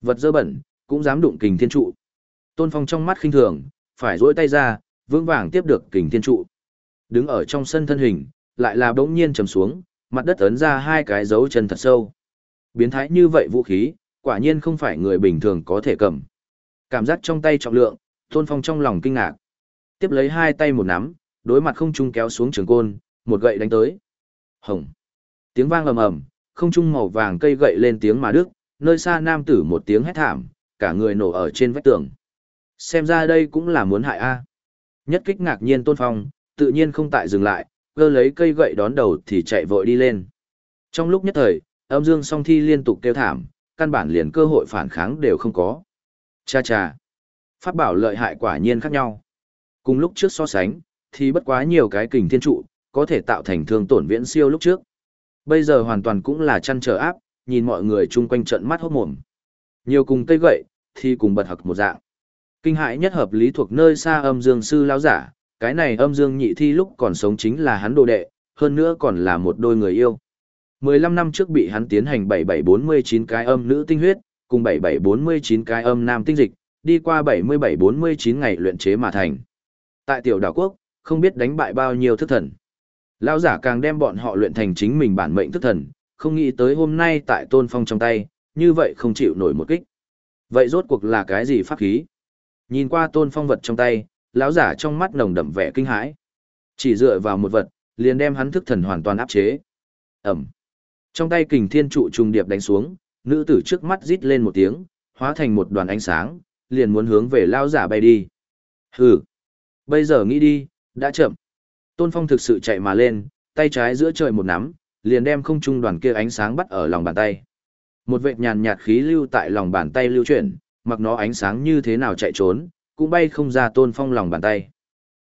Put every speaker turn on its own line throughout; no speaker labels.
Vật dơ bẩn, cũng dám đụng kình thiên trụ. Tôn Phong trong mắt khinh thường, phải duỗi tay ra, vững vàng tiếp được kình thiên trụ. Đứng ở trong sân thân hình, lại là bỗng nhiên trầm xuống, mặt đất ấn ra hai cái dấu chân thật sâu. Biến thái như vậy vũ khí, quả nhiên không phải người bình thường có thể cầm. Cảm giác trong tay trọng lượng, Tôn Phong trong lòng kinh ngạc. Tiếp lấy hai tay một nắm, đối mặt không trung kéo xuống trường côn, một gậy đánh tới. Hồng. Tiếng vang ầm ầm, không trung màu vàng cây gậy lên tiếng mà đức, nơi xa nam tử một tiếng hét thảm, cả người nổ ở trên vách tường. Xem ra đây cũng là muốn hại a. Nhất kích ngạc nhiên Tôn Phong, tự nhiên không tại dừng lại, cơ lấy cây gậy đón đầu thì chạy vội đi lên. Trong lúc nhất thời, âm dương song thi liên tục kêu thảm, căn bản liền cơ hội phản kháng đều không có. Cha cha. Pháp bảo lợi hại quả nhiên khác nhau. Cùng lúc trước so sánh, thì bất quá nhiều cái kình thiên trụ, có thể tạo thành thương tổn viễn siêu lúc trước. Bây giờ hoàn toàn cũng là chăn trở áp, nhìn mọi người chung quanh trận mắt hốt mồm. Nhiều cùng cây gậy, thì cùng bật hặc một dạng. Kinh hại nhất hợp lý thuộc nơi xa âm dương sư lão giả, cái này âm dương nhị thi lúc còn sống chính là hắn đồ đệ, hơn nữa còn là một đôi người yêu. 15 năm trước bị hắn tiến hành 7749 cái âm nữ tinh huyết, cùng 7749 cái âm nam tinh dịch, đi qua 7749 ngày luyện chế mà thành. Tại tiểu đảo quốc, không biết đánh bại bao nhiêu thức thần. Lão giả càng đem bọn họ luyện thành chính mình bản mệnh thức thần, không nghĩ tới hôm nay tại tôn phong trong tay, như vậy không chịu nổi một kích. Vậy rốt cuộc là cái gì pháp khí? Nhìn qua tôn phong vật trong tay, lão giả trong mắt nồng đậm vẻ kinh hãi. Chỉ dựa vào một vật, liền đem hắn thức thần hoàn toàn áp chế. Ẩm. Trong tay kình thiên trụ trùng điệp đánh xuống, nữ tử trước mắt rít lên một tiếng, hóa thành một đoàn ánh sáng, liền muốn hướng về lão giả bay đi. Hừ. Bây giờ nghĩ đi, đã chậm. Tôn Phong thực sự chạy mà lên, tay trái giữa trời một nắm, liền đem không trung đoàn kia ánh sáng bắt ở lòng bàn tay. Một vệt nhàn nhạt khí lưu tại lòng bàn tay lưu chuyển, mặc nó ánh sáng như thế nào chạy trốn, cũng bay không ra Tôn Phong lòng bàn tay.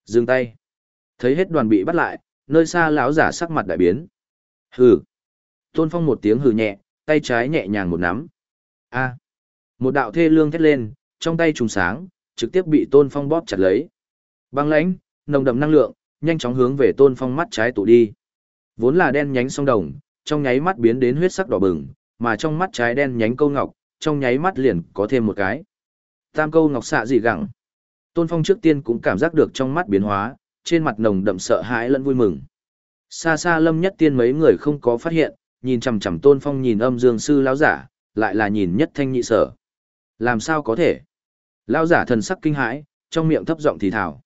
Dừng tay. Thấy hết đoàn bị bắt lại, nơi xa lão giả sắc mặt đại biến. Hừ. Tôn Phong một tiếng hừ nhẹ, tay trái nhẹ nhàng một nắm. A. Một đạo thê lương thét lên, trong tay trùng sáng, trực tiếp bị Tôn Phong bóp chặt lấy. Băng lãnh, nồng đậm năng lượng, nhanh chóng hướng về Tôn Phong mắt trái tụ đi. Vốn là đen nhánh song đồng, trong nháy mắt biến đến huyết sắc đỏ bừng, mà trong mắt trái đen nhánh câu ngọc, trong nháy mắt liền có thêm một cái. Tam câu ngọc xạ gì gẳng. Tôn Phong trước tiên cũng cảm giác được trong mắt biến hóa, trên mặt nồng đậm sợ hãi lẫn vui mừng. Xa xa Lâm Nhất Tiên mấy người không có phát hiện, nhìn chằm chằm Tôn Phong nhìn âm dương sư lão giả, lại là nhìn nhất thanh nhị sở. Làm sao có thể? Lão giả thần sắc kinh hãi, trong miệng thấp giọng thì thào.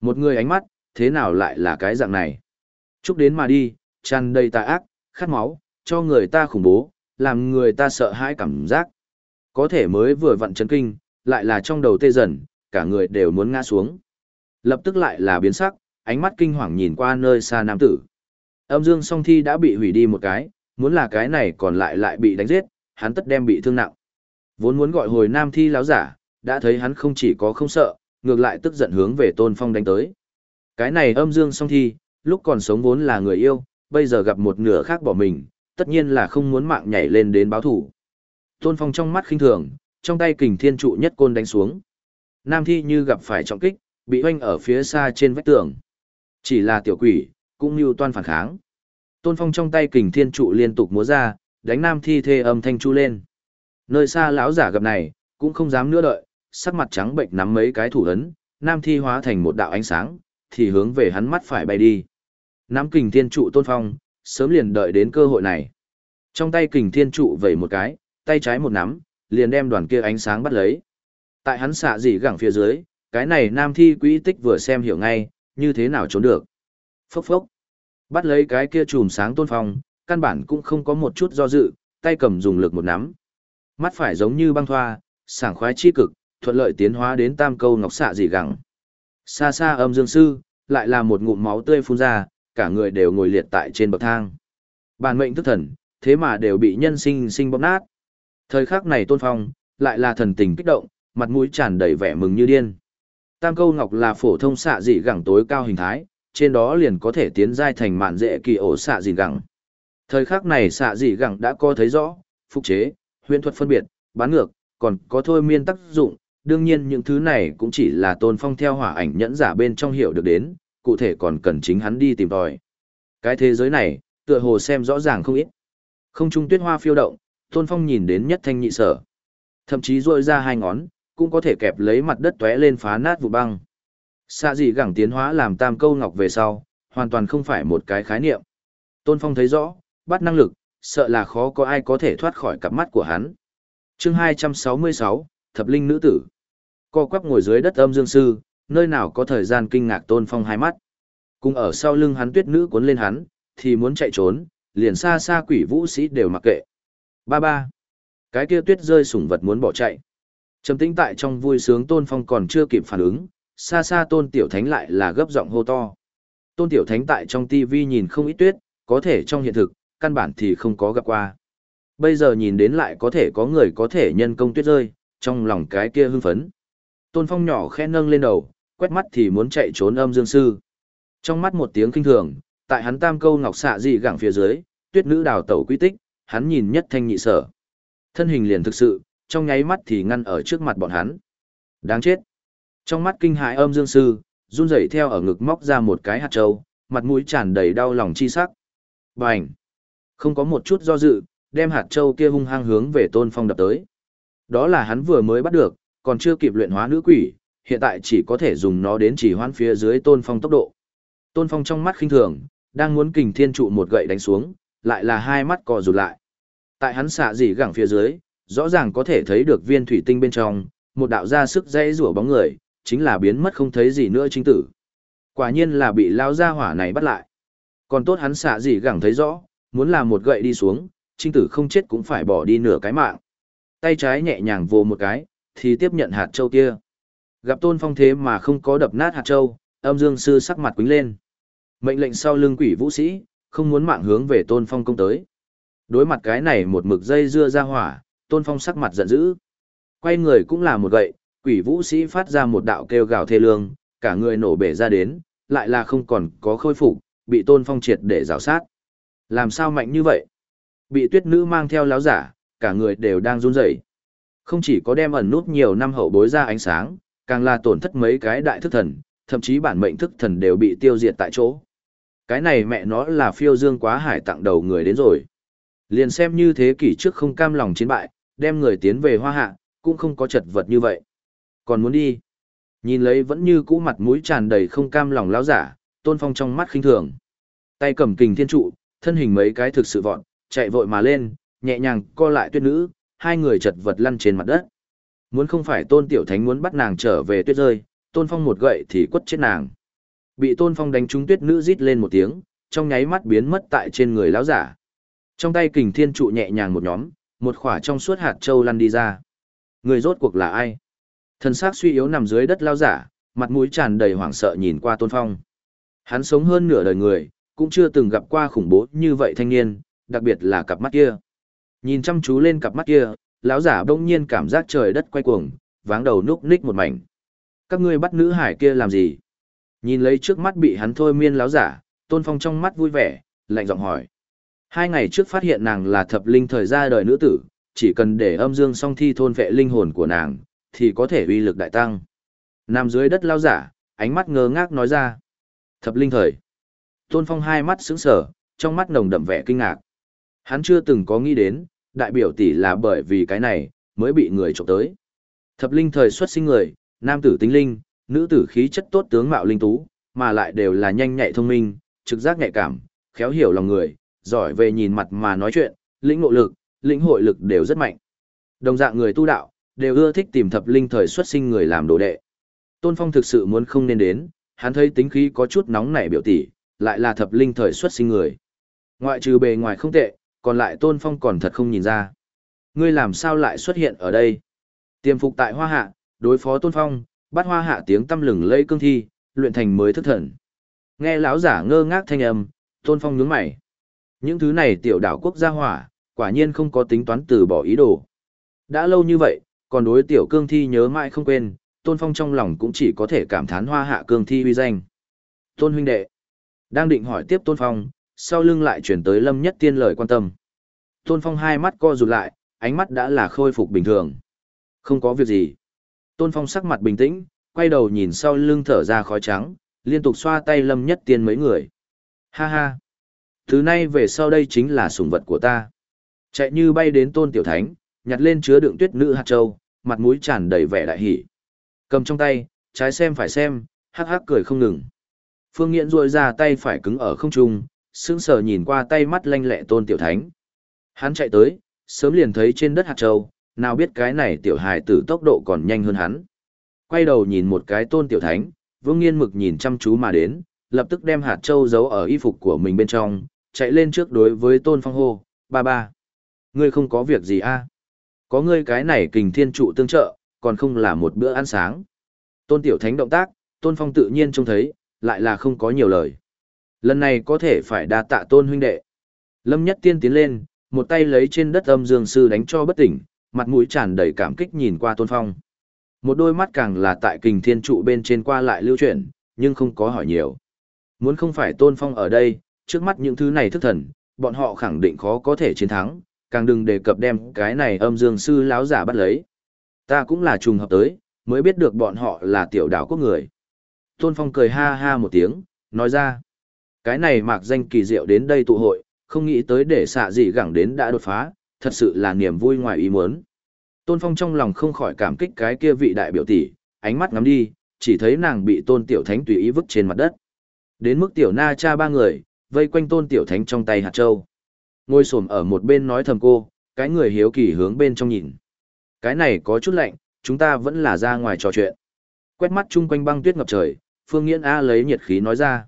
Một người ánh mắt, thế nào lại là cái dạng này? Chúc đến mà đi, tràn đầy tà ác, khát máu, cho người ta khủng bố, làm người ta sợ hãi cảm giác. Có thể mới vừa vặn chấn kinh, lại là trong đầu tê dần, cả người đều muốn ngã xuống. Lập tức lại là biến sắc, ánh mắt kinh hoàng nhìn qua nơi xa nam tử. Âm dương song thi đã bị hủy đi một cái, muốn là cái này còn lại lại bị đánh giết, hắn tất đem bị thương nặng. Vốn muốn gọi hồi nam thi láo giả, đã thấy hắn không chỉ có không sợ, ngược lại tức giận hướng về tôn phong đánh tới. Cái này âm dương song thi, lúc còn sống vốn là người yêu, bây giờ gặp một nửa khác bỏ mình, tất nhiên là không muốn mạng nhảy lên đến báo thủ. Tôn phong trong mắt khinh thường, trong tay kình thiên trụ nhất côn đánh xuống. Nam thi như gặp phải trọng kích, bị hoanh ở phía xa trên vách tường. Chỉ là tiểu quỷ, cũng như toan phản kháng. Tôn phong trong tay kình thiên trụ liên tục múa ra, đánh nam thi thê âm thanh chu lên. Nơi xa lão giả gặp này, cũng không dám nữa đợi, sắc mặt trắng bệnh nắm mấy cái thủ ấn, nam thi hóa thành một đạo ánh sáng, thì hướng về hắn mắt phải bay đi. Nắm kình thiên trụ tôn phong, sớm liền đợi đến cơ hội này. Trong tay kình thiên trụ vẩy một cái, tay trái một nắm, liền đem đoàn kia ánh sáng bắt lấy. Tại hắn xạ dị gẳng phía dưới, cái này nam thi quỹ tích vừa xem hiểu ngay, như thế nào trốn được. Phốc phốc. Bắt lấy cái kia chùm sáng tôn phong, căn bản cũng không có một chút do dự, tay cầm dùng lực một nắm. Mắt phải giống như băng thoa, sảng khoái chi cực, thuận lợi tiến hóa đến tam câu ngọc xạ dị gẳng. Xa xa âm dương sư, lại là một ngụm máu tươi phun ra, cả người đều ngồi liệt tại trên bậc thang. Bản mệnh thức thần, thế mà đều bị nhân sinh sinh bóp nát. Thời khắc này tôn phong, lại là thần tình kích động, mặt mũi tràn đầy vẻ mừng như điên. Tam câu ngọc là phổ thông xạ dị gẳng tối cao hình thái, trên đó liền có thể tiến giai thành mạn dễ kỳ ổ xạ dị gẳng. Thời khắc này xạ dị gẳng đã có thấy rõ, phục chế, huyễn thuật phân biệt, bán ngược, còn có thôi miên tác dụng, đương nhiên những thứ này cũng chỉ là tôn phong theo hỏa ảnh nhẫn giả bên trong hiểu được đến, cụ thể còn cần chính hắn đi tìm tòi. Cái thế giới này, tựa hồ xem rõ ràng không ít. Không trung tuyết hoa phiêu động, tôn phong nhìn đến nhất thanh nhị sở. Thậm chí rôi ra hai ngón, cũng có thể kẹp lấy mặt đất tóe lên phá nát vụ băng. Xạ dị gẳng tiến hóa làm tam câu ngọc về sau, hoàn toàn không phải một cái khái niệm. Tôn Phong thấy rõ, bắt năng lực, sợ là khó có ai có thể thoát khỏi cặp mắt của hắn. chương 266, Thập Linh Nữ Tử. Co quắp ngồi dưới đất âm dương sư, nơi nào có thời gian kinh ngạc Tôn Phong hai mắt. Cùng ở sau lưng hắn tuyết nữ cuốn lên hắn, thì muốn chạy trốn, liền xa xa quỷ vũ sĩ đều mặc kệ. Ba ba. Cái kia tuyết rơi sủng vật muốn bỏ chạy. Trầm tĩnh tại trong vui sướng Tôn Phong còn chưa kịp phản ứng, xa xa Tôn Tiểu Thánh lại là gấp giọng hô to. Tôn Tiểu Thánh tại trong TV nhìn không ít tuyết, có thể trong hiện thực, căn bản thì không có gặp qua. Bây giờ nhìn đến lại có thể có người có thể nhân công tuyết rơi, trong lòng cái kia hưng phấn. Tôn Phong nhỏ khẽ nâng lên đầu, quét mắt thì muốn chạy trốn âm dương sư. Trong mắt một tiếng kinh thường, tại hắn tam câu ngọc xạ dị gẳng phía dưới, tuyết nữ đào tẩu quy tích, hắn nhìn nhất thanh nhị sở. Thân hình liền thực sự, trong nháy mắt thì ngăn ở trước mặt bọn hắn. Đáng chết. Trong mắt kinh hãi âm dương sư, run rẩy theo ở ngực móc ra một cái hạt trâu, mặt mũi tràn đầy đau lòng chi sắc. Bành! Không có một chút do dự, đem hạt trâu kia hung hăng hướng về tôn phong đập tới. Đó là hắn vừa mới bắt được, còn chưa kịp luyện hóa nữ quỷ, hiện tại chỉ có thể dùng nó đến chỉ hoãn phía dưới tôn phong tốc độ. Tôn phong trong mắt khinh thường, đang muốn kình thiên trụ một gậy đánh xuống, lại là hai mắt cò rụt lại. Tại hắn xạ dị gẳng phía dưới, rõ ràng có thể thấy được viên thủy tinh bên trong, một đạo ra sức dây rủa bóng người, chính là biến mất không thấy gì nữa chính tử. Quả nhiên là bị lao ra hỏa này bắt lại. Còn tốt hắn xạ dị gẳng thấy rõ, muốn làm một gậy đi xuống, trinh tử không chết cũng phải bỏ đi nửa cái mạng. Tay trái nhẹ nhàng vô một cái, thì tiếp nhận hạt châu kia. Gặp tôn phong thế mà không có đập nát hạt châu, âm dương sư sắc mặt quính lên. Mệnh lệnh sau lưng quỷ vũ sĩ, không muốn mạng hướng về tôn phong công tới. Đối mặt cái này một mực dây dưa ra hỏa, tôn phong sắc mặt giận dữ. Quay người cũng là một gậy, quỷ vũ sĩ phát ra một đạo kêu gào thê lương, cả người nổ bể ra đến, lại là không còn có khôi phục, bị tôn phong triệt để rào sát. Làm sao mạnh như vậy? Bị tuyết nữ mang theo láo giả, cả người đều đang run rẩy. Không chỉ có đem ẩn nút nhiều năm hậu bối ra ánh sáng, càng là tổn thất mấy cái đại thức thần, thậm chí bản mệnh thức thần đều bị tiêu diệt tại chỗ. Cái này mẹ nó là phiêu dương quá hải tặng đầu người đến rồi. Liền xem như thế kỷ trước không cam lòng chiến bại, đem người tiến về hoa hạ, cũng không có chật vật như vậy. Còn muốn đi. Nhìn lấy vẫn như cũ mặt mũi tràn đầy không cam lòng lão giả, tôn phong trong mắt khinh thường. Tay cầm kình thiên trụ, thân hình mấy cái thực sự vọn, chạy vội mà lên, nhẹ nhàng co lại tuyết nữ, hai người chật vật lăn trên mặt đất. Muốn không phải tôn tiểu thánh muốn bắt nàng trở về tuyết rơi, tôn phong một gậy thì quất chết nàng. Bị tôn phong đánh trúng tuyết nữ rít lên một tiếng, trong nháy mắt biến mất tại trên người lão giả. Trong tay kình thiên trụ nhẹ nhàng một nhóm, một khỏa trong suốt hạt châu lăn đi ra. Người rốt cuộc là ai? Thần xác suy yếu nằm dưới đất lao giả, mặt mũi tràn đầy hoảng sợ nhìn qua tôn phong. Hắn sống hơn nửa đời người, cũng chưa từng gặp qua khủng bố như vậy thanh niên, đặc biệt là cặp mắt kia. Nhìn chăm chú lên cặp mắt kia, lão giả bỗng nhiên cảm giác trời đất quay cuồng, váng đầu núp ních một mảnh. Các ngươi bắt nữ hải kia làm gì? Nhìn lấy trước mắt bị hắn thôi miên lão giả, tôn phong trong mắt vui vẻ, lạnh giọng hỏi. Hai ngày trước phát hiện nàng là thập linh thời gia đời nữ tử, chỉ cần để âm dương song thi thôn vệ linh hồn của nàng, thì có thể uy lực đại tăng. Nằm dưới đất lao giả, ánh mắt ngơ ngác nói ra. Thập linh thời. Tôn Phong hai mắt sững sờ, trong mắt nồng đậm vẻ kinh ngạc. Hắn chưa từng có nghĩ đến, đại biểu tỷ là bởi vì cái này, mới bị người trộm tới. Thập linh thời xuất sinh người, nam tử tính linh, nữ tử khí chất tốt tướng mạo linh tú, mà lại đều là nhanh nhạy thông minh, trực giác nhạy cảm, khéo hiểu lòng người, giỏi về nhìn mặt mà nói chuyện, lĩnh ngộ lực, lĩnh hội lực đều rất mạnh. Đồng dạng người tu đạo, đều ưa thích tìm thập linh thời xuất sinh người làm đồ đệ. Tôn Phong thực sự muốn không nên đến, hắn thấy tính khí có chút nóng nảy biểu tỷ, lại là thập linh thời xuất sinh người. Ngoại trừ bề ngoài không tệ, còn lại Tôn Phong còn thật không nhìn ra. Ngươi làm sao lại xuất hiện ở đây? Tiềm phục tại Hoa Hạ, đối phó Tôn Phong, bắt Hoa Hạ tiếng tâm lừng lây cương thi, luyện thành mới thức thần. Nghe lão giả ngơ ngác thanh âm, Tôn Phong nhướng mày. Những thứ này tiểu đảo quốc gia hỏa, quả nhiên không có tính toán từ bỏ ý đồ. Đã lâu như vậy, còn đối tiểu cương thi nhớ mãi không quên, Tôn Phong trong lòng cũng chỉ có thể cảm thán hoa hạ cương thi uy danh. Tôn huynh đệ, đang định hỏi tiếp Tôn Phong, sau lưng lại chuyển tới Lâm Nhất Tiên lời quan tâm. Tôn Phong hai mắt co rụt lại, ánh mắt đã là khôi phục bình thường. Không có việc gì. Tôn Phong sắc mặt bình tĩnh, quay đầu nhìn sau lưng thở ra khói trắng, liên tục xoa tay Lâm Nhất Tiên mấy người. Ha ha. Thứ nay về sau đây chính là sủng vật của ta. Chạy như bay đến Tôn Tiểu Thánh, nhặt lên chứa đựng tuyết nữ hạt châu, mặt mũi tràn đầy vẻ đại hỉ. Cầm trong tay, trái xem phải xem, hắc hắc cười không ngừng. Phương Nghiễn rôi ra tay phải cứng ở không trung, sững sờ nhìn qua tay mắt lanh lẹ tôn tiểu thánh. Hắn chạy tới, sớm liền thấy trên đất hạt châu, nào biết cái này tiểu hài tử tốc độ còn nhanh hơn hắn. Quay đầu nhìn một cái tôn tiểu thánh, vương nghiên mực nhìn chăm chú mà đến, lập tức đem hạt châu giấu ở y phục của mình bên trong, chạy lên trước đối với tôn phong hô, ba ba. Ngươi không có việc gì a? À? Có ngươi cái này kình thiên trụ tương trợ, còn không là một bữa ăn sáng. Tôn tiểu thánh động tác, tôn phong tự nhiên trông thấy, lại là không có nhiều lời. Lần này có thể phải đa tạ tôn huynh đệ. Lâm nhất tiên tiến lên, một tay lấy trên đất âm dương sư đánh cho bất tỉnh, mặt mũi tràn đầy cảm kích nhìn qua tôn phong. Một đôi mắt càng là tại kình thiên trụ bên trên qua lại lưu chuyển, nhưng không có hỏi nhiều. Muốn không phải tôn phong ở đây, trước mắt những thứ này thức thần, bọn họ khẳng định khó có thể chiến thắng, càng đừng đề cập đem cái này âm dương sư láo giả bắt lấy. Ta cũng là trùng hợp tới, mới biết được bọn họ là tiểu đảo quốc người. Tôn Phong cười ha ha một tiếng, nói ra. Cái này mạc danh kỳ diệu đến đây tụ hội, không nghĩ tới để xạ gì gẳng đến đã đột phá, thật sự là niềm vui ngoài ý muốn. Tôn Phong trong lòng không khỏi cảm kích cái kia vị đại biểu tỷ, ánh mắt ngắm đi, chỉ thấy nàng bị Tôn Tiểu Thánh tùy ý vứt trên mặt đất. Đến mức Tiểu Na cha ba người, vây quanh Tôn Tiểu Thánh trong tay hạt châu. Ngồi xổm ở một bên nói thầm cô, cái người hiếu kỳ hướng bên trong nhìn. Cái này có chút lạnh, chúng ta vẫn là ra ngoài trò chuyện. Quét mắt chung quanh băng tuyết ngập trời, Phương Nghiễn A lấy nhiệt khí nói ra.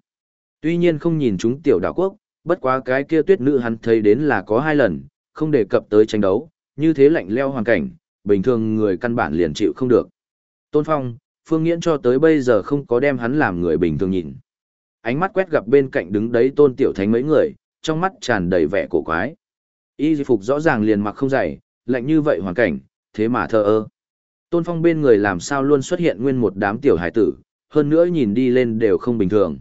Tuy nhiên không nhìn chúng tiểu đảo quốc, bất quá cái kia tuyết nữ hắn thấy đến là có hai lần, không đề cập tới tranh đấu, như thế lạnh leo hoàn cảnh, bình thường người căn bản liền chịu không được. Tôn Phong, Phương Nghiễn cho tới bây giờ không có đem hắn làm người bình thường nhìn. Ánh mắt quét gặp bên cạnh đứng đấy Tôn Tiểu Thánh mấy người, trong mắt tràn đầy vẻ cổ quái. Y phục rõ ràng liền mặc không dày, lạnh như vậy hoàn cảnh, thế mà thờ ơ. Tôn Phong bên người làm sao luôn xuất hiện nguyên một đám tiểu hải tử, hơn nữa nhìn đi lên đều không bình thường.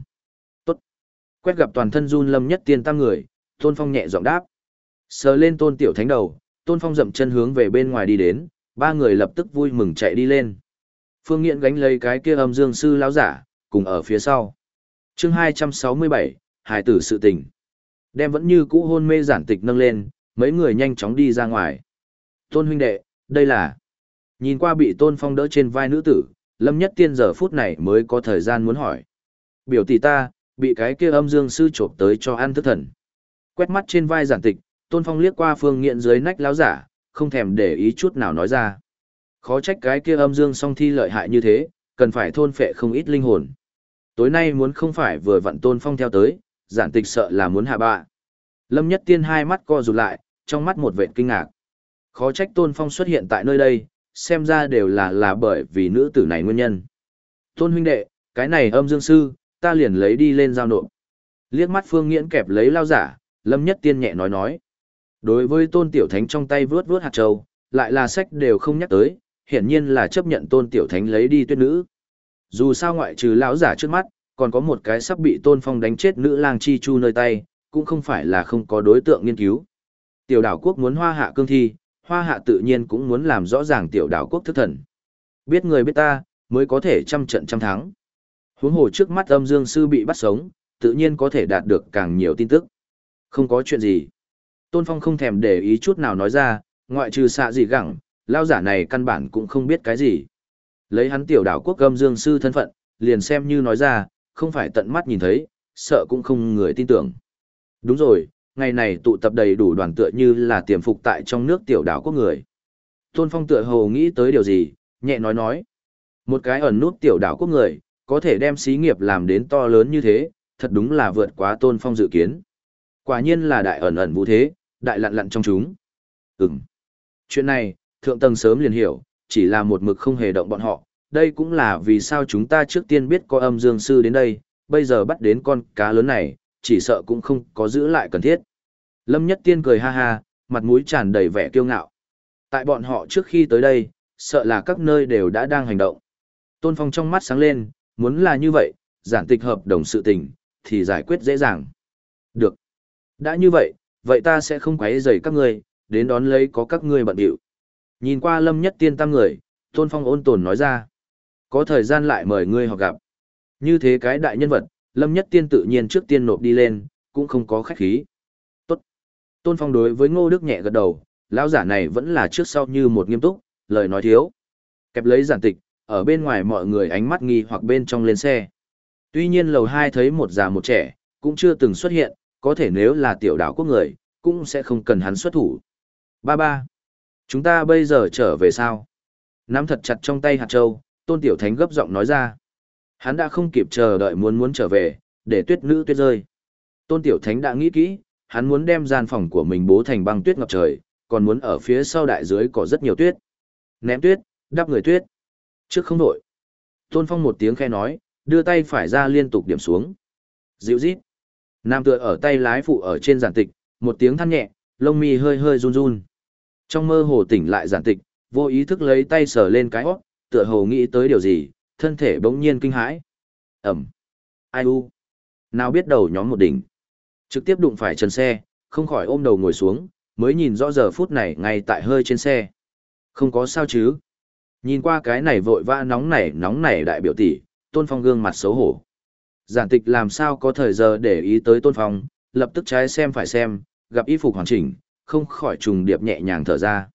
Quét gặp toàn thân run lâm nhất tiên tam người, Tôn Phong nhẹ giọng đáp. Sờ lên Tôn Tiểu Thánh đầu, Tôn Phong dậm chân hướng về bên ngoài đi đến, ba người lập tức vui mừng chạy đi lên. Phương Nghiễn gánh lấy cái kia âm dương sư lão giả, cùng ở phía sau. Chương 267, Hải tử sự tình. Đem vẫn như cũ hôn mê giản tịch nâng lên, mấy người nhanh chóng đi ra ngoài. Tôn huynh đệ, đây là... Nhìn qua bị Tôn Phong đỡ trên vai nữ tử, Lâm Nhất Tiên giờ phút này mới có thời gian muốn hỏi. Biểu tỷ ta, bị cái kia âm dương sư trộm tới cho ăn thức thần. Quét mắt trên vai giản tịch, Tôn Phong liếc qua phương nghiện dưới nách láo giả, không thèm để ý chút nào nói ra. Khó trách cái kia âm dương song thi lợi hại như thế, cần phải thôn phệ không ít linh hồn. Tối nay muốn không phải vừa vặn Tôn Phong theo tới, giản tịch sợ là muốn hạ bạ. Lâm Nhất Tiên hai mắt co rụt lại, trong mắt một vệt kinh ngạc. Khó trách Tôn Phong xuất hiện tại nơi đây, xem ra đều là là bởi vì nữ tử này nguyên nhân. Tôn huynh đệ, cái này âm dương sư, ta liền lấy đi lên giao nộp. Liếc mắt Phương Nghiễn kẹp lấy lao giả, Lâm Nhất Tiên nhẹ nói nói. Đối với Tôn Tiểu Thánh trong tay vướt vướt hạt châu, lại là sách đều không nhắc tới, hiển nhiên là chấp nhận Tôn Tiểu Thánh lấy đi tuyết nữ. Dù sao ngoại trừ lão giả trước mắt, còn có một cái sắp bị Tôn Phong đánh chết nữ lang chi chu nơi tay, cũng không phải là không có đối tượng nghiên cứu. Tiểu đảo quốc muốn hoa hạ cương thi, hoa hạ tự nhiên cũng muốn làm rõ ràng tiểu đảo quốc thức thần. Biết người biết ta, mới có thể trăm trận trăm thắng. Huống hồ trước mắt âm dương sư bị bắt sống, tự nhiên có thể đạt được càng nhiều tin tức. Không có chuyện gì. Tôn Phong không thèm để ý chút nào nói ra, ngoại trừ xạ gì gẳng, lao giả này căn bản cũng không biết cái gì. Lấy hắn tiểu đảo quốc âm dương sư thân phận, liền xem như nói ra, không phải tận mắt nhìn thấy, sợ cũng không người tin tưởng. Đúng rồi, ngày này tụ tập đầy đủ đoàn tựa như là tiềm phục tại trong nước tiểu đảo quốc người. Tôn Phong tựa hồ nghĩ tới điều gì, nhẹ nói nói. Một cái ẩn nút tiểu đảo quốc người, có thể đem xí nghiệp làm đến to lớn như thế, thật đúng là vượt quá Tôn Phong dự kiến. Quả nhiên là đại ẩn ẩn vũ thế, đại lặn lặn trong chúng. Ừm. Chuyện này, thượng tầng sớm liền hiểu, chỉ là một mực không hề động bọn họ. Đây cũng là vì sao chúng ta trước tiên biết có âm dương sư đến đây, bây giờ bắt đến con cá lớn này, chỉ sợ cũng không có giữ lại cần thiết. Lâm Nhất Tiên cười ha ha, mặt mũi tràn đầy vẻ kiêu ngạo. Tại bọn họ trước khi tới đây, sợ là các nơi đều đã đang hành động. Tôn Phong trong mắt sáng lên, muốn là như vậy, giản tịch hợp đồng sự tình, thì giải quyết dễ dàng. Được. Đã như vậy, vậy ta sẽ không quấy rầy các ngươi, đến đón lấy có các ngươi bận điệu. Nhìn qua Lâm Nhất Tiên tam người, Tôn Phong ôn tồn nói ra. Có thời gian lại mời ngươi họ gặp. Như thế cái đại nhân vật, Lâm Nhất Tiên tự nhiên trước tiên nộp đi lên, cũng không có khách khí. Tốt. Tôn Phong đối với Ngô Đức nhẹ gật đầu, lão giả này vẫn là trước sau như một nghiêm túc, lời nói thiếu. Kẹp lấy giản tịch, ở bên ngoài mọi người ánh mắt nghi hoặc bên trong lên xe. Tuy nhiên lầu hai thấy một già một trẻ, cũng chưa từng xuất hiện, có thể nếu là tiểu đảo quốc người, cũng sẽ không cần hắn xuất thủ. Ba ba. Chúng ta bây giờ trở về sao? Nắm thật chặt trong tay hạt châu, tôn tiểu thánh gấp giọng nói ra. Hắn đã không kịp chờ đợi muốn muốn trở về, để tuyết nữ tuyết rơi. Tôn tiểu thánh đã nghĩ kỹ, hắn muốn đem gian phòng của mình bố thành băng tuyết ngập trời, còn muốn ở phía sau đại dưới có rất nhiều tuyết. Ném tuyết, đắp người tuyết. Trước không đổi. Tôn phong một tiếng khe nói, đưa tay phải ra liên tục điểm xuống. Dịu rít. Nam tựa ở tay lái phụ ở trên giản tịch, một tiếng than nhẹ, lông mi hơi hơi run run. Trong mơ hồ tỉnh lại giản tịch, vô ý thức lấy tay sờ lên cái hót, tựa hồ nghĩ tới điều gì, thân thể bỗng nhiên kinh hãi. Ẩm. Ai u. Nào biết đầu nhóm một đỉnh. Trực tiếp đụng phải chân xe, không khỏi ôm đầu ngồi xuống, mới nhìn rõ giờ phút này ngay tại hơi trên xe. Không có sao chứ. Nhìn qua cái này vội vã nóng nảy nóng nảy đại biểu tỷ, Tôn Phong gương mặt xấu hổ. Giản tịch làm sao có thời giờ để ý tới Tôn Phong, lập tức trái xem phải xem, gặp y phục hoàn chỉnh, không khỏi trùng điệp nhẹ nhàng thở ra.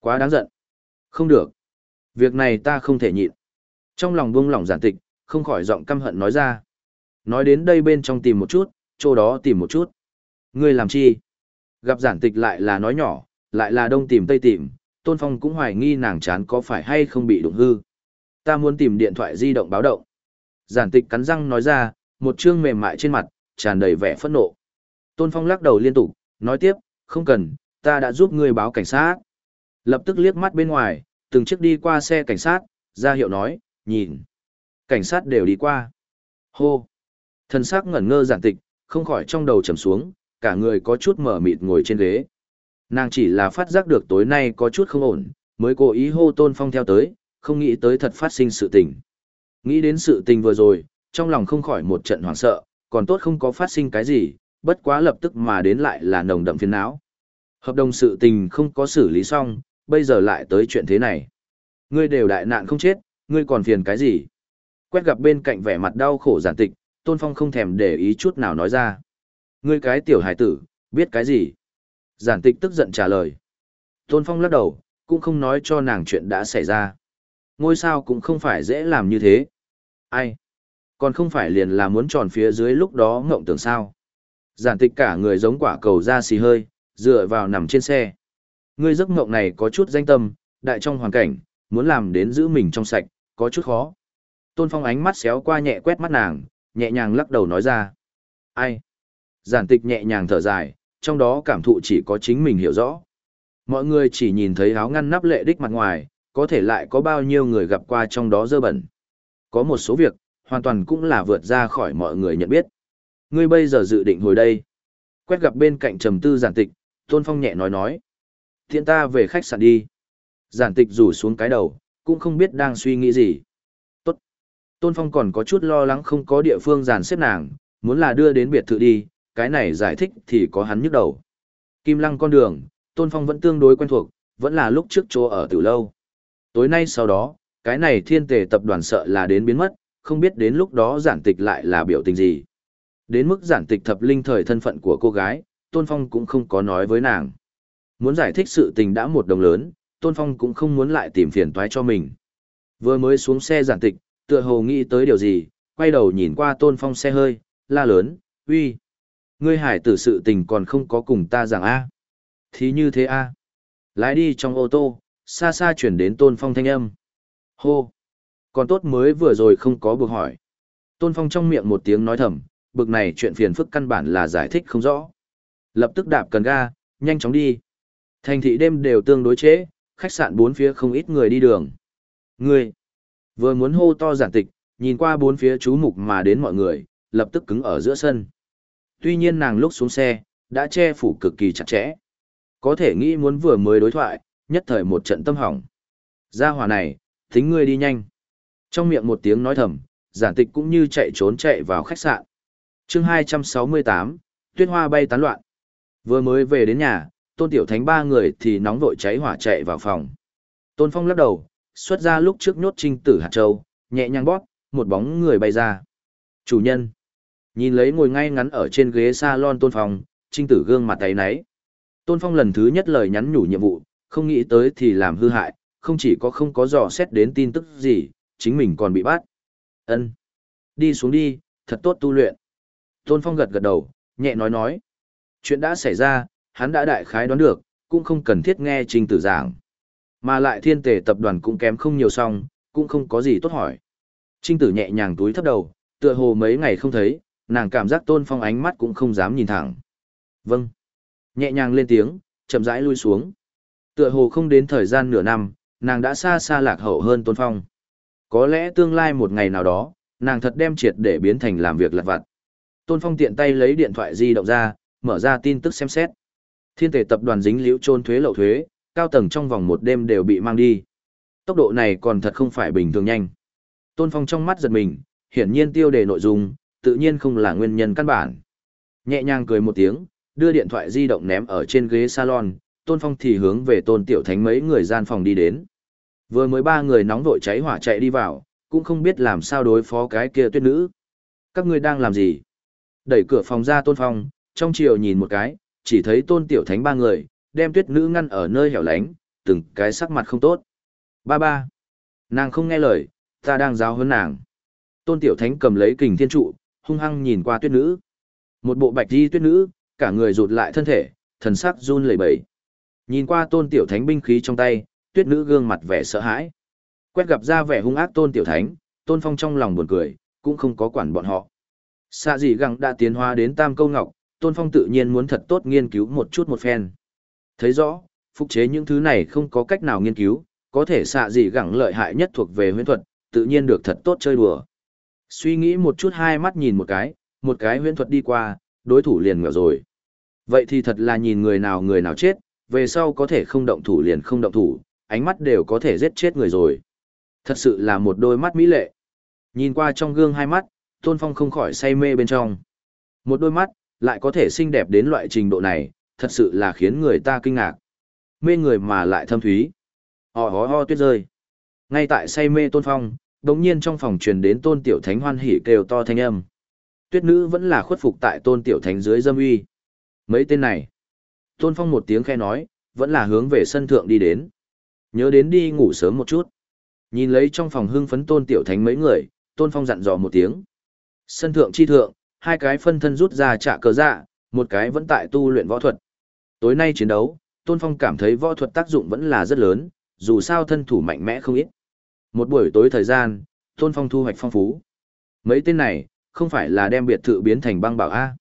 Quá đáng giận. Không được. Việc này ta không thể nhịn. Trong lòng buông lỏng giản tịch, không khỏi giọng căm hận nói ra. Nói đến đây bên trong tìm một chút, chỗ đó tìm một chút. Ngươi làm chi? Gặp giản tịch lại là nói nhỏ, lại là đông tìm tây tìm, Tôn Phong cũng hoài nghi nàng chán có phải hay không bị đụng hư. Ta muốn tìm điện thoại di động báo động. Giản tịch cắn răng nói ra, một chương mềm mại trên mặt, tràn đầy vẻ phẫn nộ. Tôn Phong lắc đầu liên tục, nói tiếp, không cần, ta đã giúp ngươi báo cảnh sát. Lập tức liếc mắt bên ngoài, từng chiếc đi qua xe cảnh sát, ra hiệu nói, nhìn. Cảnh sát đều đi qua. Hô. Thần sắc ngẩn ngơ giản tịch, không khỏi trong đầu trầm xuống, cả người có chút mở mịt ngồi trên ghế. Nàng chỉ là phát giác được tối nay có chút không ổn, mới cố ý hô Tôn Phong theo tới, không nghĩ tới thật phát sinh sự tình. Nghĩ đến sự tình vừa rồi, trong lòng không khỏi một trận hoảng sợ, còn tốt không có phát sinh cái gì, bất quá lập tức mà đến lại là nồng đậm phiền não. Hợp đồng sự tình không có xử lý xong, bây giờ lại tới chuyện thế này. Ngươi đều đại nạn không chết, ngươi còn phiền cái gì? Quét gặp bên cạnh vẻ mặt đau khổ giản tịch, Tôn Phong không thèm để ý chút nào nói ra. Ngươi cái tiểu hải tử, biết cái gì? Giản tịch tức giận trả lời. Tôn Phong lắc đầu, cũng không nói cho nàng chuyện đã xảy ra. Ngôi sao cũng không phải dễ làm như thế. Ai? Còn không phải liền là muốn tròn phía dưới lúc đó ngộng tưởng sao. Giản tịch cả người giống quả cầu ra xì hơi, dựa vào nằm trên xe. Ngươi giấc ngộng này có chút danh tâm, đại trong hoàn cảnh, muốn làm đến giữ mình trong sạch, có chút khó. Tôn Phong ánh mắt xéo qua nhẹ quét mắt nàng, nhẹ nhàng lắc đầu nói ra. Ai? Giản tịch nhẹ nhàng thở dài, trong đó cảm thụ chỉ có chính mình hiểu rõ. Mọi người chỉ nhìn thấy áo ngăn nắp lệ đích mặt ngoài, có thể lại có bao nhiêu người gặp qua trong đó dơ bẩn. Có một số việc, hoàn toàn cũng là vượt ra khỏi mọi người nhận biết. Ngươi bây giờ dự định hồi đây. Quét gặp bên cạnh trầm tư giản tịch, Tôn Phong nhẹ nói nói. Thiện ta về khách sạn đi. Giản tịch rủ xuống cái đầu, cũng không biết đang suy nghĩ gì. Tốt. Tôn Phong còn có chút lo lắng không có địa phương giàn xếp nàng, muốn là đưa đến biệt thự đi, cái này giải thích thì có hắn nhức đầu. Kim lăng con đường, Tôn Phong vẫn tương đối quen thuộc, vẫn là lúc trước chỗ ở từ lâu. Tối nay sau đó, cái này thiên tề tập đoàn sợ là đến biến mất, không biết đến lúc đó giản tịch lại là biểu tình gì. Đến mức giản tịch thập linh thời thân phận của cô gái, Tôn Phong cũng không có nói với nàng. Muốn giải thích sự tình đã một đồng lớn, Tôn Phong cũng không muốn lại tìm phiền toái cho mình. Vừa mới xuống xe giản tịch, tựa hồ nghĩ tới điều gì, quay đầu nhìn qua Tôn Phong xe hơi, la lớn, uy. Ngươi hải tử sự tình còn không có cùng ta rằng a Thì như thế a Lái đi trong ô tô, xa xa chuyển đến Tôn Phong thanh âm. Hô! Còn tốt mới vừa rồi không có buộc hỏi. Tôn Phong trong miệng một tiếng nói thầm, bực này chuyện phiền phức căn bản là giải thích không rõ. Lập tức đạp cần ga, nhanh chóng đi. Thành thị đêm đều tương đối chế, khách sạn bốn phía không ít người đi đường. Người! Vừa muốn hô to giản tịch, nhìn qua bốn phía chú mục mà đến mọi người, lập tức cứng ở giữa sân. Tuy nhiên nàng lúc xuống xe, đã che phủ cực kỳ chặt chẽ. Có thể nghĩ muốn vừa mới đối thoại, nhất thời một trận tâm hỏng. Gia hỏa này, tính ngươi đi nhanh. Trong miệng một tiếng nói thầm, giản tịch cũng như chạy trốn chạy vào khách sạn. chương 268, tuyết hoa bay tán loạn. Vừa mới về đến nhà, tôn tiểu thánh ba người thì nóng vội cháy hỏa chạy vào phòng. Tôn phong lắc đầu, xuất ra lúc trước nhốt trinh tử hạt châu, nhẹ nhàng bóp, một bóng người bay ra. Chủ nhân. Nhìn lấy ngồi ngay ngắn ở trên ghế salon tôn phong, trinh tử gương mặt tay náy. Tôn Phong lần thứ nhất lời nhắn nhủ nhiệm vụ, không nghĩ tới thì làm hư hại, không chỉ có không có dò xét đến tin tức gì, chính mình còn bị bắt. Ân, Đi xuống đi, thật tốt tu luyện. Tôn Phong gật gật đầu, nhẹ nói nói. Chuyện đã xảy ra, hắn đã đại khái đoán được, cũng không cần thiết nghe trình tử giảng. Mà lại thiên tề tập đoàn cũng kém không nhiều song, cũng không có gì tốt hỏi. Trinh tử nhẹ nhàng túi thấp đầu, tựa hồ mấy ngày không thấy, nàng cảm giác tôn phong ánh mắt cũng không dám nhìn thẳng. Vâng. Nhẹ nhàng lên tiếng, chậm rãi lui xuống. Tựa hồ không đến thời gian nửa năm, nàng đã xa xa lạc hậu hơn tôn phong. Có lẽ tương lai một ngày nào đó, nàng thật đem triệt để biến thành làm việc lặt vặt. Tôn phong tiện tay lấy điện thoại di động ra, mở ra tin tức xem xét. Thiên tề tập đoàn dính liễu trôn thuế lậu thuế, cao tầng trong vòng một đêm đều bị mang đi. Tốc độ này còn thật không phải bình thường nhanh. Tôn Phong trong mắt giật mình, hiển nhiên tiêu đề nội dung, tự nhiên không là nguyên nhân căn bản. Nhẹ nhàng cười một tiếng, đưa điện thoại di động ném ở trên ghế salon, Tôn Phong thì hướng về Tôn Tiểu Thánh mấy người gian phòng đi đến. Vừa mới ba người nóng vội cháy hỏa chạy đi vào, cũng không biết làm sao đối phó cái kia tuyết nữ. Các ngươi đang làm gì? Đẩy cửa phòng ra Tôn Phong, trong chiều nhìn một cái, chỉ thấy Tôn Tiểu Thánh ba người, đem tuyết nữ ngăn ở nơi hẻo lánh, từng cái sắc mặt không tốt. Ba ba. Nàng không nghe lời, ta đang giáo huấn nàng. Tôn Tiểu Thánh cầm lấy kình thiên trụ, hung hăng nhìn qua tuyết nữ. Một bộ bạch di tuyết nữ, cả người rụt lại thân thể, thần sắc run lẩy bẩy. Nhìn qua Tôn Tiểu Thánh binh khí trong tay, tuyết nữ gương mặt vẻ sợ hãi. Quét gặp ra vẻ hung ác Tôn Tiểu Thánh, Tôn Phong trong lòng buồn cười, cũng không có quản bọn họ. Xạ dị Gẳng đã tiến hóa đến tam câu ngọc, Tôn Phong tự nhiên muốn thật tốt nghiên cứu một chút một phen. Thấy rõ, phục chế những thứ này không có cách nào nghiên cứu, có thể xạ dị gẳng lợi hại nhất thuộc về huyễn thuật, tự nhiên được thật tốt chơi đùa. Suy nghĩ một chút hai mắt nhìn một cái, một cái huyễn thuật đi qua, đối thủ liền ngờ rồi. Vậy thì thật là nhìn người nào người nào chết, về sau có thể không động thủ liền không động thủ, ánh mắt đều có thể giết chết người rồi. Thật sự là một đôi mắt mỹ lệ. Nhìn qua trong gương hai mắt, Tôn Phong không khỏi say mê bên trong. Một đôi mắt, lại có thể xinh đẹp đến loại trình độ này, thật sự là khiến người ta kinh ngạc. Mê người mà lại thâm thúy. Ho ho ho tuyết rơi. Ngay tại say mê tôn phong, đồng nhiên trong phòng truyền đến tôn tiểu thánh hoan hỉ kêu to thanh âm. Tuyết nữ vẫn là khuất phục tại tôn tiểu thánh dưới dâm uy. Mấy tên này. Tôn phong một tiếng khe nói, vẫn là hướng về sân thượng đi đến. Nhớ đến đi ngủ sớm một chút. Nhìn lấy trong phòng hưng phấn tôn tiểu thánh mấy người, tôn phong dặn dò một tiếng. Sân thượng chi thượng, hai cái phân thân rút ra trả cờ dạ, một cái vẫn tại tu luyện võ thuật. Tối nay chiến đấu, Tôn Phong cảm thấy võ thuật tác dụng vẫn là rất lớn, dù sao thân thủ mạnh mẽ không ít. Một buổi tối thời gian, Tôn Phong thu hoạch phong phú. Mấy tên này, không phải là đem biệt thự biến thành băng bảo A.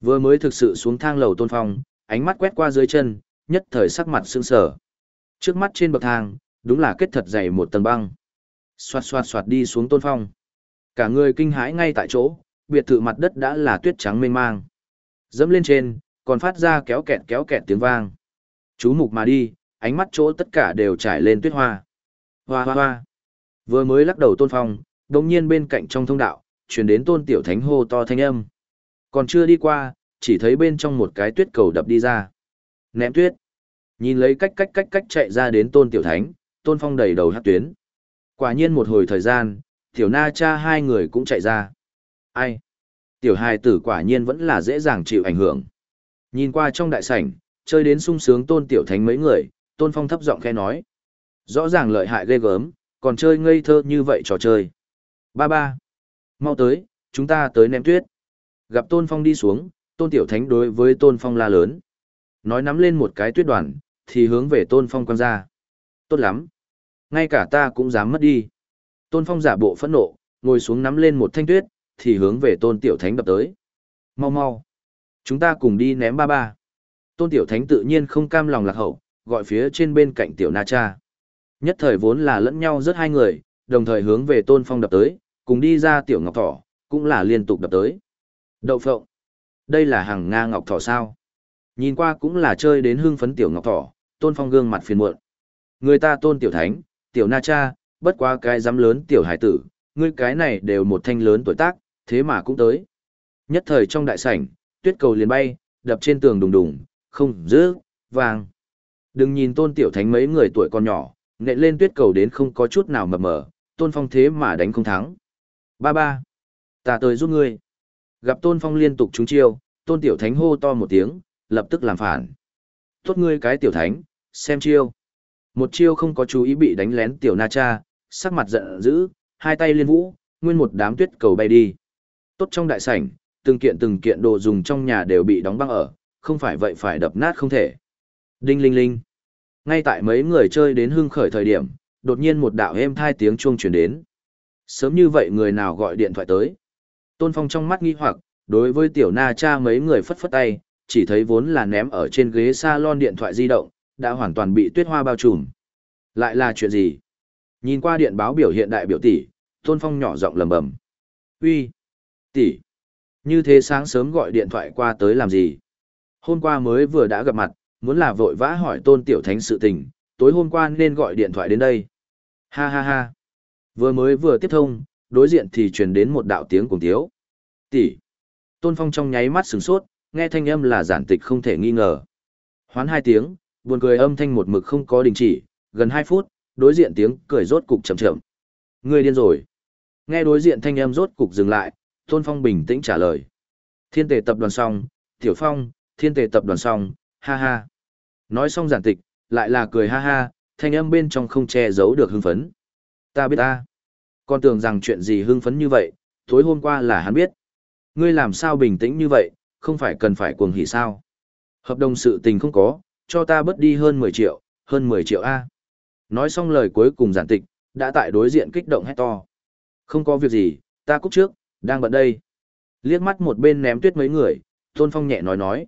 Vừa mới thực sự xuống thang lầu Tôn Phong, ánh mắt quét qua dưới chân, nhất thời sắc mặt sững sờ. Trước mắt trên bậc thang, đúng là kết thật dày một tầng băng. Xoạt xoạt xoạt đi xuống Tôn Phong. Cả người kinh hãi ngay tại chỗ, biệt thự mặt đất đã là tuyết trắng mênh mang. Dẫm lên trên, còn phát ra kéo kẹt kéo kẹt tiếng vang. Chú mục mà đi, ánh mắt chỗ tất cả đều trải lên tuyết hoa. Hoa hoa hoa. Vừa mới lắc đầu tôn phong, đồng nhiên bên cạnh trong thông đạo, chuyển đến tôn tiểu thánh hô to thanh âm. Còn chưa đi qua, chỉ thấy bên trong một cái tuyết cầu đập đi ra. Ném tuyết. Nhìn lấy cách cách cách cách chạy ra đến tôn tiểu thánh, tôn phong đầy đầu hát tuyến. Quả nhiên một hồi thời gian, tiểu na cha hai người cũng chạy ra. Ai? Tiểu hài tử quả nhiên vẫn là dễ dàng chịu ảnh hưởng. Nhìn qua trong đại sảnh, chơi đến sung sướng tôn tiểu thánh mấy người, tôn phong thấp giọng khe nói. Rõ ràng lợi hại ghê gớm, còn chơi ngây thơ như vậy trò chơi. Ba ba. Mau tới, chúng ta tới ném tuyết. Gặp tôn phong đi xuống, tôn tiểu thánh đối với tôn phong la lớn. Nói nắm lên một cái tuyết đoàn, thì hướng về tôn phong quăng ra. Tốt lắm. Ngay cả ta cũng dám mất đi. Tôn phong giả bộ phẫn nộ, ngồi xuống nắm lên một thanh tuyết, thì hướng về tôn tiểu thánh đập tới. Mau mau. Chúng ta cùng đi ném ba ba. Tôn tiểu thánh tự nhiên không cam lòng lạc hậu, gọi phía trên bên cạnh tiểu na cha. Nhất thời vốn là lẫn nhau rất hai người, đồng thời hướng về tôn phong đập tới, cùng đi ra tiểu ngọc thỏ, cũng là liên tục đập tới. Đậu phộng. Đây là hàng Nga ngọc thỏ sao? Nhìn qua cũng là chơi đến hưng phấn tiểu ngọc thỏ, tôn phong gương mặt phiền muộn. Người ta tôn tiểu thánh, tiểu na cha, bất quá cái dám lớn tiểu hải tử, ngươi cái này đều một thanh lớn tuổi tác, thế mà cũng tới. Nhất thời trong đại sảnh, tuyết cầu liền bay, đập trên tường đùng đùng, không, dứ vàng. Đừng nhìn tôn tiểu thánh mấy người tuổi còn nhỏ, nện lên tuyết cầu đến không có chút nào mập mờ, tôn phong thế mà đánh không thắng. Ba ba, ta tới giúp ngươi. Gặp tôn phong liên tục trúng chiêu, tôn tiểu thánh hô to một tiếng, lập tức làm phản. Tốt ngươi cái tiểu thánh, xem chiêu. Một chiêu không có chú ý bị đánh lén tiểu na cha, sắc mặt giận dữ, hai tay liên vũ, nguyên một đám tuyết cầu bay đi. Tốt trong đại sảnh, từng kiện từng kiện đồ dùng trong nhà đều bị đóng băng ở, không phải vậy phải đập nát không thể. Đinh linh linh. Ngay tại mấy người chơi đến hưng khởi thời điểm, đột nhiên một đạo êm thai tiếng chuông truyền đến. Sớm như vậy người nào gọi điện thoại tới. Tôn Phong trong mắt nghi hoặc, đối với tiểu na cha mấy người phất phất tay, chỉ thấy vốn là ném ở trên ghế salon điện thoại di động, đã hoàn toàn bị tuyết hoa bao trùm. Lại là chuyện gì? Nhìn qua điện báo biểu hiện đại biểu tỷ, Tôn Phong nhỏ giọng lầm bầm. Uy, tỷ, như thế sáng sớm gọi điện thoại qua tới làm gì? Hôm qua mới vừa đã gặp mặt, muốn là vội vã hỏi Tôn Tiểu Thánh sự tình, tối hôm qua nên gọi điện thoại đến đây. Ha ha ha. Vừa mới vừa tiếp thông, đối diện thì truyền đến một đạo tiếng cùng tiếu. Tỷ. Tôn Phong trong nháy mắt sửng sốt, nghe thanh âm là giản tịch không thể nghi ngờ. Hoán hai tiếng, buồn cười âm thanh một mực không có đình chỉ, gần hai phút, đối diện tiếng cười rốt cục chậm chậm. người điên rồi. Nghe đối diện thanh âm rốt cục dừng lại, Tôn Phong bình tĩnh trả lời. Thiên tề tập đoàn xong, Tiểu Phong, thiên tề tập đoàn xong, ha ha. Nói xong giản tịch, lại là cười ha ha, thanh âm bên trong không che giấu được hưng phấn. Ta biết ta. Con tưởng rằng chuyện gì hưng phấn như vậy, tối hôm qua là hắn biết. Ngươi làm sao bình tĩnh như vậy, không phải cần phải cuồng hỉ sao. Hợp đồng sự tình không có, cho ta bớt đi hơn 10 triệu, hơn 10 triệu A. Nói xong lời cuối cùng giản tịch, đã tại đối diện kích động hét to. Không có việc gì, ta cúc trước, đang bận đây. Liếc mắt một bên ném tuyết mấy người, Tôn Phong nhẹ nói nói.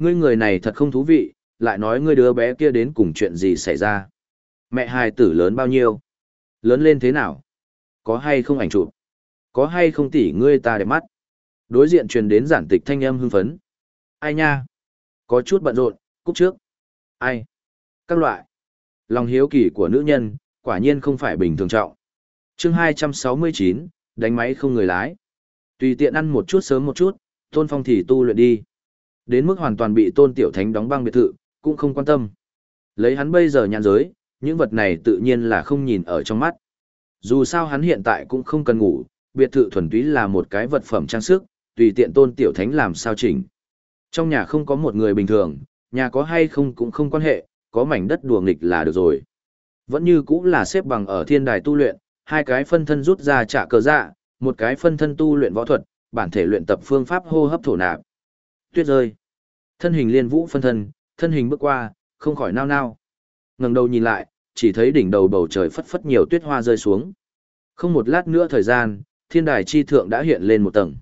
Ngươi người này thật không thú vị, lại nói ngươi đứa bé kia đến cùng chuyện gì xảy ra. Mẹ hài tử lớn bao nhiêu? Lớn lên thế nào? Có hay không ảnh chụp? Có hay không tỉ ngươi ta đẹp mắt? Đối diện truyền đến giản tịch thanh âm hưng phấn. Ai nha? Có chút bận rộn, cúc trước. Ai? Các loại. Lòng hiếu kỳ của nữ nhân, quả nhiên không phải bình thường trọng. chương 269, đánh máy không người lái. Tùy tiện ăn một chút sớm một chút, tôn phong thì tu luyện đi. Đến mức hoàn toàn bị tôn tiểu thánh đóng băng biệt thự, cũng không quan tâm. Lấy hắn bây giờ nhàn giới, những vật này tự nhiên là không nhìn ở trong mắt. Dù sao hắn hiện tại cũng không cần ngủ, biệt thự thuần túy là một cái vật phẩm trang sức, tùy tiện tôn tiểu thánh làm sao chỉnh. Trong nhà không có một người bình thường, nhà có hay không cũng không quan hệ, có mảnh đất đùa nghịch là được rồi. Vẫn như cũng là xếp bằng ở thiên đài tu luyện, hai cái phân thân rút ra trả cờ dạ, một cái phân thân tu luyện võ thuật, bản thể luyện tập phương pháp hô hấp thổ nạp. Tuyết rơi. Thân hình liên vũ phân thân, thân hình bước qua, không khỏi nao nao. ngẩng đầu nhìn lại, chỉ thấy đỉnh đầu bầu trời phất phất nhiều tuyết hoa rơi xuống. Không một lát nữa thời gian, thiên đài chi thượng đã hiện lên một tầng.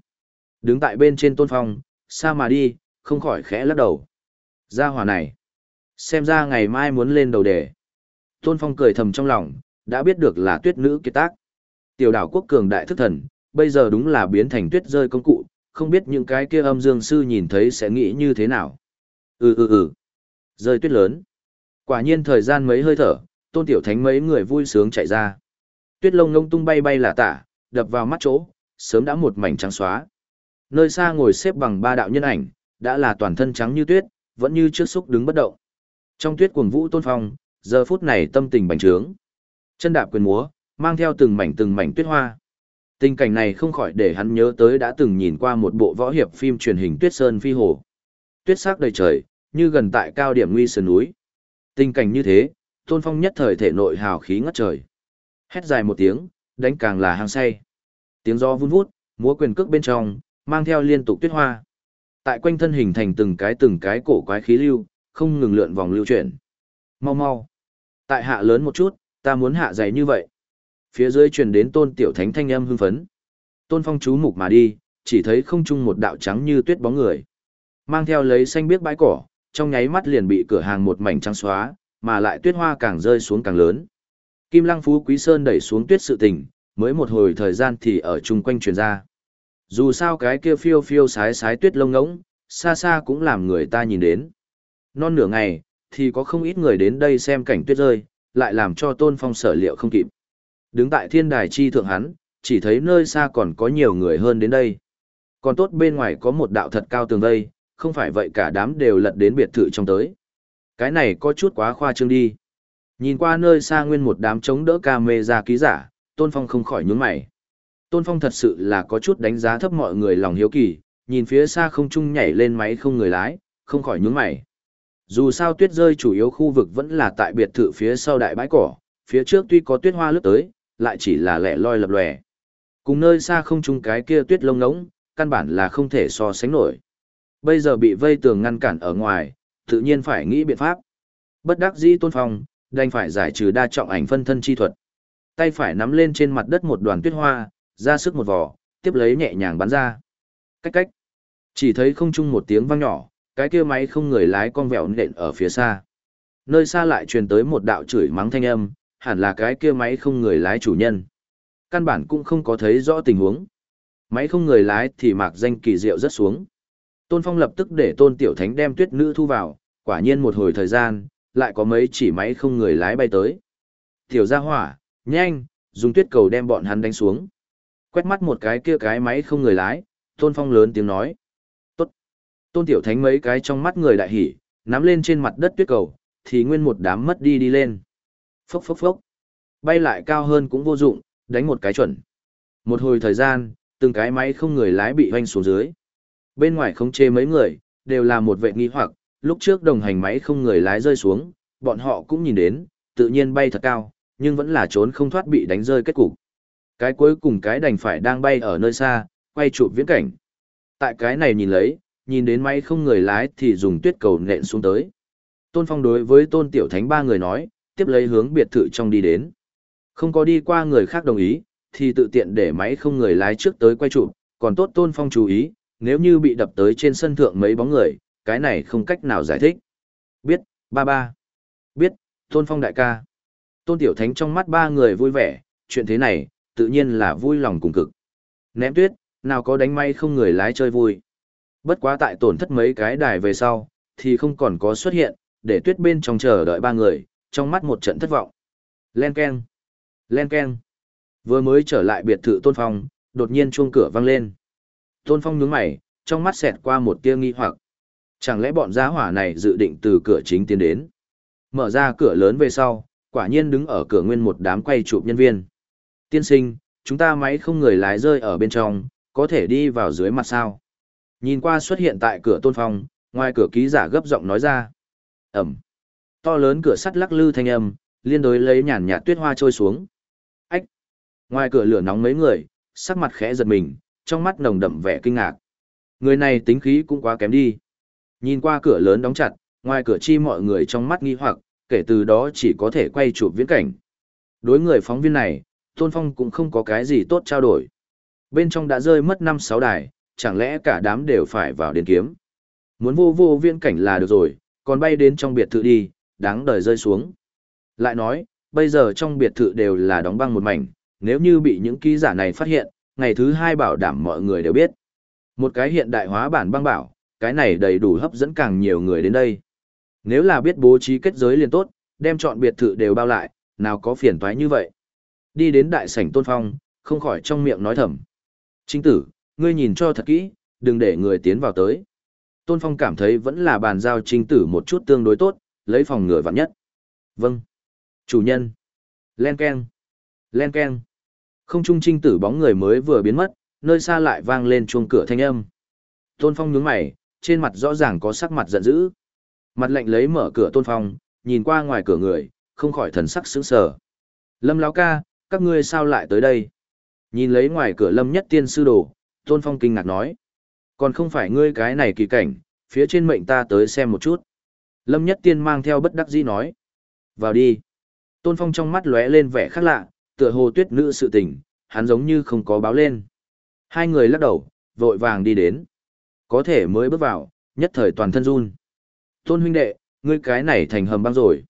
Đứng tại bên trên tôn phong, xa mà đi, không khỏi khẽ lắc đầu. Gia hỏa này, xem ra ngày mai muốn lên đầu đề. Tôn phong cười thầm trong lòng, đã biết được là tuyết nữ kiệt tác. Tiểu đảo quốc cường đại thức thần, bây giờ đúng là biến thành tuyết rơi công cụ, không biết những cái kia âm dương sư nhìn thấy sẽ nghĩ như thế nào. Ừ ừ ừ, rơi tuyết lớn. Quả nhiên thời gian mấy hơi thở, tôn tiểu thánh mấy người vui sướng chạy ra. Tuyết lông ngông tung bay bay là tả, đập vào mắt chỗ, sớm đã một mảnh trắng xóa. Nơi xa ngồi xếp bằng ba đạo nhân ảnh, đã là toàn thân trắng như tuyết, vẫn như trước xúc đứng bất động. Trong tuyết cuồng vũ tôn phong, giờ phút này tâm tình bành trướng. Chân đạp quyền múa, mang theo từng mảnh từng mảnh tuyết hoa. Tình cảnh này không khỏi để hắn nhớ tới đã từng nhìn qua một bộ võ hiệp phim truyền hình Tuyết Sơn Phi Hồ. Tuyết sắc đầy trời, như gần tại cao điểm nguy sơn núi. Tình cảnh như thế, Tôn Phong nhất thời thể nội hào khí ngất trời. Hét dài một tiếng, đánh càng là hang say. Tiếng gió vun vút, múa quyền cước bên trong, mang theo liên tục tuyết hoa. Tại quanh thân hình thành từng cái từng cái cổ quái khí lưu, không ngừng lượn vòng lưu chuyển. Mau mau. Tại hạ lớn một chút, ta muốn hạ dày như vậy. Phía dưới truyền đến tôn tiểu thánh thanh âm hưng phấn. Tôn phong chú mục mà đi, chỉ thấy không trung một đạo trắng như tuyết bóng người. Mang theo lấy xanh biếc bãi cỏ, trong nháy mắt liền bị cửa hàng một mảnh trắng xóa, mà lại tuyết hoa càng rơi xuống càng lớn. Kim Lăng Phú Quý Sơn đẩy xuống tuyết sự tình, mới một hồi thời gian thì ở chung quanh truyền ra. Dù sao cái kia phiêu phiêu sái sái tuyết lông ngỗng, xa xa cũng làm người ta nhìn đến. Non nửa ngày, thì có không ít người đến đây xem cảnh tuyết rơi, lại làm cho tôn phong sở liệu không kịp. Đứng tại thiên đài chi thượng hắn, chỉ thấy nơi xa còn có nhiều người hơn đến đây. Còn tốt bên ngoài có một đạo thật cao tường vây, không phải vậy cả đám đều lật đến biệt thự trong tới. Cái này có chút quá khoa trương đi. Nhìn qua nơi xa nguyên một đám chống đỡ ca mê ra ký giả, Tôn Phong không khỏi nhướng mày. Tôn Phong thật sự là có chút đánh giá thấp mọi người lòng hiếu kỳ, nhìn phía xa không trung nhảy lên máy không người lái, không khỏi nhướng mày. Dù sao tuyết rơi chủ yếu khu vực vẫn là tại biệt thự phía sau đại bãi cỏ, phía trước tuy có tuyết hoa lướt tới, lại chỉ là lẻ loi lập lòe. Cùng nơi xa không chung cái kia tuyết lông ngỗng, căn bản là không thể so sánh nổi. Bây giờ bị vây tường ngăn cản ở ngoài, tự nhiên phải nghĩ biện pháp. Bất đắc dĩ tôn phong, đành phải giải trừ đa trọng ảnh phân thân chi thuật. Tay phải nắm lên trên mặt đất một đoàn tuyết hoa, ra sức một vỏ, tiếp lấy nhẹ nhàng bắn ra. Cách cách. Chỉ thấy không chung một tiếng vang nhỏ, cái kia máy không người lái con vẹo nện ở phía xa. Nơi xa lại truyền tới một đạo chửi mắng thanh âm, hẳn là cái kia máy không người lái chủ nhân. Căn bản cũng không có thấy rõ tình huống. Máy không người lái thì mạc danh kỳ diệu rất xuống. Tôn Phong lập tức để Tôn Tiểu Thánh đem tuyết nữ thu vào, quả nhiên một hồi thời gian, lại có mấy chỉ máy không người lái bay tới. Tiểu gia hỏa, nhanh, dùng tuyết cầu đem bọn hắn đánh xuống. Quét mắt một cái kia cái máy không người lái, Tôn Phong lớn tiếng nói. Tốt. Tôn Tiểu Thánh mấy cái trong mắt người đại hỉ, nắm lên trên mặt đất tuyết cầu, thì nguyên một đám mất đi đi lên. Phốc phốc phốc. Bay lại cao hơn cũng vô dụng, đánh một cái chuẩn. Một hồi thời gian, từng cái máy không người lái bị hoanh xuống dưới. Bên ngoài không chê mấy người, đều là một vệ nghi hoặc, lúc trước đồng hành máy không người lái rơi xuống, bọn họ cũng nhìn đến, tự nhiên bay thật cao, nhưng vẫn là trốn không thoát bị đánh rơi kết cục. Cái cuối cùng cái đành phải đang bay ở nơi xa, quay chụp viễn cảnh. Tại cái này nhìn lấy, nhìn đến máy không người lái thì dùng tuyết cầu nện xuống tới. Tôn Phong đối với Tôn Tiểu Thánh ba người nói, tiếp lấy hướng biệt thự trong đi đến. Không có đi qua người khác đồng ý, thì tự tiện để máy không người lái trước tới quay chụp, còn tốt Tôn Phong chú ý, nếu như bị đập tới trên sân thượng mấy bóng người, cái này không cách nào giải thích. Biết, ba ba. Biết, Tôn Phong đại ca. Tôn Tiểu Thánh trong mắt ba người vui vẻ, chuyện thế này, tự nhiên là vui lòng cùng cực. Ném tuyết, nào có đánh may không người lái chơi vui. Bất quá tại tổn thất mấy cái đài về sau, thì không còn có xuất hiện, để tuyết bên trong chờ đợi ba người, trong mắt một trận thất vọng. Len Ken. Len Ken. Vừa mới trở lại biệt thự Tôn Phong, đột nhiên chuông cửa vang lên. Tôn Phong nhướng mày, trong mắt xẹt qua một tia nghi hoặc. Chẳng lẽ bọn gia hỏa này dự định từ cửa chính tiến đến? Mở ra cửa lớn về sau, quả nhiên đứng ở cửa nguyên một đám quay chụp nhân viên. Tiên sinh, chúng ta máy không người lái rơi ở bên trong, có thể đi vào dưới mặt sao? Nhìn qua xuất hiện tại cửa Tôn Phong, ngoài cửa ký giả gấp giọng nói ra. Ẩm. To lớn cửa sắt lắc lư thanh âm, liên đối lấy nhàn nhạt tuyết hoa trôi xuống. Ách. Ngoài cửa lửa nóng mấy người, sắc mặt khẽ giật mình, trong mắt nồng đậm vẻ kinh ngạc. Người này tính khí cũng quá kém đi. Nhìn qua cửa lớn đóng chặt, ngoài cửa chi mọi người trong mắt nghi hoặc, kể từ đó chỉ có thể quay chụp viễn cảnh. Đối người phóng viên này, Tôn Phong cũng không có cái gì tốt trao đổi. Bên trong đã rơi mất năm sáu đài, chẳng lẽ cả đám đều phải vào đến kiếm. Muốn vô vô viễn cảnh là được rồi, còn bay đến trong biệt thự đi, đáng đời rơi xuống. Lại nói, bây giờ trong biệt thự đều là đóng băng một mảnh, nếu như bị những ký giả này phát hiện, ngày thứ hai bảo đảm mọi người đều biết. Một cái hiện đại hóa bản băng bảo, cái này đầy đủ hấp dẫn càng nhiều người đến đây. Nếu là biết bố trí kết giới liền tốt, đem chọn biệt thự đều bao lại, nào có phiền toái như vậy. Đi đến đại sảnh tôn phong, không khỏi trong miệng nói thầm. Chính tử, ngươi nhìn cho thật kỹ, đừng để người tiến vào tới. Tôn phong cảm thấy vẫn là bàn giao trinh tử một chút tương đối tốt, lấy phòng ngừa vạn nhất. Vâng. Chủ nhân. Len Ken. Len Ken. Không trung trinh tử bóng người mới vừa biến mất, nơi xa lại vang lên chuông cửa thanh âm. Tôn Phong nhướng mày, trên mặt rõ ràng có sắc mặt giận dữ. Mặt lạnh lấy mở cửa Tôn Phong, nhìn qua ngoài cửa người, không khỏi thần sắc sững sờ. Lâm lão ca, các ngươi sao lại tới đây? Nhìn lấy ngoài cửa Lâm Nhất Tiên sư đồ, Tôn Phong kinh ngạc nói. Còn không phải ngươi cái này kỳ cảnh, phía trên mệnh ta tới xem một chút. Lâm Nhất Tiên mang theo bất đắc dĩ nói. Vào đi. Tôn Phong trong mắt lóe lên vẻ khác lạ, tựa hồ tuyết nữ sự tình, hắn giống như không có báo lên. Hai người lắc đầu, vội vàng đi đến. Có thể mới bước vào, nhất thời toàn thân run. Tôn huynh đệ, ngươi cái này thành hầm băng rồi.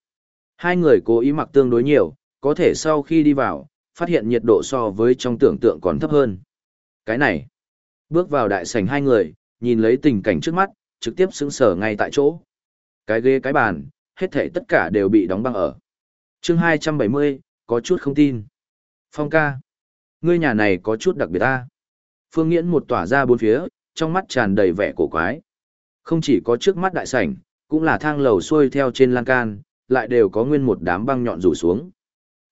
Hai người cố ý mặc tương đối nhiều, có thể sau khi đi vào, phát hiện nhiệt độ so với trong tưởng tượng còn thấp hơn. Cái này, bước vào đại sảnh hai người, nhìn lấy tình cảnh trước mắt, trực tiếp sững sờ ngay tại chỗ. Cái ghế cái bàn, hết thảy tất cả đều bị đóng băng ở. Chương 270, có chút không tin. Phong ca, ngươi nhà này có chút đặc biệt ta. Phương Nghiễn một tỏa ra bốn phía, trong mắt tràn đầy vẻ cổ quái. Không chỉ có trước mắt đại sảnh, cũng là thang lầu xuôi theo trên lan can, lại đều có nguyên một đám băng nhọn rủ xuống.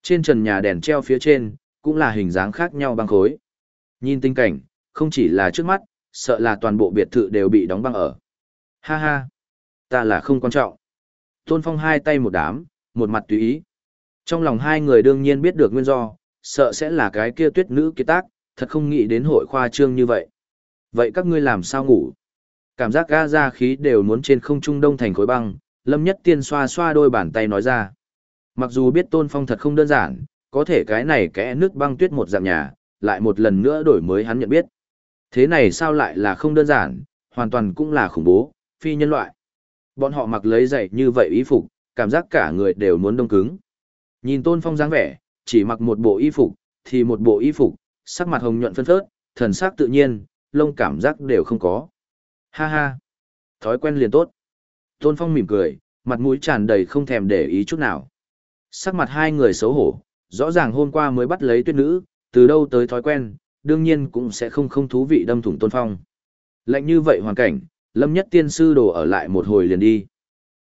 Trên trần nhà đèn treo phía trên, cũng là hình dáng khác nhau băng khối. Nhìn tình cảnh, không chỉ là trước mắt, sợ là toàn bộ biệt thự đều bị đóng băng ở. Ha ha, ta là không quan trọng. Tôn Phong hai tay một đám, một mặt tùy ý. Trong lòng hai người đương nhiên biết được nguyên do, sợ sẽ là cái kia tuyết nữ kiệt tác, thật không nghĩ đến hội khoa trương như vậy. Vậy các ngươi làm sao ngủ? Cảm giác ga ra khí đều muốn trên không trung đông thành khối băng, Lâm Nhất Tiên xoa xoa đôi bàn tay nói ra. Mặc dù biết Tôn Phong thật không đơn giản, có thể cái này kẽ nước băng tuyết một dạng nhà, lại một lần nữa đổi mới hắn nhận biết. Thế này sao lại là không đơn giản, hoàn toàn cũng là khủng bố, phi nhân loại. Bọn họ mặc lấy giày như vậy y phục, cảm giác cả người đều muốn đông cứng. Nhìn Tôn Phong dáng vẻ, chỉ mặc một bộ y phục, thì một bộ y phục, sắc mặt hồng nhuận phân phớt, thần sắc tự nhiên, lông cảm giác đều không có. Ha ha, thói quen liền tốt. Tôn Phong mỉm cười, mặt mũi tràn đầy không thèm để ý chút nào. Sắc mặt hai người xấu hổ, rõ ràng hôm qua mới bắt lấy tuyết nữ, từ đâu tới thói quen, đương nhiên cũng sẽ không không thú vị đâm thủng Tôn Phong. Lạnh như vậy hoàn cảnh, Lâm Nhất Tiên Sư đồ ở lại một hồi liền đi.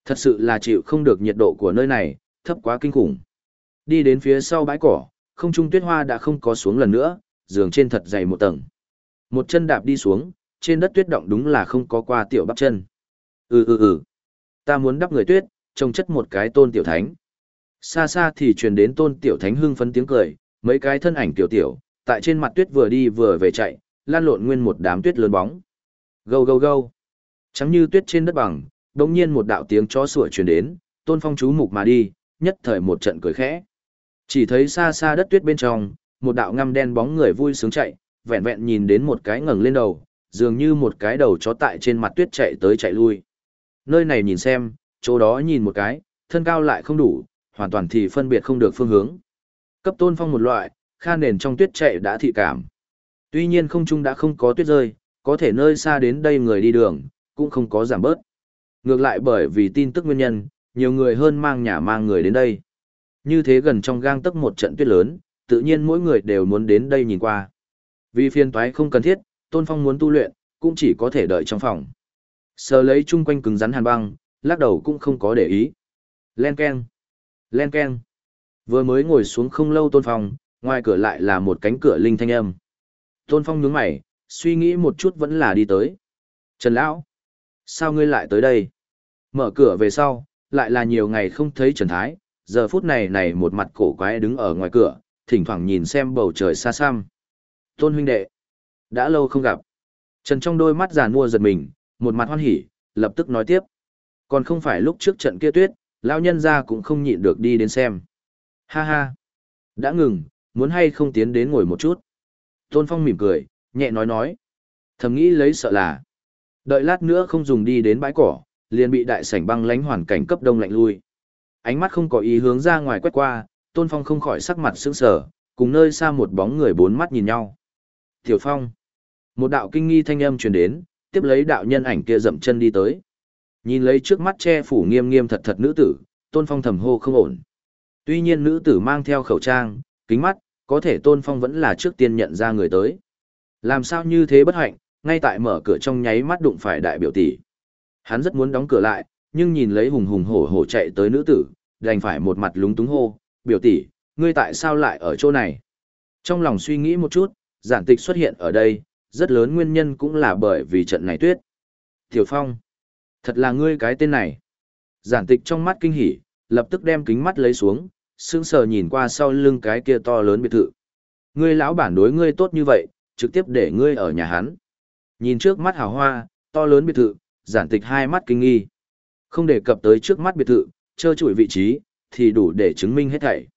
Thật sự là chịu không được nhiệt độ của nơi này, thấp quá kinh khủng. Đi đến phía sau bãi cỏ, không trung tuyết hoa đã không có xuống lần nữa, giường trên thật dày một tầng. Một chân đạp đi xuống, trên đất tuyết động đúng là không có qua tiểu bắp chân. Ừ ừ ừ, ta muốn đắp người tuyết, trông chất một cái tôn tiểu thánh. Xa xa thì truyền đến tôn tiểu thánh hưng phấn tiếng cười, mấy cái thân ảnh tiểu tiểu, tại trên mặt tuyết vừa đi vừa về chạy, lan lộn nguyên một đám tuyết lớn bóng. Gâu gâu gâu. Trắng như tuyết trên đất bằng, đồng nhiên một đạo tiếng chó sủa truyền đến, tôn phong chú mục mà đi, nhất thời một trận cười khẽ. Chỉ thấy xa xa đất tuyết bên trong, một đạo ngăm đen bóng người vui sướng chạy, vẹn vẹn nhìn đến một cái ngẩng lên đầu, dường như một cái đầu chó tại trên mặt tuyết chạy tới chạy lui. Nơi này nhìn xem, chỗ đó nhìn một cái, thân cao lại không đủ, hoàn toàn thì phân biệt không được phương hướng. Cấp tôn phong một loại, kha nền trong tuyết chạy đã thị cảm. Tuy nhiên không trung đã không có tuyết rơi, có thể nơi xa đến đây người đi đường, cũng không có giảm bớt. Ngược lại bởi vì tin tức nguyên nhân, nhiều người hơn mang nhà mang người đến đây. Như thế gần trong gang tấc một trận tuyết lớn, tự nhiên mỗi người đều muốn đến đây nhìn qua. Vì phiên toái không cần thiết, Tôn Phong muốn tu luyện, cũng chỉ có thể đợi trong phòng. Sờ lấy chung quanh cứng rắn hàn băng, lắc đầu cũng không có để ý. Len keng, len keng. Vừa mới ngồi xuống không lâu Tôn Phong, ngoài cửa lại là một cánh cửa linh thanh âm. Tôn Phong nhướng mày, suy nghĩ một chút vẫn là đi tới. Trần Lão, sao ngươi lại tới đây? Mở cửa về sau, lại là nhiều ngày không thấy Trần Thái, giờ phút này này một mặt cổ quái đứng ở ngoài cửa, thỉnh thoảng nhìn xem bầu trời xa xăm. Tôn huynh đệ, đã lâu không gặp. Trần trong đôi mắt giàn mua giật mình, một mặt hoan hỉ, lập tức nói tiếp. Còn không phải lúc trước trận kia tuyết, lão nhân ra cũng không nhịn được đi đến xem. Ha ha, đã ngừng, muốn hay không tiến đến ngồi một chút. Tôn Phong mỉm cười, nhẹ nói nói. Thầm nghĩ lấy sợ là. Đợi lát nữa không dùng đi đến bãi cỏ, liền bị đại sảnh băng lánh hoàn cảnh cấp đông lạnh lui. Ánh mắt không có ý hướng ra ngoài quét qua, Tôn Phong không khỏi sắc mặt sững sờ, cùng nơi xa một bóng người bốn mắt nhìn nhau. Tiểu Phong. Một đạo kinh nghi thanh âm truyền đến, tiếp lấy đạo nhân ảnh kia dậm chân đi tới. Nhìn lấy trước mắt che phủ nghiêm nghiêm thật thật nữ tử, Tôn Phong thầm hô không ổn. Tuy nhiên nữ tử mang theo khẩu trang, kính mắt, có thể Tôn Phong vẫn là trước tiên nhận ra người tới. Làm sao như thế bất hạnh, ngay tại mở cửa trong nháy mắt đụng phải đại biểu tỷ. Hắn rất muốn đóng cửa lại, nhưng nhìn lấy hùng hùng hổ hổ chạy tới nữ tử, đành phải một mặt lúng túng hô, biểu tỷ, ngươi tại sao lại ở chỗ này? Trong lòng suy nghĩ một chút, giản tịch xuất hiện ở đây, rất lớn nguyên nhân cũng là bởi vì trận này tuyết. Tiểu Phong, thật là ngươi cái tên này. Giản tịch trong mắt kinh hỉ, lập tức đem kính mắt lấy xuống, sững sờ nhìn qua sau lưng cái kia to lớn biệt thự. Ngươi lão bản đối ngươi tốt như vậy, trực tiếp để ngươi ở nhà hắn. Nhìn trước mắt hào hoa, to lớn biệt thự, giản tịch hai mắt kinh nghi. Không đề cập tới trước mắt biệt thự, trơ trụi vị trí, thì đủ để chứng minh hết thảy.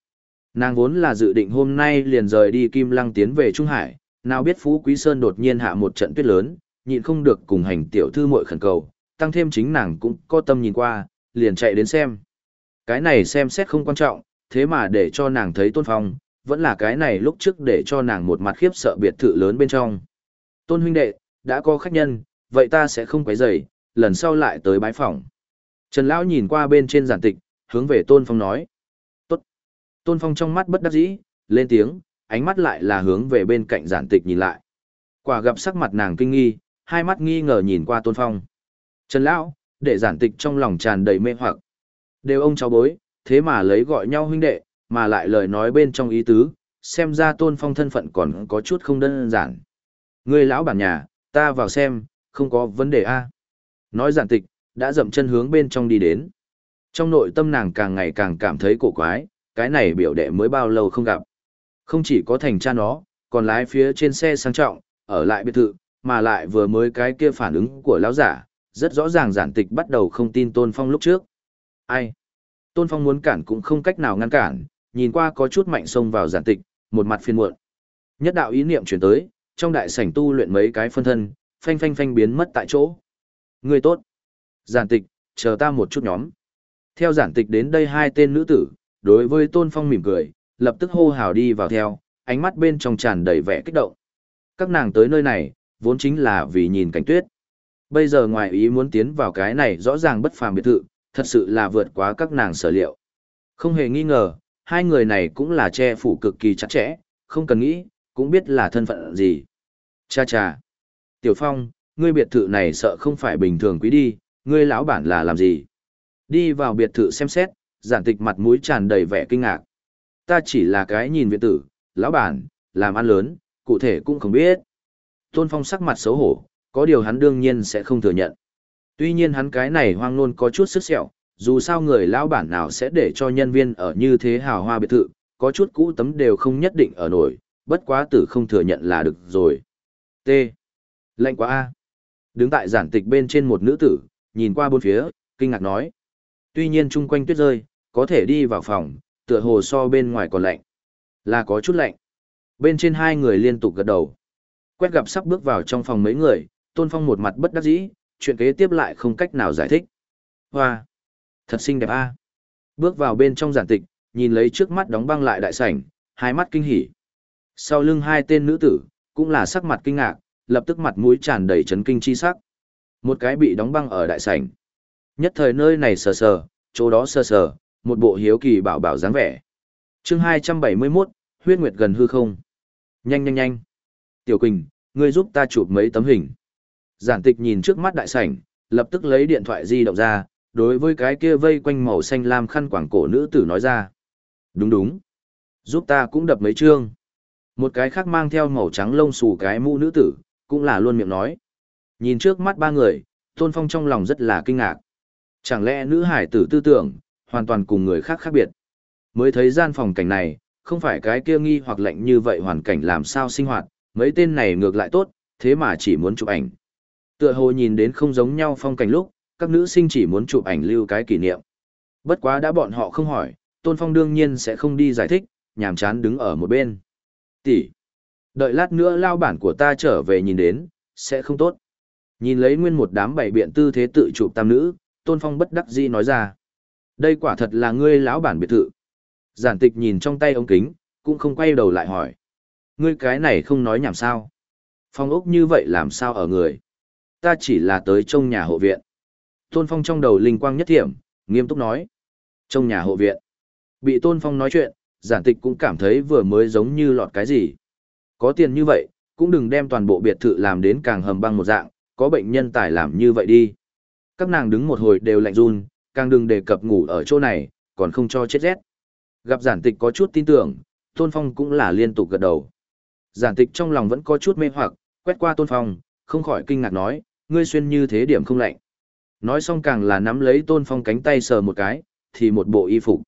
Nàng vốn là dự định hôm nay liền rời đi Kim Lăng tiến về Trung Hải, nào biết Phú Quý Sơn đột nhiên hạ một trận tuyết lớn, nhịn không được cùng hành tiểu thư muội khẩn cầu, tăng thêm chính nàng cũng có tâm nhìn qua, liền chạy đến xem. Cái này xem xét không quan trọng, thế mà để cho nàng thấy Tôn Phong, vẫn là cái này lúc trước để cho nàng một mặt khiếp sợ biệt thự lớn bên trong. Tôn huynh đệ, đã có khách nhân, vậy ta sẽ không quấy rầy, lần sau lại tới bái phòng. Trần Lão nhìn qua bên trên giản tịch, hướng về Tôn Phong nói. Tốt. Tôn Phong trong mắt bất đắc dĩ, lên tiếng, ánh mắt lại là hướng về bên cạnh giản tịch nhìn lại. Quả gặp sắc mặt nàng kinh nghi, hai mắt nghi ngờ nhìn qua Tôn Phong. Trần Lão, để giản tịch trong lòng tràn đầy mê hoặc. Đều ông cháu bối, thế mà lấy gọi nhau huynh đệ, mà lại lời nói bên trong ý tứ, xem ra Tôn Phong thân phận còn có chút không đơn giản. Người lão bản nhà, ta vào xem, không có vấn đề a. Nói giản tịch, đã dậm chân hướng bên trong đi đến. Trong nội tâm nàng càng ngày càng cảm thấy cổ quái, cái này biểu đệ mới bao lâu không gặp. Không chỉ có thành cha nó, còn lái phía trên xe sang trọng, ở lại biệt thự, mà lại vừa mới cái kia phản ứng của lão giả, rất rõ ràng giản tịch bắt đầu không tin Tôn Phong lúc trước. Ai? Tôn Phong muốn cản cũng không cách nào ngăn cản, nhìn qua có chút mạnh xông vào giản tịch, một mặt phiền muộn. Nhất đạo ý niệm chuyển tới, trong đại sảnh tu luyện mấy cái phân thân, phanh phanh phanh biến mất tại chỗ. Người tốt. Giản tịch, chờ ta một chút nhóm. Theo giản tịch đến đây hai tên nữ tử, đối với Tôn Phong mỉm cười, lập tức hô hào đi vào theo, ánh mắt bên trong tràn đầy vẻ kích động. Các nàng tới nơi này, vốn chính là vì nhìn cảnh tuyết. Bây giờ ngoài ý muốn tiến vào cái này rõ ràng bất phàm biệt thự, thật sự là vượt quá các nàng sở liệu. Không hề nghi ngờ, hai người này cũng là che phủ cực kỳ chặt chẽ, không cần nghĩ, cũng biết là thân phận gì. Cha cha. Tiểu Phong, ngươi biệt thự này sợ không phải bình thường quý đi, ngươi lão bản là làm gì? Đi vào biệt thự xem xét, giản tịch mặt mũi tràn đầy vẻ kinh ngạc. Ta chỉ là cái nhìn viện tử, lão bản, làm ăn lớn, cụ thể cũng không biết. Tôn Phong sắc mặt xấu hổ, có điều hắn đương nhiên sẽ không thừa nhận. Tuy nhiên hắn cái này hoang nôn có chút sức sẹo, dù sao người lão bản nào sẽ để cho nhân viên ở như thế hào hoa biệt thự, có chút cũ tấm đều không nhất định ở nổi, bất quá tử không thừa nhận là được rồi. T. Lạnh quá A. Đứng tại giản tịch bên trên một nữ tử, nhìn qua bốn phía, kinh ngạc nói. Tuy nhiên chung quanh tuyết rơi, có thể đi vào phòng, tựa hồ so bên ngoài còn lạnh. Là có chút lạnh. Bên trên hai người liên tục gật đầu. Quét gặp sắp bước vào trong phòng mấy người, Tôn Phong một mặt bất đắc dĩ, chuyện kế tiếp lại không cách nào giải thích. Hoa! Thật xinh đẹp a. Bước vào bên trong giản tịch, nhìn lấy trước mắt đóng băng lại đại sảnh, hai mắt kinh hỉ. Sau lưng hai tên nữ tử, cũng là sắc mặt kinh ngạc, lập tức mặt mũi tràn đầy chấn kinh chi sắc. Một cái bị đóng băng ở đại sảnh. Nhất thời nơi này sờ sờ, chỗ đó sờ sờ, một bộ hiếu kỳ bảo bảo dáng vẻ. Chương 271, huyết nguyệt gần hư không. Nhanh nhanh nhanh. Tiểu Quỳnh, ngươi giúp ta chụp mấy tấm hình. Giản tịch nhìn trước mắt đại sảnh, lập tức lấy điện thoại di động ra, đối với cái kia vây quanh màu xanh lam khăn quảng cổ nữ tử nói ra. Đúng đúng. Giúp ta cũng đập mấy chương. Một cái khác mang theo màu trắng lông xù cái mũ nữ tử, cũng là luôn miệng nói. Nhìn trước mắt ba người, Tôn Phong trong lòng rất là kinh ngạc. Chẳng lẽ nữ hải tử tư tưởng, hoàn toàn cùng người khác khác biệt. Mới thấy gian phòng cảnh này, không phải cái kia nghi hoặc lạnh như vậy hoàn cảnh làm sao sinh hoạt, mấy tên này ngược lại tốt, thế mà chỉ muốn chụp ảnh. Tựa hồ nhìn đến không giống nhau phong cảnh lúc, các nữ sinh chỉ muốn chụp ảnh lưu cái kỷ niệm. Bất quá đã bọn họ không hỏi, Tôn Phong đương nhiên sẽ không đi giải thích, nhàm chán đứng ở một bên. Tỷ, đợi lát nữa lao bản của ta trở về nhìn đến, sẽ không tốt. Nhìn lấy nguyên một đám bảy biện tư thế tự chụp tam nữ, Tôn Phong bất đắc dĩ nói ra. Đây quả thật là ngươi lão bản biệt thự. Giản tịch nhìn trong tay ống kính, cũng không quay đầu lại hỏi. Ngươi cái này không nói nhảm sao. Phong ốc như vậy làm sao ở người. Ta chỉ là tới trong nhà hộ viện. Tôn Phong trong đầu linh quang nhất thiểm, nghiêm túc nói. Trong nhà hộ viện. Bị Tôn Phong nói chuyện, giản tịch cũng cảm thấy vừa mới giống như lọt cái gì. Có tiền như vậy, cũng đừng đem toàn bộ biệt thự làm đến càng hầm băng một dạng, có bệnh nhân tài làm như vậy đi. Các nàng đứng một hồi đều lạnh run, càng đừng đề cập ngủ ở chỗ này, còn không cho chết rét. Gặp giản tịch có chút tin tưởng, Tôn Phong cũng là liên tục gật đầu. Giản tịch trong lòng vẫn có chút mê hoặc, quét qua Tôn Phong, không khỏi kinh ngạc nói, ngươi xuyên như thế điểm không lạnh. Nói xong càng là nắm lấy Tôn Phong cánh tay sờ một cái, thì một bộ y phục.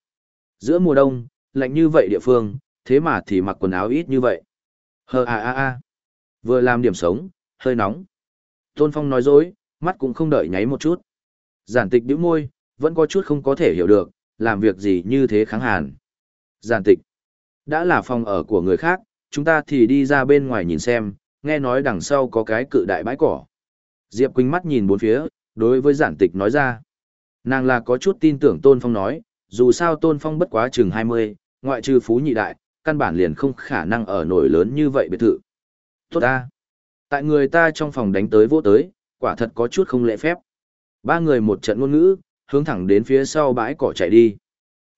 Giữa mùa đông, lạnh như vậy địa phương, thế mà thì mặc quần áo ít như vậy. Hờ à à à. Vừa làm điểm sống, hơi nóng. Tôn Phong nói dối, mắt cũng không đợi nháy một chút. Giản tịch bĩu môi, vẫn có chút không có thể hiểu được, làm việc gì như thế kháng hàn. Giản tịch. Đã là phòng ở của người khác, chúng ta thì đi ra bên ngoài nhìn xem, nghe nói đằng sau có cái cự đại bãi cỏ. Diệp Quỳnh mắt nhìn bốn phía, đối với giản tịch nói ra. Nàng là có chút tin tưởng Tôn Phong nói, dù sao Tôn Phong bất quá chừng 20, ngoại trừ phú nhị đại, căn bản liền không khả năng ở nổi lớn như vậy biệt thự. Tốt ta. Tại người ta trong phòng đánh tới vô tới, quả thật có chút không lễ phép. Ba người một trận ngôn ngữ, hướng thẳng đến phía sau bãi cỏ chạy đi.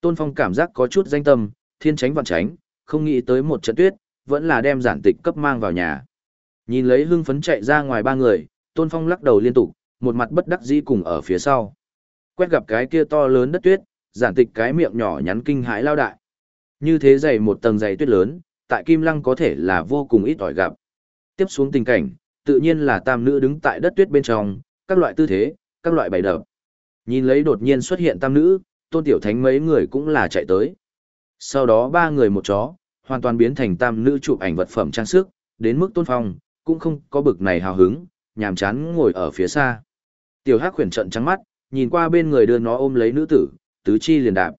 Tôn Phong cảm giác có chút danh tâm, thiên tránh vạn tránh, không nghĩ tới một trận tuyết, vẫn là đem giản tịch cấp mang vào nhà. Nhìn lấy hưng phấn chạy ra ngoài ba người, Tôn Phong lắc đầu liên tục, một mặt bất đắc dĩ cùng ở phía sau. Quét gặp cái kia to lớn đất tuyết, giản tịch cái miệng nhỏ nhắn kinh hãi lao đại. Như thế dày một tầng dày tuyết lớn, tại Kim Lăng có thể là vô cùng ít ỏi gặp. Tiếp xuống tình cảnh, tự nhiên là tam nữ đứng tại đất tuyết bên trong, các loại tư thế, các loại bày đập. Nhìn lấy đột nhiên xuất hiện tam nữ, tôn tiểu thánh mấy người cũng là chạy tới. Sau đó ba người một chó, hoàn toàn biến thành tam nữ chụp ảnh vật phẩm trang sức, đến mức tôn phong, cũng không có bực này hào hứng, nhàm chán ngồi ở phía xa. Tiểu Hắc khuyển trận trắng mắt, nhìn qua bên người đưa nó ôm lấy nữ tử, tứ chi liền đạp.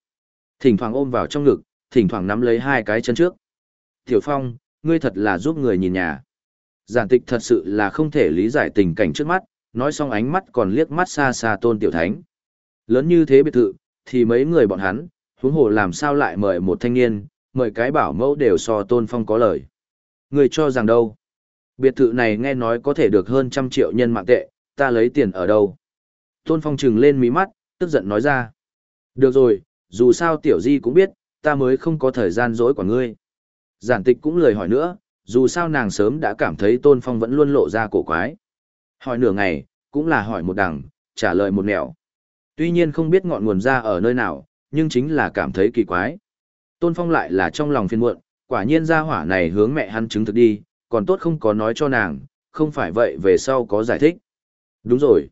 Thỉnh thoảng ôm vào trong ngực, thỉnh thoảng nắm lấy hai cái chân trước. Tiểu Phong, ngươi thật là giúp người nhìn nhà. Giản tịch thật sự là không thể lý giải tình cảnh trước mắt, nói xong ánh mắt còn liếc mắt xa xa tôn tiểu thánh. Lớn như thế biệt thự, thì mấy người bọn hắn, huống hồ làm sao lại mời một thanh niên, mời cái bảo mẫu đều so tôn phong có lời. Người cho rằng đâu? Biệt thự này nghe nói có thể được hơn trăm triệu nhân mạng tệ, ta lấy tiền ở đâu? Tôn phong trừng lên mí mắt, tức giận nói ra. Được rồi, dù sao tiểu di cũng biết, ta mới không có thời gian dỗi của ngươi. Giản tịch cũng lời hỏi nữa, dù sao nàng sớm đã cảm thấy tôn phong vẫn luôn lộ ra cổ quái. Hỏi nửa ngày, cũng là hỏi một đằng, trả lời một nẻo. Tuy nhiên không biết ngọn nguồn ra ở nơi nào, nhưng chính là cảm thấy kỳ quái. Tôn phong lại là trong lòng phiền muộn, quả nhiên ra hỏa này hướng mẹ hắn chứng thực đi, còn tốt không có nói cho nàng, không phải vậy về sau có giải thích. Đúng rồi.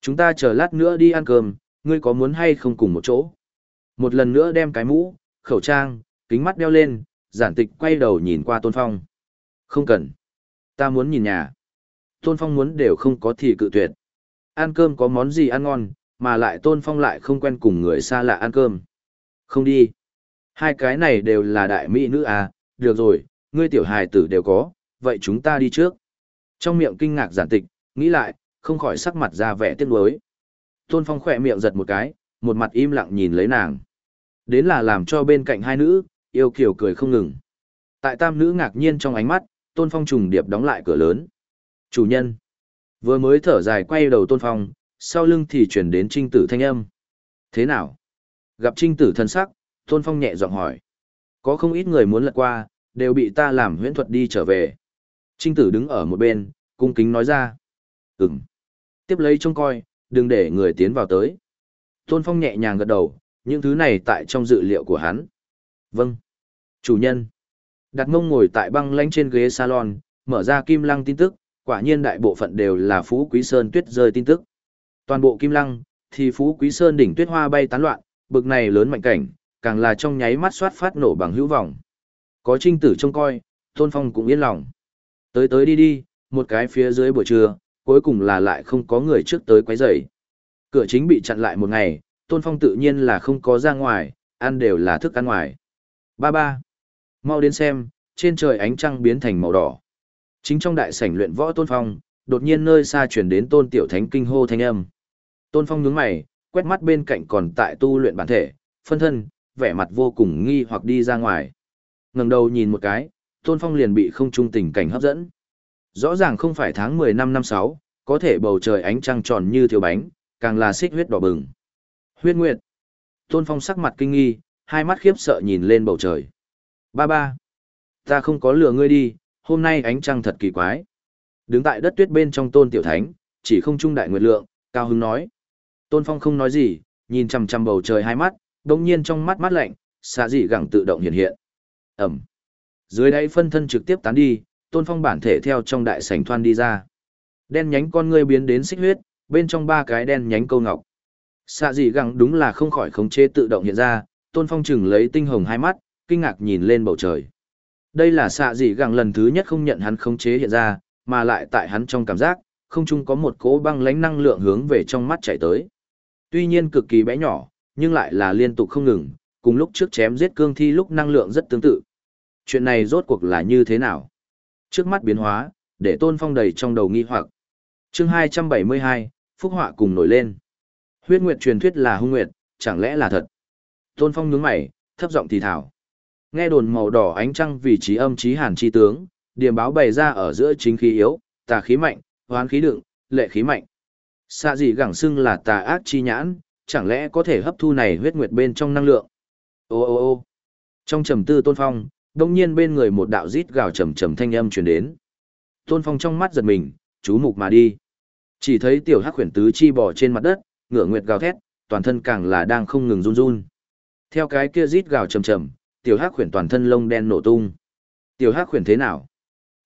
Chúng ta chờ lát nữa đi ăn cơm, ngươi có muốn hay không cùng một chỗ? Một lần nữa đem cái mũ, khẩu trang, kính mắt đeo lên, giản tịch quay đầu nhìn qua Tôn Phong. Không cần. Ta muốn nhìn nhà. Tôn Phong muốn đều không có thì cự tuyệt. Ăn cơm có món gì ăn ngon, mà lại Tôn Phong lại không quen cùng người xa lạ ăn cơm. Không đi. Hai cái này đều là đại mỹ nữ à, được rồi, ngươi tiểu hài tử đều có, vậy chúng ta đi trước. Trong miệng kinh ngạc giản tịch, nghĩ lại, không khỏi sắc mặt ra vẻ tiếc nuối. Tôn Phong khỏe miệng giật một cái, một mặt im lặng nhìn lấy nàng. Đến là làm cho bên cạnh hai nữ, yêu kiều cười không ngừng. Tại tam nữ ngạc nhiên trong ánh mắt, Tôn Phong trùng điệp đóng lại cửa lớn. Chủ nhân. Vừa mới thở dài quay đầu Tôn Phong, sau lưng thì chuyển đến trinh tử thanh âm. Thế nào? Gặp trinh tử thân sắc, Tôn Phong nhẹ giọng hỏi. Có không ít người muốn lật qua, đều bị ta làm huyễn thuật đi trở về. Trinh tử đứng ở một bên, cung kính nói ra. Ừm. Tiếp lấy trông coi, đừng để người tiến vào tới. Tôn Phong nhẹ nhàng gật đầu, những thứ này tại trong dự liệu của hắn. Vâng. Chủ nhân. Đặt mông ngồi tại băng lánh trên ghế salon, mở ra kim lăng tin tức, quả nhiên đại bộ phận đều là Phú Quý Sơn tuyết rơi tin tức. Toàn bộ kim lăng, thì Phú Quý Sơn đỉnh tuyết hoa bay tán loạn, bực này lớn mạnh cảnh, càng là trong nháy mắt xoát phát nổ bằng hữu vọng. Có trinh tử trông coi, Tôn Phong cũng yên lòng. Tới tới đi đi, một cái phía dưới buổi trưa, cuối cùng là lại không có người trước tới quấy rầy. Cửa chính bị chặn lại một ngày, Tôn Phong tự nhiên là không có ra ngoài, ăn đều là thức ăn ngoài. Ba ba. Mau đến xem, trên trời ánh trăng biến thành màu đỏ. Chính trong đại sảnh luyện võ Tôn Phong, đột nhiên nơi xa chuyển đến Tôn Tiểu Thánh kinh hô thanh âm. Tôn Phong nhướng mày, quét mắt bên cạnh còn tại tu luyện bản thể, phân thân, vẻ mặt vô cùng nghi hoặc đi ra ngoài. Ngẩng đầu nhìn một cái, Tôn Phong liền bị không trung tình cảnh hấp dẫn. Rõ ràng không phải tháng 10 năm năm sáu, có thể bầu trời ánh trăng tròn như thiếu bánh, càng là xích huyết đỏ bừng. Huyết Nguyệt. Tôn Phong sắc mặt kinh nghi, hai mắt khiếp sợ nhìn lên bầu trời. Ba ba. Ta không có lừa ngươi đi, hôm nay ánh trăng thật kỳ quái. Đứng tại đất tuyết bên trong Tôn Tiểu Thánh, chỉ không trung đại nguyệt lượng, cao hứng nói. Tôn Phong không nói gì, nhìn chằm chằm bầu trời hai mắt, đồng nhiên trong mắt mắt lạnh, xạ dị gẳng tự động hiện hiện. Ẩm. Dưới đáy phân thân trực tiếp tán đi, Tôn Phong bản thể theo trong đại sảnh thoan đi ra. Đen nhánh con ngươi biến đến xích huyết, bên trong ba cái đen nhánh câu ngọc. Xạ dị gẳng đúng là không khỏi khống chế tự động hiện ra, tôn phong chừng lấy tinh hồng hai mắt, kinh ngạc nhìn lên bầu trời. Đây là xạ dị gẳng lần thứ nhất không nhận hắn khống chế hiện ra, mà lại tại hắn trong cảm giác, không chung có một cỗ băng lánh năng lượng hướng về trong mắt chạy tới. Tuy nhiên cực kỳ bé nhỏ, nhưng lại là liên tục không ngừng, cùng lúc trước chém giết cương thi lúc năng lượng rất tương tự. Chuyện này rốt cuộc là như thế nào? Trước mắt biến hóa, để tôn phong đầy trong đầu nghi hoặc. chương 272, Phúc Họa cùng nổi lên. Huyết nguyệt truyền thuyết là hung nguyệt, chẳng lẽ là thật? Tôn Phong nhướng mày, thấp giọng thì thảo. Nghe đồn màu đỏ ánh trăng vì trí âm trí hàn chi tướng, điểm báo bày ra ở giữa chính khí yếu, tà khí mạnh, hoán khí đựng, lệ khí mạnh. Xạ gì gẳng xưng là tà ác chi nhãn, chẳng lẽ có thể hấp thu này huyết nguyệt bên trong năng lượng? Ô ô ô. Trong trầm tư Tôn Phong, đông nhiên bên người một đạo rít gào trầm trầm thanh âm truyền đến. Tôn Phong trong mắt giật mình, chú mục mà đi. Chỉ thấy tiểu hắc khuyển tứ chi bò trên mặt đất, ngửa nguyệt gào thét, toàn thân càng là đang không ngừng run run. Theo cái kia rít gào trầm trầm, tiểu hắc khuyển toàn thân lông đen nổ tung. Tiểu hắc khuyển thế nào?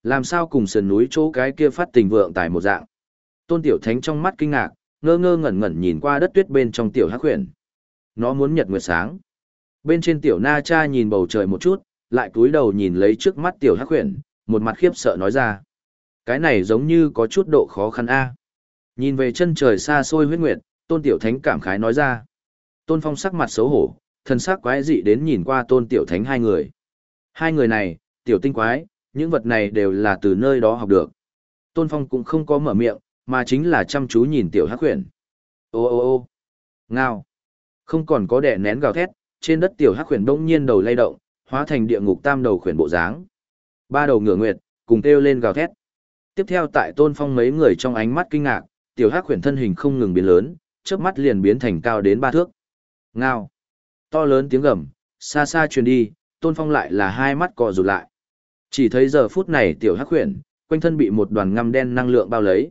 Làm sao cùng sườn núi chỗ cái kia phát tình vượng tại một dạng? Tôn tiểu thánh trong mắt kinh ngạc, ngơ ngơ ngẩn ngẩn nhìn qua đất tuyết bên trong tiểu hắc khuyển. nó muốn nhật nguyệt sáng. Bên trên tiểu na cha nhìn bầu trời một chút, lại cúi đầu nhìn lấy trước mắt tiểu hắc huyền, một mặt khiếp sợ nói ra. Cái này giống như có chút độ khó khăn a. Nhìn về chân trời xa xôi huyết nguyệt, tôn tiểu thánh cảm khái nói ra. Tôn phong sắc mặt xấu hổ, thần sắc quái dị đến nhìn qua tôn tiểu thánh hai người. Hai người này, tiểu tinh quái, những vật này đều là từ nơi đó học được. Tôn phong cũng không có mở miệng, mà chính là chăm chú nhìn tiểu hắc huyền. Ô ô ô ngao. Không còn có đẻ nén gào thét, trên đất tiểu hắc huyền đông nhiên đầu lay động, hóa thành địa ngục tam đầu khuyển bộ dáng. Ba đầu ngửa nguyệt, cùng kêu lên gào thét. Tiếp theo tại tôn phong mấy người trong ánh mắt kinh ngạc, tiểu hắc khuyển thân hình không ngừng biến lớn, chớp mắt liền biến thành cao đến ba thước. Ngao. To lớn tiếng gầm, xa xa truyền đi, tôn phong lại là hai mắt cọ rụt lại. Chỉ thấy giờ phút này tiểu hắc Huyền quanh thân bị một đoàn ngăm đen năng lượng bao lấy.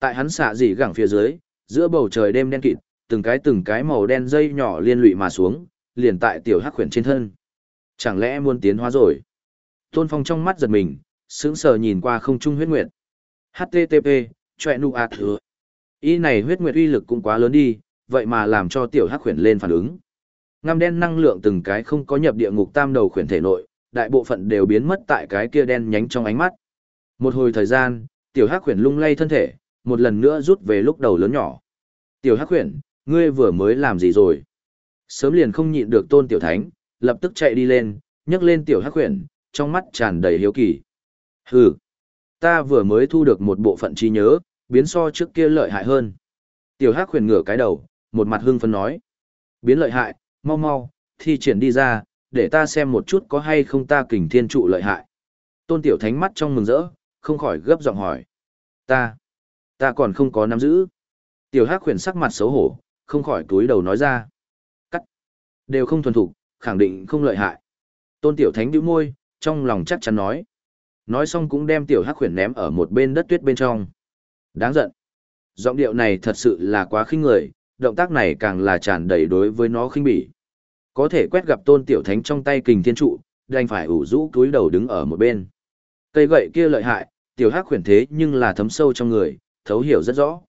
Tại hắn xạ dỉ gẳng phía dưới, giữa bầu trời đêm đen kịt, từng cái từng cái màu đen dây nhỏ liên lụy mà xuống, liền tại tiểu hắc Huyền trên thân. Chẳng lẽ muốn tiến hóa rồi? Tôn Phong trong mắt giật mình, sững sờ nhìn qua không trung huyết nguyệt. HTTP, chọe nụ ạt thừa. Y này huyết nguyệt uy lực cũng quá lớn đi, vậy mà làm cho tiểu hắc khuyển lên phản ứng. Ngăm đen năng lượng từng cái không có nhập địa ngục tam đầu khuyển thể nội, đại bộ phận đều biến mất tại cái kia đen nhánh trong ánh mắt. Một hồi thời gian, tiểu hắc khuyển lung lay thân thể, một lần nữa rút về lúc đầu lớn nhỏ. Tiểu hắc khuyển, ngươi vừa mới làm gì rồi? Sớm liền không nhịn được tôn tiểu thánh, lập tức chạy đi lên, nhấc lên tiểu hắc khuyển, trong mắt tràn đầy hiếu kỳ. Hừ, ta vừa mới thu được một bộ phận trí nhớ, biến so trước kia lợi hại hơn. Tiểu hắc khuyển ngửa cái đầu, một mặt hưng phấn nói. Biến lợi hại, mau mau, thi triển đi ra, để ta xem một chút có hay không ta kình thiên trụ lợi hại. Tôn tiểu thánh mắt trong mừng rỡ, không khỏi gấp giọng hỏi. Ta, ta còn không có nắm giữ. Tiểu hắc khuyển sắc mặt xấu hổ, không khỏi túi đầu nói ra. Cắt, đều không thuần thục, khẳng định không lợi hại. Tôn tiểu thánh bĩu môi, trong lòng chắc chắn nói. Nói xong cũng đem tiểu hắc khuyển ném ở một bên đất tuyết bên trong. Đáng giận. Giọng điệu này thật sự là quá khinh người, động tác này càng là tràn đầy đối với nó khinh bỉ. Có thể quét gặp tôn tiểu thánh trong tay kình thiên trụ, đành phải ủ rũ túi đầu đứng ở một bên. Cây gậy kia lợi hại, tiểu hắc khuyển thế nhưng là thấm sâu trong người, thấu hiểu rất rõ.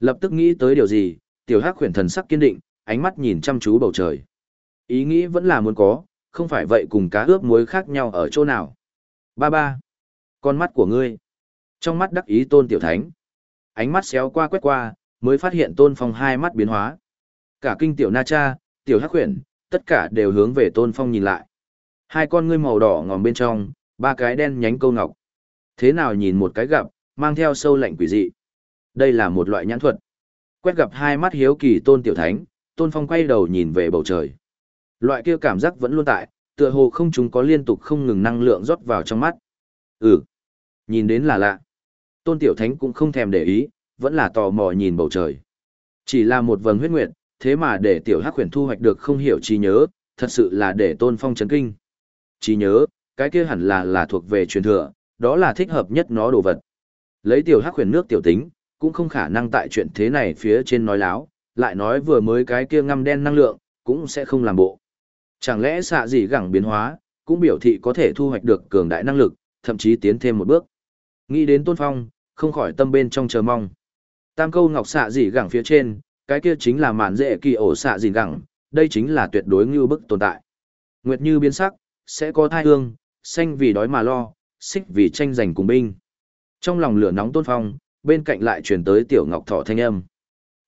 Lập tức nghĩ tới điều gì, tiểu hắc khuyển thần sắc kiên định, ánh mắt nhìn chăm chú bầu trời. Ý nghĩ vẫn là muốn có, không phải vậy cùng cá ướp muối khác nhau ở chỗ nào. Ba ba. Con mắt của ngươi. Trong mắt đắc ý tôn tiểu thánh. Ánh mắt xéo qua quét qua, mới phát hiện tôn phong hai mắt biến hóa. Cả kinh tiểu na cha, tiểu hắc huyền, tất cả đều hướng về tôn phong nhìn lại. Hai con ngươi màu đỏ ngòm bên trong, ba cái đen nhánh câu ngọc. Thế nào nhìn một cái gặp, mang theo sâu lạnh quỷ dị. Đây là một loại nhãn thuật. Quét gặp hai mắt hiếu kỳ tôn tiểu thánh, tôn phong quay đầu nhìn về bầu trời. Loại kia cảm giác vẫn luôn tại, tựa hồ không chúng có liên tục không ngừng năng lượng rót vào trong mắt. Ừ, nhìn đến là lạ. Tôn Tiểu Thánh cũng không thèm để ý, vẫn là tò mò nhìn bầu trời. Chỉ là một vầng huyết nguyệt, thế mà để Tiểu Hắc Huyền thu hoạch được không hiểu trí nhớ, thật sự là để Tôn Phong chấn kinh. Trí nhớ, cái kia hẳn là là thuộc về truyền thừa, đó là thích hợp nhất nó đồ vật. Lấy Tiểu Hắc Huyền nước tiểu tính, cũng không khả năng tại chuyện thế này phía trên nói láo, lại nói vừa mới cái kia ngăm đen năng lượng, cũng sẽ không làm bộ. Chẳng lẽ xạ gì gẳng biến hóa, cũng biểu thị có thể thu hoạch được cường đại năng lực, thậm chí tiến thêm một bước. Nghĩ đến Tôn Phong, không khỏi tâm bên trong chờ mong. Tam câu ngọc xạ gì gẳng phía trên, cái kia chính là màn dễ kỳ ổ xạ gì gẳng, đây chính là tuyệt đối như bức tồn tại. Nguyệt như biến sắc, sẽ có thai hương, xanh vì đói mà lo, xích vì tranh giành cùng binh. Trong lòng lửa nóng Tôn Phong, bên cạnh lại truyền tới tiểu ngọc thọ thanh âm.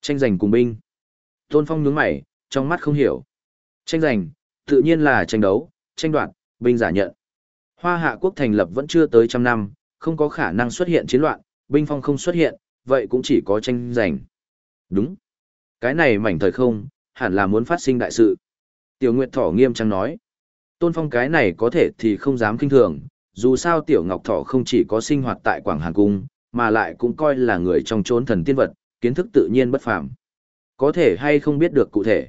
Tranh giành cùng binh. Tôn Phong nhướng mày, trong mắt không hiểu. Tranh giành, tự nhiên là tranh đấu, tranh đoạt, binh giả nhận. Hoa hạ quốc thành lập vẫn chưa tới trăm năm, không có khả năng xuất hiện chiến loạn, binh phong không xuất hiện, vậy cũng chỉ có tranh giành. Đúng. Cái này mảnh thời không, hẳn là muốn phát sinh đại sự. Tiểu Nguyệt Thỏ nghiêm trang nói. Tôn Phong cái này có thể thì không dám kinh thường, dù sao Tiểu Ngọc Thỏ không chỉ có sinh hoạt tại Quảng Hàn Cung, mà lại cũng coi là người trong chốn thần tiên vật, kiến thức tự nhiên bất phàm. Có thể hay không biết được cụ thể.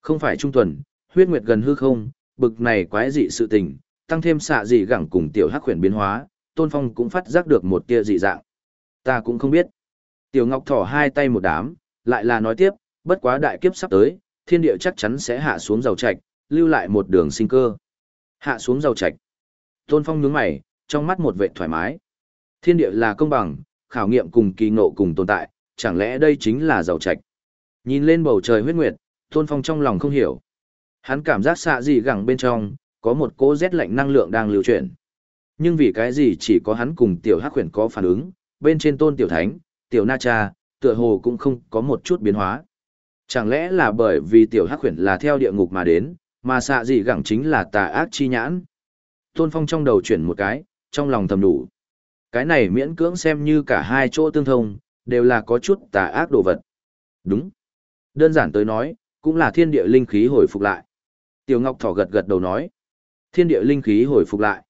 Không phải trung tuần, huyết nguyệt gần hư không, bực này quái dị sự tình, tăng thêm xạ dị gẳng cùng tiểu hắc huyền biến hóa, Tôn Phong cũng phát giác được một tia dị dạng. Ta cũng không biết. Tiểu Ngọc thỏ hai tay một đám, lại là nói tiếp, bất quá đại kiếp sắp tới, thiên địa chắc chắn sẽ hạ xuống dầu trạch, lưu lại một đường sinh cơ. Hạ xuống dầu trạch. Tôn Phong nhướng mày, trong mắt một vệ thoải mái. Thiên địa là công bằng, khảo nghiệm cùng kỳ ngộ cùng tồn tại, chẳng lẽ đây chính là dầu trạch. Nhìn lên bầu trời huyết nguyệt, Tôn Phong trong lòng không hiểu. Hắn cảm giác xạ gì gẳng bên trong, có một cỗ rét lạnh năng lượng đang lưu chuyển. Nhưng vì cái gì chỉ có hắn cùng tiểu hắc khuyển có phản ứng, bên trên tôn tiểu thánh, tiểu na cha, tựa hồ cũng không có một chút biến hóa. Chẳng lẽ là bởi vì tiểu hắc khuyển là theo địa ngục mà đến, mà xạ gì gẳng chính là tà ác chi nhãn. Tôn Phong trong đầu chuyển một cái, trong lòng thầm đủ. Cái này miễn cưỡng xem như cả hai chỗ tương thông, đều là có chút tà ác đồ vật. Đúng. Đơn giản tới nói, cũng là thiên địa linh khí hồi phục lại. Tiểu Ngọc Thỏ gật gật đầu nói. Thiên địa linh khí hồi phục lại.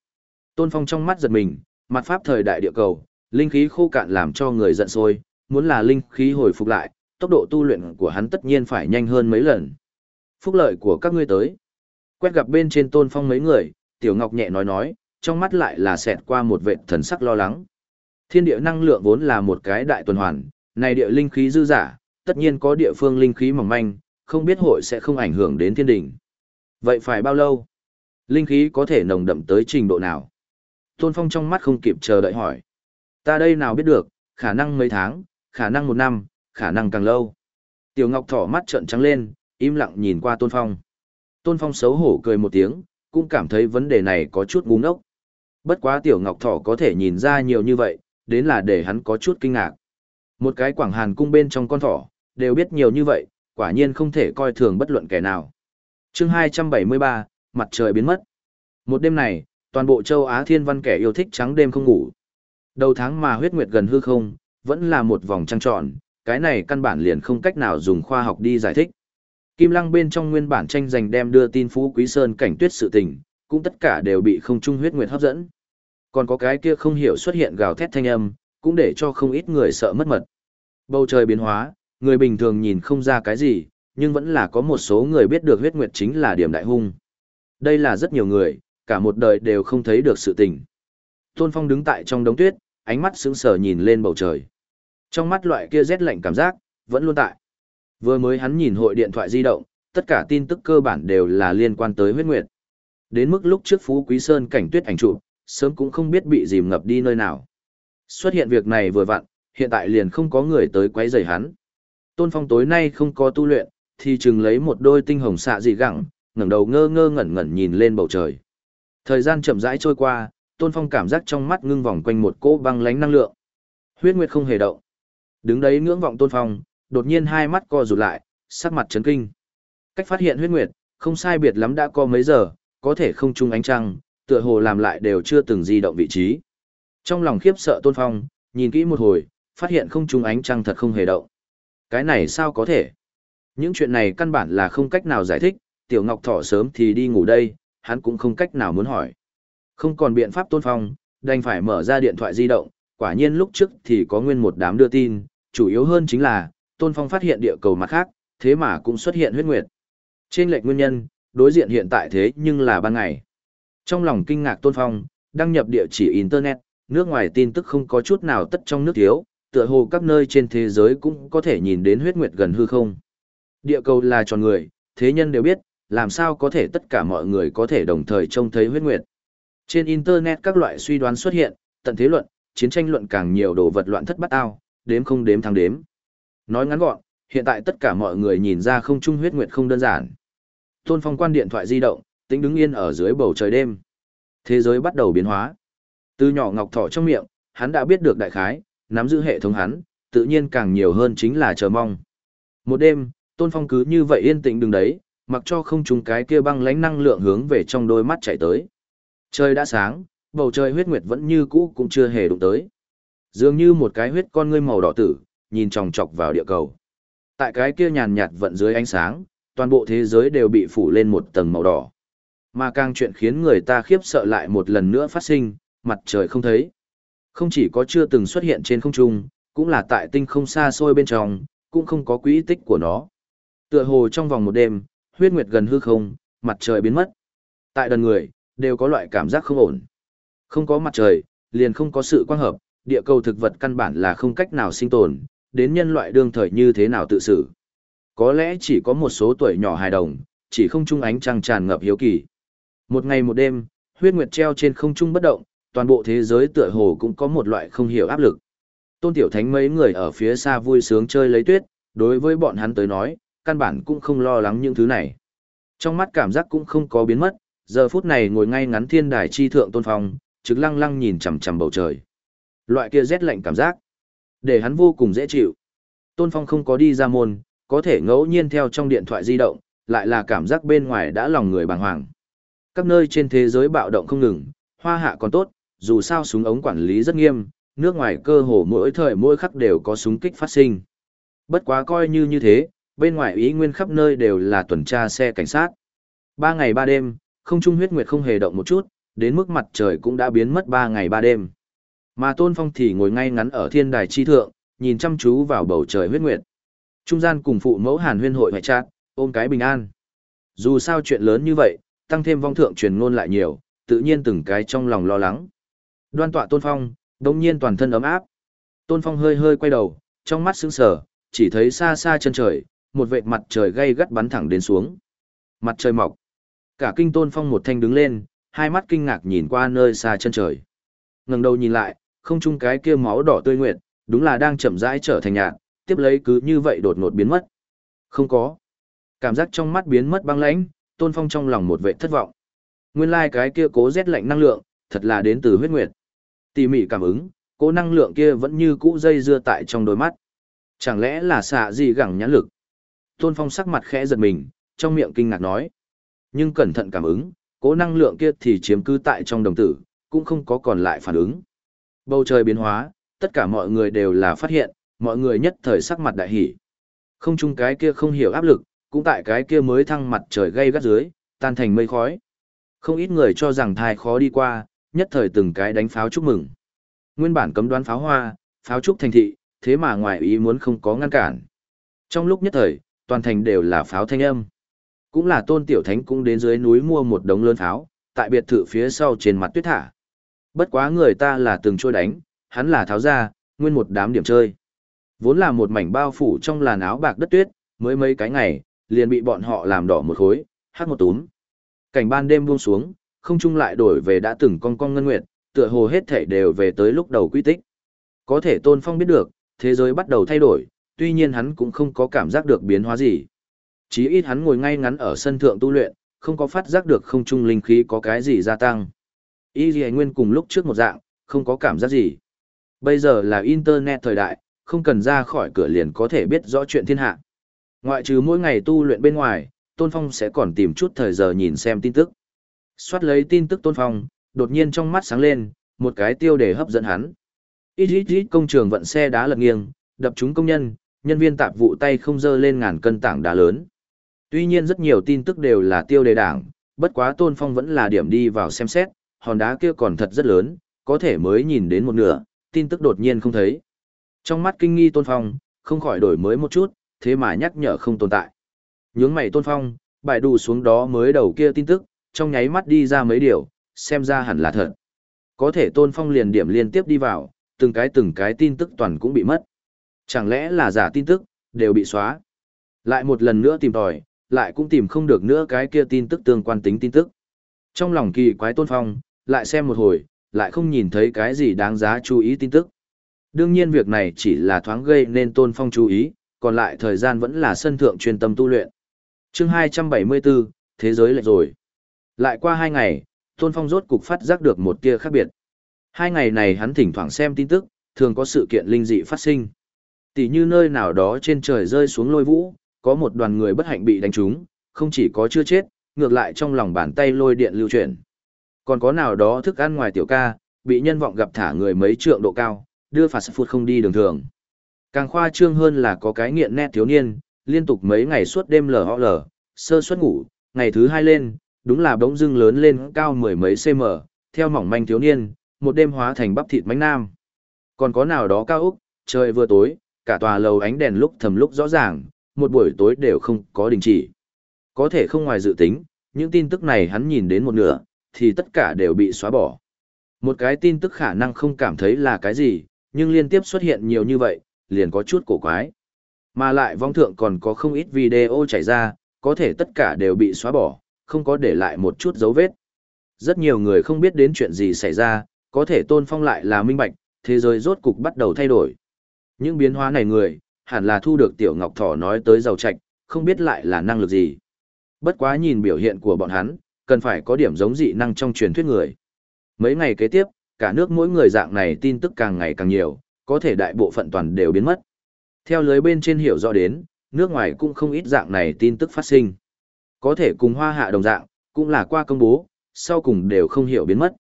Tôn Phong trong mắt giật mình, mặt pháp thời đại địa cầu, linh khí khô cạn làm cho người giận sôi, muốn là linh khí hồi phục lại, tốc độ tu luyện của hắn tất nhiên phải nhanh hơn mấy lần. Phúc lợi của các ngươi tới. Quét gặp bên trên Tôn Phong mấy người, Tiểu Ngọc nhẹ nói nói, trong mắt lại là xẹt qua một vệt thần sắc lo lắng. Thiên địa năng lượng vốn là một cái đại tuần hoàn, này địa linh khí dư giả, tất nhiên có địa phương linh khí mỏng manh, không biết hội sẽ không ảnh hưởng đến thiên đỉnh. Vậy phải bao lâu? Linh khí có thể nồng đậm tới trình độ nào? Tôn Phong trong mắt không kịp chờ đợi hỏi. Ta đây nào biết được, khả năng mấy tháng, khả năng một năm, khả năng càng lâu. Tiểu Ngọc thỏ mắt trợn trắng lên, im lặng nhìn qua Tôn Phong. Tôn Phong xấu hổ cười một tiếng, cũng cảm thấy vấn đề này có chút ngu ngốc. Bất quá Tiểu Ngọc thỏ có thể nhìn ra nhiều như vậy, đến là để hắn có chút kinh ngạc. Một cái quảng hàn cung bên trong con thỏ, đều biết nhiều như vậy, quả nhiên không thể coi thường bất luận kẻ nào. chương 273, mặt trời biến mất. Một đêm này, toàn bộ châu Á thiên văn kẻ yêu thích trắng đêm không ngủ. Đầu tháng mà huyết nguyệt gần hư không, vẫn là một vòng trăng tròn, cái này căn bản liền không cách nào dùng khoa học đi giải thích. Kim lăng bên trong nguyên bản tranh giành đem đưa tin phú quý sơn cảnh tuyết sự tình, cũng tất cả đều bị không trung huyết nguyệt hấp dẫn. Còn có cái kia không hiểu xuất hiện gào thét thanh âm, cũng để cho không ít người sợ mất mật. Bầu trời biến hóa, người bình thường nhìn không ra cái gì, nhưng vẫn là có một số người biết được huyết nguyệt chính là điểm đại hung. Đây là rất nhiều người, cả một đời đều không thấy được sự tình. Tôn Phong đứng tại trong đống tuyết, ánh mắt sững sờ nhìn lên bầu trời. Trong mắt loại kia rét lạnh cảm giác, vẫn luôn tại. Vừa mới hắn nhìn hội điện thoại di động, tất cả tin tức cơ bản đều là liên quan tới huyết nguyệt. Đến mức lúc trước Phú Quý Sơn cảnh tuyết ảnh chụp, sớm cũng không biết bị dìm ngập đi nơi nào. Xuất hiện việc này vừa vặn, hiện tại liền không có người tới quấy rầy hắn. Tôn Phong tối nay không có tu luyện, thì chừng lấy một đôi tinh hồng xạ dị gẳng, ngẩng đầu ngơ ngơ ngẩn ngẩn nhìn lên bầu trời. Thời gian chậm rãi trôi qua, Tôn Phong cảm giác trong mắt ngưng vòng quanh một cỗ băng lánh năng lượng. Huyết Nguyệt không hề động. Đứng đấy ngưỡng vọng Tôn Phong, đột nhiên hai mắt co rụt lại, sắc mặt chấn kinh. Cách phát hiện Huyết Nguyệt, không sai biệt lắm đã có mấy giờ, có thể không chung ánh trăng, tựa hồ làm lại đều chưa từng di động vị trí. Trong lòng khiếp sợ Tôn Phong, nhìn kỹ một hồi, phát hiện không chung ánh trăng thật không hề động. Cái này sao có thể? Những chuyện này căn bản là không cách nào giải thích, Tiểu Ngọc Thỏ sớm thì đi ngủ đây, hắn cũng không cách nào muốn hỏi. Không còn biện pháp Tôn Phong, đành phải mở ra điện thoại di động, quả nhiên lúc trước thì có nguyên một đám đưa tin, chủ yếu hơn chính là, Tôn Phong phát hiện địa cầu mặt khác, thế mà cũng xuất hiện huyết nguyệt. Trên lệch nguyên nhân, đối diện hiện tại thế nhưng là ban ngày. Trong lòng kinh ngạc Tôn Phong, đăng nhập địa chỉ Internet, nước ngoài tin tức không có chút nào tất trong nước thiếu, tựa hồ các nơi trên thế giới cũng có thể nhìn đến huyết nguyệt gần hư không. Địa cầu là tròn người, thế nhân đều biết, làm sao có thể tất cả mọi người có thể đồng thời trông thấy huyết nguyệt. Trên Internet các loại suy đoán xuất hiện, tận thế luận, chiến tranh luận càng nhiều đồ vật loạn thất bắt ao, đếm không đếm thắng đếm. Nói ngắn gọn, hiện tại tất cả mọi người nhìn ra không trung huyết nguyệt không đơn giản. Tôn Phong quan điện thoại di động, tính đứng yên ở dưới bầu trời đêm. Thế giới bắt đầu biến hóa. Từ nhỏ ngọc thỏ trong miệng, hắn đã biết được đại khái, nắm giữ hệ thống hắn, tự nhiên càng nhiều hơn chính là chờ mong. Một đêm, Tôn Phong cứ như vậy yên tĩnh đứng đấy, mặc cho không trùng cái kia băng lánh năng lượng hướng về trong đôi mắt chạy tới. Trời đã sáng, bầu trời huyết nguyệt vẫn như cũ cũng chưa hề đụng tới. Dường như một cái huyết con ngươi màu đỏ tử, nhìn chòng chọc vào địa cầu. Tại cái kia nhàn nhạt vận dưới ánh sáng, toàn bộ thế giới đều bị phủ lên một tầng màu đỏ. Mà càng chuyện khiến người ta khiếp sợ lại một lần nữa phát sinh, mặt trời không thấy. Không chỉ có chưa từng xuất hiện trên không trung, cũng là tại tinh không xa xôi bên trong, cũng không có quỹ tích của nó. Tựa hồ trong vòng một đêm, huyết nguyệt gần hư không, mặt trời biến mất. Tại đần người, đều có loại cảm giác không ổn. Không có mặt trời, liền không có sự quang hợp, địa cầu thực vật căn bản là không cách nào sinh tồn, đến nhân loại đương thời như thế nào tự xử. Có lẽ chỉ có một số tuổi nhỏ hài đồng, chỉ không trung ánh trăng tràn ngập hiếu kỳ. Một ngày một đêm, huyết nguyệt treo trên không trung bất động, toàn bộ thế giới tựa hồ cũng có một loại không hiểu áp lực. Tôn Tiểu Thánh mấy người ở phía xa vui sướng chơi lấy tuyết, đối với bọn hắn tới nói, căn bản cũng không lo lắng những thứ này. Trong mắt cảm giác cũng không có biến mất, giờ phút này ngồi ngay ngắn thiên đài chi thượng tôn phong, trực lăng lăng nhìn chằm chằm bầu trời. Loại kia rét lạnh cảm giác, để hắn vô cùng dễ chịu. Tôn phong không có đi ra môn, có thể ngẫu nhiên theo trong điện thoại di động, lại là cảm giác bên ngoài đã lòng người bàng hoàng. Các nơi trên thế giới bạo động không ngừng, hoa hạ còn tốt, dù sao súng ống quản lý rất nghiêm, nước ngoài cơ hồ mỗi thời mỗi khắc đều có súng kích phát sinh. Bất quá coi như như thế, bên ngoài ý nguyên khắp nơi đều là tuần tra xe cảnh sát. Ba ngày ba đêm, không trung huyết nguyệt không hề động một chút, đến mức mặt trời cũng đã biến mất ba ngày ba đêm. Mà Tôn Phong thì ngồi ngay ngắn ở thiên đài chi thượng, nhìn chăm chú vào bầu trời huyết nguyệt. Trung gian cùng phụ mẫu Hàn Huyên hội hoại trát, ôm cái bình an. Dù sao chuyện lớn như vậy, tăng thêm vong thượng truyền ngôn lại nhiều, tự nhiên từng cái trong lòng lo lắng. Đoan tọa Tôn Phong, đồng nhiên toàn thân ấm áp. Tôn Phong hơi hơi quay đầu, trong mắt sững sờ, chỉ thấy xa xa chân trời, một vệt mặt trời gay gắt bắn thẳng đến xuống. Mặt trời mọc. Cả kinh Tôn Phong một thanh đứng lên, hai mắt kinh ngạc nhìn qua nơi xa chân trời. Ngẩng đầu nhìn lại, không chung cái kia máu đỏ tươi nguyệt, đúng là đang chậm rãi trở thành nhạt, tiếp lấy cứ như vậy đột ngột biến mất. Không có. Cảm giác trong mắt biến mất băng lãnh, Tôn Phong trong lòng một vệ thất vọng. Nguyên lai like cái kia cố rét lạnh năng lượng, thật là đến từ huyết nguyệt. Tỉ mỉ cảm ứng, cố năng lượng kia vẫn như cũ dây dưa tại trong đôi mắt. Chẳng lẽ là xạ gì gẳng nhãn lực? Tôn Phong sắc mặt khẽ giật mình, trong miệng kinh ngạc nói. Nhưng cẩn thận cảm ứng, cố năng lượng kia thì chiếm cứ tại trong đồng tử, cũng không có còn lại phản ứng. Bầu trời biến hóa, tất cả mọi người đều là phát hiện, mọi người nhất thời sắc mặt đại hỉ. Không chung cái kia không hiểu áp lực, cũng tại cái kia mới thăng mặt trời gây gắt dưới, tan thành mây khói. Không ít người cho rằng thai khó đi qua, nhất thời từng cái đánh pháo chúc mừng. Nguyên bản cấm đoán pháo hoa, pháo trúc thành thị, thế mà ngoài ý muốn không có ngăn cản. Trong lúc nhất thời, toàn thành đều là pháo thanh âm. Cũng là tôn tiểu thánh cũng đến dưới núi mua một đống lớn pháo, tại biệt thự phía sau trên mặt tuyết thả. Bất quá người ta là từng trôi đánh, hắn là tháo ra, nguyên một đám điểm chơi. Vốn là một mảnh bao phủ trong làn áo bạc đất tuyết, mới mấy cái ngày, liền bị bọn họ làm đỏ một khối, hát một túm. Cảnh ban đêm buông xuống, không trung lại đổi về đã từng con con ngân nguyệt, tựa hồ hết thể đều về tới lúc đầu quy tích. Có thể Tôn Phong biết được, thế giới bắt đầu thay đổi, tuy nhiên hắn cũng không có cảm giác được biến hóa gì. Chí ít hắn ngồi ngay ngắn ở sân thượng tu luyện, không có phát giác được không trung linh khí có cái gì gia tăng. Y Dì Nguyên cùng lúc trước một dạng, không có cảm giác gì. Bây giờ là Internet thời đại, không cần ra khỏi cửa liền có thể biết rõ chuyện thiên hạ. Ngoại trừ mỗi ngày tu luyện bên ngoài, Tôn Phong sẽ còn tìm chút thời giờ nhìn xem tin tức. Xoát lấy tin tức Tôn Phong, đột nhiên trong mắt sáng lên, một cái tiêu đề hấp dẫn hắn. Ít ít ít công trường vận xe đá lật nghiêng, đập trúng công nhân, nhân viên tạp vụ tay không dơ lên ngàn cân tảng đá lớn. Tuy nhiên rất nhiều tin tức đều là tiêu đề đảng, bất quá Tôn Phong vẫn là điểm đi vào xem xét, hòn đá kia còn thật rất lớn, có thể mới nhìn đến một nửa, tin tức đột nhiên không thấy. Trong mắt kinh nghi Tôn Phong, không khỏi đổi mới một chút, thế mà nhắc nhở không tồn tại. Nhướng mày Tôn Phong, bài đủ xuống đó mới đầu kia tin tức, trong nháy mắt đi ra mấy điều, xem ra hẳn là thật. Có thể Tôn Phong liền điểm liên tiếp đi vào, từng cái từng cái tin tức toàn cũng bị mất. Chẳng lẽ là giả tin tức, đều bị xóa. Lại một lần nữa tìm tòi, lại cũng tìm không được nữa cái kia tin tức tương quan tính tin tức. Trong lòng kỳ quái Tôn Phong, lại xem một hồi, lại không nhìn thấy cái gì đáng giá chú ý tin tức. Đương nhiên việc này chỉ là thoáng gây nên Tôn Phong chú ý, còn lại thời gian vẫn là sân thượng chuyên tâm tu luyện. chương 274, Thế giới lệch rồi. Lại qua hai ngày, Tôn Phong rốt cục phát giác được một tia khác biệt. Hai ngày này hắn thỉnh thoảng xem tin tức, thường có sự kiện linh dị phát sinh. Tỷ như nơi nào đó trên trời rơi xuống lôi vũ, có một đoàn người bất hạnh bị đánh trúng, không chỉ có chưa chết, ngược lại trong lòng bàn tay lôi điện lưu chuyển. Còn có nào đó thức ăn ngoài tiểu ca, bị nhân vọng gặp thả người mấy trượng độ cao, đưa phạt phụt không đi đường thường. Càng khoa trương hơn là có cái nghiện nét thiếu niên, liên tục mấy ngày suốt đêm lờ ho lờ, sơ suất ngủ, ngày thứ hai lên, đúng là bỗng dưng lớn lên cao mười mấy cm, theo mỏng manh thiếu niên, một đêm hóa thành bắp thịt mánh nam. Còn có nào đó cao úc, trời vừa tối, cả tòa lầu ánh đèn lúc thầm lúc rõ ràng, một buổi tối đều không có đình chỉ. Có thể không ngoài dự tính, những tin tức này hắn nhìn đến một nửa, thì tất cả đều bị xóa bỏ. Một cái tin tức khả năng không cảm thấy là cái gì, nhưng liên tiếp xuất hiện nhiều như vậy, liền có chút cổ quái. Mà lại vong thượng còn có không ít video chảy ra, có thể tất cả đều bị xóa bỏ, không có để lại một chút dấu vết. Rất nhiều người không biết đến chuyện gì xảy ra, có thể tôn phong lại là minh bạch, thế giới rốt cục bắt đầu thay đổi. Những biến hóa này người, hẳn là thu được tiểu ngọc thỏ nói tới giàu trạch, không biết lại là năng lực gì. Bất quá nhìn biểu hiện của bọn hắn, cần phải có điểm giống dị năng trong truyền thuyết người. Mấy ngày kế tiếp, cả nước mỗi người dạng này tin tức càng ngày càng nhiều, có thể đại bộ phận toàn đều biến mất. Theo lưới bên trên hiểu rõ đến, nước ngoài cũng không ít dạng này tin tức phát sinh. Có thể cùng hoa hạ đồng dạng, cũng là qua công bố, sau cùng đều không hiểu biến mất.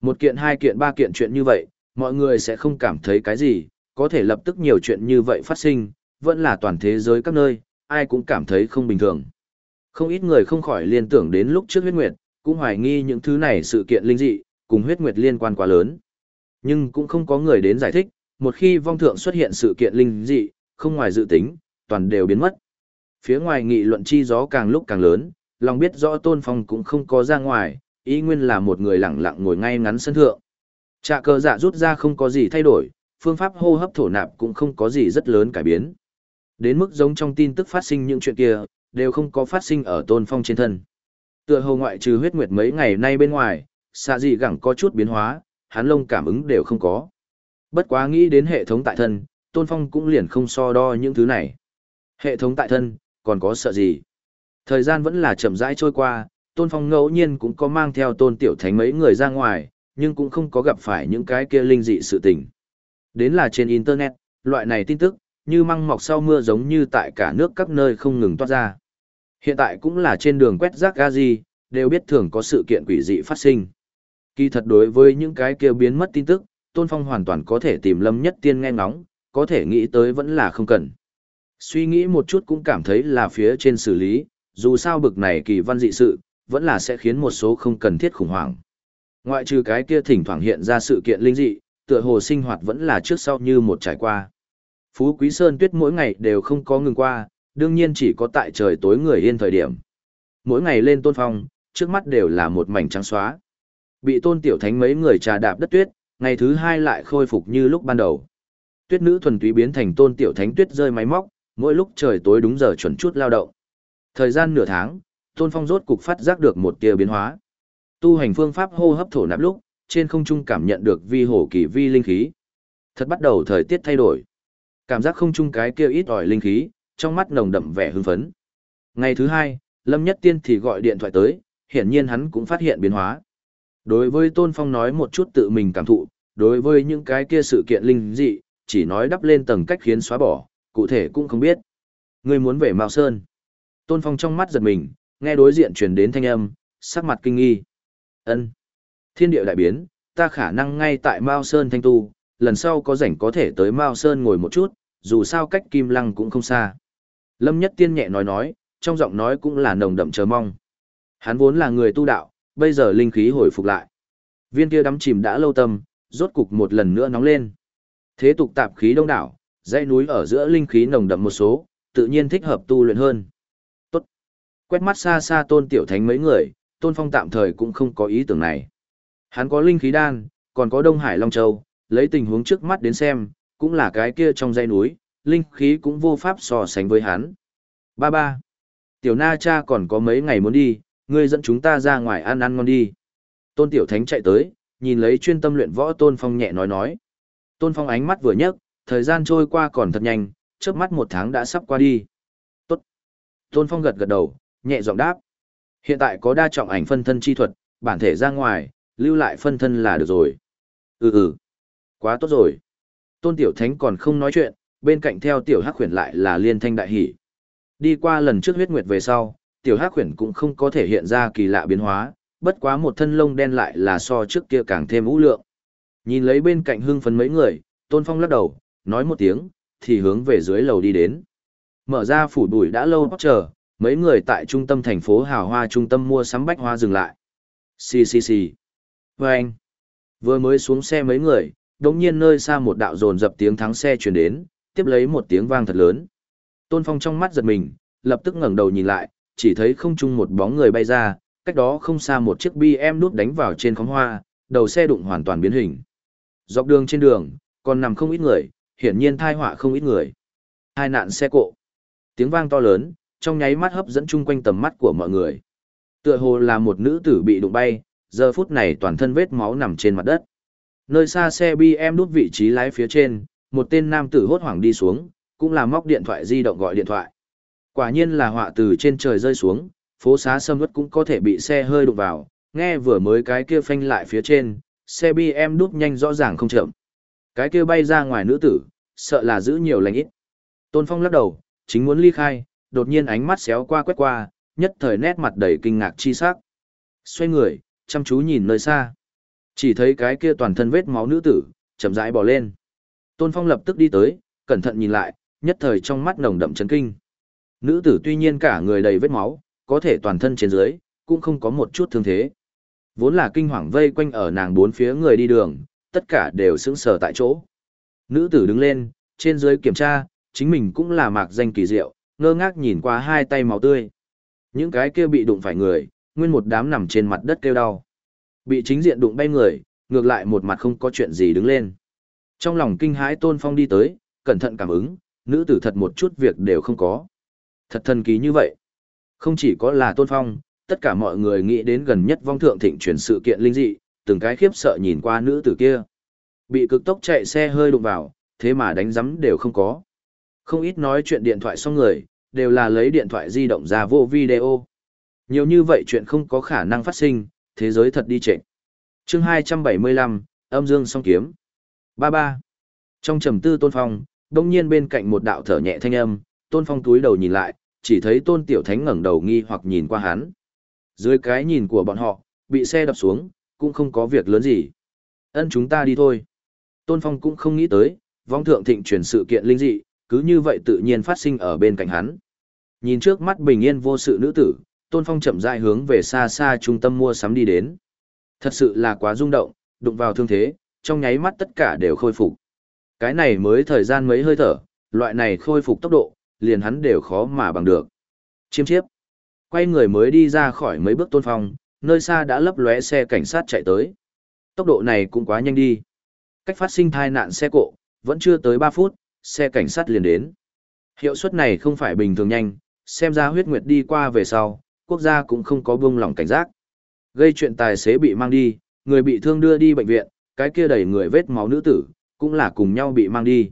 Một kiện hai kiện ba kiện chuyện như vậy, mọi người sẽ không cảm thấy cái gì, có thể lập tức nhiều chuyện như vậy phát sinh, vẫn là toàn thế giới các nơi, ai cũng cảm thấy không bình thường. Không ít người không khỏi liên tưởng đến lúc trước huyết nguyệt, cũng hoài nghi những thứ này sự kiện linh dị, cùng huyết nguyệt liên quan quá lớn. Nhưng cũng không có người đến giải thích, một khi vong thượng xuất hiện sự kiện linh dị, không ngoài dự tính, toàn đều biến mất. Phía ngoài nghị luận chi gió càng lúc càng lớn, lòng biết rõ tôn phong cũng không có ra ngoài, ý nguyên là một người lặng lặng ngồi ngay ngắn sân thượng. Trạ cờ dạ rút ra không có gì thay đổi, phương pháp hô hấp thổ nạp cũng không có gì rất lớn cải biến. Đến mức giống trong tin tức phát sinh những chuyện kia, đều không có phát sinh ở tôn phong trên thân. Tựa hồ ngoại trừ huyết nguyệt mấy ngày nay bên ngoài, xạ dị gẳng có chút biến hóa, hắn lông cảm ứng đều không có. Bất quá nghĩ đến hệ thống tại thân, tôn phong cũng liền không so đo những thứ này. Hệ thống tại thân, còn có sợ gì? Thời gian vẫn là chậm rãi trôi qua, tôn phong ngẫu nhiên cũng có mang theo tôn tiểu thánh mấy người ra ngoài, nhưng cũng không có gặp phải những cái kia linh dị sự tình. Đến là trên Internet, loại này tin tức, như măng mọc sau mưa giống như tại cả nước các nơi không ngừng toát ra. Hiện tại cũng là trên đường quét rác Gazi, đều biết thường có sự kiện quỷ dị phát sinh. Kỳ thật đối với những cái kia biến mất tin tức, Tôn Phong hoàn toàn có thể tìm Lâm Nhất Tiên nghe ngóng, có thể nghĩ tới vẫn là không cần. Suy nghĩ một chút cũng cảm thấy là phía trên xử lý, dù sao bực này kỳ văn dị sự, vẫn là sẽ khiến một số không cần thiết khủng hoảng. Ngoại trừ cái kia thỉnh thoảng hiện ra sự kiện linh dị, tựa hồ sinh hoạt vẫn là trước sau như một trải qua. Phú Quý Sơn tuyết mỗi ngày đều không có ngừng qua, đương nhiên chỉ có tại trời tối người yên thời điểm. Mỗi ngày lên tôn phong, trước mắt đều là một mảnh trắng xóa. Bị tôn tiểu thánh mấy người trà đạp đất tuyết, ngày thứ hai lại khôi phục như lúc ban đầu. Tuyết nữ thuần túy biến thành tôn tiểu thánh tuyết rơi máy móc, mỗi lúc trời tối đúng giờ chuẩn chút lao động. Thời gian nửa tháng, tôn phong rốt cục phát giác được một tia biến hóa. Tu hành phương pháp hô hấp thổ nạp lúc, trên không trung cảm nhận được vi hổ kỳ vi linh khí. Thật bắt đầu thời tiết thay đổi. Cảm giác không trung cái kia ít ỏi linh khí, trong mắt nồng đậm vẻ hưng phấn. Ngày thứ hai, Lâm Nhất Tiên thì gọi điện thoại tới, hiển nhiên hắn cũng phát hiện biến hóa. Đối với Tôn Phong nói một chút tự mình cảm thụ, đối với những cái kia sự kiện linh dị, chỉ nói đắp lên tầng cách khiến xóa bỏ, cụ thể cũng không biết. Người muốn về Mao Sơn. Tôn Phong trong mắt giật mình, nghe đối diện truyền đến thanh âm, sắc mặt kinh nghi. Ân, Thiên địa đại biến, ta khả năng ngay tại Mao Sơn thanh tu, lần sau có rảnh có thể tới Mao Sơn ngồi một chút, dù sao cách Kim Lăng cũng không xa. Lâm Nhất Tiên nhẹ nói nói, trong giọng nói cũng là nồng đậm chờ mong. Hắn vốn là người tu đạo, bây giờ linh khí hồi phục lại. Viên kia đắm chìm đã lâu tâm, rốt cục một lần nữa nóng lên. Thế tục tạp khí đông đảo, dãy núi ở giữa linh khí nồng đậm một số, tự nhiên thích hợp tu luyện hơn. Tốt. Quét mắt xa xa tôn tiểu thánh mấy người, tôn phong tạm thời cũng không có ý tưởng này. Hắn có linh khí đan, còn có Đông Hải Long Châu, lấy tình huống trước mắt đến xem, cũng là cái kia trong dãy núi, linh khí cũng vô pháp so sánh với hắn. Ba ba. Tiểu na cha còn có mấy ngày muốn đi, ngươi dẫn chúng ta ra ngoài ăn ăn ngon đi. Tôn Tiểu Thánh chạy tới, nhìn lấy chuyên tâm luyện võ Tôn Phong nhẹ nói nói. Tôn Phong ánh mắt vừa nhấc, thời gian trôi qua còn thật nhanh, chớp mắt một tháng đã sắp qua đi. Tốt. Tôn Phong gật gật đầu, nhẹ giọng đáp. Hiện tại có đa trọng ảnh phân thân chi thuật, bản thể ra ngoài, lưu lại phân thân là được rồi. Ừ ừ. Quá tốt rồi. Tôn Tiểu Thánh còn không nói chuyện, bên cạnh theo Tiểu Hắc Huyền lại là liên thanh đại hỷ. Đi qua lần trước huyết nguyệt về sau, Tiểu Hắc Huyền cũng không có thể hiện ra kỳ lạ biến hóa, bất quá một thân lông đen lại là so trước kia càng thêm vũ lượng. Nhìn lấy bên cạnh hưng phấn mấy người, Tôn Phong lắc đầu, nói một tiếng, thì hướng về dưới lầu đi đến. Mở ra phủ bụi đã lâu bóc chờ, mấy người tại trung tâm thành phố Hào Hoa trung tâm mua sắm bách hoa dừng lại. Xì xì xì. Và anh. Vừa mới xuống xe mấy người, đống nhiên nơi xa một đạo dồn dập tiếng thắng xe truyền đến, tiếp lấy một tiếng vang thật lớn. Tôn Phong trong mắt giật mình, lập tức ngẩng đầu nhìn lại, chỉ thấy không trung một bóng người bay ra, cách đó không xa một chiếc BM nút đánh vào trên khóm hoa, đầu xe đụng hoàn toàn biến hình. Dọc đường trên đường, còn nằm không ít người, hiển nhiên thai họa không ít người. Hai nạn xe cộ. Tiếng vang to lớn, trong nháy mắt hấp dẫn chung quanh tầm mắt của mọi người. Tựa hồ là một nữ tử bị đụng bay, giờ phút này toàn thân vết máu nằm trên mặt đất. Nơi xa xe BM đút vị trí lái phía trên, một tên nam tử hốt hoảng đi xuống, cũng là móc điện thoại di động gọi điện thoại. Quả nhiên là họa từ trên trời rơi xuống, phố xá sâm ướt cũng có thể bị xe hơi đụng vào, nghe vừa mới cái kia phanh lại phía trên, xe BM đút nhanh rõ ràng không chậm. Cái kia bay ra ngoài nữ tử, sợ là giữ nhiều lành ít. Tôn Phong lắc đầu, chính muốn ly khai, đột nhiên ánh mắt xéo qua quét qua, nhất thời nét mặt đầy kinh ngạc chi sắc. Xoay người, chăm chú nhìn nơi xa. Chỉ thấy cái kia toàn thân vết máu nữ tử, chậm rãi bỏ lên. Tôn Phong lập tức đi tới, cẩn thận nhìn lại, nhất thời trong mắt nồng đậm chấn kinh. Nữ tử tuy nhiên cả người đầy vết máu, có thể toàn thân trên dưới, cũng không có một chút thương thế. Vốn là kinh hoàng vây quanh ở nàng bốn phía người đi đường, tất cả đều sững sờ tại chỗ. Nữ tử đứng lên, trên dưới kiểm tra, chính mình cũng là mạc danh kỳ diệu, ngơ ngác nhìn qua hai tay máu tươi. Những cái kia bị đụng phải người, nguyên một đám nằm trên mặt đất kêu đau. Bị chính diện đụng bay người, ngược lại một mặt không có chuyện gì đứng lên. Trong lòng kinh hãi Tôn Phong đi tới, cẩn thận cảm ứng, nữ tử thật một chút việc đều không có. Thật thần kỳ như vậy. Không chỉ có là Tôn Phong, tất cả mọi người nghĩ đến gần nhất vong thượng thịnh chuyển sự kiện linh dị, từng cái khiếp sợ nhìn qua nữ tử kia. Bị cực tốc chạy xe hơi đụng vào, thế mà đánh giấm đều không có. Không ít nói chuyện điện thoại xong người, đều là lấy điện thoại di động ra vô video. Nhiều như vậy chuyện không có khả năng phát sinh, thế giới thật đi trệ. chương 275, âm dương song kiếm. Ba ba. Trong trầm tư tôn phong, đông nhiên bên cạnh một đạo thở nhẹ thanh âm, tôn phong túi đầu nhìn lại, chỉ thấy tôn tiểu thánh ngẩng đầu nghi hoặc nhìn qua hắn. Dưới cái nhìn của bọn họ, bị xe đập xuống, cũng không có việc lớn gì. Ân chúng ta đi thôi. Tôn phong cũng không nghĩ tới, vong thượng thịnh truyền sự kiện linh dị, cứ như vậy tự nhiên phát sinh ở bên cạnh hắn. Nhìn trước mắt bình yên vô sự nữ tử, Tôn Phong chậm rãi hướng về xa xa trung tâm mua sắm đi đến. Thật sự là quá rung động, đụng vào thương thế, trong nháy mắt tất cả đều khôi phục. Cái này mới thời gian mấy hơi thở, loại này khôi phục tốc độ, liền hắn đều khó mà bằng được. Chiêm chiếp. Quay người mới đi ra khỏi mấy bước Tôn Phong, nơi xa đã lấp lóe xe cảnh sát chạy tới. Tốc độ này cũng quá nhanh đi. Cách phát sinh thai nạn xe cộ, vẫn chưa tới 3 phút, xe cảnh sát liền đến. Hiệu suất này không phải bình thường nhanh, xem ra huyết nguyệt đi qua về sau, quốc gia cũng không có buông lỏng cảnh giác. Gây chuyện tài xế bị mang đi, người bị thương đưa đi bệnh viện, cái kia đầy người vết máu nữ tử, cũng là cùng nhau bị mang đi.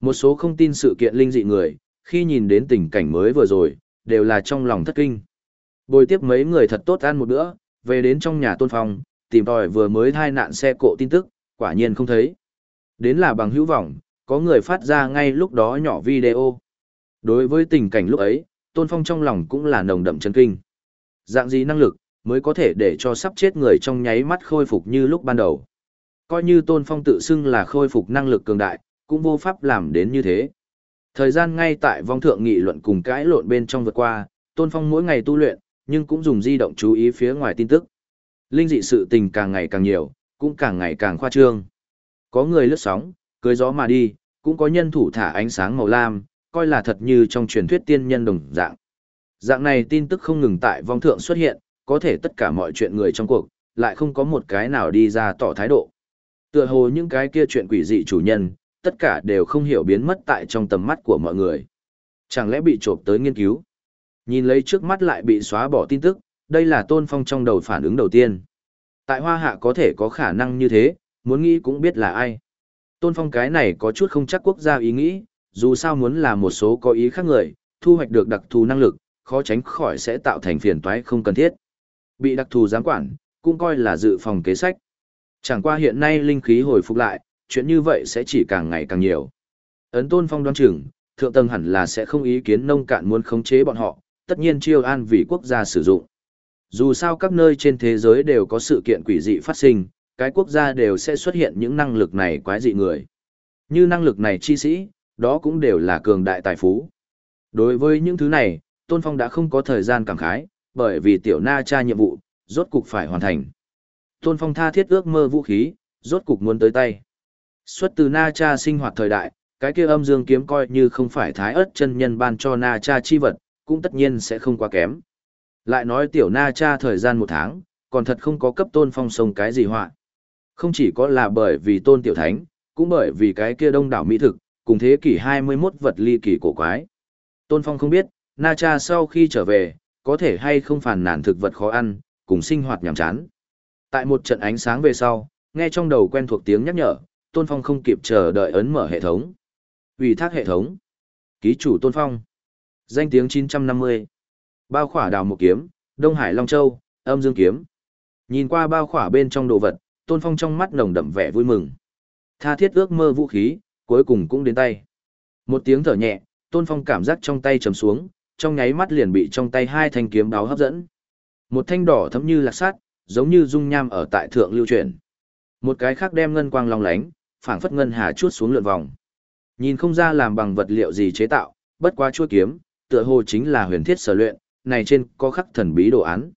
Một số không tin sự kiện linh dị người, khi nhìn đến tình cảnh mới vừa rồi, đều là trong lòng thất kinh. Bồi tiếp mấy người thật tốt ăn một bữa, về đến trong nhà tôn phong, tìm tòi vừa mới thai nạn xe cộ tin tức, quả nhiên không thấy. Đến là bằng hữu vọng, có người phát ra ngay lúc đó nhỏ video. Đối với tình cảnh lúc ấy, Tôn Phong trong lòng cũng là nồng đậm chân kinh. Dạng gì năng lực, mới có thể để cho sắp chết người trong nháy mắt khôi phục như lúc ban đầu. Coi như Tôn Phong tự xưng là khôi phục năng lực cường đại, cũng vô pháp làm đến như thế. Thời gian ngay tại vong thượng nghị luận cùng cãi lộn bên trong vượt qua, Tôn Phong mỗi ngày tu luyện, nhưng cũng dùng di động chú ý phía ngoài tin tức. Linh dị sự tình càng ngày càng nhiều, cũng càng ngày càng khoa trương. Có người lướt sóng, cưới gió mà đi, cũng có nhân thủ thả ánh sáng màu lam, coi là thật như trong truyền thuyết tiên nhân đồng dạng. Dạng này tin tức không ngừng tại vong thượng xuất hiện, có thể tất cả mọi chuyện người trong cuộc, lại không có một cái nào đi ra tỏ thái độ. Tựa hồ những cái kia chuyện quỷ dị chủ nhân, tất cả đều không hiểu biến mất tại trong tầm mắt của mọi người. Chẳng lẽ bị trộm tới nghiên cứu? Nhìn lấy trước mắt lại bị xóa bỏ tin tức, đây là tôn phong trong đầu phản ứng đầu tiên. Tại hoa hạ có thể có khả năng như thế, muốn nghĩ cũng biết là ai. Tôn phong cái này có chút không chắc quốc gia ý nghĩ, dù sao muốn là một số có ý khác người, thu hoạch được đặc thù năng lực, khó tránh khỏi sẽ tạo thành phiền toái không cần thiết. Bị đặc thù giám quản, cũng coi là dự phòng kế sách. Chẳng qua hiện nay linh khí hồi phục lại, chuyện như vậy sẽ chỉ càng ngày càng nhiều. Ấn tôn phong đoán chừng, thượng tầng hẳn là sẽ không ý kiến nông cạn muốn khống chế bọn họ, tất nhiên chiêu an vì quốc gia sử dụng. Dù sao các nơi trên thế giới đều có sự kiện quỷ dị phát sinh, cái quốc gia đều sẽ xuất hiện những năng lực này quái dị người. Như năng lực này chi sĩ, đó cũng đều là cường đại tài phú. Đối với những thứ này, Tôn Phong đã không có thời gian cảm khái, bởi vì tiểu na cha nhiệm vụ, rốt cục phải hoàn thành. Tôn Phong tha thiết ước mơ vũ khí, rốt cục muốn tới tay. Xuất từ na cha sinh hoạt thời đại, cái kia âm dương kiếm coi như không phải thái ớt chân nhân ban cho na cha chi vật, cũng tất nhiên sẽ không quá kém. Lại nói tiểu na cha thời gian một tháng, còn thật không có cấp Tôn Phong sông cái gì họa. Không chỉ có là bởi vì Tôn Tiểu Thánh, cũng bởi vì cái kia đông đảo mỹ thực, cùng thế kỷ 21 vật ly kỳ cổ quái. Tôn Phong không biết, Na Cha sau khi trở về, có thể hay không phản nản thực vật khó ăn, cùng sinh hoạt nhàm chán. Tại một trận ánh sáng về sau, nghe trong đầu quen thuộc tiếng nhắc nhở, Tôn Phong không kịp chờ đợi ấn mở hệ thống. Ủy thác hệ thống. Ký chủ Tôn Phong. Danh tiếng 950. Bao khỏa đào một kiếm, Đông Hải Long Châu, âm dương kiếm. Nhìn qua bao khỏa bên trong đồ vật, Tôn Phong trong mắt nồng đậm vẻ vui mừng. Tha thiết ước mơ vũ khí, cuối cùng cũng đến tay. Một tiếng thở nhẹ, Tôn Phong cảm giác trong tay trầm xuống, trong nháy mắt liền bị trong tay hai thanh kiếm đáo hấp dẫn. Một thanh đỏ thấm như lạc sát, giống như dung nham ở tại thượng lưu chuyển. Một cái khác đem ngân quang long lánh, phảng phất ngân hà chuốt xuống lượn vòng. Nhìn không ra làm bằng vật liệu gì chế tạo, bất quá chuôi kiếm, tựa hồ chính là huyền thiết sở luyện, này trên có khắc thần bí đồ án.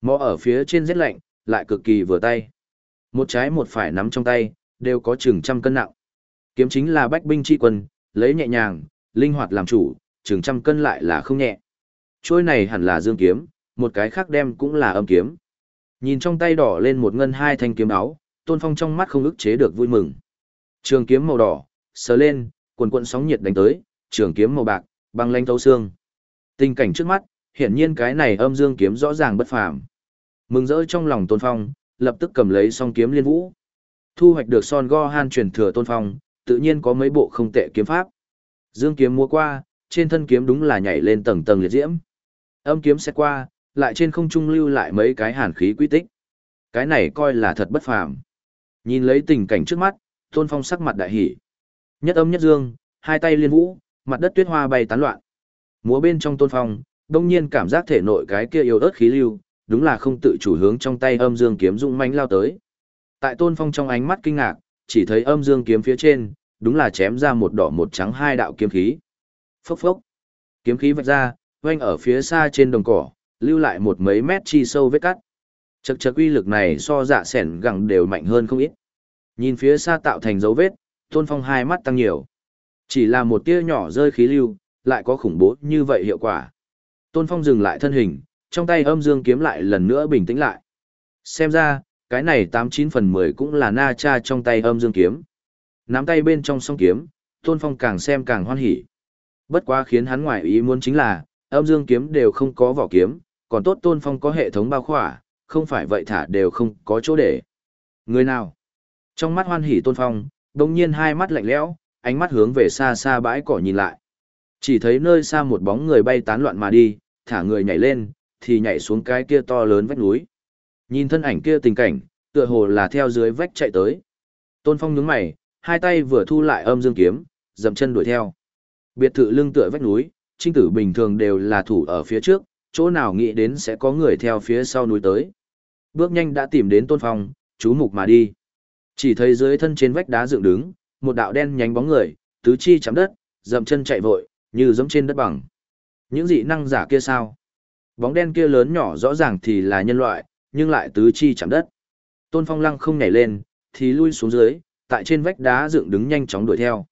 Mò ở phía trên rất lạnh, lại cực kỳ vừa tay. Một trái một phải nắm trong tay, đều có chừng trăm cân nặng. Kiếm chính là bách binh chi quân, lấy nhẹ nhàng, linh hoạt làm chủ, chừng trăm cân lại là không nhẹ. Trôi này hẳn là dương kiếm, một cái khác đem cũng là âm kiếm. Nhìn trong tay đỏ lên một ngân hai thanh kiếm áo, Tôn Phong trong mắt không ức chế được vui mừng. Trường kiếm màu đỏ, sờ lên, cuồn cuộn sóng nhiệt đánh tới, trường kiếm màu bạc, băng lanh thấu xương. Tình cảnh trước mắt, hiển nhiên cái này âm dương kiếm rõ ràng bất phàm. Mừng rỡ trong lòng Tôn Phong, lập tức cầm lấy song kiếm liên vũ. Thu hoạch được Son Gohan truyền thừa Tôn Phong, tự nhiên có mấy bộ không tệ kiếm pháp. Dương kiếm mua qua, trên thân kiếm đúng là nhảy lên tầng tầng liệt diễm. Âm kiếm xét qua, lại trên không trung lưu lại mấy cái hàn khí quy tích. Cái này coi là thật bất phàm. Nhìn lấy tình cảnh trước mắt, Tôn Phong sắc mặt đại hỉ. Nhất âm nhất dương, hai tay liên vũ, mặt đất tuyết hoa bay tán loạn. Múa bên trong Tôn Phong, đông nhiên cảm giác thể nội cái kia yếu ớt khí lưu, đúng là không tự chủ hướng trong tay âm dương kiếm dũng mãnh lao tới. Tại Tôn Phong trong ánh mắt kinh ngạc, chỉ thấy âm dương kiếm phía trên, đúng là chém ra một đỏ một trắng hai đạo kiếm khí. Phốc phốc. Kiếm khí vạch ra, quanh ở phía xa trên đồng cỏ, lưu lại một mấy mét chi sâu vết cắt. Chật chật uy lực này so dạ sẻn gẳng đều mạnh hơn không ít. Nhìn phía xa tạo thành dấu vết, Tôn Phong hai mắt tăng nhiều. Chỉ là một tia nhỏ rơi khí lưu, lại có khủng bố như vậy hiệu quả. Tôn Phong dừng lại thân hình, trong tay âm dương kiếm lại lần nữa bình tĩnh lại. Xem ra, cái này 89 phần 10 cũng là na cha trong tay âm dương kiếm. Nắm tay bên trong song kiếm, Tôn Phong càng xem càng hoan hỉ. Bất quá khiến hắn ngoài ý muốn chính là, âm dương kiếm đều không có vỏ kiếm, còn tốt Tôn Phong có hệ thống bao khỏa, không phải vậy thả đều không có chỗ để. Người nào? Trong mắt hoan hỉ Tôn Phong, đồng nhiên hai mắt lạnh lẽo, ánh mắt hướng về xa xa bãi cỏ nhìn lại. Chỉ thấy nơi xa một bóng người bay tán loạn mà đi, thả người nhảy lên, thì nhảy xuống cái kia to lớn vách núi. Nhìn thân ảnh kia tình cảnh, tựa hồ là theo dưới vách chạy tới. Tôn Phong nhướng mày, hai tay vừa thu lại âm dương kiếm, dậm chân đuổi theo. Biệt thự lưng tựa vách núi, trinh tử bình thường đều là thủ ở phía trước, chỗ nào nghĩ đến sẽ có người theo phía sau núi tới. Bước nhanh đã tìm đến Tôn Phong, chú mục mà đi. Chỉ thấy dưới thân trên vách đá dựng đứng, một đạo đen nhánh bóng người, tứ chi chạm đất, dậm chân chạy vội, như giống trên đất bằng. Những dị năng giả kia sao? Bóng đen kia lớn nhỏ rõ ràng thì là nhân loại, nhưng lại tứ chi chạm đất. Tôn Phong lăng không nhảy lên, thì lui xuống dưới, tại trên vách đá dựng đứng nhanh chóng đuổi theo.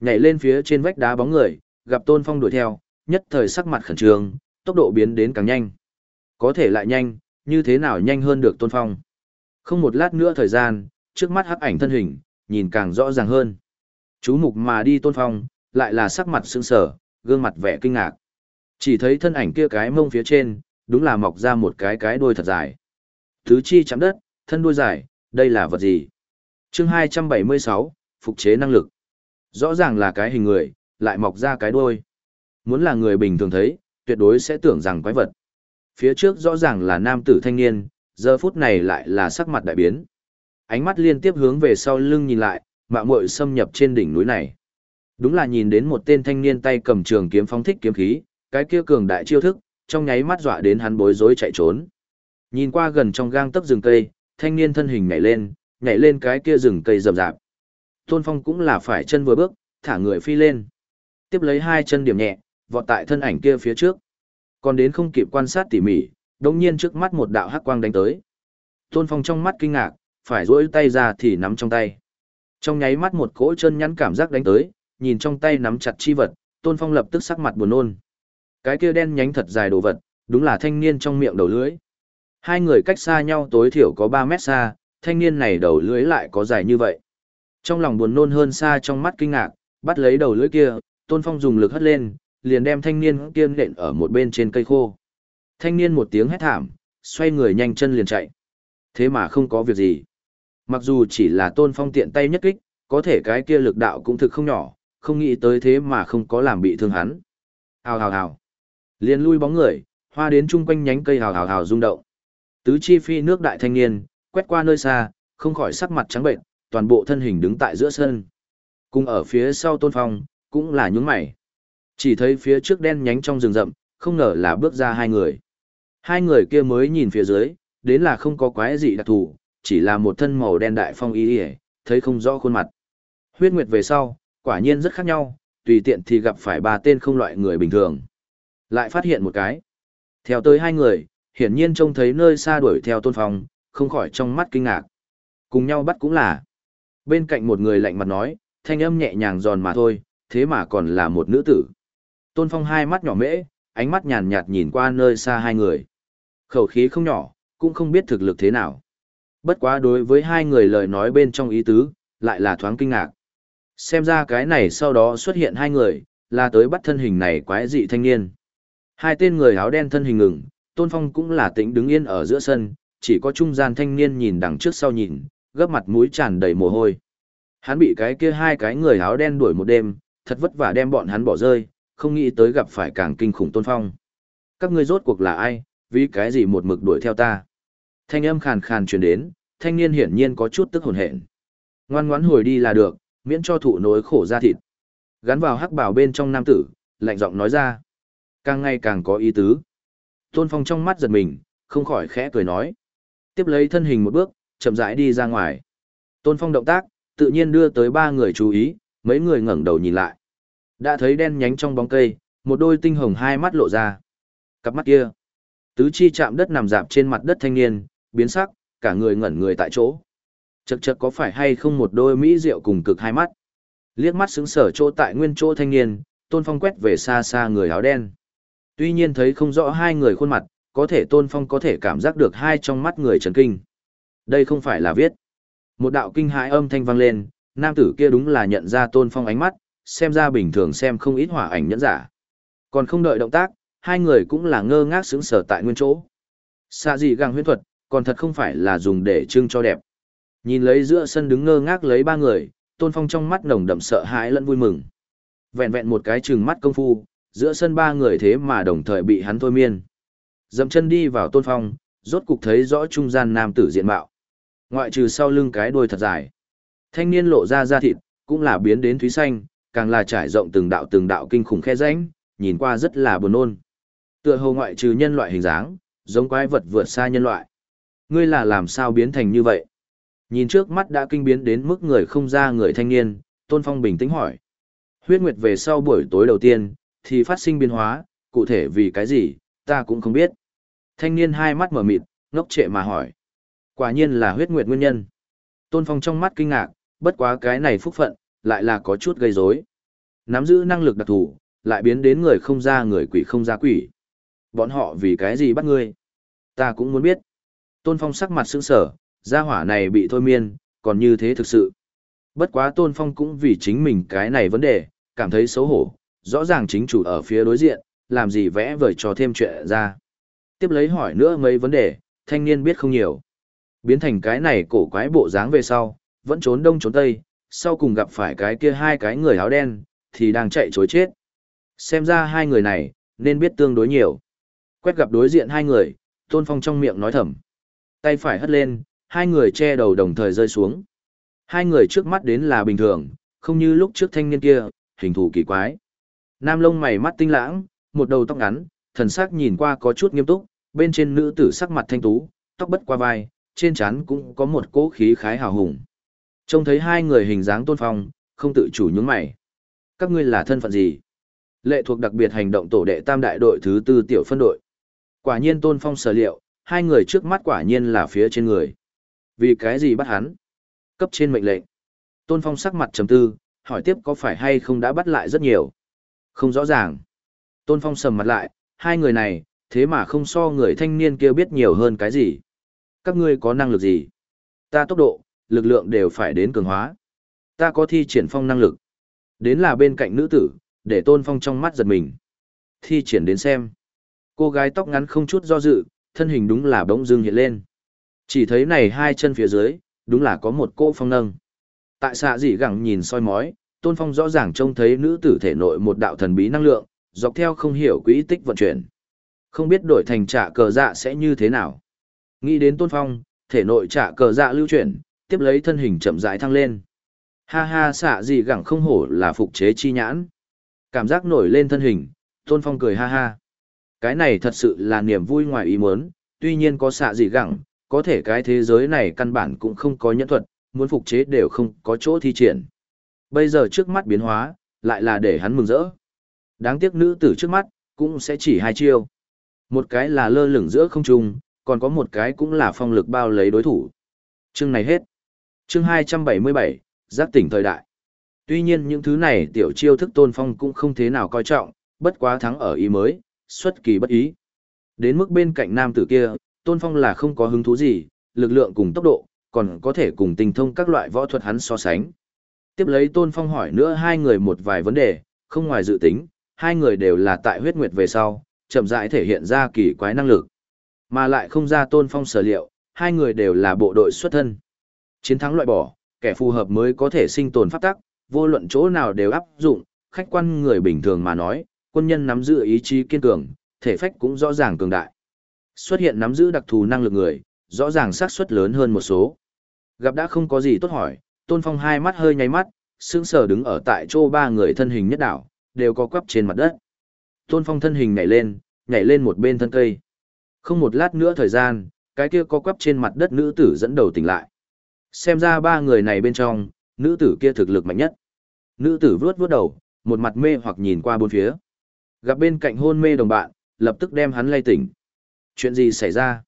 Nhảy lên phía trên vách đá bóng người, gặp Tôn Phong đuổi theo, nhất thời sắc mặt khẩn trương, tốc độ biến đến càng nhanh. Có thể lại nhanh, như thế nào nhanh hơn được Tôn Phong. Không một lát nữa thời gian, trước mắt hắc ảnh thân hình, nhìn càng rõ ràng hơn. Chú mục mà đi Tôn Phong, lại là sắc mặt sững sờ, gương mặt vẻ kinh ngạc. Chỉ thấy thân ảnh kia cái mông phía trên, đúng là mọc ra một cái cái đuôi thật dài. Thứ chi chạm đất, thân đuôi dài, đây là vật gì? chương 276, phục chế năng lực. Rõ ràng là cái hình người, lại mọc ra cái đuôi. Muốn là người bình thường thấy, tuyệt đối sẽ tưởng rằng quái vật. Phía trước rõ ràng là nam tử thanh niên, giờ phút này lại là sắc mặt đại biến. Ánh mắt liên tiếp hướng về sau lưng nhìn lại, mạo muội xâm nhập trên đỉnh núi này. Đúng là nhìn đến một tên thanh niên tay cầm trường kiếm phóng thích kiếm khí, cái kia cường đại chiêu thức, trong nháy mắt dọa đến hắn bối rối chạy trốn. Nhìn qua gần trong gang tấc rừng cây, thanh niên thân hình nhảy lên, nhảy lên cái kia rừng cây rậm rạp. Tôn Phong cũng là phải chân vừa bước, thả người phi lên. Tiếp lấy hai chân điểm nhẹ, vọt tại thân ảnh kia phía trước. Còn đến không kịp quan sát tỉ mỉ, đống nhiên trước mắt một đạo hắc quang đánh tới. Tôn Phong trong mắt kinh ngạc, phải duỗi tay ra thì nắm trong tay. Trong nháy mắt một cỗ chân nhắn cảm giác đánh tới, nhìn trong tay nắm chặt chi vật, Tôn Phong lập tức sắc mặt buồn nôn. Cái kia đen nhánh thật dài đồ vật, đúng là thanh niên trong miệng đầu lưỡi. Hai người cách xa nhau tối thiểu có 3 mét xa, thanh niên này đầu lưỡi lại có dài như vậy. Trong lòng buồn nôn hơn xa trong mắt kinh ngạc, bắt lấy đầu lưỡi kia, Tôn Phong dùng lực hất lên, liền đem thanh niên kia nện ở một bên trên cây khô. Thanh niên một tiếng hét thảm, xoay người nhanh chân liền chạy. Thế mà không có việc gì. Mặc dù chỉ là Tôn Phong tiện tay nhất kích, có thể cái kia lực đạo cũng thực không nhỏ, không nghĩ tới thế mà không có làm bị thương hắn. Hào hào hào. liền lui bóng người, hoa đến chung quanh nhánh cây hào hào hào rung động. Tứ chi phi nước đại thanh niên, quét qua nơi xa, không khỏi sắc mặt trắng bệnh, toàn bộ thân hình đứng tại giữa sân. Cùng ở phía sau tôn phong, cũng là nhướng mày. Chỉ thấy phía trước đen nhánh trong rừng rậm, không ngờ là bước ra hai người. Hai người kia mới nhìn phía dưới, đến là không có quái gì đặc thù, chỉ là một thân màu đen đại phong y y, thấy không rõ khuôn mặt. Huyết Nguyệt về sau, quả nhiên rất khác nhau, tùy tiện thì gặp phải ba tên không loại người bình thường. Lại phát hiện một cái. Theo tới hai người, hiển nhiên trông thấy nơi xa đuổi theo tôn phong, không khỏi trong mắt kinh ngạc. Cùng nhau bắt cũng là. Bên cạnh một người lạnh mặt nói, thanh âm nhẹ nhàng giòn mà thôi, thế mà còn là một nữ tử. Tôn phong hai mắt nhỏ mễ, ánh mắt nhàn nhạt nhìn qua nơi xa hai người. Khẩu khí không nhỏ, cũng không biết thực lực thế nào. Bất quá đối với hai người lời nói bên trong ý tứ, lại là thoáng kinh ngạc. Xem ra cái này sau đó xuất hiện hai người, là tới bắt thân hình này quái dị thanh niên. Hai tên người áo đen thân hình ngừng, Tôn Phong cũng là tĩnh đứng yên ở giữa sân, chỉ có trung gian thanh niên nhìn đằng trước sau nhìn, gấp mặt mũi tràn đầy mồ hôi. Hắn bị cái kia hai cái người áo đen đuổi một đêm, thật vất vả đem bọn hắn bỏ rơi, không nghĩ tới gặp phải càng kinh khủng Tôn Phong. Các ngươi rốt cuộc là ai, vì cái gì một mực đuổi theo ta? Thanh âm khàn khàn truyền đến, thanh niên hiển nhiên có chút tức hồn hện. Ngoan ngoãn hồi đi là được, miễn cho thụ nối khổ ra thịt. Gắn vào hắc bảo bên trong nam tử, lạnh giọng nói ra. Càng ngày càng có ý tứ. Tôn Phong trong mắt giật mình, không khỏi khẽ cười nói. Tiếp lấy thân hình một bước, chậm rãi đi ra ngoài. Tôn Phong động tác, tự nhiên đưa tới ba người chú ý, mấy người ngẩng đầu nhìn lại. Đã thấy đen nhánh trong bóng cây, một đôi tinh hồng hai mắt lộ ra. Cặp mắt kia, tứ chi chạm đất nằm dạp trên mặt đất thanh niên, biến sắc, cả người ngẩn người tại chỗ. chật chật có phải hay không một đôi mỹ diệu cùng cực hai mắt. Liếc mắt xứng sở chỗ tại nguyên chỗ thanh niên, Tôn Phong quét về xa xa người áo đen. Tuy nhiên thấy không rõ hai người khuôn mặt, có thể Tôn Phong có thể cảm giác được hai trong mắt người trần kinh. Đây không phải là viết. Một đạo kinh hãi âm thanh vang lên, nam tử kia đúng là nhận ra Tôn Phong ánh mắt, xem ra bình thường xem không ít hỏa ảnh nhẫn giả. Còn không đợi động tác, hai người cũng là ngơ ngác sững sờ tại nguyên chỗ. Xa gì găng huyễn thuật, còn thật không phải là dùng để trưng cho đẹp. Nhìn lấy giữa sân đứng ngơ ngác lấy ba người, Tôn Phong trong mắt nồng đậm sợ hãi lẫn vui mừng. Vẹn vẹn một cái trừng mắt công phu, giữa sân ba người thế mà đồng thời bị hắn thôi miên. Dậm chân đi vào Tôn Phong, rốt cục thấy rõ trung gian nam tử diện mạo. Ngoại trừ sau lưng cái đuôi thật dài. Thanh niên lộ ra da thịt, cũng là biến đến thúy xanh, càng là trải rộng từng đạo từng đạo kinh khủng khe rãnh, nhìn qua rất là buồn nôn. Tựa hồ ngoại trừ nhân loại hình dáng, giống quái vật vượt xa nhân loại. Ngươi là làm sao biến thành như vậy? Nhìn trước mắt đã kinh biến đến mức người không ra người thanh niên, Tôn Phong bình tĩnh hỏi. Huyết Nguyệt về sau buổi tối đầu tiên, thì phát sinh biến hóa, cụ thể vì cái gì, ta cũng không biết. Thanh niên hai mắt mở mịt, ngốc trệ mà hỏi. Quả nhiên là huyết nguyệt nguyên nhân. Tôn Phong trong mắt kinh ngạc, bất quá cái này phúc phận, lại là có chút gây rối. Nắm giữ năng lực đặc thù, lại biến đến người không ra người quỷ không ra quỷ. Bọn họ vì cái gì bắt ngươi? Ta cũng muốn biết. Tôn Phong sắc mặt sững sờ, gia hỏa này bị thôi miên, còn như thế thực sự. Bất quá Tôn Phong cũng vì chính mình cái này vấn đề, cảm thấy xấu hổ, rõ ràng chính chủ ở phía đối diện, làm gì vẽ vời cho thêm chuyện ra. Tiếp lấy hỏi nữa mấy vấn đề, thanh niên biết không nhiều. Biến thành cái này cổ quái bộ dáng về sau, vẫn trốn đông trốn tây, sau cùng gặp phải cái kia hai cái người áo đen, thì đang chạy chối chết. Xem ra hai người này, nên biết tương đối nhiều. Quét gặp đối diện hai người, Tôn Phong trong miệng nói thầm. Tay phải hất lên, hai người che đầu đồng thời rơi xuống. Hai người trước mắt đến là bình thường, không như lúc trước thanh niên kia, hình thù kỳ quái. Nam lông mày mắt tinh lãng, một đầu tóc ngắn, thần sắc nhìn qua có chút nghiêm túc, bên trên nữ tử sắc mặt thanh tú, tóc bất qua vai, trên trán cũng có một cỗ khí khái hào hùng. Trông thấy hai người hình dáng tôn phong, không tự chủ nhướng mày. Các ngươi là thân phận gì? Lệ thuộc đặc biệt hành động tổ đệ tam đại đội thứ tư tiểu phân đội. Quả nhiên tôn phong sở liệu, hai người trước mắt quả nhiên là phía trên người. Vì cái gì bắt hắn? Cấp trên mệnh lệnh. Tôn phong sắc mặt trầm tư, hỏi tiếp có phải hay không đã bắt lại rất nhiều. Không rõ ràng. Tôn phong sầm mặt lại, hai người này, thế mà không so người thanh niên kia biết nhiều hơn cái gì. Các ngươi có năng lực gì? Ta tốc độ, lực lượng đều phải đến cường hóa. Ta có thi triển phong năng lực. Đến là bên cạnh nữ tử, để tôn phong trong mắt giật mình. Thi triển đến xem. Cô gái tóc ngắn không chút do dự, thân hình đúng là bỗng dưng hiện lên. Chỉ thấy này hai chân phía dưới, đúng là có một cô phong nâng. Tại xạ dị gẳng nhìn soi mói, tôn phong rõ ràng trông thấy nữ tử thể nội một đạo thần bí năng lượng, dọc theo không hiểu quỹ tích vận chuyển. Không biết đổi thành trả cờ dạ sẽ như thế nào. Nghĩ đến Tôn Phong, thể nội trả cờ dạ lưu chuyển, tiếp lấy thân hình chậm rãi thăng lên. Ha ha xạ gì gẳng không hổ là phục chế chi nhãn. Cảm giác nổi lên thân hình, Tôn Phong cười ha ha. Cái này thật sự là niềm vui ngoài ý muốn, tuy nhiên có xạ gì gẳng, có thể cái thế giới này căn bản cũng không có nhẫn thuật, muốn phục chế đều không có chỗ thi triển. Bây giờ trước mắt biến hóa, lại là để hắn mừng rỡ. Đáng tiếc nữ tử trước mắt, cũng sẽ chỉ hai chiêu. Một cái là lơ lửng giữa không trung, còn có một cái cũng là phong lực bao lấy đối thủ. Chương này hết. Chương 277, giác tỉnh thời đại. Tuy nhiên những thứ này tiểu chiêu thức tôn phong cũng không thế nào coi trọng, bất quá thắng ở ý mới, xuất kỳ bất ý. Đến mức bên cạnh nam tử kia, tôn phong là không có hứng thú gì, lực lượng cùng tốc độ, còn có thể cùng tình thông các loại võ thuật hắn so sánh. Tiếp lấy tôn phong hỏi nữa hai người một vài vấn đề, không ngoài dự tính, hai người đều là tại huyết nguyệt về sau, chậm rãi thể hiện ra kỳ quái năng lực. Mà lại không ra tôn phong sở liệu, hai người đều là bộ đội xuất thân. Chiến thắng loại bỏ, kẻ phù hợp mới có thể sinh tồn pháp tắc, vô luận chỗ nào đều áp dụng, khách quan người bình thường mà nói, quân nhân nắm giữ ý chí kiên cường, thể phách cũng rõ ràng cường đại. Xuất hiện nắm giữ đặc thù năng lực người, rõ ràng xác suất lớn hơn một số. Gặp đã không có gì tốt hỏi, Tôn Phong hai mắt hơi nháy mắt, sững sờ đứng ở tại chỗ ba người thân hình nhất đảo, đều có quắp trên mặt đất. Tôn Phong thân hình nhảy lên, nhảy lên một bên thân cây. Không một lát nữa thời gian, cái kia có quắp trên mặt đất nữ tử dẫn đầu tỉnh lại. Xem ra ba người này bên trong, nữ tử kia thực lực mạnh nhất. Nữ tử vuốt vuốt đầu, một mặt mê hoặc nhìn qua bốn phía. Gặp bên cạnh hôn mê đồng bạn, lập tức đem hắn lay tỉnh. Chuyện gì xảy ra?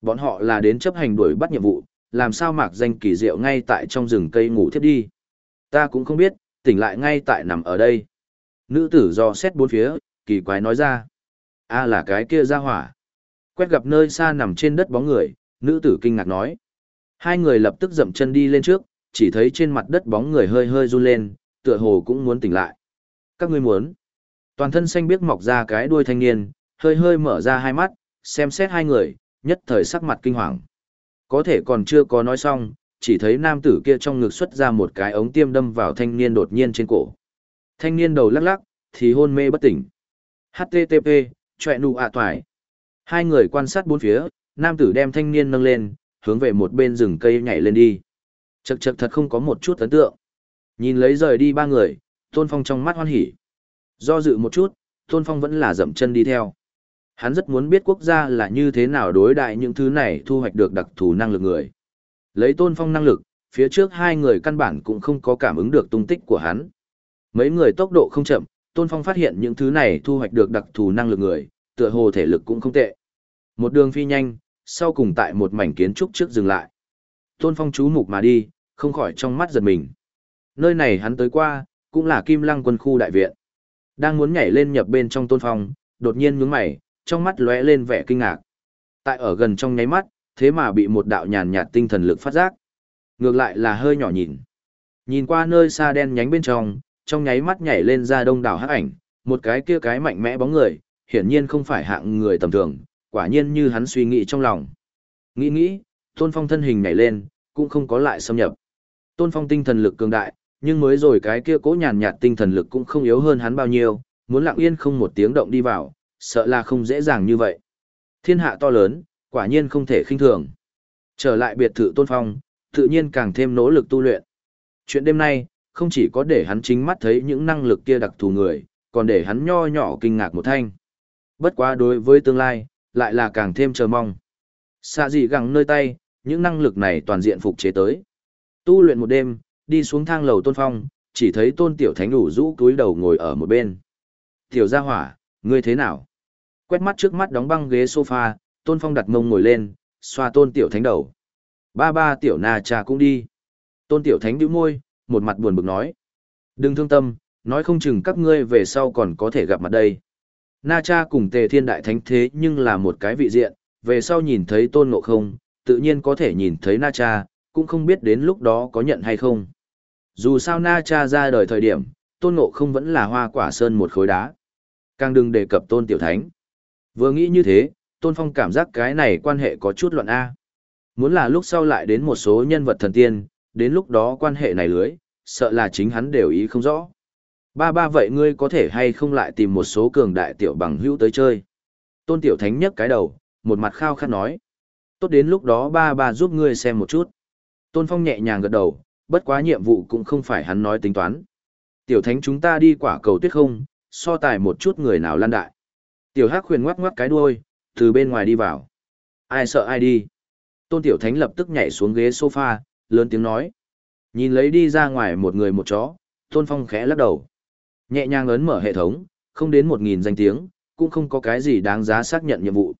Bọn họ là đến chấp hành đuổi bắt nhiệm vụ, làm sao mạc danh kỳ diệu ngay tại trong rừng cây ngủ thiếp đi. Ta cũng không biết, tỉnh lại ngay tại nằm ở đây. Nữ tử do xét bốn phía, kỳ quái nói ra. a là cái kia ra hỏa. Quét gặp nơi xa nằm trên đất bóng người, nữ tử kinh ngạc nói. Hai người lập tức dậm chân đi lên trước, chỉ thấy trên mặt đất bóng người hơi hơi run lên, tựa hồ cũng muốn tỉnh lại. Các ngươi muốn. Toàn thân xanh biếc mọc ra cái đuôi thanh niên, hơi hơi mở ra hai mắt, xem xét hai người, nhất thời sắc mặt kinh hoàng. Có thể còn chưa có nói xong, chỉ thấy nam tử kia trong ngực xuất ra một cái ống tiêm đâm vào thanh niên đột nhiên trên cổ. Thanh niên đầu lắc lắc, thì hôn mê bất tỉnh. HTTP, chọe nụ ạ toài. Hai người quan sát bốn phía, nam tử đem thanh niên nâng lên, hướng về một bên rừng cây nhảy lên đi. Chật chật thật không có một chút ấn tượng. Nhìn lấy rời đi ba người, Tôn Phong trong mắt hoan hỉ. Do dự một chút, Tôn Phong vẫn là dậm chân đi theo. Hắn rất muốn biết quốc gia là như thế nào đối đại những thứ này thu hoạch được đặc thù năng lực người. Lấy Tôn Phong năng lực, phía trước hai người căn bản cũng không có cảm ứng được tung tích của hắn. Mấy người tốc độ không chậm, Tôn Phong phát hiện những thứ này thu hoạch được đặc thù năng lực người, tựa hồ thể lực cũng không tệ. Một đường phi nhanh, sau cùng tại một mảnh kiến trúc trước dừng lại. Tôn Phong chú mục mà đi, không khỏi trong mắt giật mình. Nơi này hắn tới qua, cũng là Kim Lăng quân khu đại viện. Đang muốn nhảy lên nhập bên trong Tôn Phong, đột nhiên nhướng mày, trong mắt lóe lên vẻ kinh ngạc. Tại ở gần trong nháy mắt, thế mà bị một đạo nhàn nhạt tinh thần lực phát giác. Ngược lại là hơi nhỏ nhìn. Nhìn qua nơi xa đen nhánh bên trong, trong nháy mắt nhảy lên ra đông đảo hắc ảnh, một cái kia cái mạnh mẽ bóng người, hiển nhiên không phải hạng người tầm thường, quả nhiên như hắn suy nghĩ trong lòng. Nghĩ nghĩ, Tôn Phong thân hình nhảy lên, cũng không có lại xâm nhập. Tôn Phong tinh thần lực cường đại, nhưng mới rồi cái kia cố nhàn nhạt tinh thần lực cũng không yếu hơn hắn bao nhiêu, muốn lặng yên không một tiếng động đi vào, sợ là không dễ dàng như vậy. Thiên hạ to lớn, quả nhiên không thể khinh thường. Trở lại biệt thự Tôn Phong, tự nhiên càng thêm nỗ lực tu luyện. Chuyện đêm nay, không chỉ có để hắn chính mắt thấy những năng lực kia đặc thù người, còn để hắn nho nhỏ kinh ngạc một thanh. Bất quá đối với tương lai, lại là càng thêm chờ mong. Xạ dị gẳng nơi tay, những năng lực này toàn diện phục chế tới. Tu luyện một đêm, đi xuống thang lầu tôn phong, chỉ thấy tôn tiểu thánh đủ rũ túi đầu ngồi ở một bên. Tiểu gia hỏa, ngươi thế nào? Quét mắt trước mắt đóng băng ghế sofa, tôn phong đặt mông ngồi lên, xoa tôn tiểu thánh đầu. Ba ba tiểu na cha cũng đi. Tôn tiểu thánh nhíu môi, một mặt buồn bực nói. Đừng thương tâm, nói không chừng các ngươi về sau còn có thể gặp mặt đây. Na cha cùng tề thiên đại thánh thế nhưng là một cái vị diện, về sau nhìn thấy tôn ngộ không, tự nhiên có thể nhìn thấy Na cha, cũng không biết đến lúc đó có nhận hay không. Dù sao Na cha ra đời thời điểm, tôn ngộ không vẫn là hoa quả sơn một khối đá. Càng đừng đề cập tôn tiểu thánh. Vừa nghĩ như thế, tôn phong cảm giác cái này quan hệ có chút loạn A. Muốn là lúc sau lại đến một số nhân vật thần tiên, đến lúc đó quan hệ này lưới, sợ là chính hắn đều ý không rõ. Ba ba vậy ngươi có thể hay không lại tìm một số cường đại tiểu bằng hữu tới chơi. Tôn Tiểu Thánh nhấc cái đầu, một mặt khao khát nói. Tốt đến lúc đó ba ba giúp ngươi xem một chút. Tôn Phong nhẹ nhàng gật đầu, bất quá nhiệm vụ cũng không phải hắn nói tính toán. Tiểu Thánh chúng ta đi quả cầu tuyết không, so tài một chút người nào lan đại. Tiểu Hắc khuyên ngoắc ngoắc cái đuôi, từ bên ngoài đi vào. Ai sợ ai đi. Tôn Tiểu Thánh lập tức nhảy xuống ghế sofa, lớn tiếng nói. Nhìn lấy đi ra ngoài một người một chó, Tôn Phong khẽ lắc đầu. Nhẹ nhàng ấn mở hệ thống, không đến một nghìn danh tiếng, cũng không có cái gì đáng giá xác nhận nhiệm vụ.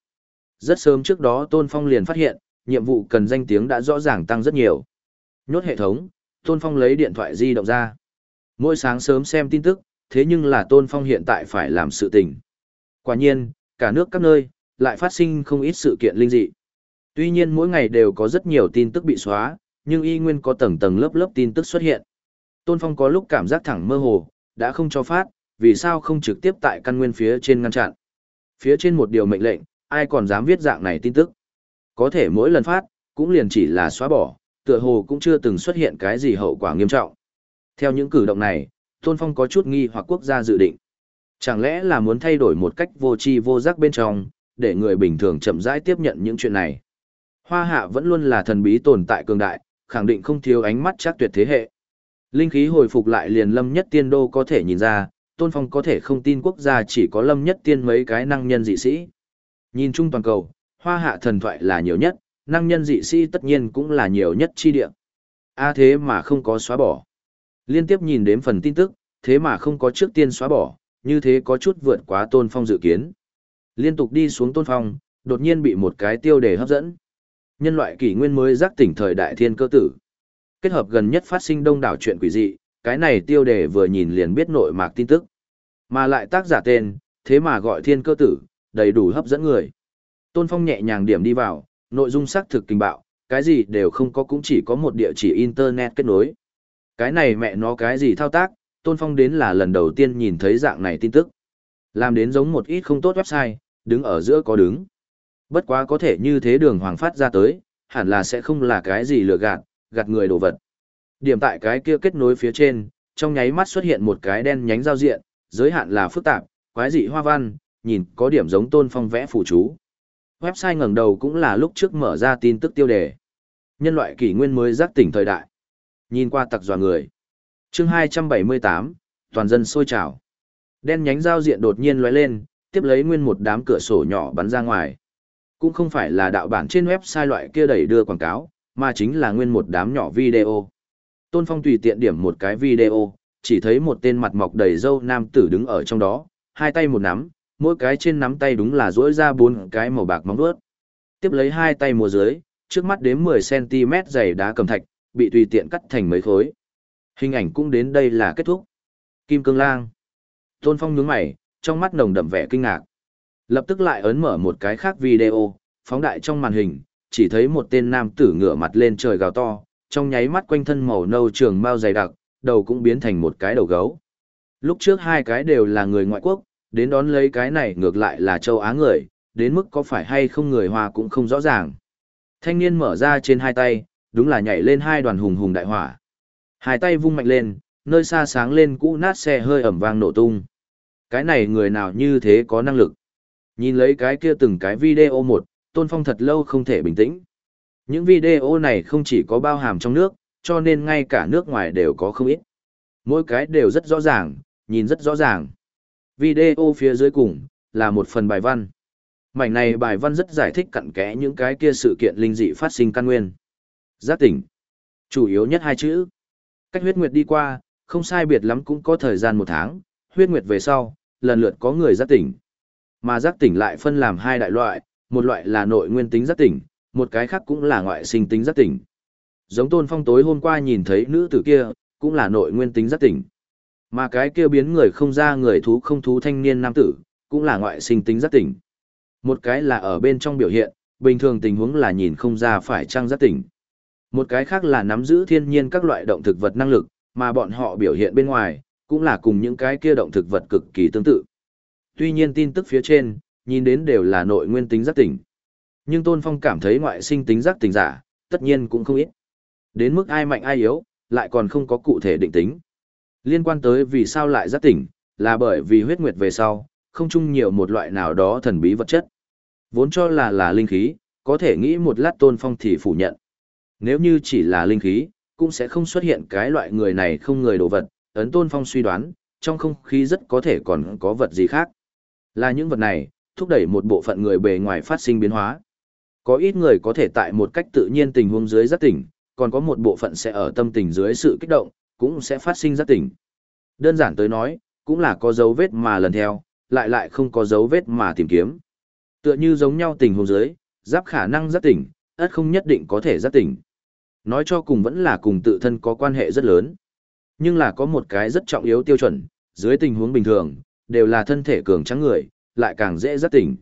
Rất sớm trước đó Tôn Phong liền phát hiện, nhiệm vụ cần danh tiếng đã rõ ràng tăng rất nhiều. Nhốt hệ thống, Tôn Phong lấy điện thoại di động ra. Mỗi sáng sớm xem tin tức, thế nhưng là Tôn Phong hiện tại phải làm sự tình. Quả nhiên, cả nước các nơi, lại phát sinh không ít sự kiện linh dị. Tuy nhiên mỗi ngày đều có rất nhiều tin tức bị xóa, nhưng y nguyên có tầng tầng lớp lớp tin tức xuất hiện. Tôn Phong có lúc cảm giác thẳng mơ hồ, đã không cho phát, vì sao không trực tiếp tại căn nguyên phía trên ngăn chặn. Phía trên một điều mệnh lệnh, ai còn dám viết dạng này tin tức. Có thể mỗi lần phát, cũng liền chỉ là xóa bỏ, tựa hồ cũng chưa từng xuất hiện cái gì hậu quả nghiêm trọng. Theo những cử động này, Tôn Phong có chút nghi hoặc quốc gia dự định. Chẳng lẽ là muốn thay đổi một cách vô tri vô giác bên trong, để người bình thường chậm rãi tiếp nhận những chuyện này. Hoa hạ vẫn luôn là thần bí tồn tại cường đại, khẳng định không thiếu ánh mắt chắc tuyệt thế hệ. Linh khí hồi phục lại liền lâm nhất tiên đô có thể nhìn ra, Tôn Phong có thể không tin quốc gia chỉ có lâm nhất tiên mấy cái năng nhân dị sĩ. Nhìn chung toàn cầu, hoa hạ thần thoại là nhiều nhất, năng nhân dị sĩ tất nhiên cũng là nhiều nhất chi địa. A thế mà không có xóa bỏ. Liên tiếp nhìn đến phần tin tức, thế mà không có trước tiên xóa bỏ, như thế có chút vượt quá tôn phong dự kiến. Liên tục đi xuống tôn phong, đột nhiên bị một cái tiêu đề hấp dẫn. Nhân loại kỷ nguyên mới giác tỉnh thời đại thiên cơ tử. Kết hợp gần nhất phát sinh đông đảo chuyện quỷ dị, cái này tiêu đề vừa nhìn liền biết nội mạc tin tức. Mà lại tác giả tên, thế mà gọi thiên cơ tử, đầy đủ hấp dẫn người. Tôn Phong nhẹ nhàng điểm đi vào, nội dung xác thực kinh bạo, cái gì đều không có cũng chỉ có một địa chỉ internet kết nối. Cái này mẹ nó cái gì thao tác, Tôn Phong đến là lần đầu tiên nhìn thấy dạng này tin tức. Làm đến giống một ít không tốt website, đứng ở giữa có đứng. Bất quá có thể như thế đường hoàng phát ra tới, hẳn là sẽ không là cái gì lừa gạt, gạt người đồ vật. Điểm tại cái kia kết nối phía trên, trong nháy mắt xuất hiện một cái đen nhánh giao diện, giới hạn là phức tạp, quái dị hoa văn, nhìn có điểm giống tôn phong vẽ phù chú. Website ngẩng đầu cũng là lúc trước mở ra tin tức tiêu đề. Nhân loại kỷ nguyên mới giác tỉnh thời đại. Nhìn qua tặc dò người. chương 278, toàn dân sôi trào. Đen nhánh giao diện đột nhiên lóe lên, tiếp lấy nguyên một đám cửa sổ nhỏ bắn ra ngoài. Cũng không phải là đạo bản trên website loại kia đẩy đưa quảng cáo, mà chính là nguyên một đám nhỏ video. Tôn Phong tùy tiện điểm một cái video, chỉ thấy một tên mặt mọc đầy râu nam tử đứng ở trong đó, hai tay một nắm, mỗi cái trên nắm tay đúng là rỗi ra bốn cái màu bạc móng vuốt. Tiếp lấy hai tay mùa dưới, trước mắt đếm 10cm dày đá cầm thạch, bị tùy tiện cắt thành mấy khối. Hình ảnh cũng đến đây là kết thúc. Kim Cương Lang. Tôn Phong nhướng mày, trong mắt nồng đậm vẻ kinh ngạc. Lập tức lại ấn mở một cái khác video, phóng đại trong màn hình, chỉ thấy một tên nam tử ngửa mặt lên trời gào to, trong nháy mắt quanh thân màu nâu trường mau dày đặc, đầu cũng biến thành một cái đầu gấu. Lúc trước hai cái đều là người ngoại quốc, đến đón lấy cái này ngược lại là châu Á người, đến mức có phải hay không người Hoa cũng không rõ ràng. Thanh niên mở ra trên hai tay, đúng là nhảy lên hai đoàn hùng hùng đại hỏa. Hai tay vung mạnh lên, nơi xa sáng lên cũ nát xe hơi ẩm vang nổ tung. Cái này người nào như thế có năng lực. Nhìn lấy cái kia từng cái video một, Tôn Phong thật lâu không thể bình tĩnh. Những video này không chỉ có bao hàm trong nước, cho nên ngay cả nước ngoài đều có không ít. Mỗi cái đều rất rõ ràng, nhìn rất rõ ràng. Video phía dưới cùng, là một phần bài văn. Mảnh này bài văn rất giải thích cặn kẽ những cái kia sự kiện linh dị phát sinh căn nguyên. Giác tỉnh. Chủ yếu nhất hai chữ. Cách huyết nguyệt đi qua, không sai biệt lắm cũng có thời gian một tháng, huyết nguyệt về sau, lần lượt có người giác tỉnh. Mà giác tỉnh lại phân làm hai đại loại, một loại là nội nguyên tính giác tỉnh, một cái khác cũng là ngoại sinh tính giác tỉnh. Giống tôn phong tối hôm qua nhìn thấy nữ tử kia, cũng là nội nguyên tính giác tỉnh. Mà cái kia biến người không ra người thú không thú thanh niên nam tử, cũng là ngoại sinh tính giác tỉnh. Một cái là ở bên trong biểu hiện, bình thường tình huống là nhìn không ra phải trang giác tỉnh. Một cái khác là nắm giữ thiên nhiên các loại động thực vật năng lực, mà bọn họ biểu hiện bên ngoài, cũng là cùng những cái kia động thực vật cực kỳ tương tự. Tuy nhiên tin tức phía trên, nhìn đến đều là nội nguyên tính giác tỉnh. Nhưng Tôn Phong cảm thấy ngoại sinh tính giác tỉnh giả, tất nhiên cũng không ít. Đến mức ai mạnh ai yếu, lại còn không có cụ thể định tính. Liên quan tới vì sao lại giác tỉnh, là bởi vì huyết nguyệt về sau, không chung nhiều một loại nào đó thần bí vật chất. Vốn cho là là linh khí, có thể nghĩ một lát tôn phong thì phủ nhận. Nếu như chỉ là linh khí, cũng sẽ không xuất hiện cái loại người này không người đồ vật, ấn tôn phong suy đoán, trong không khí rất có thể còn có vật gì khác. Là những vật này, thúc đẩy một bộ phận người bề ngoài phát sinh biến hóa. Có ít người có thể tại một cách tự nhiên tình huống dưới giác tỉnh, còn có một bộ phận sẽ ở tâm tình dưới sự kích động, cũng sẽ phát sinh giác tỉnh. Đơn giản tới nói, cũng là có dấu vết mà lần theo, lại lại không có dấu vết mà tìm kiếm. Tựa như giống nhau tình huống dưới, giáp khả năng giác tỉnh, ất không nhất định có thể giác tỉnh. Nói cho cùng vẫn là cùng tự thân có quan hệ rất lớn. Nhưng là có một cái rất trọng yếu tiêu chuẩn, dưới tình huống bình thường, đều là thân thể cường trắng người, lại càng dễ giác tỉnh.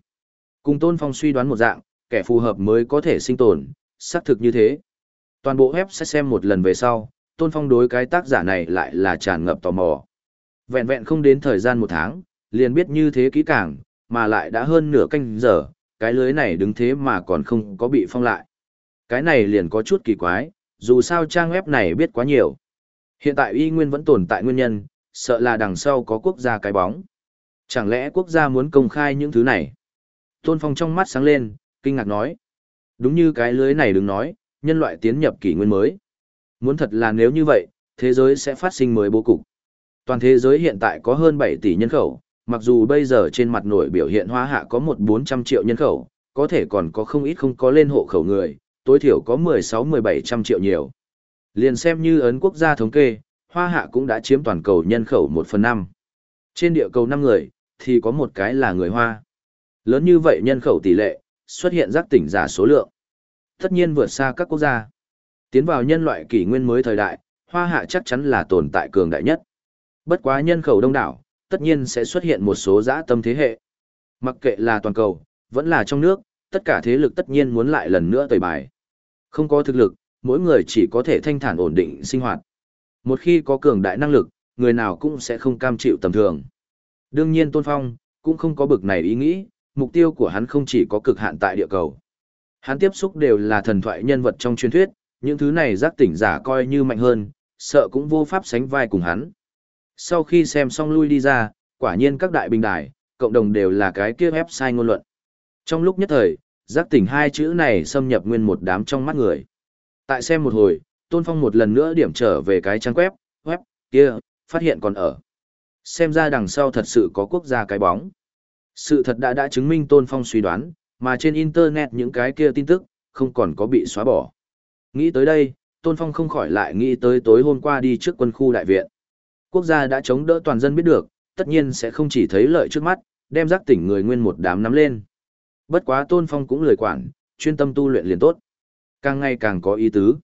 Cùng Tôn Phong suy đoán một dạng, kẻ phù hợp mới có thể sinh tồn, xác thực như thế. Toàn bộ web sẽ xem một lần về sau, Tôn Phong đối cái tác giả này lại là tràn ngập tò mò. Vẹn vẹn không đến thời gian một tháng, liền biết như thế kỹ càng, mà lại đã hơn nửa canh giờ, cái lưới này đứng thế mà còn không có bị phong lại. Cái này liền có chút kỳ quái, dù sao trang web này biết quá nhiều. Hiện tại y nguyên vẫn tồn tại nguyên nhân, sợ là đằng sau có quốc gia cái bóng. Chẳng lẽ quốc gia muốn công khai những thứ này? Tôn Phong trong mắt sáng lên, kinh ngạc nói. Đúng như cái lưới này đừng nói, nhân loại tiến nhập kỷ nguyên mới. Muốn thật là nếu như vậy, thế giới sẽ phát sinh mới bố cục. Toàn thế giới hiện tại có hơn 7 tỷ nhân khẩu, mặc dù bây giờ trên mặt nổi biểu hiện hoa hạ có một 400 triệu nhân khẩu, có thể còn có không ít không có lên hộ khẩu người, tối thiểu có 16-1700 triệu nhiều. Liền xem như ấn quốc gia thống kê, hoa hạ cũng đã chiếm toàn cầu nhân khẩu 1 phần 5. Trên địa cầu 5 người, thì có một cái là người hoa. Lớn như vậy nhân khẩu tỷ lệ, xuất hiện giác tỉnh giả số lượng. Tất nhiên vượt xa các quốc gia. Tiến vào nhân loại kỷ nguyên mới thời đại, hoa hạ chắc chắn là tồn tại cường đại nhất. Bất quá nhân khẩu đông đảo, tất nhiên sẽ xuất hiện một số dã tâm thế hệ. Mặc kệ là toàn cầu, vẫn là trong nước, tất cả thế lực tất nhiên muốn lại lần nữa tẩy bài. Không có thực lực, mỗi người chỉ có thể thanh thản ổn định sinh hoạt. Một khi có cường đại năng lực, người nào cũng sẽ không cam chịu tầm thường. Đương nhiên Tôn Phong, cũng không có bực này ý nghĩ, mục tiêu của hắn không chỉ có cực hạn tại địa cầu. Hắn tiếp xúc đều là thần thoại nhân vật trong truyền thuyết, những thứ này giác tỉnh giả coi như mạnh hơn, sợ cũng vô pháp sánh vai cùng hắn. Sau khi xem xong lui đi ra, quả nhiên các đại bình đài, cộng đồng đều là cái kia ép sai ngôn luận. Trong lúc nhất thời, giác tỉnh hai chữ này xâm nhập nguyên một đám trong mắt người. Tại xem một hồi, Tôn Phong một lần nữa điểm trở về cái trang web, web, kia, phát hiện còn ở. Xem ra đằng sau thật sự có quốc gia cái bóng. Sự thật đã đã chứng minh Tôn Phong suy đoán, mà trên Internet những cái kia tin tức, không còn có bị xóa bỏ. Nghĩ tới đây, Tôn Phong không khỏi lại nghĩ tới tối hôm qua đi trước quân khu đại viện. Quốc gia đã chống đỡ toàn dân biết được, tất nhiên sẽ không chỉ thấy lợi trước mắt, đem giác tỉnh người nguyên một đám nắm lên. Bất quá Tôn Phong cũng lười quản, chuyên tâm tu luyện liền tốt. Càng ngày càng có ý tứ.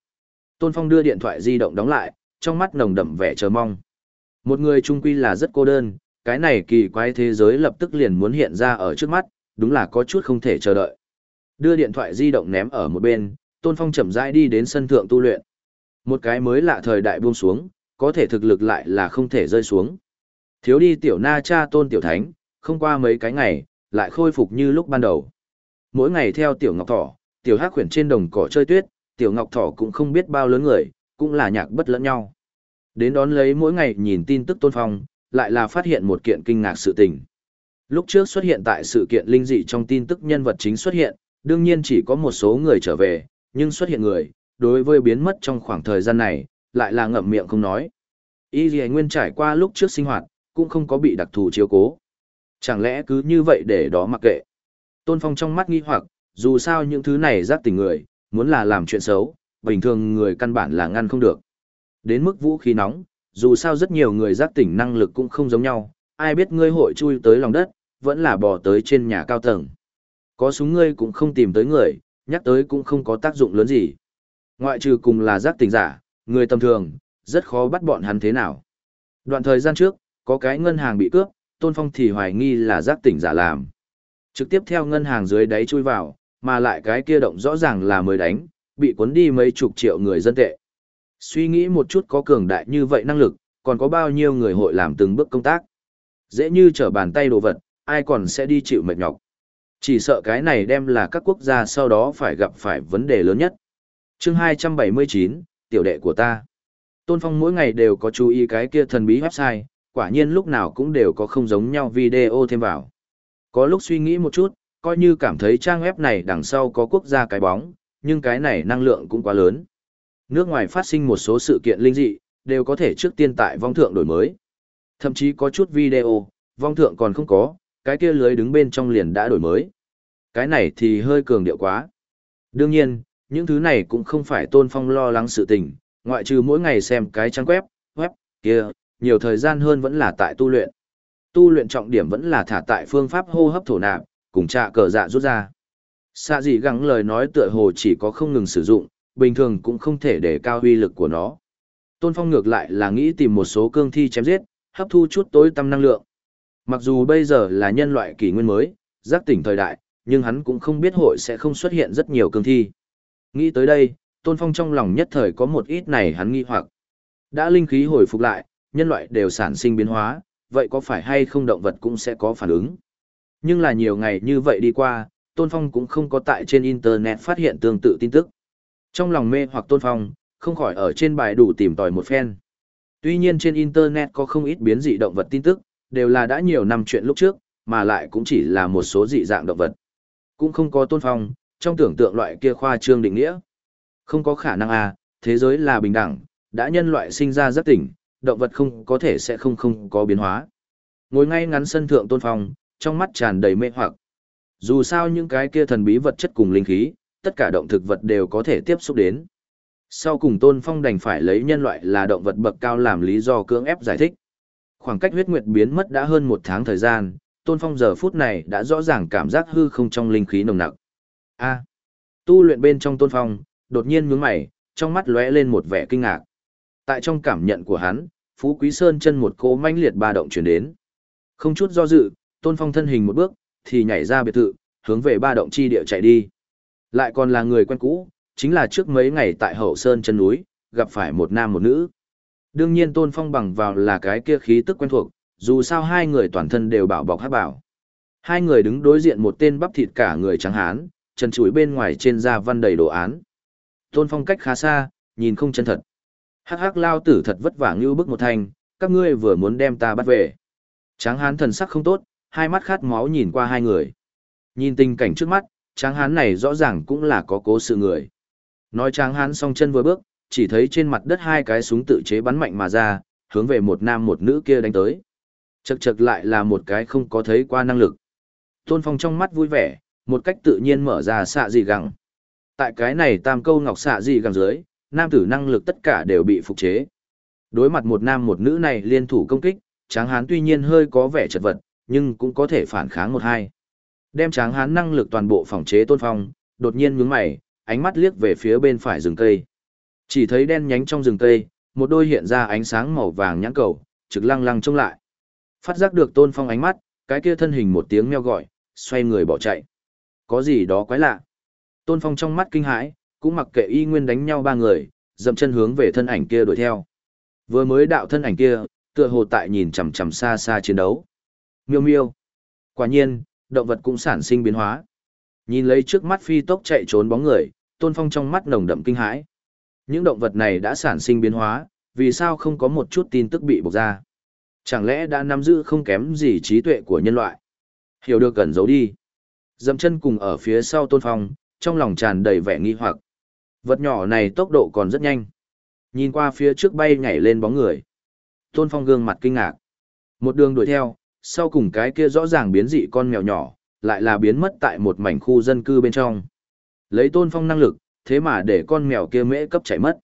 Tôn Phong đưa điện thoại di động đóng lại, trong mắt nồng đậm vẻ chờ mong. Một người trung quy là rất cô đơn, cái này kỳ quái thế giới lập tức liền muốn hiện ra ở trước mắt, đúng là có chút không thể chờ đợi. Đưa điện thoại di động ném ở một bên, Tôn Phong chậm rãi đi đến sân thượng tu luyện. Một cái mới lạ thời đại buông xuống, có thể thực lực lại là không thể rơi xuống. Thiếu đi tiểu na cha Tôn Tiểu Thánh, không qua mấy cái ngày, lại khôi phục như lúc ban đầu. Mỗi ngày theo tiểu Ngọc Thỏ, tiểu Hắc khuyển trên đồng cỏ chơi tuyết, tiểu Ngọc Thỏ cũng không biết bao lớn người, cũng là nhạc bất lẫn nhau. Đến đón lấy mỗi ngày nhìn tin tức Tôn Phong, lại là phát hiện một kiện kinh ngạc sự tình. Lúc trước xuất hiện tại sự kiện linh dị trong tin tức nhân vật chính xuất hiện, đương nhiên chỉ có một số người trở về, nhưng xuất hiện người, đối với biến mất trong khoảng thời gian này, lại là ngậm miệng không nói. Y gì nguyên trải qua lúc trước sinh hoạt, cũng không có bị đặc thù chiếu cố. Chẳng lẽ cứ như vậy để đó mặc kệ. Tôn Phong trong mắt nghi hoặc, dù sao những thứ này giác tình người, muốn là làm chuyện xấu, bình thường người căn bản là ngăn không được. Đến mức vũ khí nóng, dù sao rất nhiều người giác tỉnh năng lực cũng không giống nhau, ai biết ngươi hội chui tới lòng đất, vẫn là bò tới trên nhà cao tầng. Có súng ngươi cũng không tìm tới người, nhắc tới cũng không có tác dụng lớn gì. Ngoại trừ cùng là giác tỉnh giả, người tầm thường, rất khó bắt bọn hắn thế nào. Đoạn thời gian trước, có cái ngân hàng bị cướp, Tôn Phong thì hoài nghi là giác tỉnh giả làm. Trực tiếp theo ngân hàng dưới đáy chui vào, mà lại cái kia động rõ ràng là mới đánh, bị cuốn đi mấy chục triệu người dân tệ. Suy nghĩ một chút có cường đại như vậy năng lực, còn có bao nhiêu người hội làm từng bước công tác. Dễ như trở bàn tay đồ vật, ai còn sẽ đi chịu mệt nhọc. Chỉ sợ cái này đem là các quốc gia sau đó phải gặp phải vấn đề lớn nhất. chương 279, tiểu đệ của ta. Tôn Phong mỗi ngày đều có chú ý cái kia thần bí website, quả nhiên lúc nào cũng đều có không giống nhau video thêm vào. Có lúc suy nghĩ một chút, coi như cảm thấy trang web này đằng sau có quốc gia cái bóng, nhưng cái này năng lượng cũng quá lớn. Nước ngoài phát sinh một số sự kiện linh dị, đều có thể trước tiên tại vong thượng đổi mới. Thậm chí có chút video, vong thượng còn không có, cái kia lưới đứng bên trong liền đã đổi mới. Cái này thì hơi cường điệu quá. Đương nhiên, những thứ này cũng không phải tôn phong lo lắng sự tình, ngoại trừ mỗi ngày xem cái trang web, web, kia, nhiều thời gian hơn vẫn là tại tu luyện. Tu luyện trọng điểm vẫn là thả tại phương pháp hô hấp thổ nạp, cùng trạ cờ dạ rút ra. Xạ gì gắng lời nói tựa hồ chỉ có không ngừng sử dụng, bình thường cũng không thể để cao uy lực của nó. Tôn Phong ngược lại là nghĩ tìm một số cương thi chém giết, hấp thu chút tối tâm năng lượng. Mặc dù bây giờ là nhân loại kỷ nguyên mới, giác tỉnh thời đại, nhưng hắn cũng không biết hội sẽ không xuất hiện rất nhiều cương thi. Nghĩ tới đây, Tôn Phong trong lòng nhất thời có một ít này hắn nghi hoặc. Đã linh khí hồi phục lại, nhân loại đều sản sinh biến hóa, vậy có phải hay không động vật cũng sẽ có phản ứng? Nhưng là nhiều ngày như vậy đi qua, Tôn Phong cũng không có tại trên Internet phát hiện tương tự tin tức. Trong lòng mê hoặc Tôn Phong, không khỏi ở trên bài đủ tìm tòi một phen. Tuy nhiên trên Internet có không ít biến dị động vật tin tức, đều là đã nhiều năm chuyện lúc trước, mà lại cũng chỉ là một số dị dạng động vật. Cũng không có Tôn Phong, trong tưởng tượng loại kia khoa trương định nghĩa. Không có khả năng à, thế giới là bình đẳng, đã nhân loại sinh ra rất tỉnh, động vật không có thể sẽ không không có biến hóa. Ngồi ngay ngắn sân thượng Tôn Phong, trong mắt tràn đầy mê hoặc. Dù sao những cái kia thần bí vật chất cùng linh khí, tất cả động thực vật đều có thể tiếp xúc đến. Sau cùng Tôn Phong đành phải lấy nhân loại là động vật bậc cao làm lý do cưỡng ép giải thích. Khoảng cách huyết nguyệt biến mất đã hơn một tháng thời gian, Tôn Phong giờ phút này đã rõ ràng cảm giác hư không trong linh khí nồng nặc. A. tu luyện bên trong Tôn Phong, đột nhiên nhướng mày, trong mắt lóe lên một vẻ kinh ngạc. Tại trong cảm nhận của hắn, Phú Quý Sơn chân một cỗ manh liệt ba động chuyển đến. Không chút do dự, Tôn Phong thân hình một bước, thì nhảy ra biệt thự, hướng về ba động chi địa chạy đi. Lại còn là người quen cũ, chính là trước mấy ngày tại hậu sơn chân núi, gặp phải một nam một nữ. Đương nhiên Tôn Phong bằng vào là cái kia khí tức quen thuộc, dù sao hai người toàn thân đều bảo bọc hát bảo. Hai người đứng đối diện một tên bắp thịt cả người trắng hán, chân chuỗi bên ngoài trên da văn đầy đồ án. Tôn Phong cách khá xa, nhìn không chân thật. Hắc hắc lao tử thật vất vả như bức một thanh, các ngươi vừa muốn đem ta bắt về. Tráng hán thần sắc không tốt, hai mắt khát máu nhìn qua hai người. Nhìn tình cảnh trước mắt, tráng hán này rõ ràng cũng là có cố sự người. Nói tráng hán song chân vừa bước, chỉ thấy trên mặt đất hai cái súng tự chế bắn mạnh mà ra, hướng về một nam một nữ kia đánh tới. Chật chật lại là một cái không có thấy qua năng lực. Tôn Phong trong mắt vui vẻ, một cách tự nhiên mở ra xạ dị gẳng. Tại cái này tam câu ngọc xạ dị gẳng dưới, nam tử năng lực tất cả đều bị phục chế. Đối mặt một nam một nữ này liên thủ công kích, tráng hán tuy nhiên hơi có vẻ chật vật, nhưng cũng có thể phản kháng một hai. Đem tráng hán năng lực toàn bộ phòng chế tôn phong, đột nhiên nhướng mày, ánh mắt liếc về phía bên phải rừng cây. Chỉ thấy đen nhánh trong rừng cây, một đôi hiện ra ánh sáng màu vàng nhãn cầu, trực lăng lăng trông lại. Phát giác được tôn phong ánh mắt, cái kia thân hình một tiếng meo gọi, xoay người bỏ chạy. Có gì đó quái lạ. Tôn phong trong mắt kinh hãi, cũng mặc kệ y nguyên đánh nhau ba người, dậm chân hướng về thân ảnh kia đuổi theo. Vừa mới đạo thân ảnh kia, tựa hồ tại nhìn chằm chằm xa xa chiến đấu. Miêu miêu. Quả nhiên, động vật cũng sản sinh biến hóa. Nhìn lấy trước mắt phi tốc chạy trốn bóng người, Tôn Phong trong mắt nồng đậm kinh hãi. Những động vật này đã sản sinh biến hóa, vì sao không có một chút tin tức bị bộc ra? Chẳng lẽ đã nắm giữ không kém gì trí tuệ của nhân loại? Hiểu được cần giấu đi. Dậm chân cùng ở phía sau Tôn Phong, trong lòng tràn đầy vẻ nghi hoặc. Vật nhỏ này tốc độ còn rất nhanh. Nhìn qua phía trước bay nhảy lên bóng người. Tôn Phong gương mặt kinh ngạc. Một đường đuổi theo, sau cùng cái kia rõ ràng biến dị con mèo nhỏ, lại là biến mất tại một mảnh khu dân cư bên trong. Lấy Tôn Phong năng lực, thế mà để con mèo kia mễ cấp chạy mất.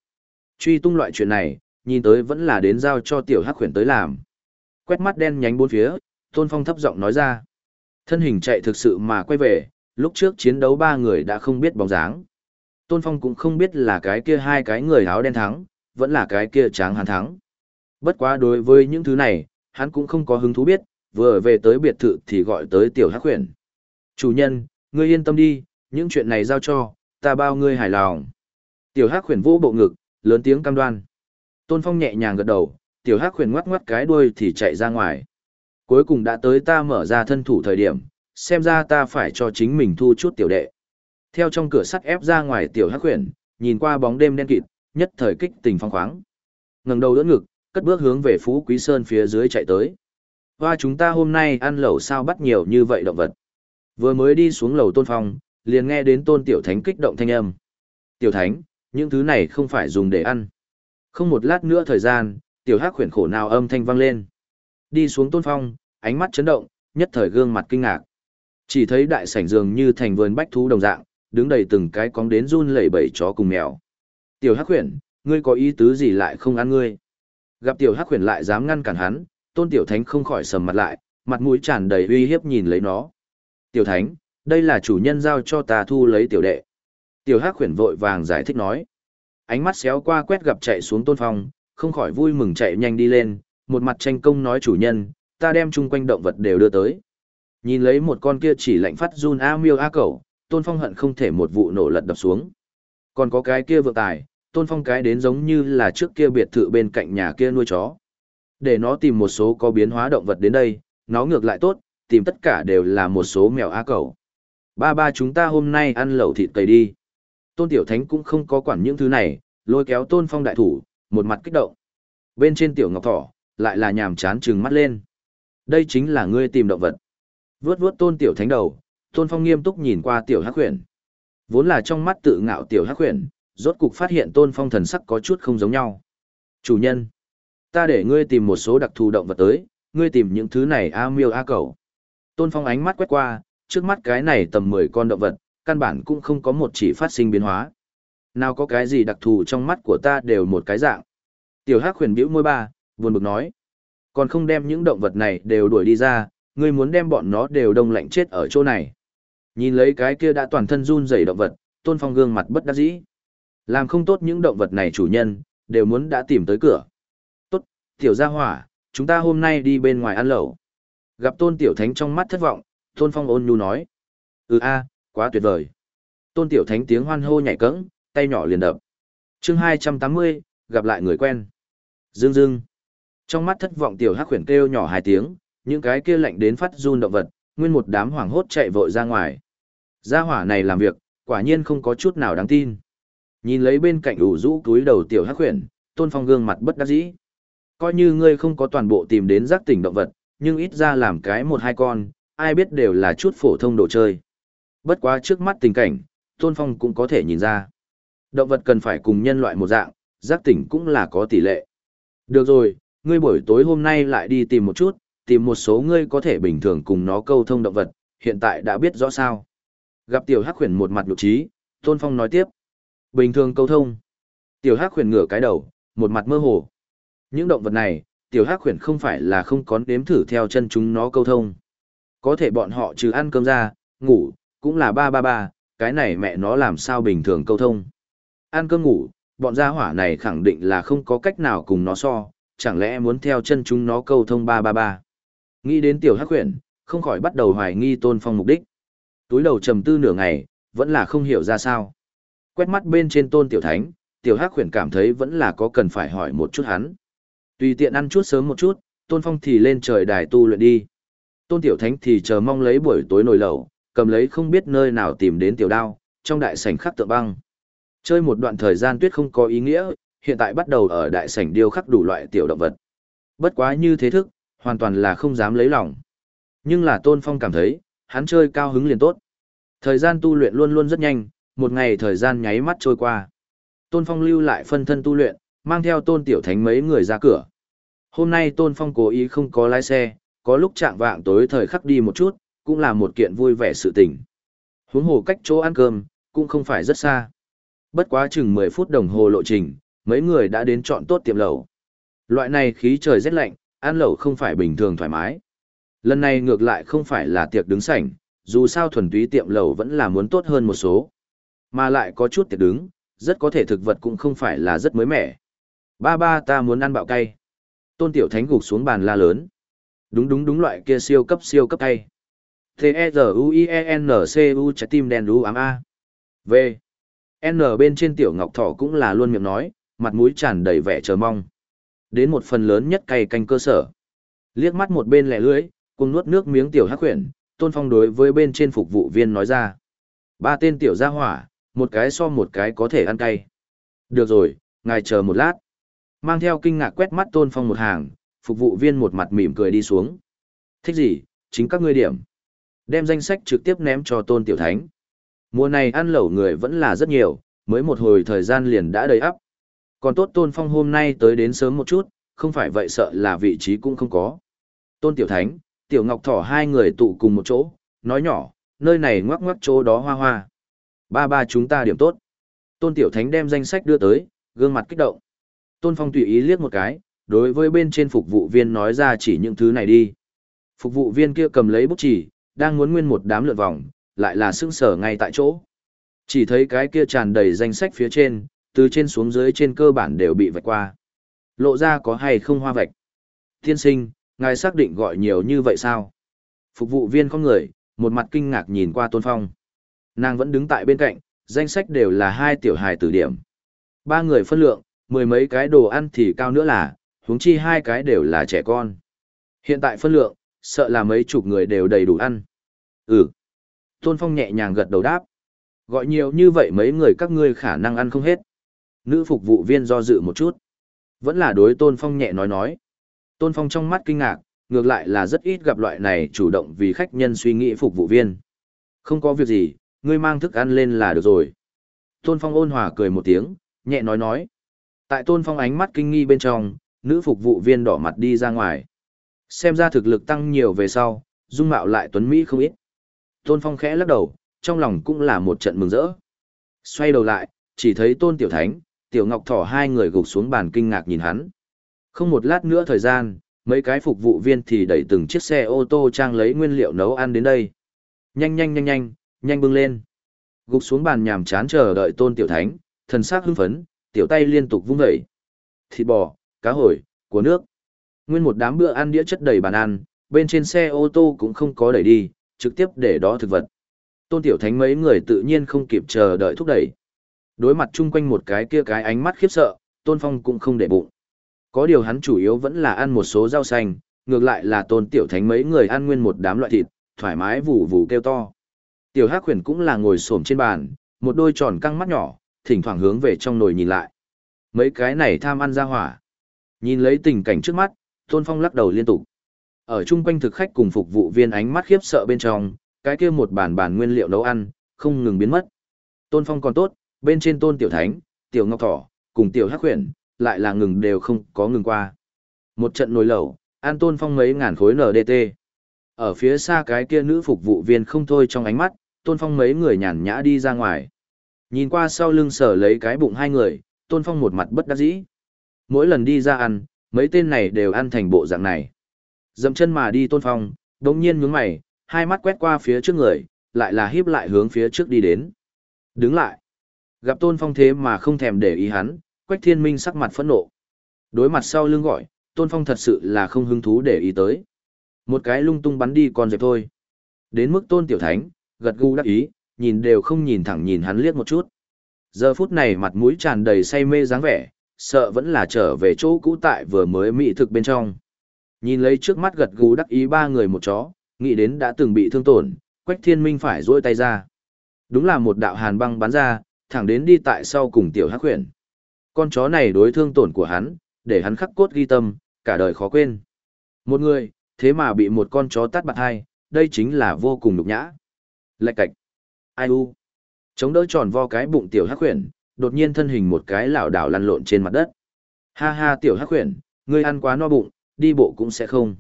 Truy tung loại chuyện này, nhìn tới vẫn là đến giao cho tiểu hắc khuyển tới làm. Quét mắt đen nhánh bốn phía, Tôn Phong thấp giọng nói ra. Thân hình chạy thực sự mà quay về, lúc trước chiến đấu ba người đã không biết bóng dáng. Tôn Phong cũng không biết là cái kia hai cái người áo đen thắng, vẫn là cái kia tráng hàn thắng. Bất quá đối với những thứ này, hắn cũng không có hứng thú biết, vừa về tới biệt thự thì gọi tới tiểu hắc huyền. Chủ nhân, ngươi yên tâm đi, những chuyện này giao cho, ta bao ngươi hài lòng. Tiểu hắc huyền vô bộ ngực, lớn tiếng cam đoan. Tôn Phong nhẹ nhàng gật đầu, tiểu hắc huyền ngoắc ngoắc cái đuôi thì chạy ra ngoài. Cuối cùng đã tới ta mở ra thân thủ thời điểm, xem ra ta phải cho chính mình thu chút tiểu đệ. Theo trong cửa sắt ép ra ngoài tiểu hắc huyền, nhìn qua bóng đêm đen kịt, nhất thời kích tình phong khoáng. ngẩng đầu đỡ ngực, cất bước hướng về Phú Quý Sơn phía dưới chạy tới. Hoa chúng ta hôm nay ăn lẩu sao bắt nhiều như vậy động vật. Vừa mới đi xuống lầu tôn phong, liền nghe đến tôn tiểu thánh kích động thanh âm. Tiểu thánh, những thứ này không phải dùng để ăn. Không một lát nữa thời gian, tiểu hắc khuyển khổ nào âm thanh vang lên. Đi xuống tôn phong, ánh mắt chấn động, nhất thời gương mặt kinh ngạc. Chỉ thấy đại sảnh dường như thành vườn bách thú đồng dạng, đứng đầy từng cái cóng đến run lẩy bẩy chó cùng mèo. Tiểu hắc khuyển, ngươi có ý tứ gì lại không ăn ngươi? Gặp tiểu hắc khuyển lại dám ngăn cản hắn, tôn tiểu thánh không khỏi sầm mặt lại, mặt mũi tràn đầy uy hiếp nhìn lấy nó. Tiểu thánh, đây là chủ nhân giao cho ta thu lấy tiểu đệ. Tiểu hắc khuyển vội vàng giải thích nói. Ánh mắt xéo qua quét gặp chạy xuống tôn phong, không khỏi vui mừng chạy nhanh đi lên, một mặt tranh công nói chủ nhân, ta đem chung quanh động vật đều đưa tới. Nhìn lấy một con kia chỉ lạnh phát run a miêu a cẩu, tôn phong hận không thể một vụ nổ lật đập xuống. Còn có cái kia vượng tài, tôn phong cái đến giống như là trước kia biệt thự bên cạnh nhà kia nuôi chó. Để nó tìm một số có biến hóa động vật đến đây, nó ngược lại tốt, tìm tất cả đều là một số mèo á cẩu. Ba ba chúng ta hôm nay ăn lẩu thịt cầy đi. Tôn Tiểu Thánh cũng không có quản những thứ này, lôi kéo Tôn Phong đại thủ, một mặt kích động. Bên trên Tiểu Ngọc Thỏ, lại là nhàm chán trừng mắt lên. Đây chính là ngươi tìm động vật. Vướt vướt Tôn Tiểu Thánh đầu, Tôn Phong nghiêm túc nhìn qua Tiểu Hắc Huyền. Vốn là trong mắt tự ngạo Tiểu Hắc Huyền, rốt cục phát hiện Tôn Phong thần sắc có chút không giống nhau. Chủ nhân, ta để ngươi tìm một số đặc thù động vật tới, ngươi tìm những thứ này a miêu a cầu. Tôn Phong ánh mắt quét qua, trước mắt cái này tầm 10 con động vật, căn bản cũng không có một chỉ phát sinh biến hóa. Nào có cái gì đặc thù trong mắt của ta đều một cái dạng. Tiểu Hắc Huyền bĩu môi ba, buồn bực nói. Còn không đem những động vật này đều đuổi đi ra, ngươi muốn đem bọn nó đều đông lạnh chết ở chỗ này. Nhìn lấy cái kia đã toàn thân run rẩy động vật, Tôn Phong gương mặt bất đắc dĩ. Làm không tốt những động vật này chủ nhân, đều muốn đã tìm tới cửa. Tiểu gia hỏa, chúng ta hôm nay đi bên ngoài ăn lẩu. Gặp Tôn Tiểu Thánh trong mắt thất vọng, Tôn Phong ôn nhu nói. Ừ a, quá tuyệt vời. Tôn Tiểu Thánh tiếng hoan hô nhảy cẫng, tay nhỏ liền đập. chương 280, gặp lại người quen. Dương dương. Trong mắt thất vọng Tiểu Hắc khuyển kêu nhỏ hai tiếng, những cái kia lạnh đến phát run động vật, nguyên một đám hoảng hốt chạy vội ra ngoài. Gia hỏa này làm việc, quả nhiên không có chút nào đáng tin. Nhìn lấy bên cạnh ủ rũ túi đầu Tiểu Hắc khuyển, Tôn Phong gương mặt bất đắc dĩ. Coi như ngươi không có toàn bộ tìm đến giác tỉnh động vật, nhưng ít ra làm cái một hai con, ai biết đều là chút phổ thông đồ chơi. Bất quá trước mắt tình cảnh, Tôn Phong cũng có thể nhìn ra. Động vật cần phải cùng nhân loại một dạng, giác tỉnh cũng là có tỷ lệ. Được rồi, ngươi buổi tối hôm nay lại đi tìm một chút, tìm một số ngươi có thể bình thường cùng nó câu thông động vật, hiện tại đã biết rõ sao. Gặp tiểu hắc khuyển một mặt nhục trí, Tôn Phong nói tiếp. Bình thường câu thông. Tiểu hắc khuyển ngửa cái đầu, một mặt mơ hồ. Những động vật này, tiểu hắc khuyển không phải là không có nếm thử theo chân chúng nó câu thông. Có thể bọn họ trừ ăn cơm ra, ngủ, cũng là ba ba ba, cái này mẹ nó làm sao bình thường câu thông. Ăn cơm ngủ, bọn gia hỏa này khẳng định là không có cách nào cùng nó so, chẳng lẽ muốn theo chân chúng nó câu thông ba ba ba. Nghĩ đến tiểu hắc khuyển, không khỏi bắt đầu hoài nghi tôn phong mục đích. Túi đầu trầm tư nửa ngày, vẫn là không hiểu ra sao. Quét mắt bên trên tôn tiểu thánh, tiểu hắc khuyển cảm thấy vẫn là có cần phải hỏi một chút hắn. Tùy tiện ăn chút sớm một chút, tôn phong thì lên trời đài tu luyện đi. Tôn tiểu thánh thì chờ mong lấy buổi tối nồi lẩu, cầm lấy không biết nơi nào tìm đến tiểu đao, trong đại sảnh khắc tượng băng. Chơi một đoạn thời gian tuyết không có ý nghĩa, hiện tại bắt đầu ở đại sảnh điêu khắc đủ loại tiểu động vật. Bất quá như thế thức, hoàn toàn là không dám lấy lòng. Nhưng là Tôn Phong cảm thấy, hắn chơi cao hứng liền tốt. Thời gian tu luyện luôn luôn rất nhanh, một ngày thời gian nháy mắt trôi qua. Tôn Phong lưu lại phân thân tu luyện, mang theo Tôn Tiểu Thánh mấy người ra cửa. Hôm nay Tôn Phong cố ý không có lái xe, có lúc trạng vạng tối thời khắc đi một chút, cũng là một kiện vui vẻ sự tình. Huống hồ cách chỗ ăn cơm, cũng không phải rất xa. Bất quá chừng 10 phút đồng hồ lộ trình, mấy người đã đến chọn tốt tiệm lẩu. Loại này khí trời rất lạnh, ăn lẩu không phải bình thường thoải mái. Lần này ngược lại không phải là tiệc đứng sảnh, dù sao thuần túy tiệm lẩu vẫn là muốn tốt hơn một số. Mà lại có chút tiệc đứng, rất có thể thực vật cũng không phải là rất mới mẻ. Ba ba ta muốn ăn bạo cay. Tôn Tiểu Thánh gục xuống bàn la lớn. Đúng đúng đúng loại kia siêu cấp siêu cấp cay. T E R U I E N C U trái tim đen đu ám A. V. N bên trên tiểu ngọc thỏ cũng là luôn miệng nói, mặt mũi tràn đầy vẻ chờ mong. Đến một phần lớn nhất cày canh cơ sở. Liếc mắt một bên lẻ lưới, cùng nuốt nước miếng tiểu hắc khuyển, tôn phong đối với bên trên phục vụ viên nói ra. Ba tên tiểu gia hỏa, một cái so một cái có thể ăn cay. Được rồi, ngài chờ một lát. Mang theo kinh ngạc quét mắt Tôn Phong một hàng, phục vụ viên một mặt mỉm cười đi xuống. Thích gì, chính các ngươi điểm. Đem danh sách trực tiếp ném cho Tôn Tiểu Thánh. Mùa này ăn lẩu người vẫn là rất nhiều, mới một hồi thời gian liền đã đầy ắp. Còn tốt Tôn Phong hôm nay tới đến sớm một chút, không phải vậy sợ là vị trí cũng không có. Tôn Tiểu Thánh, Tiểu Ngọc Thỏ hai người tụ cùng một chỗ, nói nhỏ, nơi này ngoắc ngoắc chỗ đó hoa hoa. Ba ba chúng ta điểm tốt. Tôn Tiểu Thánh đem danh sách đưa tới, gương mặt kích động. Tôn Phong tùy ý liếc một cái, đối với bên trên phục vụ viên nói ra chỉ những thứ này đi. Phục vụ viên kia cầm lấy bút chỉ, đang muốn nguyên một đám lượn vòng, lại là sững sở ngay tại chỗ. Chỉ thấy cái kia tràn đầy danh sách phía trên, từ trên xuống dưới trên cơ bản đều bị vạch qua. Lộ ra có hay không hoa vạch. Tiên sinh, ngài xác định gọi nhiều như vậy sao? Phục vụ viên con người, một mặt kinh ngạc nhìn qua Tôn Phong. Nàng vẫn đứng tại bên cạnh, danh sách đều là hai tiểu hài tử điểm. Ba người phân lượng, mười mấy cái đồ ăn thì cao nữa là, huống chi hai cái đều là trẻ con. Hiện tại phân lượng, sợ là mấy chục người đều đầy đủ ăn. Ừ. Tôn Phong nhẹ nhàng gật đầu đáp. Gọi nhiều như vậy mấy người các ngươi khả năng ăn không hết. Nữ phục vụ viên do dự một chút. Vẫn là đối Tôn Phong nhẹ nói nói. Tôn Phong trong mắt kinh ngạc, ngược lại là rất ít gặp loại này chủ động vì khách nhân suy nghĩ phục vụ viên. Không có việc gì, ngươi mang thức ăn lên là được rồi. Tôn Phong ôn hòa cười một tiếng, nhẹ nói nói. Tại Tôn Phong ánh mắt kinh nghi bên trong, nữ phục vụ viên đỏ mặt đi ra ngoài. Xem ra thực lực tăng nhiều về sau, dung mạo lại tuấn Mỹ không ít. Tôn Phong khẽ lắc đầu, trong lòng cũng là một trận mừng rỡ. Xoay đầu lại, chỉ thấy Tôn Tiểu Thánh, Tiểu Ngọc Thỏ hai người gục xuống bàn kinh ngạc nhìn hắn. Không một lát nữa thời gian, mấy cái phục vụ viên thì đẩy từng chiếc xe ô tô trang lấy nguyên liệu nấu ăn đến đây. Nhanh nhanh nhanh nhanh, nhanh bưng lên. Gục xuống bàn nhàm chán chờ đợi Tôn Tiểu Thánh, thần sắc hưng phấn, tiểu tay liên tục vung vẩy. Thịt bò, cá hồi, của nước. Nguyên một đám bữa ăn đĩa chất đầy bàn ăn, bên trên xe ô tô cũng không có đẩy đi, trực tiếp để đó thực vật. Tôn Tiểu Thánh mấy người tự nhiên không kịp chờ đợi thúc đẩy. Đối mặt chung quanh một cái kia cái ánh mắt khiếp sợ, Tôn Phong cũng không để bụng. Có điều hắn chủ yếu vẫn là ăn một số rau xanh, ngược lại là Tôn Tiểu Thánh mấy người ăn nguyên một đám loại thịt, thoải mái vù vù kêu to. Tiểu Hắc Huyền cũng là ngồi xổm trên bàn, một đôi tròn căng mắt nhỏ, thỉnh thoảng hướng về trong nồi nhìn lại. Mấy cái này tham ăn ra hỏa. Nhìn lấy tình cảnh trước mắt, Tôn Phong lắc đầu liên tục. Ở chung quanh thực khách cùng phục vụ viên ánh mắt khiếp sợ bên trong, cái kia một bàn bàn nguyên liệu nấu ăn, không ngừng biến mất. Tôn Phong còn tốt, bên trên Tôn Tiểu Thánh, Tiểu Ngọc Thỏ, cùng Tiểu Hắc Huyền, lại là ngừng đều không có ngừng qua. Một trận nồi lẩu, ăn Tôn Phong mấy ngàn khối NDT. Ở phía xa cái kia nữ phục vụ viên không thôi trong ánh mắt, Tôn Phong mấy người nhàn nhã đi ra ngoài. Nhìn qua sau lưng sở lấy cái bụng hai người, Tôn Phong một mặt bất đắc dĩ. Mỗi lần đi ra ăn, mấy tên này đều ăn thành bộ dạng này. Dậm chân mà đi Tôn Phong, đống nhiên nhướng mày, hai mắt quét qua phía trước người, lại là híp lại hướng phía trước đi đến. Đứng lại. Gặp Tôn Phong thế mà không thèm để ý hắn, Quách Thiên Minh sắc mặt phẫn nộ. Đối mặt sau lưng gọi, Tôn Phong thật sự là không hứng thú để ý tới. Một cái lung tung bắn đi còn dẹp thôi. Đến mức Tôn Tiểu Thánh, gật gù đắc ý, nhìn đều không nhìn thẳng nhìn hắn liếc một chút. Giờ phút này mặt mũi tràn đầy say mê dáng vẻ, sợ vẫn là trở về chỗ cũ tại vừa mới mị thực bên trong. Nhìn lấy trước mắt gật gù đắc ý ba người một chó, nghĩ đến đã từng bị thương tổn, Quách Thiên Minh phải duỗi tay ra. Đúng là một đạo hàn băng bắn ra, thẳng đến đi tại sau cùng tiểu hắc huyền. Con chó này đối thương tổn của hắn, để hắn khắc cốt ghi tâm, cả đời khó quên. Một người, thế mà bị một con chó tát bạc hai, đây chính là vô cùng nhục nhã. Lạch cạch. Ai u. Chống đỡ tròn vo cái bụng tiểu hắc khuyển đột nhiên thân hình một cái lảo đảo lăn lộn trên mặt đất. Ha ha tiểu hắc khuyển ngươi ăn quá no bụng, đi bộ cũng sẽ không.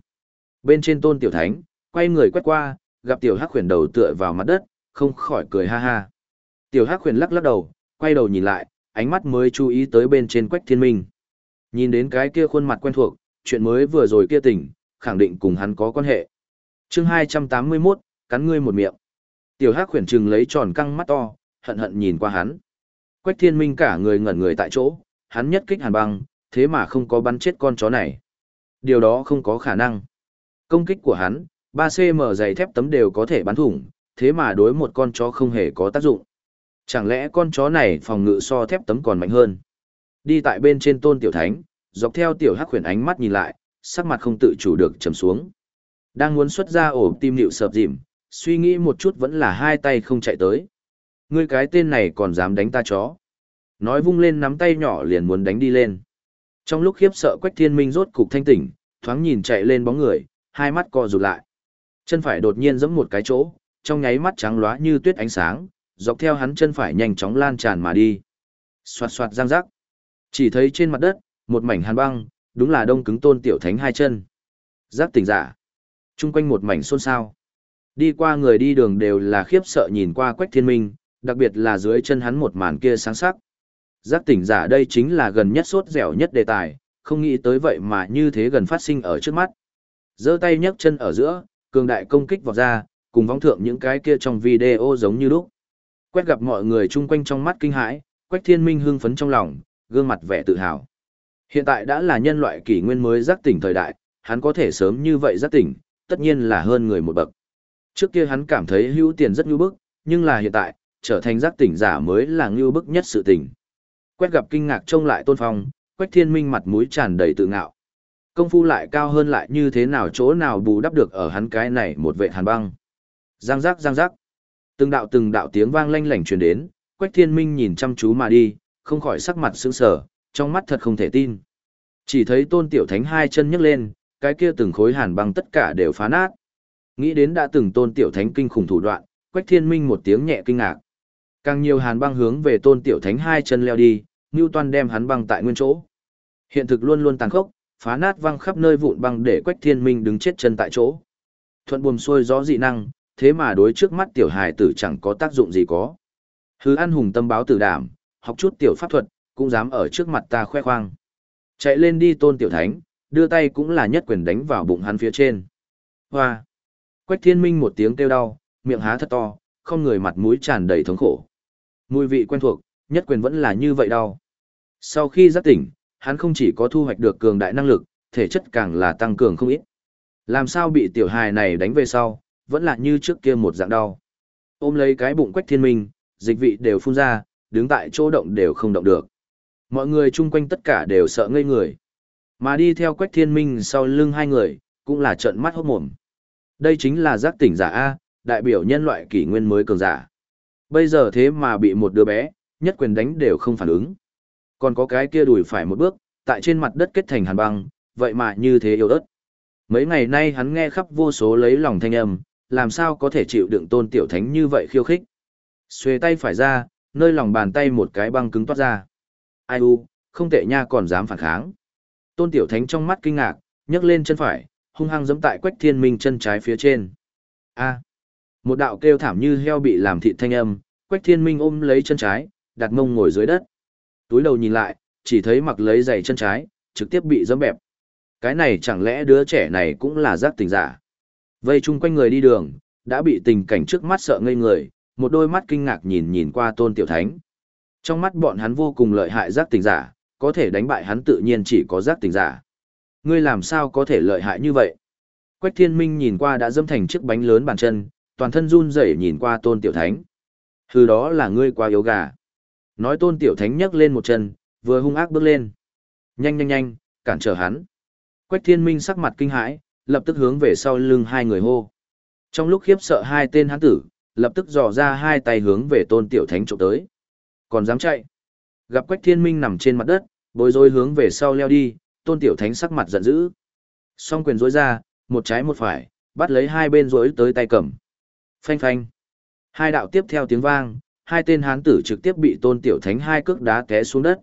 Bên trên tôn tiểu thánh, quay người quét qua, gặp tiểu hắc khuyển đầu tựa vào mặt đất, không khỏi cười ha ha. Tiểu hắc khuyển lắc lắc đầu, quay đầu nhìn lại, ánh mắt mới chú ý tới bên trên quách thiên minh. Nhìn đến cái kia khuôn mặt quen thuộc, chuyện mới vừa rồi kia tỉnh, khẳng định cùng hắn có quan hệ. chương 281, cắn ngươi một miệng. Tiểu hắc khuyển trừng lấy tròn căng mắt to, hận hận nhìn qua hắn. Quách thiên minh cả người ngẩn người tại chỗ, hắn nhất kích hàn băng, thế mà không có bắn chết con chó này. Điều đó không có khả năng. Công kích của hắn, 3cm dày thép tấm đều có thể bắn thủng, thế mà đối một con chó không hề có tác dụng. Chẳng lẽ con chó này phòng ngự so thép tấm còn mạnh hơn? Đi tại bên trên tôn tiểu thánh, dọc theo tiểu hắc khuyển ánh mắt nhìn lại, sắc mặt không tự chủ được trầm xuống. Đang muốn xuất ra ổ tim nịu sợp dìm, suy nghĩ một chút vẫn là hai tay không chạy tới. Ngươi cái tên này còn dám đánh ta chó. Nói vung lên nắm tay nhỏ liền muốn đánh đi lên. Trong lúc khiếp sợ Quách Thiên Minh rốt cục thanh tỉnh, thoáng nhìn chạy lên bóng người, hai mắt co rụt lại. Chân phải đột nhiên giẫm một cái chỗ, trong nháy mắt trắng lóa như tuyết ánh sáng, dọc theo hắn chân phải nhanh chóng lan tràn mà đi. Xoạt xoạt răng rắc. Chỉ thấy trên mặt đất, một mảnh hàn băng, đúng là đông cứng tôn tiểu thánh hai chân. Giác tỉnh giả. Trung quanh một mảnh xôn xao. Đi qua người đi đường đều là khiếp sợ nhìn qua Quách Thiên Minh, đặc biệt là dưới chân hắn một màn kia sáng sắc. Giác tỉnh giả đây chính là gần nhất sốt dẻo nhất đề tài, không nghĩ tới vậy mà như thế gần phát sinh ở trước mắt. giơ tay nhấc chân ở giữa, cường đại công kích vào ra, cùng vong thượng những cái kia trong video giống như lúc. Quét gặp mọi người chung quanh trong mắt kinh hãi, Quách Thiên Minh hưng phấn trong lòng, gương mặt vẻ tự hào. Hiện tại đã là nhân loại kỷ nguyên mới giác tỉnh thời đại, hắn có thể sớm như vậy giác tỉnh, tất nhiên là hơn người một bậc. Trước kia hắn cảm thấy hữu tiền rất nhu bức, nhưng là hiện tại, trở thành giác tỉnh giả mới là nhu bức nhất sự tình. Quét gặp kinh ngạc trông lại tôn phong, Quách Thiên Minh mặt mũi tràn đầy tự ngạo. Công phu lại cao hơn lại như thế nào chỗ nào bù đắp được ở hắn cái này một vệ hàn băng. Giang giác giang giác. Từng đạo từng đạo tiếng vang lanh lảnh truyền đến, Quách Thiên Minh nhìn chăm chú mà đi, không khỏi sắc mặt sững sờ, trong mắt thật không thể tin. Chỉ thấy Tôn Tiểu Thánh hai chân nhấc lên, cái kia từng khối hàn băng tất cả đều phá nát. Nghĩ đến đã từng Tôn Tiểu Thánh kinh khủng thủ đoạn, Quách Thiên Minh một tiếng nhẹ kinh ngạc. Càng nhiều hàn băng hướng về Tôn Tiểu Thánh hai chân leo đi, Newton đem hắn băng tại nguyên chỗ. Hiện thực luôn luôn tàn khốc, phá nát văng khắp nơi vụn băng để Quách Thiên Minh đứng chết chân tại chỗ. Thuận buồm xuôi gió dị năng, thế mà đối trước mắt tiểu hài tử chẳng có tác dụng gì có. Hứ an hùng tâm báo tử đảm, học chút tiểu pháp thuật, cũng dám ở trước mặt ta khoe khoang. Chạy lên đi tôn tiểu thánh, đưa tay cũng là nhất quyền đánh vào bụng hắn phía trên. Hoa! Quách thiên minh một tiếng kêu đau, miệng há thật to, không người mặt mũi tràn đầy thống khổ. Mùi vị quen thuộc, nhất quyền vẫn là như vậy đau. Sau khi giác tỉnh, hắn không chỉ có thu hoạch được cường đại năng lực, thể chất càng là tăng cường không ít. Làm sao bị tiểu hài này đánh về sau, vẫn là như trước kia một dạng đau. Ôm lấy cái bụng quách thiên minh, dịch vị đều phun ra, đứng tại chỗ động đều không động được. Mọi người chung quanh tất cả đều sợ ngây người. Mà đi theo quách thiên minh sau lưng hai người, cũng là trận mắt hốt mồm. Đây chính là giác tỉnh giả A, đại biểu nhân loại kỷ nguyên mới cường giả. Bây giờ thế mà bị một đứa bé, nhất quyền đánh đều không phản ứng. Còn có cái kia đùi phải một bước, tại trên mặt đất kết thành hàn băng, vậy mà như thế yếu ớt. Mấy ngày nay hắn nghe khắp vô số lấy lòng thanh âm, làm sao có thể chịu đựng tôn tiểu thánh như vậy khiêu khích. Xuề tay phải ra, nơi lòng bàn tay một cái băng cứng toát ra. Ai u, không tệ nha còn dám phản kháng. Tôn tiểu thánh trong mắt kinh ngạc, nhấc lên chân phải, hung hăng giẫm tại quách thiên minh chân trái phía trên. A. một đạo kêu thảm như heo bị làm thịt thanh âm, quách thiên minh ôm lấy chân trái, đặt mông ngồi dưới đất. Túi đầu nhìn lại, chỉ thấy mặc lấy giày chân trái, trực tiếp bị giẫm bẹp. Cái này chẳng lẽ đứa trẻ này cũng là giác tình giả? Vây chung quanh người đi đường, đã bị tình cảnh trước mắt sợ ngây người, một đôi mắt kinh ngạc nhìn nhìn qua tôn tiểu thánh. Trong mắt bọn hắn vô cùng lợi hại giác tình giả, có thể đánh bại hắn tự nhiên chỉ có giác tình giả. Ngươi làm sao có thể lợi hại như vậy? Quách thiên minh nhìn qua đã dâm thành chiếc bánh lớn bàn chân, toàn thân run rẩy nhìn qua tôn tiểu thánh. Thứ đó là ngươi quá yếu gà. Nói tôn tiểu thánh nhấc lên một chân, vừa hung ác bước lên. Nhanh nhanh nhanh, cản trở hắn. Quách thiên minh sắc mặt kinh hãi, lập tức hướng về sau lưng hai người hô. Trong lúc khiếp sợ hai tên hắn tử, lập tức dò ra hai tay hướng về tôn tiểu thánh trộm tới. Còn dám chạy. Gặp quách thiên minh nằm trên mặt đất, bối rối hướng về sau leo đi, tôn tiểu thánh sắc mặt giận dữ. Song quyền rối ra, một trái một phải, bắt lấy hai bên rối tới tay cầm. Phanh phanh. Hai đạo tiếp theo tiếng vang, hai tên hán tử trực tiếp bị tôn tiểu thánh hai cước đá té xuống đất.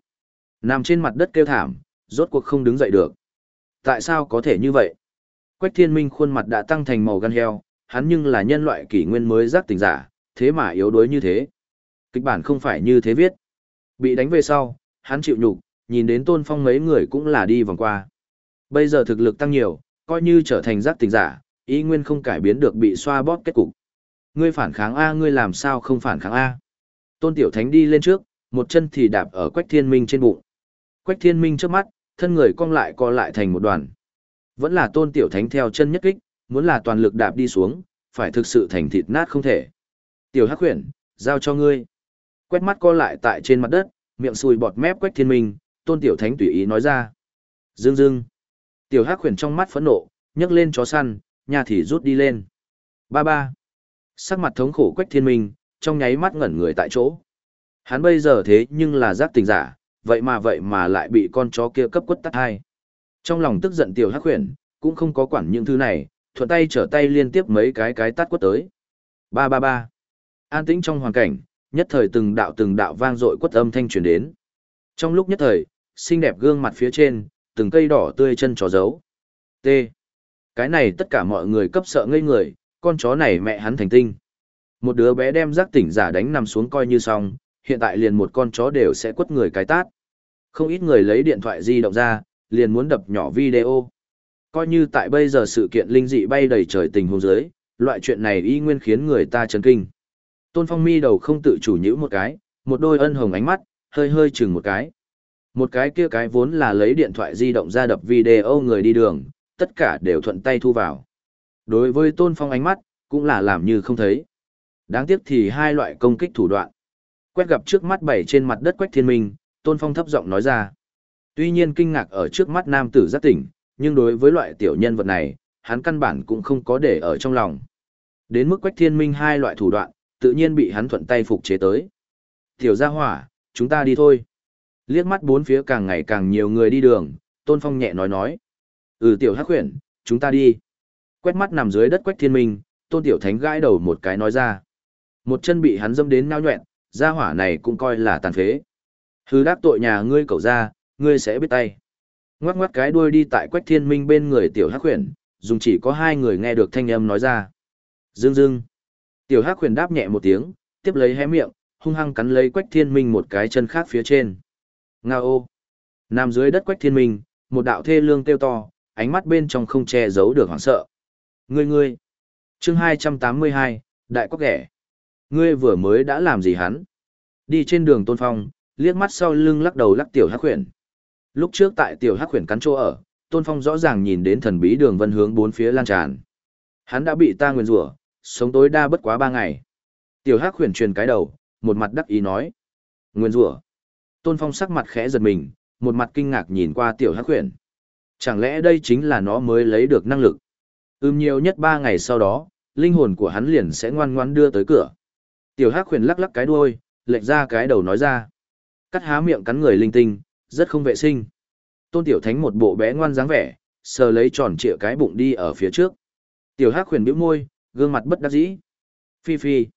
Nằm trên mặt đất kêu thảm, rốt cuộc không đứng dậy được. Tại sao có thể như vậy? Quách thiên minh khuôn mặt đã tăng thành màu gan heo, hắn nhưng là nhân loại kỷ nguyên mới giác tình giả, thế mà yếu đuối như thế. Kịch bản không phải như thế viết. Bị đánh về sau, hắn chịu nhục, nhìn đến tôn phong mấy người cũng là đi vòng qua. Bây giờ thực lực tăng nhiều, coi như trở thành giác tình giả, ý nguyên không cải biến được bị xoa bóp kết cục. Ngươi phản kháng A ngươi làm sao không phản kháng A. Tôn Tiểu Thánh đi lên trước, một chân thì đạp ở Quách Thiên Minh trên bụng. Quách Thiên Minh trước mắt, thân người cong lại co lại thành một đoàn. Vẫn là Tôn Tiểu Thánh theo chân nhất kích, muốn là toàn lực đạp đi xuống, phải thực sự thành thịt nát không thể. Tiểu Hắc Huyền, giao cho ngươi. Quét mắt co lại tại trên mặt đất, miệng sùi bọt mép Quách Thiên Minh, Tôn Tiểu Thánh tùy ý nói ra. Dương dương. Tiểu Hắc Huyền trong mắt phẫn nộ, nhấc lên chó săn, nhà thì rút đi lên. Ba ba. Sắc mặt thống khổ Quách Thiên Minh, trong nháy mắt ngẩn người tại chỗ. Hắn bây giờ thế nhưng là giác tình giả, vậy mà vậy mà lại bị con chó kia cấp quất tắt hai. Trong lòng tức giận tiểu hắc huyền, cũng không có quản những thứ này, thuận tay trở tay liên tiếp mấy cái cái tắt quất tới. Ba ba ba. An tĩnh trong hoàn cảnh, nhất thời từng đạo từng đạo vang dội quất âm thanh truyền đến. Trong lúc nhất thời, xinh đẹp gương mặt phía trên, từng cây đỏ tươi chân chó giấu. T. Cái này tất cả mọi người cấp sợ ngây người, con chó này mẹ hắn thành tinh. Một đứa bé đem giác tỉnh giả đánh nằm xuống coi như xong, hiện tại liền một con chó đều sẽ quất người cái tát. Không ít người lấy điện thoại di động ra, liền muốn đập nhỏ video. Coi như tại bây giờ sự kiện linh dị bay đầy trời tình huống dưới, loại chuyện này y nguyên khiến người ta chấn kinh. Tôn Phong mi đầu không tự chủ nhữ một cái, một đôi ân hồng ánh mắt, hơi hơi chừng một cái. Một cái kia cái vốn là lấy điện thoại di động ra đập video người đi đường, tất cả đều thuận tay thu vào. Đối với Tôn Phong ánh mắt, cũng là làm như không thấy. Đáng tiếc thì hai loại công kích thủ đoạn. Quét gặp trước mắt bảy trên mặt đất Quách Thiên Minh, Tôn Phong thấp giọng nói ra. Tuy nhiên kinh ngạc ở trước mắt nam tử giác tỉnh, nhưng đối với loại tiểu nhân vật này, hắn căn bản cũng không có để ở trong lòng. Đến mức Quách Thiên Minh hai loại thủ đoạn, tự nhiên bị hắn thuận tay phục chế tới. Tiểu gia hỏa, chúng ta đi thôi. Liếc mắt bốn phía càng ngày càng nhiều người đi đường, Tôn Phong nhẹ nói nói. Ừ tiểu hắc khuyển, chúng ta đi. Quét mắt nằm dưới đất Quách Thiên Minh, Tôn Tiểu Thánh gãi đầu một cái nói ra. Một chân bị hắn dâm đến nao nhuẹn, gia hỏa này cũng coi là tàn phế. Hứ đáp tội nhà ngươi cậu ra, ngươi sẽ biết tay. Ngoắc ngoắc cái đuôi đi tại Quách Thiên Minh bên người Tiểu Hắc Huyền, dùng chỉ có hai người nghe được thanh âm nói ra. Dương dương. Tiểu Hắc Huyền đáp nhẹ một tiếng, tiếp lấy hé miệng, hung hăng cắn lấy Quách Thiên Minh một cái chân khác phía trên. Nga ô. Nằm dưới đất Quách Thiên Minh, một đạo thê lương kêu to, ánh mắt bên trong không che giấu được hoảng sợ. Ngươi ngươi. Chương 282, Đại Quốc Ghẻ. Ngươi vừa mới đã làm gì hắn? Đi trên đường Tôn Phong, liếc mắt sau lưng lắc đầu lắc Tiểu Hắc Huyền. Lúc trước tại Tiểu Hắc Huyền cắn chỗ ở, Tôn Phong rõ ràng nhìn đến thần bí đường vân hướng bốn phía lan tràn. Hắn đã bị ta nguyền rủa, sống tối đa bất quá ba ngày. Tiểu Hắc Huyền truyền cái đầu, một mặt đắc ý nói. Nguyên rủa. Tôn Phong sắc mặt khẽ giật mình, một mặt kinh ngạc nhìn qua Tiểu Hắc Huyền. Chẳng lẽ đây chính là nó mới lấy được năng lực? Ừm nhiều nhất ba ngày sau đó, linh hồn của hắn liền sẽ ngoan ngoan đưa tới cửa. Tiểu Hắc Huyền lắc lắc cái đuôi, lệch ra cái đầu nói ra. Cắt há miệng cắn người linh tinh, rất không vệ sinh. Tôn Tiểu Thánh một bộ bé ngoan dáng vẻ, sờ lấy tròn trịa cái bụng đi ở phía trước. Tiểu Hắc Huyền bĩu môi, gương mặt bất đắc dĩ. Phi phi.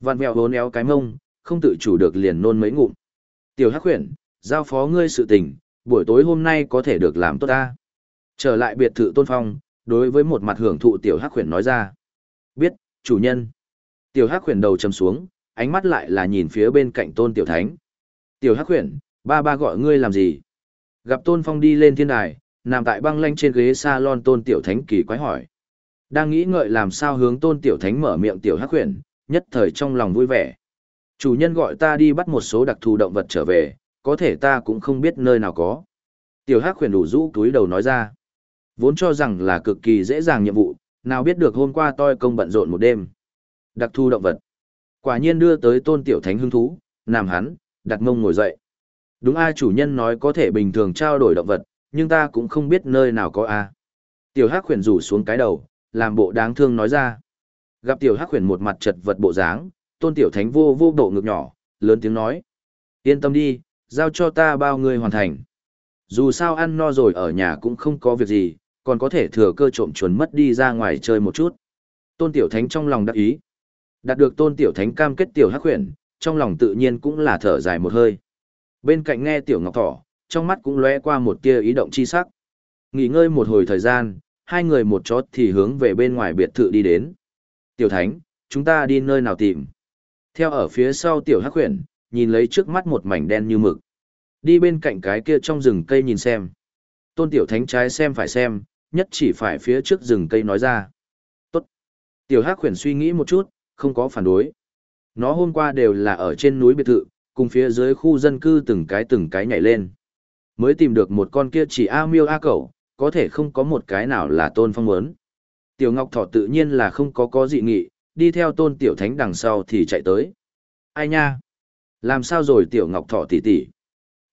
vặn vẹo hốn éo cái mông, không tự chủ được liền nôn mấy ngụm. Tiểu Hắc Huyền, giao phó ngươi sự tình, buổi tối hôm nay có thể được làm tốt ta. Trở lại biệt thự Tôn Phong, đối với một mặt hưởng thụ Tiểu Hắc Huyền nói ra. Biết, chủ nhân. Tiểu Hắc Huyền đầu chầm xuống, ánh mắt lại là nhìn phía bên cạnh Tôn Tiểu Thánh. Tiểu Hắc Huyền, ba ba gọi ngươi làm gì? Gặp Tôn Phong đi lên thiên đài, nằm tại băng lanh trên ghế salon Tôn Tiểu Thánh kỳ quái hỏi. Đang nghĩ ngợi làm sao hướng Tôn Tiểu Thánh mở miệng Tiểu Hắc Huyền, nhất thời trong lòng vui vẻ. Chủ nhân gọi ta đi bắt một số đặc thù động vật trở về, có thể ta cũng không biết nơi nào có. Tiểu Hắc Huyền đủ rũ túi đầu nói ra. Vốn cho rằng là cực kỳ dễ dàng nhiệm vụ, nào biết được hôm qua tôi công bận rộn một đêm. Đặc thù động vật. Quả nhiên đưa tới Tôn Tiểu Thánh hứng thú, nằm hắn, đặt mông ngồi dậy. Đúng a chủ nhân nói có thể bình thường trao đổi động vật, nhưng ta cũng không biết nơi nào có a. Tiểu Hắc Huyền rủ xuống cái đầu, làm bộ đáng thương nói ra. Gặp Tiểu Hắc Huyền một mặt chật vật bộ dáng, Tôn Tiểu Thánh vô vô bộ ngực nhỏ, lớn tiếng nói: "Yên tâm đi, giao cho ta bao người hoàn thành. Dù sao ăn no rồi ở nhà cũng không có việc gì, còn có thể thừa cơ trộm chuồn mất đi ra ngoài chơi một chút." Tôn Tiểu Thánh trong lòng đắc ý. Đạt được Tôn Tiểu Thánh cam kết Tiểu Hắc Huyền, trong lòng tự nhiên cũng là thở dài một hơi. Bên cạnh nghe Tiểu Ngọc Thỏ, trong mắt cũng lóe qua một tia ý động chi sắc. Nghỉ ngơi một hồi thời gian, hai người một chót thì hướng về bên ngoài biệt thự đi đến. Tiểu Thánh, chúng ta đi nơi nào tìm? Theo ở phía sau Tiểu Hắc Huyền, nhìn lấy trước mắt một mảnh đen như mực. Đi bên cạnh cái kia trong rừng cây nhìn xem. Tôn Tiểu Thánh trái xem phải xem, nhất chỉ phải phía trước rừng cây nói ra. Tốt. Tiểu Hắc Huyền suy nghĩ một chút, không có phản đối. Nó hôm qua đều là ở trên núi biệt thự, cùng phía dưới khu dân cư từng cái từng cái nhảy lên. Mới tìm được một con kia chỉ A miêu A cẩu, có thể không có một cái nào là tôn phong muốn. Tiểu Ngọc Thỏ tự nhiên là không có có dị nghị, đi theo tôn tiểu thánh đằng sau thì chạy tới. Ai nha? Làm sao rồi tiểu Ngọc Thỏ tỷ tỷ?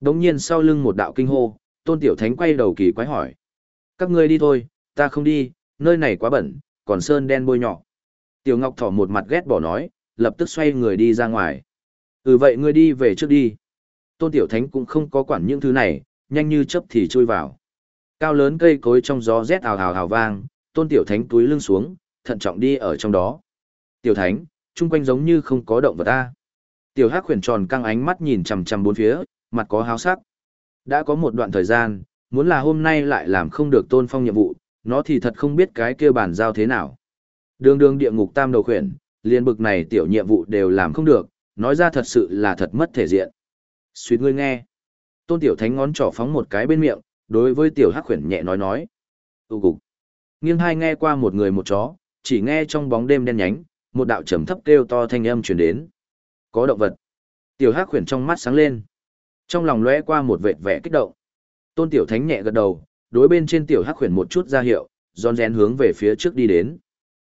Đống nhiên sau lưng một đạo kinh hô, tôn tiểu thánh quay đầu kỳ quái hỏi. Các ngươi đi thôi, ta không đi, nơi này quá bẩn, còn sơn đen bôi nhỏ. Tiểu Ngọc Thỏ một mặt ghét bỏ nói, lập tức xoay người đi ra ngoài. Ừ vậy ngươi đi về trước đi. Tôn Tiểu Thánh cũng không có quản những thứ này, nhanh như chớp thì chui vào. Cao lớn cây cối trong gió rét ào ào ào vang, Tôn Tiểu Thánh túi lưng xuống, thận trọng đi ở trong đó. Tiểu Thánh, chung quanh giống như không có động vật ta. Tiểu Hắc khuyển tròn căng ánh mắt nhìn chằm chằm bốn phía, mặt có háo sắc. Đã có một đoạn thời gian, muốn là hôm nay lại làm không được Tôn Phong nhiệm vụ, nó thì thật không biết cái kia bản giao thế nào. Đường đường địa ngục tam đầu khuyển, liên bực này tiểu nhiệm vụ đều làm không được, nói ra thật sự là thật mất thể diện. Suýt ngươi nghe. Tôn tiểu thánh ngón trỏ phóng một cái bên miệng, đối với tiểu hắc khuyển nhẹ nói nói. Tụ cục. Nghiêng hai nghe qua một người một chó, chỉ nghe trong bóng đêm đen nhánh, một đạo trầm thấp kêu to thanh âm truyền đến. Có động vật. Tiểu hắc khuyển trong mắt sáng lên. Trong lòng lóe qua một vệt vẻ kích động. Tôn tiểu thánh nhẹ gật đầu, đối bên trên tiểu hắc khuyển một chút ra hiệu, rón rén hướng về phía trước đi đến.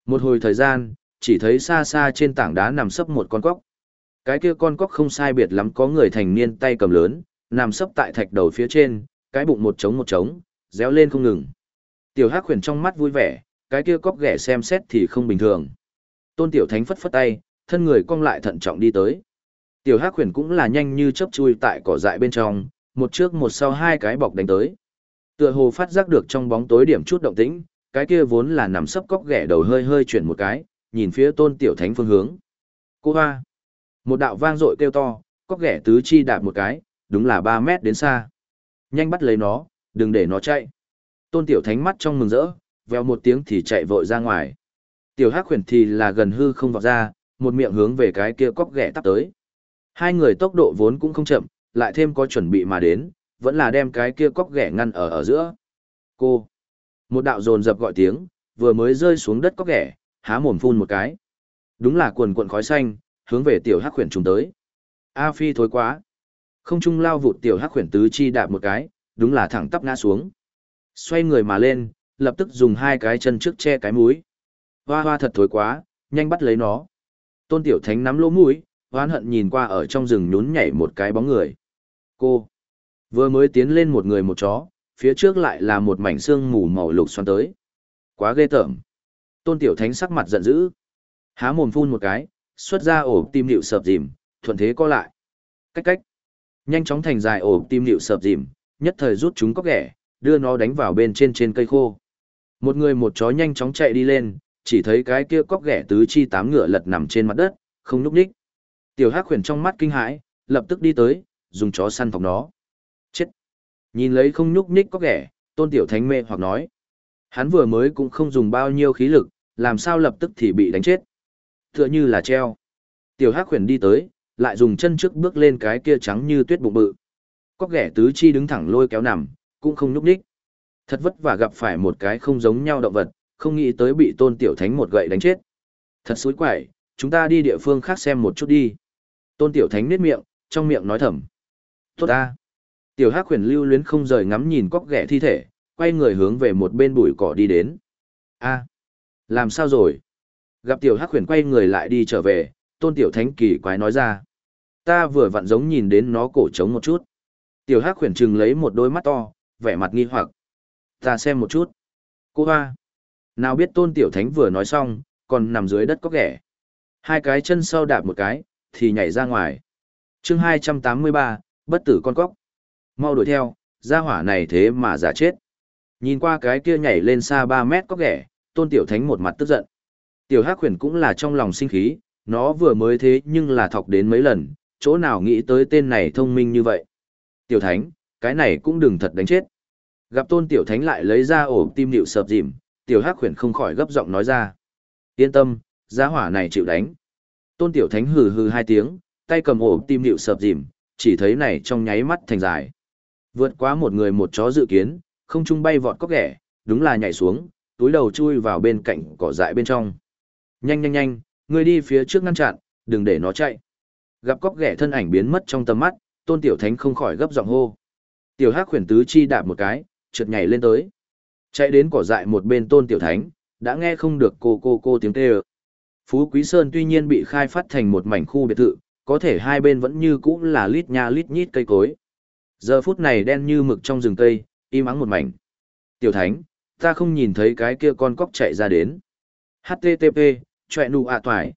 Một hồi thời gian, chỉ thấy xa xa trên tảng đá nằm sấp một con cóc. Cái kia con cóc không sai biệt lắm có người thành niên tay cầm lớn, nằm sấp tại thạch đầu phía trên, cái bụng một trống một trống, réo lên không ngừng. Tiểu Hắc Huyền trong mắt vui vẻ, cái kia cóc ghẻ xem xét thì không bình thường. Tôn Tiểu Thánh phất phất tay, thân người cong lại thận trọng đi tới. Tiểu Hắc Huyền cũng là nhanh như chớp chui tại cỏ dại bên trong, một trước một sau hai cái bọc đánh tới. Tựa hồ phát giác được trong bóng tối điểm chút động tĩnh, cái kia vốn là nằm sấp cóc ghẻ đầu hơi hơi chuyển một cái, nhìn phía Tôn Tiểu Thánh phương hướng. Cô hoa! Một đạo vang dội kêu to, cóc ghẻ tứ chi đạp một cái, đúng là ba mét đến xa. Nhanh bắt lấy nó, đừng để nó chạy. Tôn Tiểu Thánh mắt trong mừng rỡ, veo một tiếng thì chạy vội ra ngoài. Tiểu Hắc Huyền thì là gần hư không vọt ra, một miệng hướng về cái kia cóc ghẻ tắp tới. Hai người tốc độ vốn cũng không chậm, lại thêm có chuẩn bị mà đến, vẫn là đem cái kia cóc ghẻ ngăn ở ở giữa. Cô. Một đạo dồn dập gọi tiếng, vừa mới rơi xuống đất cóc ghẻ, há mồm phun một cái. Đúng là quần quần khói xanh, hướng về tiểu hắc khuyển trùng tới. A phi thối quá. Không trung lao vụt tiểu hắc khuyển tứ chi đạp một cái, đúng là thẳng tắp ngã xuống. Xoay người mà lên, lập tức dùng hai cái chân trước che cái mũi. Hoa hoa thật thối quá, nhanh bắt lấy nó. Tôn tiểu thánh nắm lỗ mũi, hoán hận nhìn qua ở trong rừng nhún nhảy một cái bóng người. Cô. Vừa mới tiến lên một người một chó, phía trước lại là một mảnh xương mù màu lục xoắn tới. Quá ghê tởm. Tôn tiểu thánh sắc mặt giận dữ. Há mồm phun một cái, xuất ra ổ tim nịu sợp dìm, thuận thế co lại. Cách cách. Nhanh chóng thành dài ổ tim nịu sợp dìm, nhất thời rút chúng có ghẻ, đưa nó đánh vào bên trên trên cây khô. Một người một chó nhanh chóng chạy đi lên, chỉ thấy cái kia cóc ghẻ tứ chi tám ngựa lật nằm trên mặt đất, không nhúc nhích. Tiểu Hắc khuyển trong mắt kinh hãi, lập tức đi tới, dùng chó săn phòng nó. Chết! Nhìn lấy không nhúc nhích cóc ghẻ, tôn tiểu thánh mê hoặc nói. Hắn vừa mới cũng không dùng bao nhiêu khí lực, làm sao lập tức thì bị đánh chết tựa như là treo. Tiểu Hắc Huyền đi tới, lại dùng chân trước bước lên cái kia trắng như tuyết bụng bự. Cóc ghẻ tứ chi đứng thẳng lôi kéo nằm, cũng không nhúc nhích. Thật vất vả gặp phải một cái không giống nhau động vật, không nghĩ tới bị Tôn Tiểu Thánh một gậy đánh chết. Thật xối quẩy, chúng ta đi địa phương khác xem một chút đi. Tôn Tiểu Thánh nết miệng, trong miệng nói thầm. Tốt ta. Tiểu Hắc Huyền lưu luyến không rời ngắm nhìn cóc ghẻ thi thể, quay người hướng về một bên bụi cỏ đi đến. A, làm sao rồi? Gặp tiểu hắc huyền quay người lại đi trở về, tôn tiểu thánh kỳ quái nói ra. Ta vừa vặn giống nhìn đến nó cổ trống một chút. Tiểu hắc huyền trừng lấy một đôi mắt to, vẻ mặt nghi hoặc. Ta xem một chút. Cô hoa. Nào biết tôn tiểu thánh vừa nói xong, còn nằm dưới đất có ghẻ. Hai cái chân sau đạp một cái, thì nhảy ra ngoài. chương hai trăm tám mươi ba, bất tử con cóc. Mau đuổi theo, ra hỏa này thế mà giả chết. Nhìn qua cái kia nhảy lên xa ba mét có ghẻ, tôn tiểu thánh một mặt tức giận. Tiểu Hắc Huyền cũng là trong lòng sinh khí, nó vừa mới thế nhưng là thọc đến mấy lần, chỗ nào nghĩ tới tên này thông minh như vậy. Tiểu Thánh, cái này cũng đừng thật đánh chết. Gặp Tôn Tiểu Thánh lại lấy ra ổ tim điệu sập dìm, Tiểu Hắc Huyền không khỏi gấp giọng nói ra. Yên tâm, giá hỏa này chịu đánh. Tôn Tiểu Thánh hừ hừ hai tiếng, tay cầm ổ tim điệu sập dìm, chỉ thấy này trong nháy mắt thành dài. Vượt qua một người một chó dự kiến, không trung bay vọt cóc ghẻ, đúng là nhảy xuống, túi đầu chui vào bên cạnh cỏ dại bên trong. Nhanh nhanh nhanh, người đi phía trước ngăn chặn, đừng để nó chạy. Gặp cóc ghẻ thân ảnh biến mất trong tầm mắt, Tôn Tiểu Thánh không khỏi gấp giọng hô. Tiểu Hắc khuyển tứ chi đạp một cái, trượt nhảy lên tới. Chạy đến cỏ dại một bên Tôn Tiểu Thánh, đã nghe không được cô cô cô tiếng kêu. Phú Quý Sơn tuy nhiên bị khai phát thành một mảnh khu biệt thự, có thể hai bên vẫn như cũ là lít nha lít nhít cây cối. Giờ phút này đen như mực trong rừng cây, im ắng một mảnh. Tiểu Thánh, ta không nhìn thấy cái kia con cóc chạy ra đến. HTTP, chọe nụ ạ à toài.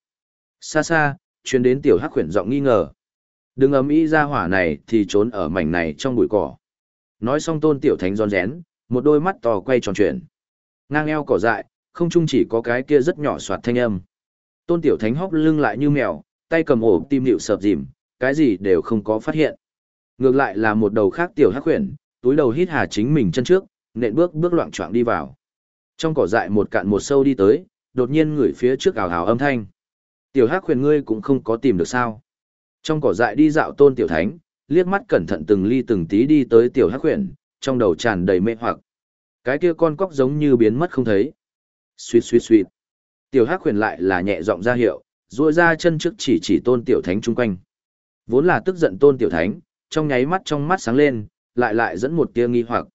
Xa xa, chuyến đến tiểu hắc khuyển giọng nghi ngờ. Đừng ấm ý ra hỏa này thì trốn ở mảnh này trong bụi cỏ. Nói xong tôn tiểu thánh giòn rén, một đôi mắt to quay tròn chuyển. Ngang eo cỏ dại, không chung chỉ có cái kia rất nhỏ soạt thanh âm. Tôn tiểu thánh hóc lưng lại như mèo, tay cầm ổ tim nịu sợp dìm, cái gì đều không có phát hiện. Ngược lại là một đầu khác tiểu hắc khuyển, túi đầu hít hà chính mình chân trước, nện bước bước loạn choạng đi vào. Trong cỏ dại một cạn một sâu đi tới, đột nhiên ngửi phía trước ảo ảo âm thanh. Tiểu hắc khuyển ngươi cũng không có tìm được sao. Trong cỏ dại đi dạo tôn tiểu thánh, liếc mắt cẩn thận từng ly từng tí đi tới tiểu hắc khuyển, trong đầu tràn đầy mê hoặc. Cái kia con cóc giống như biến mất không thấy. Suýt suýt suýt. Tiểu hắc khuyển lại là nhẹ giọng ra hiệu, duỗi ra chân trước chỉ chỉ tôn tiểu thánh chung quanh. Vốn là tức giận tôn tiểu thánh, trong nháy mắt trong mắt sáng lên, lại lại dẫn một tia nghi hoặc.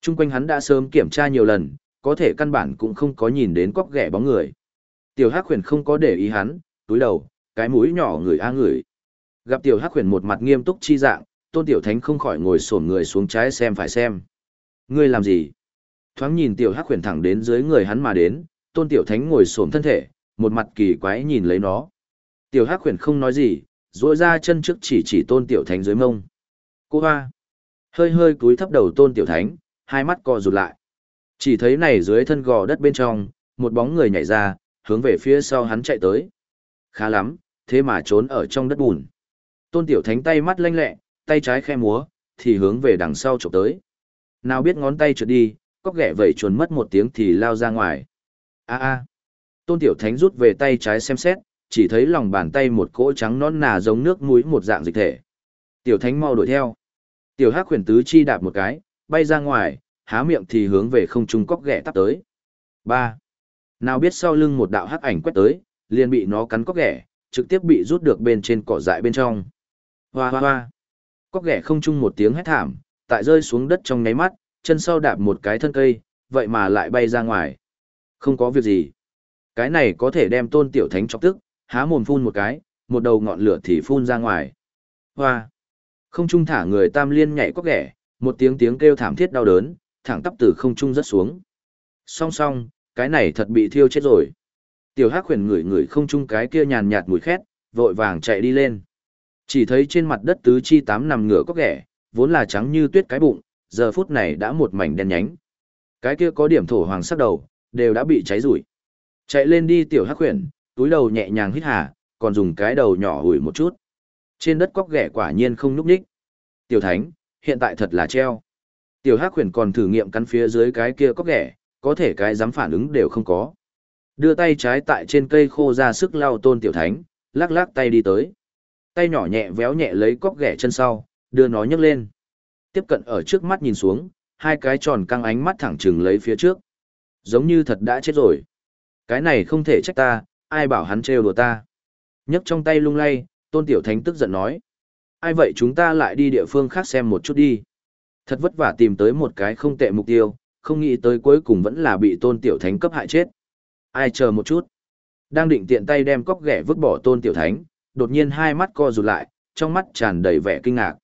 Chung quanh hắn đã sớm kiểm tra nhiều lần, có thể căn bản cũng không có nhìn đến cóc ghẻ bóng người. Tiểu Hắc Huyền không có để ý hắn, túi đầu, cái mũi nhỏ người a người. Gặp Tiểu Hắc Huyền một mặt nghiêm túc chi dạng, Tôn Tiểu Thánh không khỏi ngồi xổm người xuống trái xem phải xem. Ngươi làm gì? Thoáng nhìn Tiểu Hắc Huyền thẳng đến dưới người hắn mà đến, Tôn Tiểu Thánh ngồi xổm thân thể, một mặt kỳ quái nhìn lấy nó. Tiểu Hắc Huyền không nói gì, duỗi ra chân trước chỉ chỉ Tôn Tiểu Thánh dưới mông. Cô hoa. Hơi hơi cúi thấp đầu Tôn Tiểu Thánh, hai mắt co rụt lại. Chỉ thấy này dưới thân gò đất bên trong, một bóng người nhảy ra, hướng về phía sau hắn chạy tới. Khá lắm, thế mà trốn ở trong đất bùn. Tôn Tiểu Thánh tay mắt lanh lẹ, tay trái khe múa, thì hướng về đằng sau chụp tới. Nào biết ngón tay trượt đi, cóc ghẻ vẩy chuồn mất một tiếng thì lao ra ngoài. A a. Tôn Tiểu Thánh rút về tay trái xem xét, chỉ thấy lòng bàn tay một cỗ trắng non nà giống nước muối một dạng dịch thể. Tiểu Thánh mau đuổi theo. Tiểu Hắc Huyền tứ chi đạp một cái, bay ra ngoài, há miệng thì hướng về không trung cóc ghẻ tắp tới. Ba. Nào biết sau lưng một đạo hắc ảnh quét tới, liền bị nó cắn cóc ghẻ, trực tiếp bị rút được bên trên cỏ dại bên trong. Hoa hoa hoa. Cóc ghẻ không Chung một tiếng hét thảm, tại rơi xuống đất trong nháy mắt, chân sau đạp một cái thân cây, vậy mà lại bay ra ngoài. Không có việc gì. Cái này có thể đem tôn tiểu thánh chọc tức, há mồm phun một cái, một đầu ngọn lửa thì phun ra ngoài. Hoa. Không trung thả người tam liên nhảy cóc ghẻ, một tiếng tiếng kêu thảm thiết đau đớn, thẳng tắp từ không trung rất xuống. Song song, cái này thật bị thiêu chết rồi. Tiểu Hắc huyền ngửi ngửi không trung cái kia nhàn nhạt mùi khét, vội vàng chạy đi lên. Chỉ thấy trên mặt đất tứ chi tám nằm ngửa có ghẻ, vốn là trắng như tuyết cái bụng, giờ phút này đã một mảnh đen nhánh. Cái kia có điểm thổ hoàng sắc đầu, đều đã bị cháy rủi. Chạy lên đi tiểu Hắc khuyển, túi đầu nhẹ nhàng hít hà, còn dùng cái đầu nhỏ ủi một chút. Trên đất cóc ghẻ quả nhiên không núp ních. Tiểu Thánh, hiện tại thật là treo. Tiểu Hắc khuyển còn thử nghiệm cắn phía dưới cái kia cóc ghẻ, có thể cái dám phản ứng đều không có. Đưa tay trái tại trên cây khô ra sức lau tôn tiểu thánh, lắc lắc tay đi tới. Tay nhỏ nhẹ véo nhẹ lấy cóc ghẻ chân sau, đưa nó nhấc lên. Tiếp cận ở trước mắt nhìn xuống, hai cái tròn căng ánh mắt thẳng trừng lấy phía trước. Giống như thật đã chết rồi. Cái này không thể trách ta, ai bảo hắn trêu đùa ta. nhấc trong tay lung lay, tôn tiểu thánh tức giận nói. Ai vậy chúng ta lại đi địa phương khác xem một chút đi. Thật vất vả tìm tới một cái không tệ mục tiêu, không nghĩ tới cuối cùng vẫn là bị tôn tiểu thánh cấp hại chết. Ai chờ một chút. Đang định tiện tay đem cóc ghẻ vứt bỏ tôn tiểu thánh, đột nhiên hai mắt co rụt lại, trong mắt tràn đầy vẻ kinh ngạc.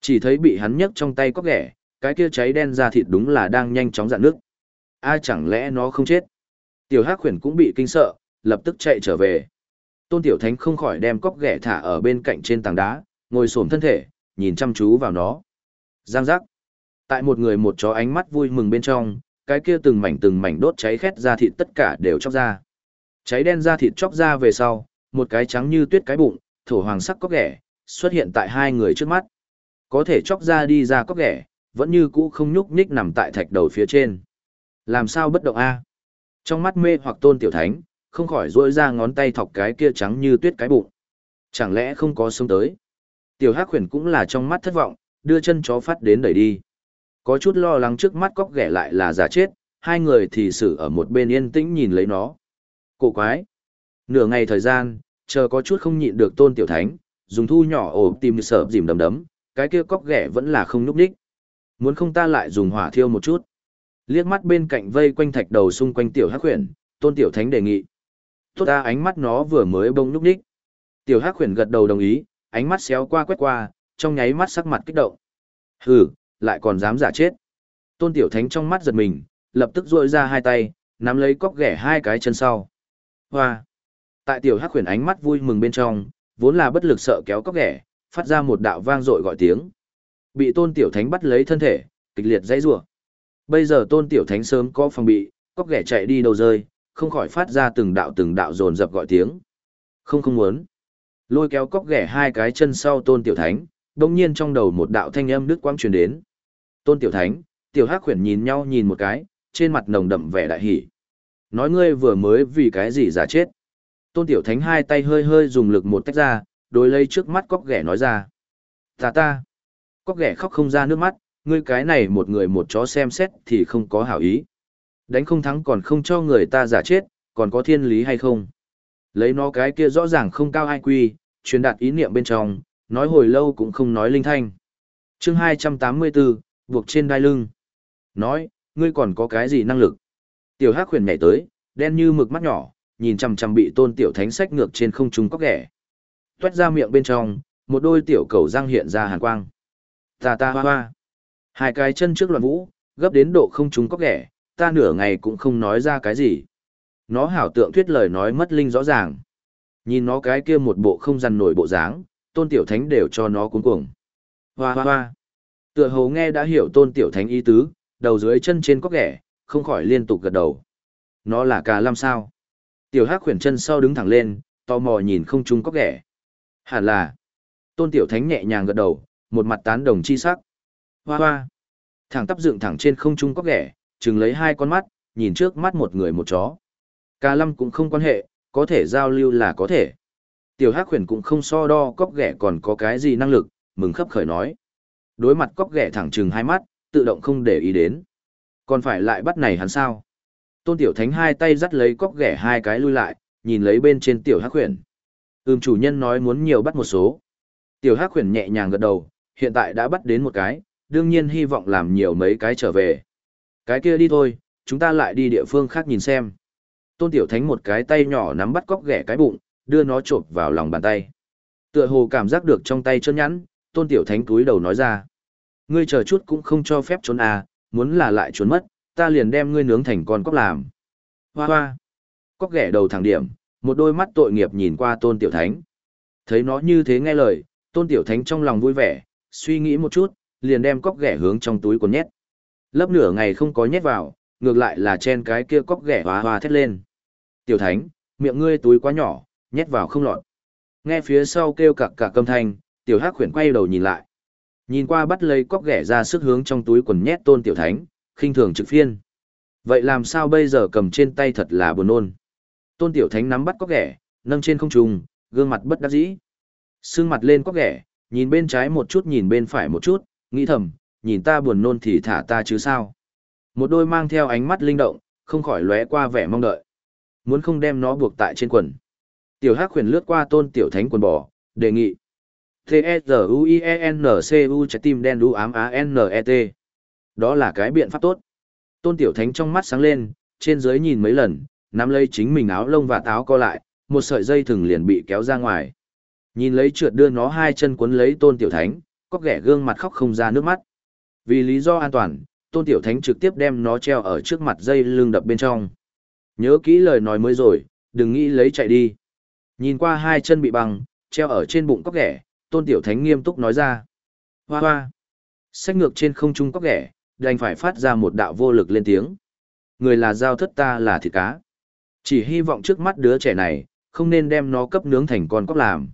Chỉ thấy bị hắn nhấc trong tay có ghẻ, cái kia cháy đen ra thịt đúng là đang nhanh chóng dạn nước. Ai chẳng lẽ nó không chết? Tiểu Hắc Huyền cũng bị kinh sợ, lập tức chạy trở về. Tôn Tiểu Thánh không khỏi đem cóc ghẻ thả ở bên cạnh trên tảng đá, ngồi xổm thân thể, nhìn chăm chú vào nó. Giang giác. Tại một người một chó ánh mắt vui mừng bên trong, cái kia từng mảnh từng mảnh đốt cháy khét ra thịt tất cả đều chóc ra. Cháy đen ra thịt chóc ra về sau, một cái trắng như tuyết cái bụng, thổ hoàng sắc cóc ghẻ, xuất hiện tại hai người trước mắt. Có thể chóc ra đi ra cóc ghẻ, vẫn như cũ không nhúc nhích nằm tại thạch đầu phía trên. Làm sao bất động a? Trong mắt mê hoặc tôn tiểu thánh, không khỏi rỗi ra ngón tay thọc cái kia trắng như tuyết cái bụng. Chẳng lẽ không có sống tới? Tiểu Hắc khuyển cũng là trong mắt thất vọng, đưa chân chó phát đến đẩy đi. Có chút lo lắng trước mắt cóc ghẻ lại là giả chết, hai người thì xử ở một bên yên tĩnh nhìn lấy nó. Cổ quái. Nửa ngày thời gian, chờ có chút không nhịn được tôn tiểu thánh, dùng thu nhỏ ổ tìm sợ dìm đấm đấm, cái kia cóc ghẻ vẫn là không núp đích. Muốn không ta lại dùng hỏa thiêu một chút. Liếc mắt bên cạnh vây quanh thạch đầu xung quanh tiểu hắc khuyển tôn tiểu thánh đề nghị. Tốt ta ánh mắt nó vừa mới bông núp đích. Tiểu hắc khuyển gật đầu đồng ý, ánh mắt xéo qua quét qua, trong nháy mắt sắc mặt kích động. Hừ, lại còn dám giả chết. Tôn Tiểu Thánh trong mắt giật mình, lập tức duỗi ra hai tay, nắm lấy cóc ghẻ hai cái chân sau. Hoa! Tại Tiểu Hắc huyền ánh mắt vui mừng bên trong, vốn là bất lực sợ kéo cóc ghẻ, phát ra một đạo vang dội gọi tiếng. Bị tôn tiểu thánh bắt lấy thân thể, kịch liệt dãy rủa. Bây giờ tôn tiểu thánh sớm có phòng bị, cóc ghẻ chạy đi đâu rơi, không khỏi phát ra từng đạo từng đạo dồn dập gọi tiếng. Không không muốn. Lôi kéo cóc ghẻ hai cái chân sau tôn tiểu thánh, đồng nhiên trong đầu một đạo thanh âm đứt quang truyền đến. Tôn tiểu thánh, tiểu hắc khuyển nhìn nhau nhìn một cái, trên mặt nồng đậm vẻ đại hỉ. Nói ngươi vừa mới vì cái gì giả chết. Tôn tiểu thánh hai tay hơi hơi dùng lực một tách ra, đối lấy trước mắt cóc ghẻ nói ra. Ta ta. Cóc ghẻ khóc không ra nước mắt, ngươi cái này một người một chó xem xét thì không có hảo ý. Đánh không thắng còn không cho người ta giả chết, còn có thiên lý hay không? Lấy nó cái kia rõ ràng không cao ai quy, truyền đạt ý niệm bên trong, nói hồi lâu cũng không nói linh thanh. chương 284, buộc trên đai lưng. Nói, ngươi còn có cái gì năng lực? Tiểu Hắc khuyển nhảy tới, đen như mực mắt nhỏ, nhìn chằm chằm bị tôn tiểu thánh sách ngược trên không trung cóc ghẻ. Tuét ra miệng bên trong, một đôi tiểu cầu răng hiện ra hàn quang. Ta ta hoa hoa. Hai cái chân trước loạn vũ, gấp đến độ không trúng cóc ghẻ, ta nửa ngày cũng không nói ra cái gì. Nó hảo tượng thuyết lời nói mất linh rõ ràng. Nhìn nó cái kia một bộ không dằn nổi bộ dáng, tôn tiểu thánh đều cho nó cuốn cuồng. Hoa hoa hoa. Tựa hồ nghe đã hiểu tôn tiểu thánh ý tứ, đầu dưới chân trên cóc ghẻ, không khỏi liên tục gật đầu. Nó là cà lam sao. Tiểu hắc khuyển chân sau đứng thẳng lên, tò mò nhìn không trung cóc ghẻ. Hẳn là. Tôn tiểu thánh nhẹ nhàng gật đầu, một mặt tán đồng chi sắc. Hoa hoa. Thẳng tắp dựng thẳng trên không trung cóc ghẻ, chừng lấy hai con mắt, nhìn trước mắt một người một chó. Ca lâm cũng không quan hệ, có thể giao lưu là có thể. Tiểu Hắc khuyển cũng không so đo cóc ghẻ còn có cái gì năng lực, mừng khấp khởi nói. Đối mặt cóc ghẻ thẳng chừng hai mắt, tự động không để ý đến. Còn phải lại bắt này hắn sao? Tôn Tiểu Thánh hai tay dắt lấy cóc ghẻ hai cái lui lại, nhìn lấy bên trên Tiểu Hắc Huyền. Ừm chủ nhân nói muốn nhiều bắt một số. Tiểu Hắc Huyền nhẹ nhàng gật đầu, hiện tại đã bắt đến một cái, đương nhiên hy vọng làm nhiều mấy cái trở về. Cái kia đi thôi, chúng ta lại đi địa phương khác nhìn xem. Tôn Tiểu Thánh một cái tay nhỏ nắm bắt cóc ghẻ cái bụng, đưa nó chộp vào lòng bàn tay. Tựa hồ cảm giác được trong tay chân nhẵn, Tôn Tiểu Thánh túi đầu nói ra. Ngươi chờ chút cũng không cho phép trốn à, muốn là lại trốn mất, ta liền đem ngươi nướng thành con cóc làm. Hoa hoa. Cóc ghẻ đầu thẳng điểm, một đôi mắt tội nghiệp nhìn qua Tôn Tiểu Thánh. Thấy nó như thế nghe lời, Tôn Tiểu Thánh trong lòng vui vẻ, suy nghĩ một chút, liền đem cóc ghẻ hướng trong túi quần nhét. Lấp nửa ngày không có nhét vào, ngược lại là chen cái kia cóc ghẻ hoa hoa thét lên. Tiểu thánh, miệng ngươi túi quá nhỏ, nhét vào không lọt. Nghe phía sau kêu cặc cả câm thanh, tiểu hắc khuyển quay đầu nhìn lại. Nhìn qua bắt lấy cóc ghẻ ra sức hướng trong túi quần nhét tôn tiểu thánh, khinh thường trực phiên. Vậy làm sao bây giờ cầm trên tay thật là buồn nôn. Tôn tiểu thánh nắm bắt có ghẻ, nâng trên không trung, gương mặt bất đắc dĩ. Sương mặt lên có ghẻ, nhìn bên trái một chút nhìn bên phải một chút, nghĩ thầm, nhìn ta buồn nôn thì thả ta chứ sao. Một đôi mang theo ánh mắt linh động, không khỏi lóe qua vẻ mong đợi. Muốn không đem nó buộc tại trên quần. Tiểu Hắc khuyển lướt qua tôn tiểu thánh quần bò, đề nghị. T-E-Z-U-I-E-N-C-U trái tim đen đu ám A-N-E-T. Đó là cái biện pháp tốt. Tôn tiểu thánh trong mắt sáng lên, trên dưới nhìn mấy lần, nắm lấy chính mình áo lông và táo co lại, một sợi dây thừng liền bị kéo ra ngoài. Nhìn lấy trượt đưa nó hai chân cuốn lấy tôn tiểu thánh, có ghẻ gương mặt khóc không ra nước mắt. Vì lý do an toàn, tôn tiểu thánh trực tiếp đem nó treo ở trước mặt dây lưng đập bên trong. Nhớ kỹ lời nói mới rồi, đừng nghĩ lấy chạy đi. Nhìn qua hai chân bị băng, treo ở trên bụng cóc ghẻ, tôn tiểu thánh nghiêm túc nói ra. Hoa hoa. Sách ngược trên không trung cóc ghẻ, đành phải phát ra một đạo vô lực lên tiếng. Người là giao thất ta là thịt cá. Chỉ hy vọng trước mắt đứa trẻ này, không nên đem nó cấp nướng thành con cóc làm.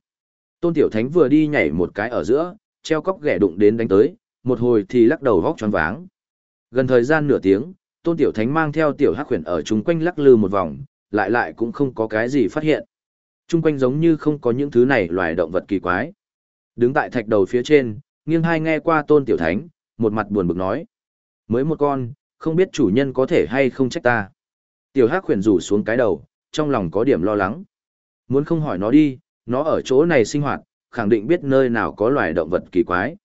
Tôn tiểu thánh vừa đi nhảy một cái ở giữa, treo cóc ghẻ đụng đến đánh tới, một hồi thì lắc đầu vóc tròn váng. Gần thời gian nửa tiếng, Tôn Tiểu Thánh mang theo Tiểu Hắc Huyền ở chung quanh lắc lư một vòng, lại lại cũng không có cái gì phát hiện. Chung quanh giống như không có những thứ này loài động vật kỳ quái. Đứng tại thạch đầu phía trên, nghiêng hai nghe qua Tôn Tiểu Thánh, một mặt buồn bực nói. Mới một con, không biết chủ nhân có thể hay không trách ta. Tiểu Hắc Huyền rủ xuống cái đầu, trong lòng có điểm lo lắng. Muốn không hỏi nó đi, nó ở chỗ này sinh hoạt, khẳng định biết nơi nào có loài động vật kỳ quái.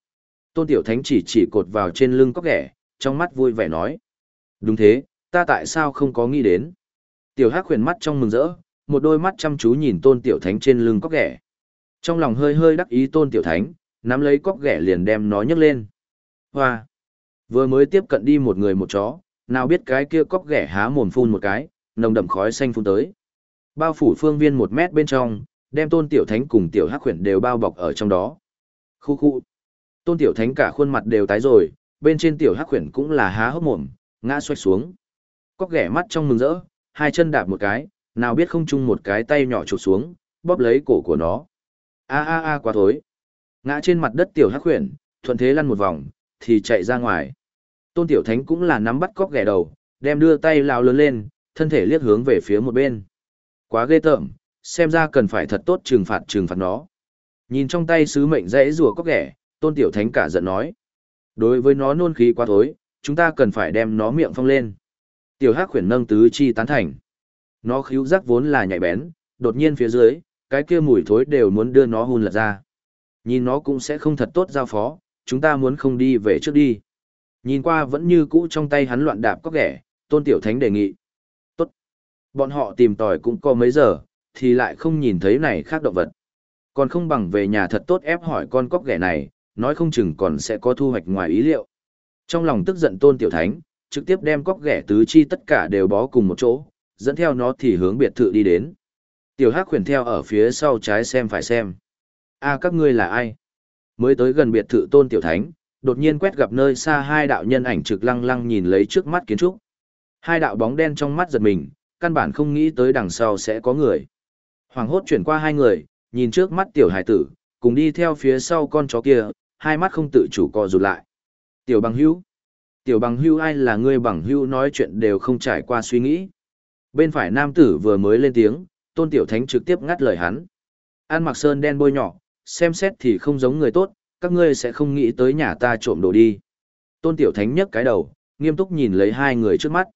Tôn Tiểu Thánh chỉ chỉ cột vào trên lưng cóc ghẻ, trong mắt vui vẻ nói. Đúng thế, ta tại sao không có nghĩ đến. Tiểu Hắc khuyển mắt trong mừng rỡ, một đôi mắt chăm chú nhìn Tôn Tiểu Thánh trên lưng cóc ghẻ. Trong lòng hơi hơi đắc ý Tôn Tiểu Thánh, nắm lấy cóc ghẻ liền đem nó nhấc lên. Hoa! Vừa mới tiếp cận đi một người một chó, nào biết cái kia cóc ghẻ há mồm phun một cái, nồng đậm khói xanh phun tới. Bao phủ phương viên một mét bên trong, đem Tôn Tiểu Thánh cùng Tiểu Hắc khuyển đều bao bọc ở trong đó. Khu khu. Tôn tiểu thánh cả khuôn mặt đều tái rồi, bên trên tiểu hắc khuyển cũng là há hốc mồm, ngã xoay xuống. Cóc ghẻ mắt trong mừng rỡ, hai chân đạp một cái, nào biết không chung một cái tay nhỏ chụp xuống, bóp lấy cổ của nó. A a a quá thối. Ngã trên mặt đất tiểu hắc khuyển, thuận thế lăn một vòng, thì chạy ra ngoài. Tôn tiểu thánh cũng là nắm bắt cóc ghẻ đầu, đem đưa tay lao lớn lên, thân thể liếc hướng về phía một bên. Quá ghê tởm, xem ra cần phải thật tốt trừng phạt trừng phạt nó. Nhìn trong tay sứ mệnh dãy rùa cóc ghẻ, tôn tiểu thánh cả giận nói. Đối với nó nôn khí quá thối, chúng ta cần phải đem nó miệng phong lên. Tiểu hắc khuyển nâng tứ chi tán thành. Nó khíu giác vốn là nhạy bén, đột nhiên phía dưới, cái kia mùi thối đều muốn đưa nó hun lật ra. Nhìn nó cũng sẽ không thật tốt giao phó, chúng ta muốn không đi về trước đi. Nhìn qua vẫn như cũ trong tay hắn loạn đạp cóc ghẻ, tôn tiểu thánh đề nghị. Tốt. Bọn họ tìm tòi cũng có mấy giờ, thì lại không nhìn thấy này khác động vật. Còn không bằng về nhà thật tốt ép hỏi con cóc ghẻ này, nói không chừng còn sẽ có thu hoạch ngoài ý liệu. Trong lòng tức giận tôn tiểu thánh, trực tiếp đem cóc ghẻ tứ chi tất cả đều bó cùng một chỗ, dẫn theo nó thì hướng biệt thự đi đến. Tiểu Hắc khuyển theo ở phía sau trái xem phải xem. A các ngươi là ai? Mới tới gần biệt thự tôn tiểu thánh, đột nhiên quét gặp nơi xa hai đạo nhân ảnh trực lăng lăng nhìn lấy trước mắt kiến trúc. Hai đạo bóng đen trong mắt giật mình, căn bản không nghĩ tới đằng sau sẽ có người. Hoàng hốt chuyển qua hai người, nhìn trước mắt tiểu hải tử, cùng đi theo phía sau con chó kia, hai mắt không tự chủ co rụt lại. Tiểu bằng hữu. Tiểu bằng hữu ai là ngươi bằng hữu nói chuyện đều không trải qua suy nghĩ. Bên phải nam tử vừa mới lên tiếng, tôn tiểu thánh trực tiếp ngắt lời hắn. An mặc sơn đen bôi nhỏ, xem xét thì không giống người tốt, các ngươi sẽ không nghĩ tới nhà ta trộm đồ đi. Tôn tiểu thánh nhấc cái đầu, nghiêm túc nhìn lấy hai người trước mắt.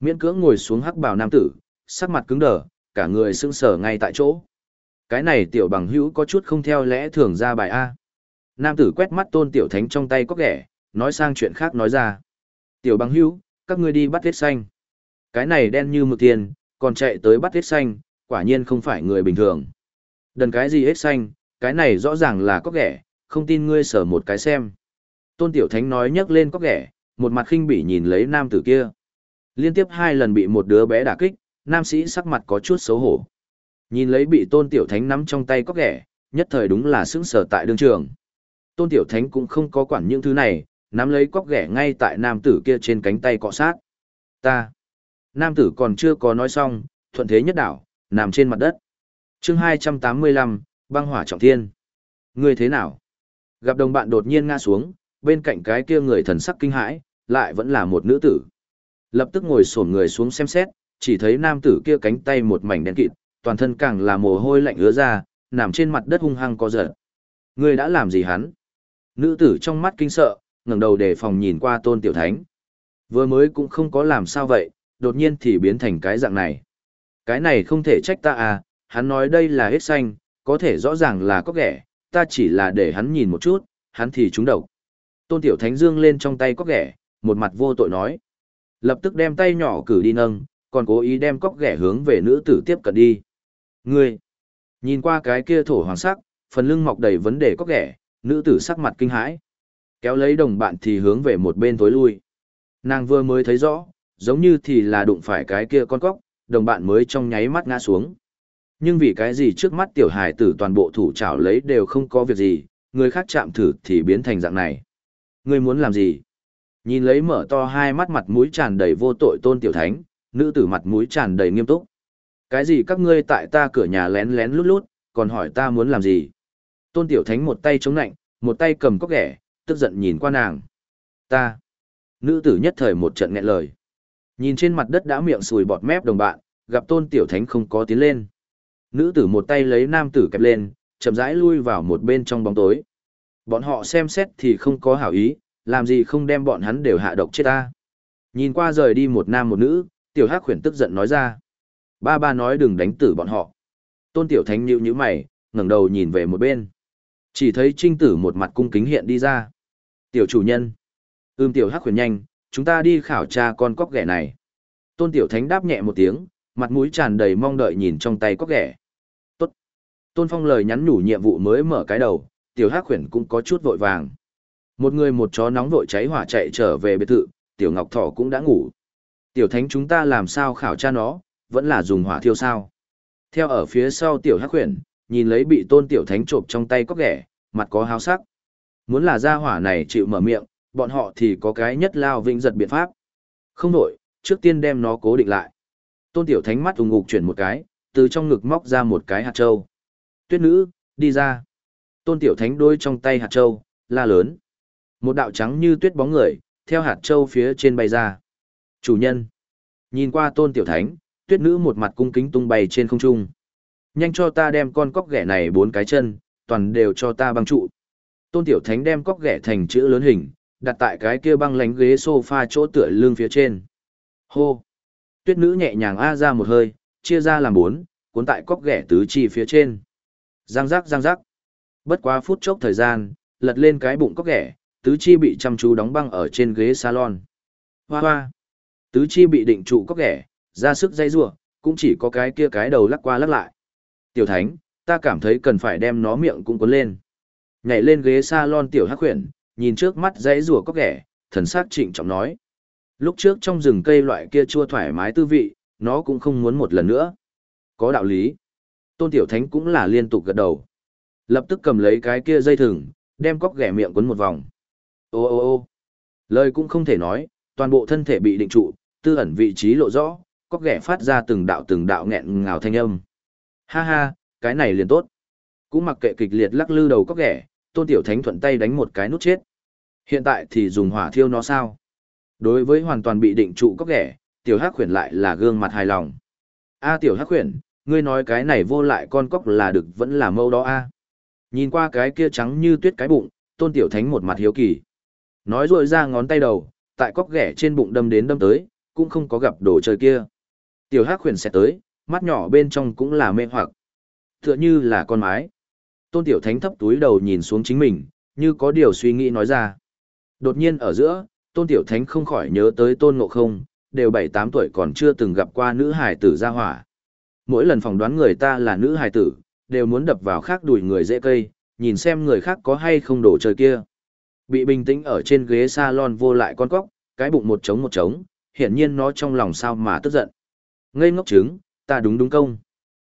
Miễn cưỡng ngồi xuống hắc bào nam tử, sắc mặt cứng đờ, cả người sững sờ ngay tại chỗ. Cái này tiểu bằng hữu có chút không theo lẽ thường ra bài A. Nam tử quét mắt tôn tiểu thánh trong tay có ghẻ, nói sang chuyện khác nói ra. Tiểu bằng hữu, các ngươi đi bắt vết xanh. Cái này đen như mực tiền, còn chạy tới bắt vết xanh, quả nhiên không phải người bình thường. Đần cái gì hết xanh, cái này rõ ràng là có ghẻ, không tin ngươi sở một cái xem. Tôn Tiểu Thánh nói nhấc lên có ghẻ, một mặt khinh bỉ nhìn lấy nam tử kia. Liên tiếp hai lần bị một đứa bé đả kích, nam sĩ sắc mặt có chút xấu hổ. Nhìn lấy bị Tôn Tiểu Thánh nắm trong tay có ghẻ, nhất thời đúng là sững sờ tại đương trường. Tôn Tiểu Thánh cũng không có quản những thứ này, nắm lấy cóc ghẻ ngay tại nam tử kia trên cánh tay cọ sát. Ta. Nam tử còn chưa có nói xong, thuận thế nhất đảo, nằm trên mặt đất. chương 285, băng hỏa trọng thiên. Ngươi thế nào? Gặp đồng bạn đột nhiên ngã xuống, bên cạnh cái kia người thần sắc kinh hãi, lại vẫn là một nữ tử. Lập tức ngồi xổm người xuống xem xét, chỉ thấy nam tử kia cánh tay một mảnh đen kịt, toàn thân càng là mồ hôi lạnh ứa ra, nằm trên mặt đất hung hăng co giật. Ngươi đã làm gì hắn? Nữ tử trong mắt kinh sợ, ngẩng đầu để phòng nhìn qua tôn tiểu thánh. Vừa mới cũng không có làm sao vậy, đột nhiên thì biến thành cái dạng này. Cái này không thể trách ta à, hắn nói đây là hết xanh, có thể rõ ràng là có ghẻ, ta chỉ là để hắn nhìn một chút, hắn thì trúng độc. Tôn Tiểu Thánh dương lên trong tay cóc ghẻ, một mặt vô tội nói. Lập tức đem tay nhỏ cử đi nâng, còn cố ý đem cóc ghẻ hướng về nữ tử tiếp cận đi. Ngươi, nhìn qua cái kia thổ hoàng sắc, phần lưng mọc đầy vấn đề cóc ghẻ, nữ tử sắc mặt kinh hãi. Kéo lấy đồng bạn thì hướng về một bên tối lui. Nàng vừa mới thấy rõ, giống như thì là đụng phải cái kia con cóc, đồng bạn mới trong nháy mắt ngã xuống. Nhưng vì cái gì trước mắt tiểu hài tử toàn bộ thủ trảo lấy đều không có việc gì, người khác chạm thử thì biến thành dạng này. Ngươi muốn làm gì? Nhìn lấy mở to hai mắt mặt mũi tràn đầy vô tội tôn tiểu thánh, nữ tử mặt mũi tràn đầy nghiêm túc. Cái gì các ngươi tại ta cửa nhà lén lén lút lút, còn hỏi ta muốn làm gì? Tôn tiểu thánh một tay chống nạnh, một tay cầm cốc ghẻ, tức giận nhìn qua nàng. Ta. Nữ tử nhất thời một trận nghẹn lời. Nhìn trên mặt đất đã miệng sùi bọt mép đồng bạn, gặp tôn tiểu thánh không có tiến lên. Nữ tử một tay lấy nam tử kẹp lên, chậm rãi lui vào một bên trong bóng tối. Bọn họ xem xét thì không có hảo ý, làm gì không đem bọn hắn đều hạ độc chết ta. Nhìn qua rời đi một nam một nữ, tiểu hắc khuyển tức giận nói ra. Ba ba nói đừng đánh tử bọn họ. Tôn tiểu thánh nhíu nhíu mày, ngẩng đầu nhìn về một bên. Chỉ thấy trinh tử một mặt cung kính hiện đi ra. Tiểu chủ nhân. Ưm tiểu hắc khuyển nhanh, chúng ta đi khảo tra con cóc ghẻ này. Tôn Tiểu Thánh đáp nhẹ một tiếng, mặt mũi tràn đầy mong đợi nhìn trong tay cóc ghẻ. Tốt. Tôn Phong lời nhắn nhủ nhiệm vụ mới mở cái đầu, Tiểu Hắc khuyển cũng có chút vội vàng. Một người một chó nóng vội cháy hỏa chạy trở về biệt thự, Tiểu Ngọc Thỏ cũng đã ngủ. Tiểu Thánh chúng ta làm sao khảo tra nó, vẫn là dùng hỏa thiêu sao. Theo ở phía sau Tiểu Hắc khuyển, nhìn lấy bị Tôn Tiểu Thánh trộm trong tay cóc ghẻ, mặt có háo sắc. Muốn là gia hỏa này chịu mở miệng, bọn họ thì có cái nhất lao vĩnh giật biện pháp. Không đổi, trước tiên đem nó cố định lại. Tôn Tiểu Thánh mắt ùng ngục chuyển một cái, từ trong ngực móc ra một cái hạt trâu. Tuyết nữ, đi ra. Tôn Tiểu Thánh đôi trong tay hạt trâu, la lớn. Một đạo trắng như tuyết bóng người, theo hạt trâu phía trên bay ra. Chủ nhân. Nhìn qua Tôn Tiểu Thánh, tuyết nữ một mặt cung kính tung bay trên không trung. Nhanh cho ta đem con cóc ghẻ này bốn cái chân, toàn đều cho ta băng trụ. Tôn Tiểu Thánh đem cóc ghẻ thành chữ lớn hình, đặt tại cái kia băng lánh ghế sofa chỗ tựa lưng phía trên. Hô! Tuyết nữ nhẹ nhàng a ra một hơi, chia ra làm bốn, cuốn tại cóc ghẻ tứ chi phía trên. Giang giác giang giác. Bất quá phút chốc thời gian, lật lên cái bụng cóc ghẻ, tứ chi bị chăm chú đóng băng ở trên ghế salon. Hoa hoa! Tứ chi bị định trụ cóc ghẻ, ra sức dây rủa cũng chỉ có cái kia cái đầu lắc qua lắc lại. Tiểu Thánh, ta cảm thấy cần phải đem nó miệng cũng cuốn lên. Nhảy lên ghế salon tiểu hắc khuyển, nhìn trước mắt dãy rùa cóc ghẻ, thần sắc trịnh trọng nói. Lúc trước trong rừng cây loại kia chua thoải mái tư vị, nó cũng không muốn một lần nữa. Có đạo lý. Tôn Tiểu Thánh cũng là liên tục gật đầu. Lập tức cầm lấy cái kia dây thừng, đem cóc ghẻ miệng quấn một vòng. Ô ô ô lời cũng không thể nói, toàn bộ thân thể bị định trụ, tư ẩn vị trí lộ rõ, cóc ghẻ phát ra từng đạo từng đạo nghẹn ngào thanh âm. Ha ha, cái này liền tốt. Cũng mặc kệ kịch liệt lắc lư đầu cóc ghẻ, Tôn Tiểu Thánh thuận tay đánh một cái nút chết. Hiện tại thì dùng hỏa thiêu nó sao? Đối với hoàn toàn bị định trụ cóc ghẻ, Tiểu Hắc Huyền lại là gương mặt hài lòng. A Tiểu Hắc Huyền, ngươi nói cái này vô lại con cóc là được vẫn là mâu đó a. Nhìn qua cái kia trắng như tuyết cái bụng, Tôn Tiểu Thánh một mặt hiếu kỳ. Nói rồi ra ngón tay đầu, tại cóc ghẻ trên bụng đâm đến đâm tới, cũng không có gặp đồ chơi kia. Tiểu Hắc Huyền sẽ tới, mắt nhỏ bên trong cũng là mê hoặc. Tựa như là con mái. Tôn Tiểu Thánh thấp túi đầu nhìn xuống chính mình, như có điều suy nghĩ nói ra. Đột nhiên ở giữa, Tôn Tiểu Thánh không khỏi nhớ tới Tôn Ngộ Không, đều 7-8 tuổi còn chưa từng gặp qua nữ hài tử ra hỏa. Mỗi lần phỏng đoán người ta là nữ hài tử, đều muốn đập vào khác đuổi người dễ cây, nhìn xem người khác có hay không đổ trời kia. Bị bình tĩnh ở trên ghế salon vô lại con cóc, cái bụng một trống một trống, hiển nhiên nó trong lòng sao mà tức giận. Ngây ngốc trứng, ta đúng đúng công.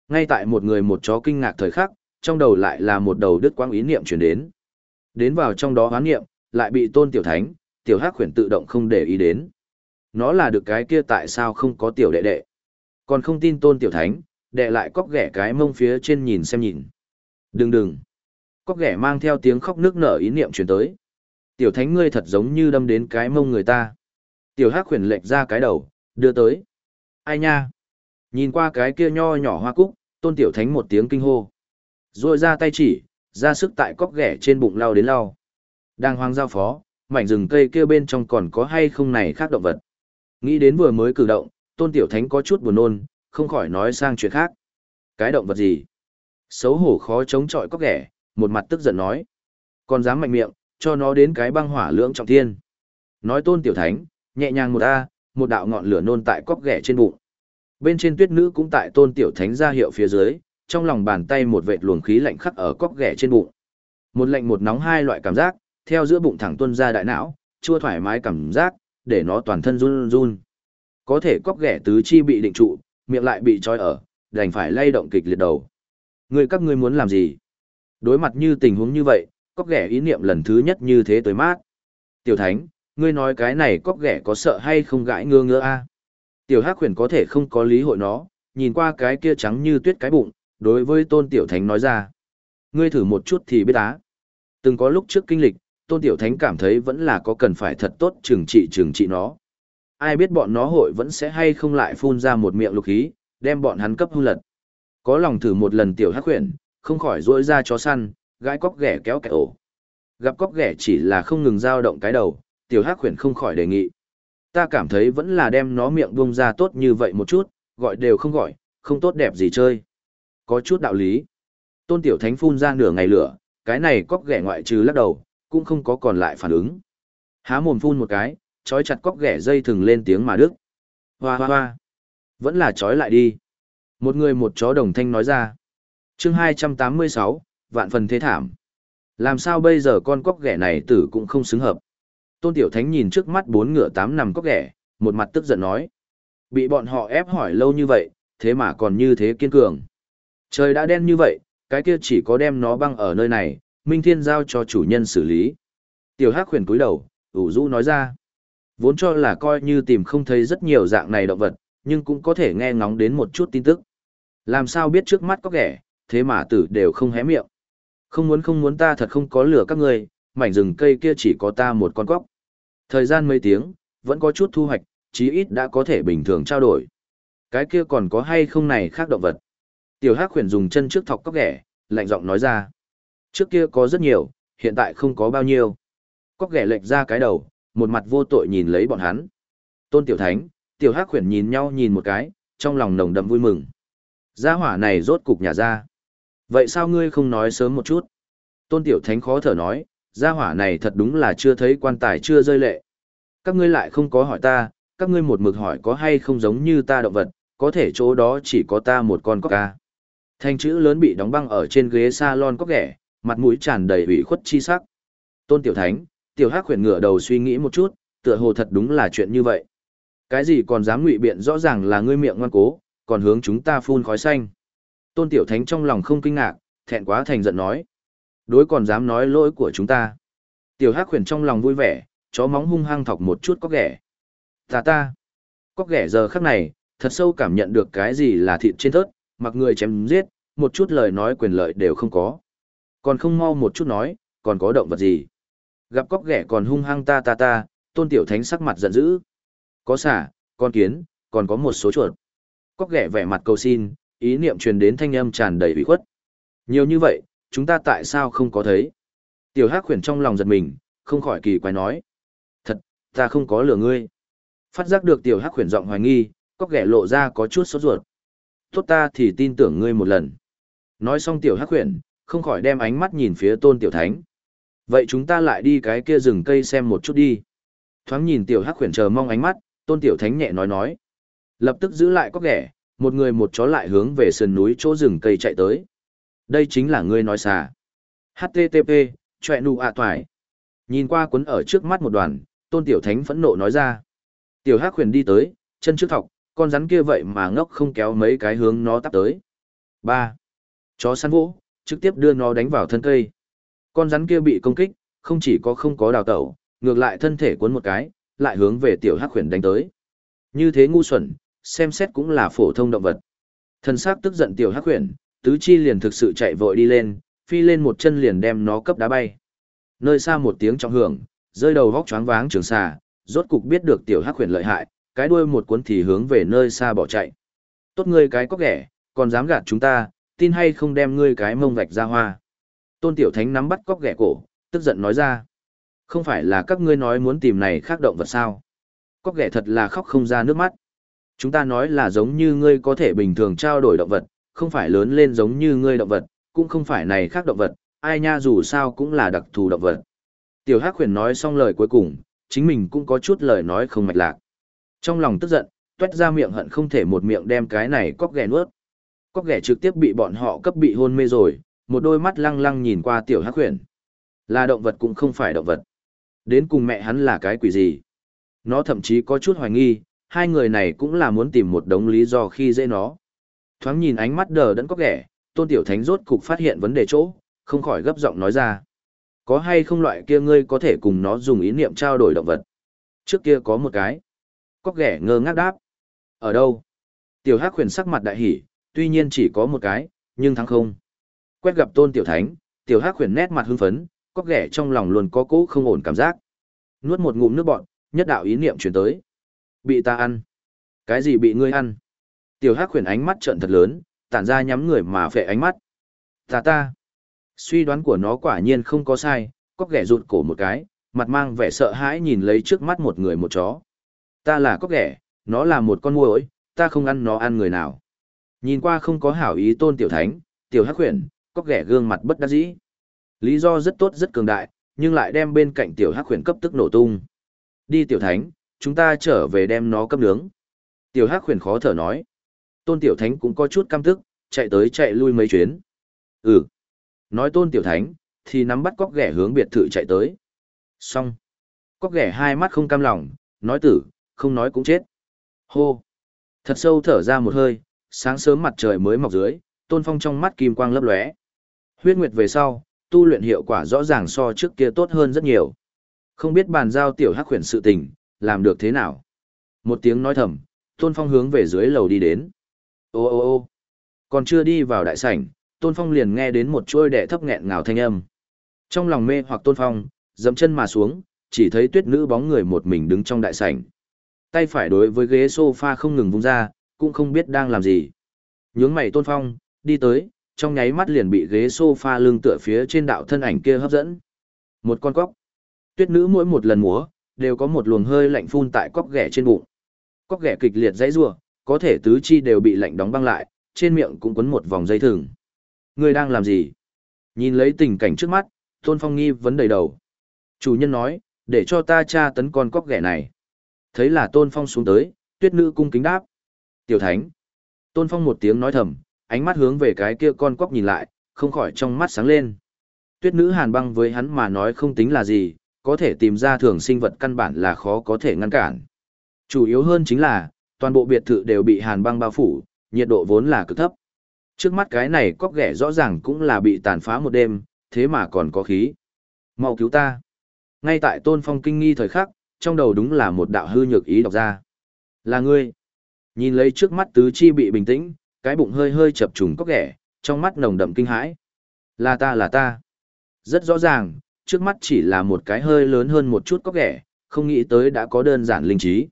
Ngay tại một người một chó kinh ngạc thời khắc, trong đầu lại là một đầu đứt quang ý niệm chuyển đến. Đến vào trong đó hoán niệm, lại bị tôn tiểu thánh, tiểu hắc khuyển tự động không để ý đến. Nó là được cái kia tại sao không có tiểu đệ đệ. Còn không tin tôn tiểu thánh, đệ lại cóc ghẻ cái mông phía trên nhìn xem nhìn. Đừng đừng. Cóc ghẻ mang theo tiếng khóc nước nở ý niệm chuyển tới. Tiểu thánh ngươi thật giống như đâm đến cái mông người ta. Tiểu hắc khuyển lệch ra cái đầu, đưa tới. Ai nha? Nhìn qua cái kia nho nhỏ hoa cúc, tôn tiểu thánh một tiếng kinh hô. Rồi ra tay chỉ, ra sức tại cóc ghẻ trên bụng lao đến lao. Đang hoang giao phó, mảnh rừng cây kia bên trong còn có hay không này khác động vật. Nghĩ đến vừa mới cử động, tôn tiểu thánh có chút buồn nôn, không khỏi nói sang chuyện khác. Cái động vật gì? Xấu hổ khó chống chọi có ghẻ, một mặt tức giận nói. Còn dám mạnh miệng, cho nó đến cái băng hỏa lưỡng trọng thiên. Nói tôn tiểu thánh, nhẹ nhàng một A, một đạo ngọn lửa nôn tại cóc ghẻ trên bụng. Bên trên tuyết nữ cũng tại tôn tiểu thánh ra hiệu phía dưới, trong lòng bàn tay một vệt luồng khí lạnh khắc ở cóc ghẻ trên bụng. Một lạnh một nóng hai loại cảm giác, theo giữa bụng thẳng tuân ra đại não, chua thoải mái cảm giác, để nó toàn thân run run. Có thể cóc ghẻ tứ chi bị định trụ, miệng lại bị trói ở, đành phải lay động kịch liệt đầu. Người các ngươi muốn làm gì? Đối mặt như tình huống như vậy, cóc ghẻ ý niệm lần thứ nhất như thế tới mát. Tiểu Thánh, ngươi nói cái này cóc ghẻ có sợ hay không gãi ngơ ngơ a? Tiểu Hắc Huyền có thể không có lý hội nó, nhìn qua cái kia trắng như tuyết cái bụng, đối với Tôn Tiểu Thánh nói ra. Ngươi thử một chút thì biết á. Từng có lúc trước kinh lịch, Tôn Tiểu Thánh cảm thấy vẫn là có cần phải thật tốt trừng trị trừng trị nó. Ai biết bọn nó hội vẫn sẽ hay không lại phun ra một miệng lục khí, đem bọn hắn cấp hư lật. Có lòng thử một lần Tiểu Hắc khuyển, không khỏi rỗi ra chó săn, gãi cóc ghẻ kéo kẻ ổ. Gặp cóc ghẻ chỉ là không ngừng dao động cái đầu, Tiểu Hắc khuyển không khỏi đề nghị. Ta cảm thấy vẫn là đem nó miệng buông ra tốt như vậy một chút, gọi đều không gọi, không tốt đẹp gì chơi. Có chút đạo lý. Tôn Tiểu Thánh phun ra nửa ngày lửa, cái này cóc ghẻ ngoại trừ lắc đầu, cũng không có còn lại phản ứng. Há mồm phun một cái, trói chặt cóc ghẻ dây thừng lên tiếng mà đức. Hoa hoa hoa. Vẫn là trói lại đi. Một người một chó đồng thanh nói ra. chương 286, vạn phần thế thảm. Làm sao bây giờ con cóc ghẻ này tử cũng không xứng hợp. Tôn Tiểu Thánh nhìn trước mắt bốn ngựa tám nằm cóc ghẻ, một mặt tức giận nói. Bị bọn họ ép hỏi lâu như vậy, thế mà còn như thế kiên cường. Trời đã đen như vậy, cái kia chỉ có đem nó băng ở nơi này, Minh Thiên giao cho chủ nhân xử lý. Tiểu Hắc khuyển cúi đầu, ủ rũ nói ra. Vốn cho là coi như tìm không thấy rất nhiều dạng này động vật, nhưng cũng có thể nghe ngóng đến một chút tin tức. Làm sao biết trước mắt có kẻ, thế mà tử đều không hé miệng. Không muốn không muốn ta thật không có lửa các người, mảnh rừng cây kia chỉ có ta một con cóc. Thời gian mấy tiếng, vẫn có chút thu hoạch, chí ít đã có thể bình thường trao đổi. Cái kia còn có hay không này khác động vật. Tiểu Hắc khuyển dùng chân trước thọc cóc ghẻ, lạnh giọng nói ra. Trước kia có rất nhiều, hiện tại không có bao nhiêu. Cóc ghẻ lệch ra cái đầu, một mặt vô tội nhìn lấy bọn hắn. Tôn Tiểu Thánh, Tiểu Hắc khuyển nhìn nhau nhìn một cái, trong lòng nồng đậm vui mừng. Gia hỏa này rốt cục nhà ra. Vậy sao ngươi không nói sớm một chút? Tôn Tiểu Thánh khó thở nói, gia hỏa này thật đúng là chưa thấy quan tài chưa rơi lệ. Các ngươi lại không có hỏi ta, các ngươi một mực hỏi có hay không giống như ta động vật, có thể chỗ đó chỉ có ta một con cóc ca. Thanh chữ lớn bị đóng băng ở trên ghế salon cóc ghẻ, mặt mũi tràn đầy ủy khuất chi sắc. Tôn Tiểu Thánh, Tiểu Hắc Huyền ngửa đầu suy nghĩ một chút, tựa hồ thật đúng là chuyện như vậy. Cái gì còn dám ngụy biện rõ ràng là ngươi miệng ngoan cố, còn hướng chúng ta phun khói xanh. Tôn Tiểu Thánh trong lòng không kinh ngạc, thẹn quá thành giận nói. Đối còn dám nói lỗi của chúng ta. Tiểu Hắc Huyền trong lòng vui vẻ, chó móng hung hăng thọc một chút có ghẻ. Ta ta. Có ghẻ giờ khắc này, thật sâu cảm nhận được cái gì là thịt trên thớt, mặc người chém giết, một chút lời nói quyền lợi đều không có. Còn không mau một chút nói, còn có động vật gì. Gặp cóc ghẻ còn hung hăng ta ta ta, tôn tiểu thánh sắc mặt giận dữ. Có xả, con kiến, còn có một số chuột. Cóc ghẻ vẻ mặt cầu xin, ý niệm truyền đến thanh âm tràn đầy ủy khuất. Nhiều như vậy, chúng ta tại sao không có thấy? Tiểu Hắc khuyển trong lòng giật mình, không khỏi kỳ quái nói. Thật, ta không có lừa ngươi. Phát giác được tiểu Hắc khuyển giọng hoài nghi, cóc ghẻ lộ ra có chút sốt ruột. Tốt ta thì tin tưởng ngươi một lần. Nói xong tiểu Hắc khuyển, không khỏi đem ánh mắt nhìn phía tôn tiểu thánh. Vậy chúng ta lại đi cái kia rừng cây xem một chút đi. Thoáng nhìn tiểu hắc khuyển chờ mong ánh mắt, tôn tiểu thánh nhẹ nói nói. Lập tức giữ lại có ghẻ, một người một chó lại hướng về sườn núi chỗ rừng cây chạy tới. Đây chính là ngươi nói xà. HTTP, chọe nụ ạ toài. Nhìn qua cuốn ở trước mắt một đoàn, tôn tiểu thánh phẫn nộ nói ra. Tiểu hắc khuyển đi tới, chân trước thọc, con rắn kia vậy mà ngốc không kéo mấy cái hướng nó tắp tới. ba Chó săn vỗ, trực tiếp đưa nó đánh vào thân cây. Con rắn kia bị công kích, không chỉ có không có đào tẩu, ngược lại thân thể cuốn một cái, lại hướng về tiểu hắc huyền đánh tới. Như thế ngu xuẩn, xem xét cũng là phổ thông động vật. Thần sắc tức giận tiểu hắc huyền, tứ chi liền thực sự chạy vội đi lên, phi lên một chân liền đem nó cấp đá bay. Nơi xa một tiếng trọng hưởng, rơi đầu vóc choáng váng trường xà, rốt cục biết được tiểu hắc huyền lợi hại, cái đuôi một cuốn thì hướng về nơi xa bỏ chạy. Tốt ngươi cái có ghẻ, còn dám gạt chúng ta, tin hay không đem ngươi cái mông vạch ra hoa. Tôn Tiểu Thánh nắm bắt cóc ghẻ cổ, tức giận nói ra. Không phải là các ngươi nói muốn tìm này khác động vật sao? Cóc ghẻ thật là khóc không ra nước mắt. Chúng ta nói là giống như ngươi có thể bình thường trao đổi động vật, không phải lớn lên giống như ngươi động vật, cũng không phải này khác động vật, ai nha dù sao cũng là đặc thù động vật. Tiểu Hắc Huyền nói xong lời cuối cùng, chính mình cũng có chút lời nói không mạch lạc. Trong lòng tức giận, tuét ra miệng hận không thể một miệng đem cái này cóc ghẻ nuốt. Cóc ghẻ trực tiếp bị bọn họ cấp bị hôn mê rồi, một đôi mắt lăng lăng nhìn qua tiểu hắc huyền. Là động vật cũng không phải động vật. Đến cùng mẹ hắn là cái quỷ gì? Nó thậm chí có chút hoài nghi, hai người này cũng là muốn tìm một đống lý do khi dễ nó. Thoáng nhìn ánh mắt đờ đẫn cóc ghẻ, tôn tiểu thánh rốt cục phát hiện vấn đề chỗ, không khỏi gấp giọng nói ra. Có hay không loại kia ngươi có thể cùng nó dùng ý niệm trao đổi động vật? Trước kia có một cái. Cóc ghẻ ngơ ngác đáp. Ở đâu? Tiểu hắc huyền sắc mặt đại hỉ, tuy nhiên chỉ có một cái, nhưng thắng không. Quét gặp tôn tiểu thánh, tiểu hắc khuyển nét mặt hưng phấn, có ghẻ trong lòng luôn có cỗ không ổn cảm giác. Nuốt một ngụm nước bọt nhất đạo ý niệm chuyển tới. Bị ta ăn. Cái gì bị ngươi ăn? Tiểu hắc khuyển ánh mắt trợn thật lớn, tản ra nhắm người mà phệ ánh mắt. Ta ta. Suy đoán của nó quả nhiên không có sai, có ghẻ rụt cổ một cái, mặt mang vẻ sợ hãi nhìn lấy trước mắt một người một chó. Ta là có ghẻ, nó là một con muỗi, ta không ăn nó ăn người nào. Nhìn qua không có hảo ý tôn tiểu thánh, tiểu hắc huyền, có ghẻ gương mặt bất đắc dĩ. Lý do rất tốt rất cường đại, nhưng lại đem bên cạnh tiểu hắc huyền cấp tức nổ tung. Đi tiểu thánh, chúng ta trở về đem nó cấp nướng. Tiểu hắc huyền khó thở nói. Tôn tiểu thánh cũng có chút căm tức, chạy tới chạy lui mấy chuyến. Ừ. Nói tôn tiểu thánh, thì nắm bắt cóc ghẻ hướng biệt thự chạy tới. Xong. Cóc ghẻ hai mắt không cam lòng, nói tử, không nói cũng chết. Hô. Thật sâu thở ra một hơi, sáng sớm mặt trời mới mọc dưới, tôn phong trong mắt kim quang lấp lóe. Huyết nguyệt về sau, tu luyện hiệu quả rõ ràng so trước kia tốt hơn rất nhiều. Không biết bàn giao tiểu hắc khuyển sự tình, làm được thế nào? Một tiếng nói thầm, Tôn Phong hướng về dưới lầu đi đến. Ô ô ô còn chưa đi vào đại sảnh, Tôn Phong liền nghe đến một chuôi đẻ thấp nghẹn ngào thanh âm. Trong lòng mê hoặc Tôn Phong, dẫm chân mà xuống, chỉ thấy tuyết nữ bóng người một mình đứng trong đại sảnh. Tay phải đối với ghế sofa không ngừng vung ra, cũng không biết đang làm gì. Nhướng mày Tôn Phong, đi tới, trong nháy mắt liền bị ghế sofa lưng tựa phía trên đạo thân ảnh kia hấp dẫn. Một con cóc. Tuyết nữ mỗi một lần múa, đều có một luồng hơi lạnh phun tại cóc ghẻ trên bụng. Cóc ghẻ kịch liệt dãy rủa, có thể tứ chi đều bị lạnh đóng băng lại, trên miệng cũng quấn một vòng dây thừng. người đang làm gì? Nhìn lấy tình cảnh trước mắt, Tôn Phong nghi vấn đầy đầu. Chủ nhân nói, để cho ta tra tấn con cóc ghẻ này. Thấy là Tôn Phong xuống tới, tuyết nữ cung kính đáp. Tiểu Thánh. Tôn Phong một tiếng nói thầm, ánh mắt hướng về cái kia con cóc nhìn lại, không khỏi trong mắt sáng lên. Tuyết nữ hàn băng với hắn mà nói không tính là gì, có thể tìm ra thường sinh vật căn bản là khó có thể ngăn cản. Chủ yếu hơn chính là, toàn bộ biệt thự đều bị hàn băng bao phủ, nhiệt độ vốn là cực thấp. Trước mắt cái này cóc ghẻ rõ ràng cũng là bị tàn phá một đêm, thế mà còn có khí. Mau cứu ta. Ngay tại tôn phong kinh nghi thời khắc, trong đầu đúng là một đạo hư nhược ý đọc ra. Là ngươi. Nhìn lấy trước mắt tứ chi bị bình tĩnh, cái bụng hơi hơi chập trùng cóc ghẻ, trong mắt nồng đậm kinh hãi. Là ta là ta. Rất rõ ràng, trước mắt chỉ là một cái hơi lớn hơn một chút cóc ghẻ, không nghĩ tới đã có đơn giản linh trí.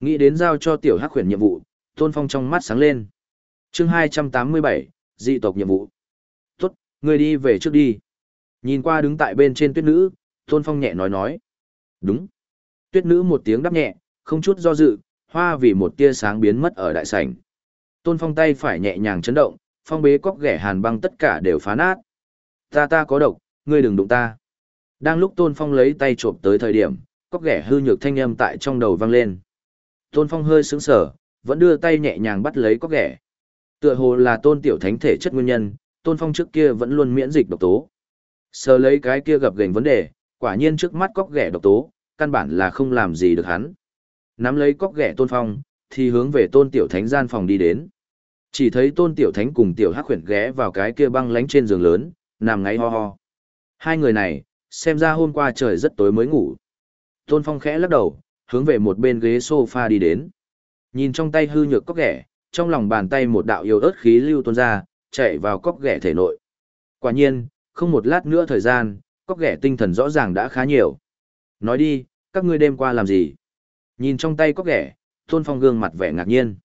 Nghĩ đến giao cho tiểu hắc khuyển nhiệm vụ, Tôn Phong trong mắt sáng lên. chương 287, dị tộc nhiệm vụ. Tốt, người đi về trước đi. Nhìn qua đứng tại bên trên tuyết nữ, Tôn Phong nhẹ nói nói. Đúng. Tuyết nữ một tiếng đáp nhẹ, không chút do dự, hoa vì một tia sáng biến mất ở đại sảnh. Tôn Phong tay phải nhẹ nhàng chấn động, phong bế cóc ghẻ hàn băng tất cả đều phá nát. Ta ta có độc, ngươi đừng đụng ta. Đang lúc Tôn Phong lấy tay trộm tới thời điểm, cóc ghẻ hư nhược thanh âm tại trong đầu vang lên. Tôn Phong hơi sững sờ, vẫn đưa tay nhẹ nhàng bắt lấy cóc ghẻ. Tựa hồ là tôn tiểu thánh thể chất nguyên nhân, tôn phong trước kia vẫn luôn miễn dịch độc tố. Sờ lấy cái kia gặp gành vấn đề, quả nhiên trước mắt cóc ghẻ độc tố, căn bản là không làm gì được hắn. Nắm lấy cóc ghẻ tôn phong, thì hướng về tôn tiểu thánh gian phòng đi đến. Chỉ thấy tôn tiểu thánh cùng tiểu hắc khuyển ghé vào cái kia băng lánh trên giường lớn, nằm ngáy ho ho. Hai người này, xem ra hôm qua trời rất tối mới ngủ. Tôn phong khẽ lắc đầu, hướng về một bên ghế sofa đi đến. Nhìn trong tay hư nhược cóc ghẻ, trong lòng bàn tay một đạo yêu ớt khí lưu tuôn ra, chạy vào cóc ghẻ thể nội. Quả nhiên, không một lát nữa thời gian, cóc ghẻ tinh thần rõ ràng đã khá nhiều. Nói đi, các ngươi đêm qua làm gì? Nhìn trong tay cóc ghẻ, Tôn Phong gương mặt vẻ ngạc nhiên.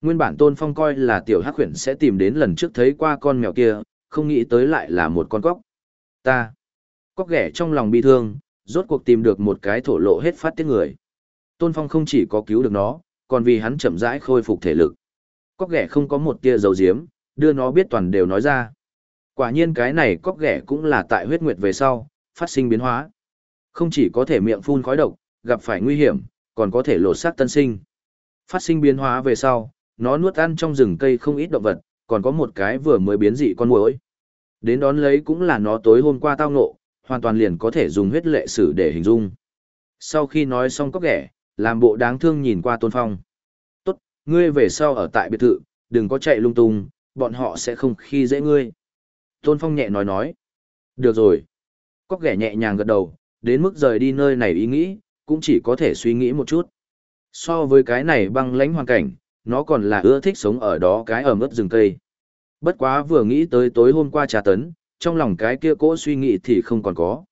Nguyên bản Tôn Phong coi là tiểu hắc khuyển sẽ tìm đến lần trước thấy qua con mèo kia, không nghĩ tới lại là một con cóc. Ta. Cóc ghẻ trong lòng bi thương, rốt cuộc tìm được một cái thổ lộ hết phát tiếng người. Tôn Phong không chỉ có cứu được nó, còn vì hắn chậm rãi khôi phục thể lực. Cóc ghẻ không có một tia dầu diếm, đưa nó biết toàn đều nói ra. Quả nhiên cái này cóc ghẻ cũng là tại huyết nguyệt về sau, phát sinh biến hóa. Không chỉ có thể miệng phun khói độc, gặp phải nguy hiểm, còn có thể lột xác tân sinh. Phát sinh biến hóa về sau, nó nuốt ăn trong rừng cây không ít động vật, còn có một cái vừa mới biến dị con muỗi. Đến đón lấy cũng là nó tối hôm qua tao ngộ, hoàn toàn liền có thể dùng huyết lệ sử để hình dung. Sau khi nói xong cóc ghẻ, làm bộ đáng thương nhìn qua tôn phong. Tốt, ngươi về sau ở tại biệt thự, đừng có chạy lung tung, bọn họ sẽ không khi dễ ngươi. Tôn phong nhẹ nói nói. Được rồi. Cóc ghẻ nhẹ nhàng gật đầu, đến mức rời đi nơi này ý nghĩ, cũng chỉ có thể suy nghĩ một chút. So với cái này băng lãnh hoàn cảnh, nó còn là ưa thích sống ở đó cái ở ướt rừng cây. Bất quá vừa nghĩ tới tối hôm qua trà tấn, trong lòng cái kia cỗ suy nghĩ thì không còn có.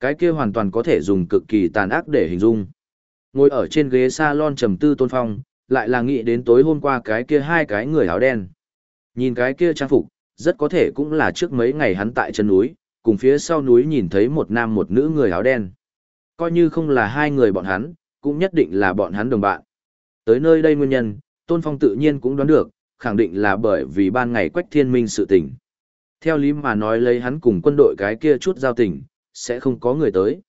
Cái kia hoàn toàn có thể dùng cực kỳ tàn ác để hình dung. Ngồi ở trên ghế salon trầm tư tôn phong, lại là nghĩ đến tối hôm qua cái kia hai cái người áo đen. Nhìn cái kia trang phục, rất có thể cũng là trước mấy ngày hắn tại chân núi, cùng phía sau núi nhìn thấy một nam một nữ người áo đen. Coi như không là hai người bọn hắn, cũng nhất định là bọn hắn đồng bạn. Tới nơi đây nguyên nhân, Tôn Phong tự nhiên cũng đoán được, khẳng định là bởi vì ban ngày quách thiên minh sự tình. Theo lý mà nói lấy hắn cùng quân đội cái kia chút giao tình, sẽ không có người tới.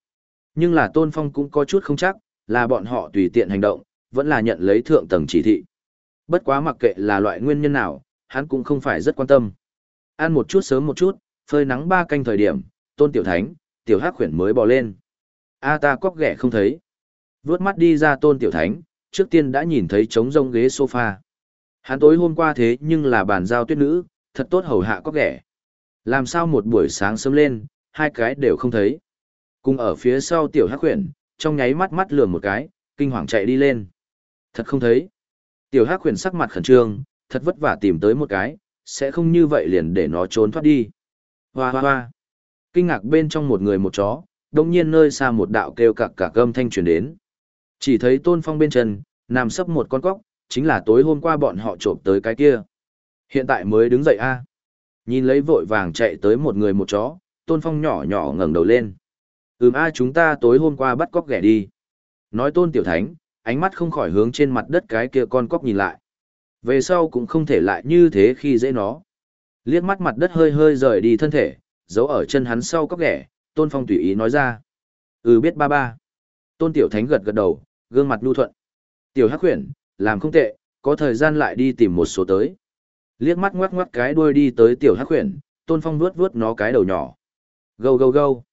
Nhưng là Tôn Phong cũng có chút không chắc, là bọn họ tùy tiện hành động, vẫn là nhận lấy thượng tầng chỉ thị. Bất quá mặc kệ là loại nguyên nhân nào, hắn cũng không phải rất quan tâm. Ăn một chút sớm một chút, phơi nắng ba canh thời điểm, tôn tiểu thánh, tiểu hắc khuyển mới bò lên. A ta cóc ghẻ không thấy. vớt mắt đi ra tôn tiểu thánh, trước tiên đã nhìn thấy trống rông ghế sofa. Hắn tối hôm qua thế nhưng là bàn giao tuyết nữ, thật tốt hầu hạ cóc ghẻ. Làm sao một buổi sáng sớm lên, hai cái đều không thấy. Cùng ở phía sau tiểu hắc khuyển, trong nháy mắt mắt lườm một cái, kinh hoàng chạy đi lên. Thật không thấy. Tiểu hắc khuyển sắc mặt khẩn trương, thật vất vả tìm tới một cái, sẽ không như vậy liền để nó trốn thoát đi. Hoa hoa hoa. Kinh ngạc bên trong một người một chó, đông nhiên nơi xa một đạo kêu cạc cạc âm thanh truyền đến. Chỉ thấy tôn phong bên chân, nằm sấp một con cóc, chính là tối hôm qua bọn họ trộm tới cái kia. Hiện tại mới đứng dậy a Nhìn lấy vội vàng chạy tới một người một chó, tôn phong nhỏ nhỏ ngẩng đầu lên. Ừm a chúng ta tối hôm qua bắt cóc ghẻ đi. Nói tôn tiểu thánh, ánh mắt không khỏi hướng trên mặt đất cái kia con cóc nhìn lại. Về sau cũng không thể lại như thế khi dễ nó. Liếc mắt mặt đất hơi hơi rời đi thân thể, giấu ở chân hắn sau cóc ghẻ, tôn phong tùy ý nói ra. Ừ biết ba ba. Tôn tiểu thánh gật gật đầu, gương mặt nhu thuận. Tiểu hắc Huyền làm không tệ, có thời gian lại đi tìm một số tới. Liếc mắt ngoắc ngoắc cái đuôi đi tới tiểu hắc Huyền, tôn phong vuốt vuốt nó cái đầu nhỏ. Gâu gâu gâu.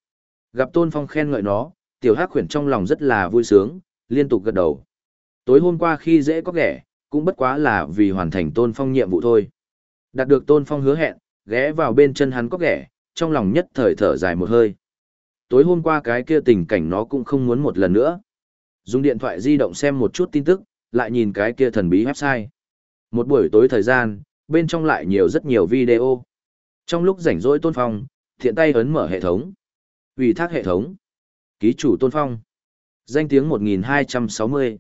Gặp tôn phong khen ngợi nó, tiểu hắc Huyền trong lòng rất là vui sướng, liên tục gật đầu. Tối hôm qua khi dễ có ghẻ, cũng bất quá là vì hoàn thành tôn phong nhiệm vụ thôi. Đạt được tôn phong hứa hẹn, ghé vào bên chân hắn có ghẻ, trong lòng nhất thời thở dài một hơi. Tối hôm qua cái kia tình cảnh nó cũng không muốn một lần nữa. Dùng điện thoại di động xem một chút tin tức, lại nhìn cái kia thần bí website. Một buổi tối thời gian, bên trong lại nhiều rất nhiều video. Trong lúc rảnh rỗi Tôn Phong, thiện tay ấn mở hệ thống. Ủy thác hệ thống. Ký chủ Tôn Phong. Danh tiếng 1260.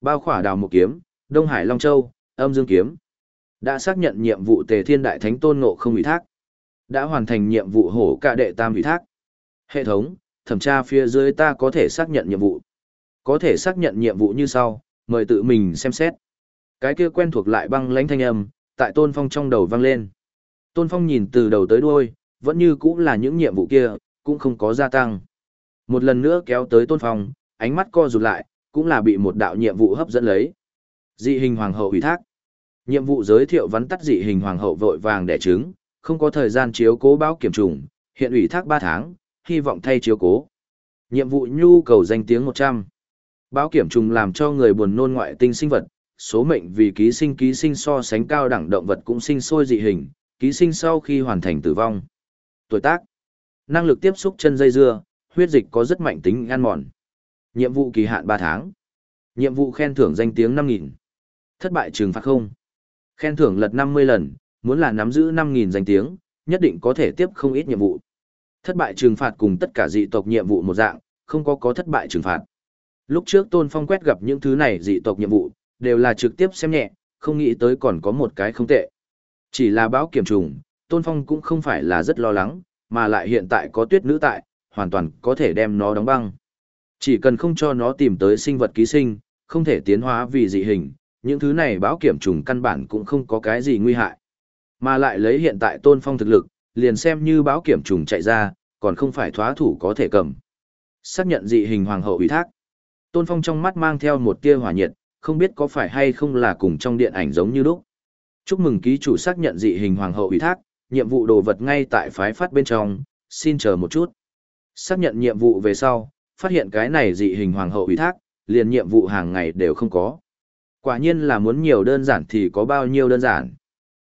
Bao khỏa đào một kiếm, Đông Hải Long Châu, âm dương kiếm. Đã xác nhận nhiệm vụ tề thiên đại thánh tôn ngộ không ủy thác. Đã hoàn thành nhiệm vụ hổ cả đệ tam ủy thác. Hệ thống, thẩm tra phía dưới ta có thể xác nhận nhiệm vụ. Có thể xác nhận nhiệm vụ như sau, mời tự mình xem xét. Cái kia quen thuộc lại băng lãnh thanh âm, tại Tôn Phong trong đầu vang lên. Tôn Phong nhìn từ đầu tới đuôi, vẫn như cũng là những nhiệm vụ kia, cũng không có gia tăng. Một lần nữa kéo tới Tôn Phong, ánh mắt co rụt lại, cũng là bị một đạo nhiệm vụ hấp dẫn lấy. Dị hình hoàng hậu ủy thác. Nhiệm vụ giới thiệu vắn tắt dị hình hoàng hậu vội vàng đẻ trứng, không có thời gian chiếu cố báo kiểm trùng, hiện ủy thác 3 tháng, hy vọng thay chiếu cố. Nhiệm vụ nhu cầu danh tiếng 100. Báo kiểm trùng làm cho người buồn nôn ngoại tinh sinh vật, số mệnh vì ký sinh ký sinh so sánh cao đẳng động vật cũng sinh sôi dị hình, ký sinh sau khi hoàn thành tử vong. Tuổi tác, năng lực tiếp xúc chân dây dưa, huyết dịch có rất mạnh tính ăn mòn. Nhiệm vụ kỳ hạn 3 tháng. Nhiệm vụ khen thưởng danh tiếng 5.000. Thất bại trừng phạt không. Khen thưởng lật 50 lần, muốn là nắm giữ 5.000 danh tiếng, nhất định có thể tiếp không ít nhiệm vụ. Thất bại trừng phạt cùng tất cả dị tộc nhiệm vụ một dạng, không có có thất bại trừng phạt. Lúc trước Tôn Phong quét gặp những thứ này dị tộc nhiệm vụ, đều là trực tiếp xem nhẹ, không nghĩ tới còn có một cái không tệ. Chỉ là báo kiểm trùng, Tôn Phong cũng không phải là rất lo lắng, mà lại hiện tại có tuyết nữ tại, hoàn toàn có thể đem nó đóng băng. Chỉ cần không cho nó tìm tới sinh vật ký sinh, không thể tiến hóa vì dị hình, những thứ này báo kiểm trùng căn bản cũng không có cái gì nguy hại. Mà lại lấy hiện tại Tôn Phong thực lực, liền xem như báo kiểm trùng chạy ra, còn không phải thoá thủ có thể cầm. Xác nhận dị hình hoàng hậu ủy thác. Tôn Phong trong mắt mang theo một tia hỏa nhiệt, không biết có phải hay không là cùng trong điện ảnh giống như lúc. Chúc mừng ký chủ xác nhận dị hình hoàng hậu ủy thác, nhiệm vụ đồ vật ngay tại phái phát bên trong, xin chờ một chút. Xác nhận nhiệm vụ về sau, phát hiện cái này dị hình hoàng hậu ủy thác, liền nhiệm vụ hàng ngày đều không có. Quả nhiên là muốn nhiều đơn giản thì có bao nhiêu đơn giản.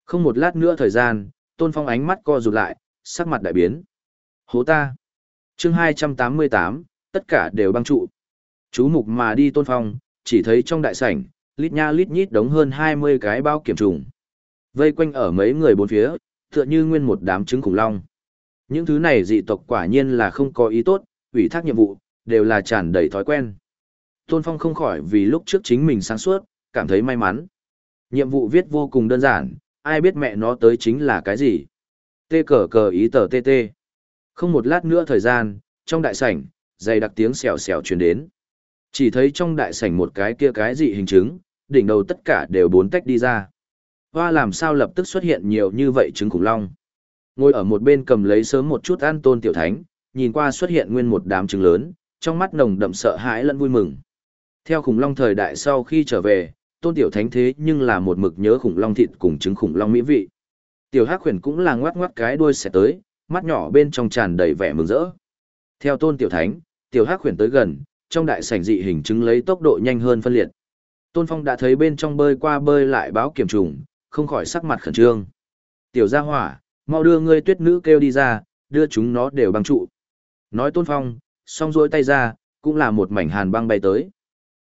Không một lát nữa thời gian, Tôn Phong ánh mắt co rụt lại, sắc mặt đại biến. Hố ta. chương 288, tất cả đều băng trụ. Chú mục mà đi Tôn Phong, chỉ thấy trong đại sảnh, lít nha lít nhít đống hơn 20 cái bao kiểm trùng. Vây quanh ở mấy người bốn phía, tựa như nguyên một đám trứng khủng long. Những thứ này dị tộc quả nhiên là không có ý tốt, ủy thác nhiệm vụ, đều là tràn đầy thói quen. Tôn Phong không khỏi vì lúc trước chính mình sáng suốt, cảm thấy may mắn. Nhiệm vụ viết vô cùng đơn giản, ai biết mẹ nó tới chính là cái gì. Tê cờ cờ ý tờ tê tê. Không một lát nữa thời gian, trong đại sảnh, dày đặc tiếng xèo xèo truyền đến. Chỉ thấy trong đại sảnh một cái kia cái dị hình chứng, đỉnh đầu tất cả đều bốn tách đi ra. Hoa làm sao lập tức xuất hiện nhiều như vậy trứng khủng long. Ngồi ở một bên cầm lấy sớm một chút ăn tôn tiểu thánh, nhìn qua xuất hiện nguyên một đám trứng lớn, trong mắt nồng đậm sợ hãi lẫn vui mừng. Theo khủng long thời đại sau khi trở về, tôn tiểu thánh thế nhưng là một mực nhớ khủng long thịt cùng trứng khủng long mỹ vị. Tiểu hắc khuyển cũng là ngoắc ngoắc cái đuôi sẽ tới, mắt nhỏ bên trong tràn đầy vẻ mừng rỡ. Theo tôn tiểu thánh, tiểu hắc khuyển tới gần, trong đại sảnh dị hình chứng lấy tốc độ nhanh hơn phân liệt. Tôn Phong đã thấy bên trong bơi qua bơi lại báo kiểm trùng, không khỏi sắc mặt khẩn trương. Tiểu gia hỏa, mau đưa ngươi tuyết nữ kêu đi ra, đưa chúng nó đều băng trụ. Nói Tôn Phong, song duỗi tay ra, cũng là một mảnh hàn băng bay tới.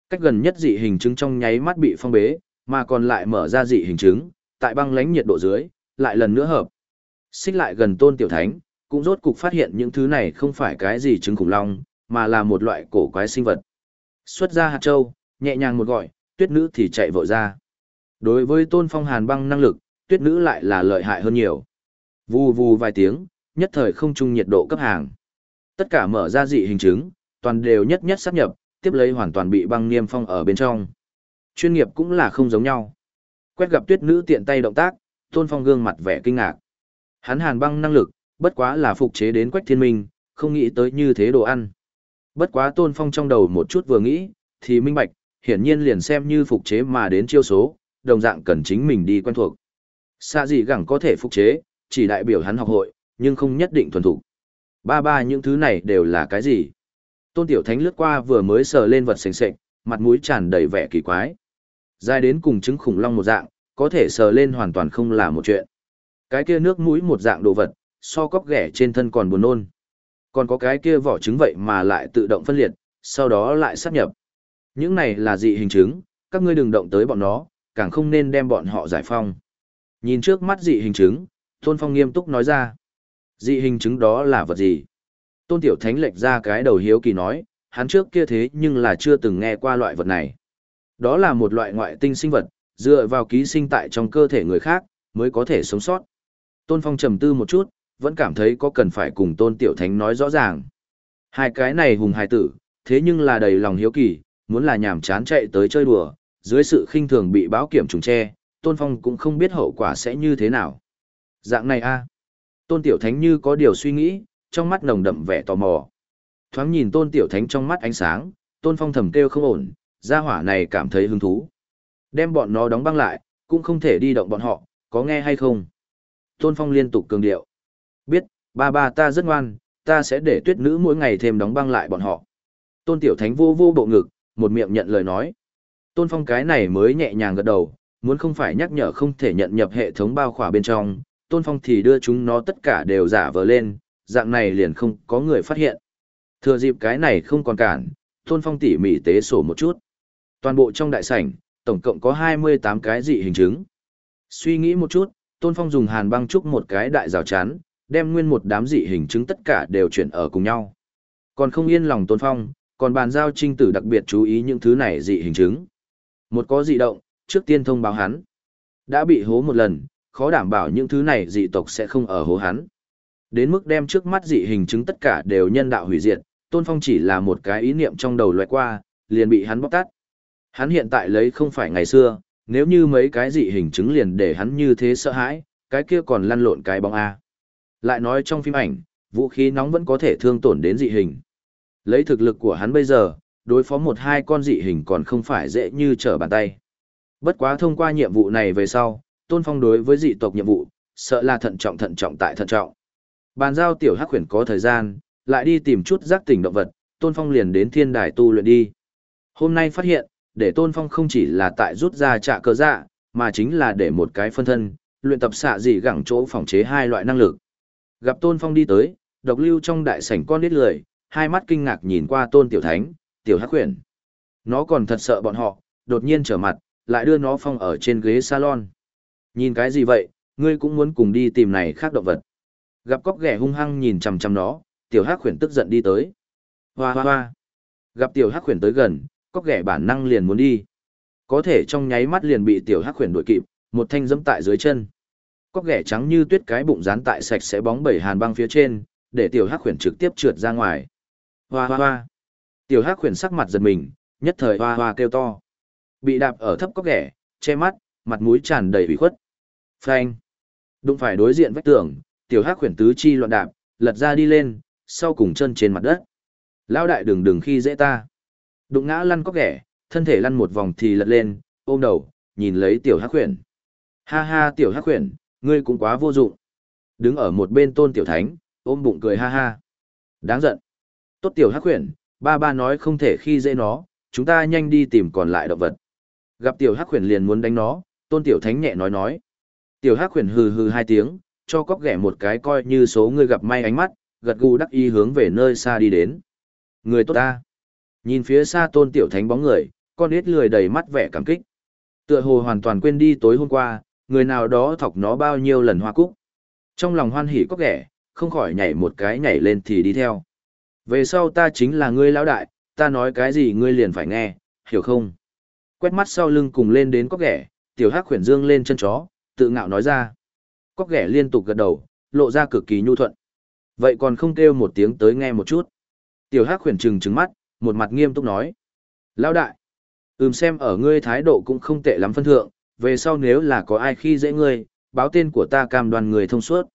Cách gần nhất dị hình chứng trong nháy mắt bị phong bế, mà còn lại mở ra dị hình chứng, tại băng lãnh nhiệt độ dưới, lại lần nữa hợp. Xích lại gần tôn tiểu thánh, cũng rốt cục phát hiện những thứ này không phải cái gì trứng khủng long, mà là một loại cổ quái sinh vật. Xuất ra hạt châu, nhẹ nhàng một gọi, tuyết nữ thì chạy vội ra. Đối với tôn phong hàn băng năng lực, tuyết nữ lại là lợi hại hơn nhiều. Vù vù vài tiếng, nhất thời không trung nhiệt độ cấp hàng. Tất cả mở ra dị hình chứng, toàn đều nhất nhất sắp nhập, tiếp lấy hoàn toàn bị băng niêm phong ở bên trong. Chuyên nghiệp cũng là không giống nhau. Quét gặp tuyết nữ tiện tay động tác, tôn phong gương mặt vẻ kinh ngạc. Hắn hàn băng năng lực, bất quá là phục chế đến quách thiên minh, không nghĩ tới như thế đồ ăn. Bất quá tôn phong trong đầu một chút vừa nghĩ, thì minh bạch, hiển nhiên liền xem như phục chế mà đến chiêu số, đồng dạng cần chính mình đi quen thuộc. Xa gì gẳng có thể phục chế, chỉ đại biểu hắn học hội, nhưng không nhất định thuần thục. Ba ba những thứ này đều là cái gì? Tôn Tiểu Thánh lướt qua vừa mới sờ lên vật sành sệch, mặt mũi tràn đầy vẻ kỳ quái. Dài đến cùng trứng khủng long một dạng, có thể sờ lên hoàn toàn không là một chuyện. Cái kia nước mũi một dạng đồ vật, so cóc ghẻ trên thân còn buồn nôn. Còn có cái kia vỏ trứng vậy mà lại tự động phân liệt, sau đó lại sắp nhập. Những này là dị hình chứng, các ngươi đừng động tới bọn nó, càng không nên đem bọn họ giải phong. Nhìn trước mắt dị hình chứng, Tôn Phong nghiêm túc nói ra. Dị hình chứng đó là vật gì? Tôn Tiểu Thánh lệch ra cái đầu hiếu kỳ nói, hắn trước kia thế nhưng là chưa từng nghe qua loại vật này. Đó là một loại ngoại tinh sinh vật, dựa vào ký sinh tại trong cơ thể người khác, mới có thể sống sót. Tôn Phong trầm tư một chút, vẫn cảm thấy có cần phải cùng Tôn Tiểu Thánh nói rõ ràng. Hai cái này hùng hài tử, thế nhưng là đầy lòng hiếu kỳ, muốn là nhảm chán chạy tới chơi đùa, dưới sự khinh thường bị báo kiểm trùng tre, Tôn Phong cũng không biết hậu quả sẽ như thế nào. Dạng này a Tôn Tiểu Thánh như có điều suy nghĩ, trong mắt nồng đậm vẻ tò mò. Thoáng nhìn Tôn Tiểu Thánh trong mắt ánh sáng, Tôn Phong thầm kêu không ổn, gia hỏa này cảm thấy hứng thú. Đem bọn nó đóng băng lại, cũng không thể đi động bọn họ, có nghe hay không? Tôn Phong liên tục cường điệu. Biết, ba ba ta rất ngoan, ta sẽ để tuyết nữ mỗi ngày thêm đóng băng lại bọn họ. Tôn Tiểu Thánh vô vô bộ ngực, một miệng nhận lời nói. Tôn Phong cái này mới nhẹ nhàng gật đầu, muốn không phải nhắc nhở không thể nhận nhập hệ thống bao khỏa bên trong, Tôn Phong thì đưa chúng nó tất cả đều giả vờ lên, dạng này liền không có người phát hiện. Thừa dịp cái này không còn cản, Tôn Phong tỉ mỉ tế sổ một chút. Toàn bộ trong đại sảnh, tổng cộng có 28 cái dị hình chứng. Suy nghĩ một chút, Tôn Phong dùng hàn băng trúc một cái đại rào chắn, đem nguyên một đám dị hình chứng tất cả đều chuyển ở cùng nhau. Còn không yên lòng Tôn Phong, còn bàn giao trinh tử đặc biệt chú ý những thứ này dị hình chứng. Một có dị động, trước tiên thông báo hắn. Đã bị hố một lần, khó đảm bảo những thứ này dị tộc sẽ không ở hố hắn. Đến mức đem trước mắt dị hình chứng tất cả đều nhân đạo hủy diệt, Tôn Phong chỉ là một cái ý niệm trong đầu loại qua, liền bị hắn bóc tát. Hắn hiện tại lấy không phải ngày xưa, nếu như mấy cái dị hình chứng liền để hắn như thế sợ hãi, cái kia còn lăn lộn cái bóng A. Lại nói trong phim ảnh, vũ khí nóng vẫn có thể thương tổn đến dị hình. Lấy thực lực của hắn bây giờ, đối phó một hai con dị hình còn không phải dễ như trở bàn tay. Bất quá thông qua nhiệm vụ này về sau, Tôn Phong đối với dị tộc nhiệm vụ, sợ là thận trọng thận trọng tại thận trọng. Bàn giao tiểu hắc khuyển có thời gian, lại đi tìm chút giác tỉnh động vật, Tôn Phong liền đến thiên đài tu luyện đi. Hôm nay phát hiện, để Tôn Phong không chỉ là tại rút ra trạ cơ dạ, mà chính là để một cái phân thân, luyện tập xạ dị gẳng chỗ phòng chế hai loại năng lực. Gặp Tôn Phong đi tới, độc lưu trong đại sảnh con nít lười, hai mắt kinh ngạc nhìn qua Tôn Tiểu Thánh, Tiểu Hắc Huyền. Nó còn thật sợ bọn họ, đột nhiên trở mặt, lại đưa nó phong ở trên ghế salon. Nhìn cái gì vậy, ngươi cũng muốn cùng đi tìm này khác động vật. Gặp cóc ghẻ hung hăng nhìn chằm chằm nó, Tiểu Hắc khuyển tức giận đi tới. Hoa hoa hoa. Gặp Tiểu Hắc khuyển tới gần, cóc ghẻ bản năng liền muốn đi. Có thể trong nháy mắt liền bị tiểu hắc khuyển đuổi kịp, một thanh dẫm tại dưới chân. Cóc ghẻ trắng như tuyết cái bụng dán tại sạch sẽ bóng bẩy hàn băng phía trên, để tiểu hắc khuyển trực tiếp trượt ra ngoài. Hoa hoa hoa. Tiểu hắc khuyển sắc mặt giật mình, nhất thời hoa hoa kêu to. Bị đạp ở thấp cóc ghẻ, che mắt, mặt mũi tràn đầy ủy khuất. Phanh. Đụng phải đối diện vách tường, tiểu hắc khuyển tứ chi loạn đạp, lật ra đi lên, sau cùng chân trên mặt đất. Lão đại đừng đừng khi dễ ta. Đụng ngã lăn có ghẻ, thân thể lăn một vòng thì lật lên, ôm đầu, nhìn lấy tiểu hắc khuyển. Ha ha tiểu hắc khuyển, ngươi cũng quá vô dụng. Đứng ở một bên tôn tiểu thánh, ôm bụng cười ha ha. Đáng giận. Tốt tiểu hắc khuyển, ba ba nói không thể khi dễ nó, chúng ta nhanh đi tìm còn lại động vật. Gặp tiểu hắc khuyển liền muốn đánh nó, tôn tiểu thánh nhẹ nói nói. Tiểu hắc khuyển hừ hừ hai tiếng, cho cóc ghẻ một cái coi như số người gặp may ánh mắt, gật gù đắc ý hướng về nơi xa đi đến. Người tốt ta. Nhìn phía xa tôn tiểu thánh bóng người, con ít lười đầy mắt vẻ cảm kích. Tựa hồ hoàn toàn quên đi tối hôm qua, người nào đó thọc nó bao nhiêu lần hoa cúc. Trong lòng hoan hỉ cóc ghẻ, không khỏi nhảy một cái nhảy lên thì đi theo. Về sau ta chính là ngươi lão đại, ta nói cái gì ngươi liền phải nghe, hiểu không? Quét mắt sau lưng cùng lên đến cóc ghẻ, tiểu hắc khuyển dương lên chân chó, tự ngạo nói ra cóc ghẻ liên tục gật đầu, lộ ra cực kỳ nhu thuận. Vậy còn không kêu một tiếng tới nghe một chút. Tiểu hắc khuyển trừng trừng mắt, một mặt nghiêm túc nói. Lão đại, ừm xem ở ngươi thái độ cũng không tệ lắm phân thượng, về sau nếu là có ai khi dễ ngươi, báo tên của ta cam đoàn người thông suốt.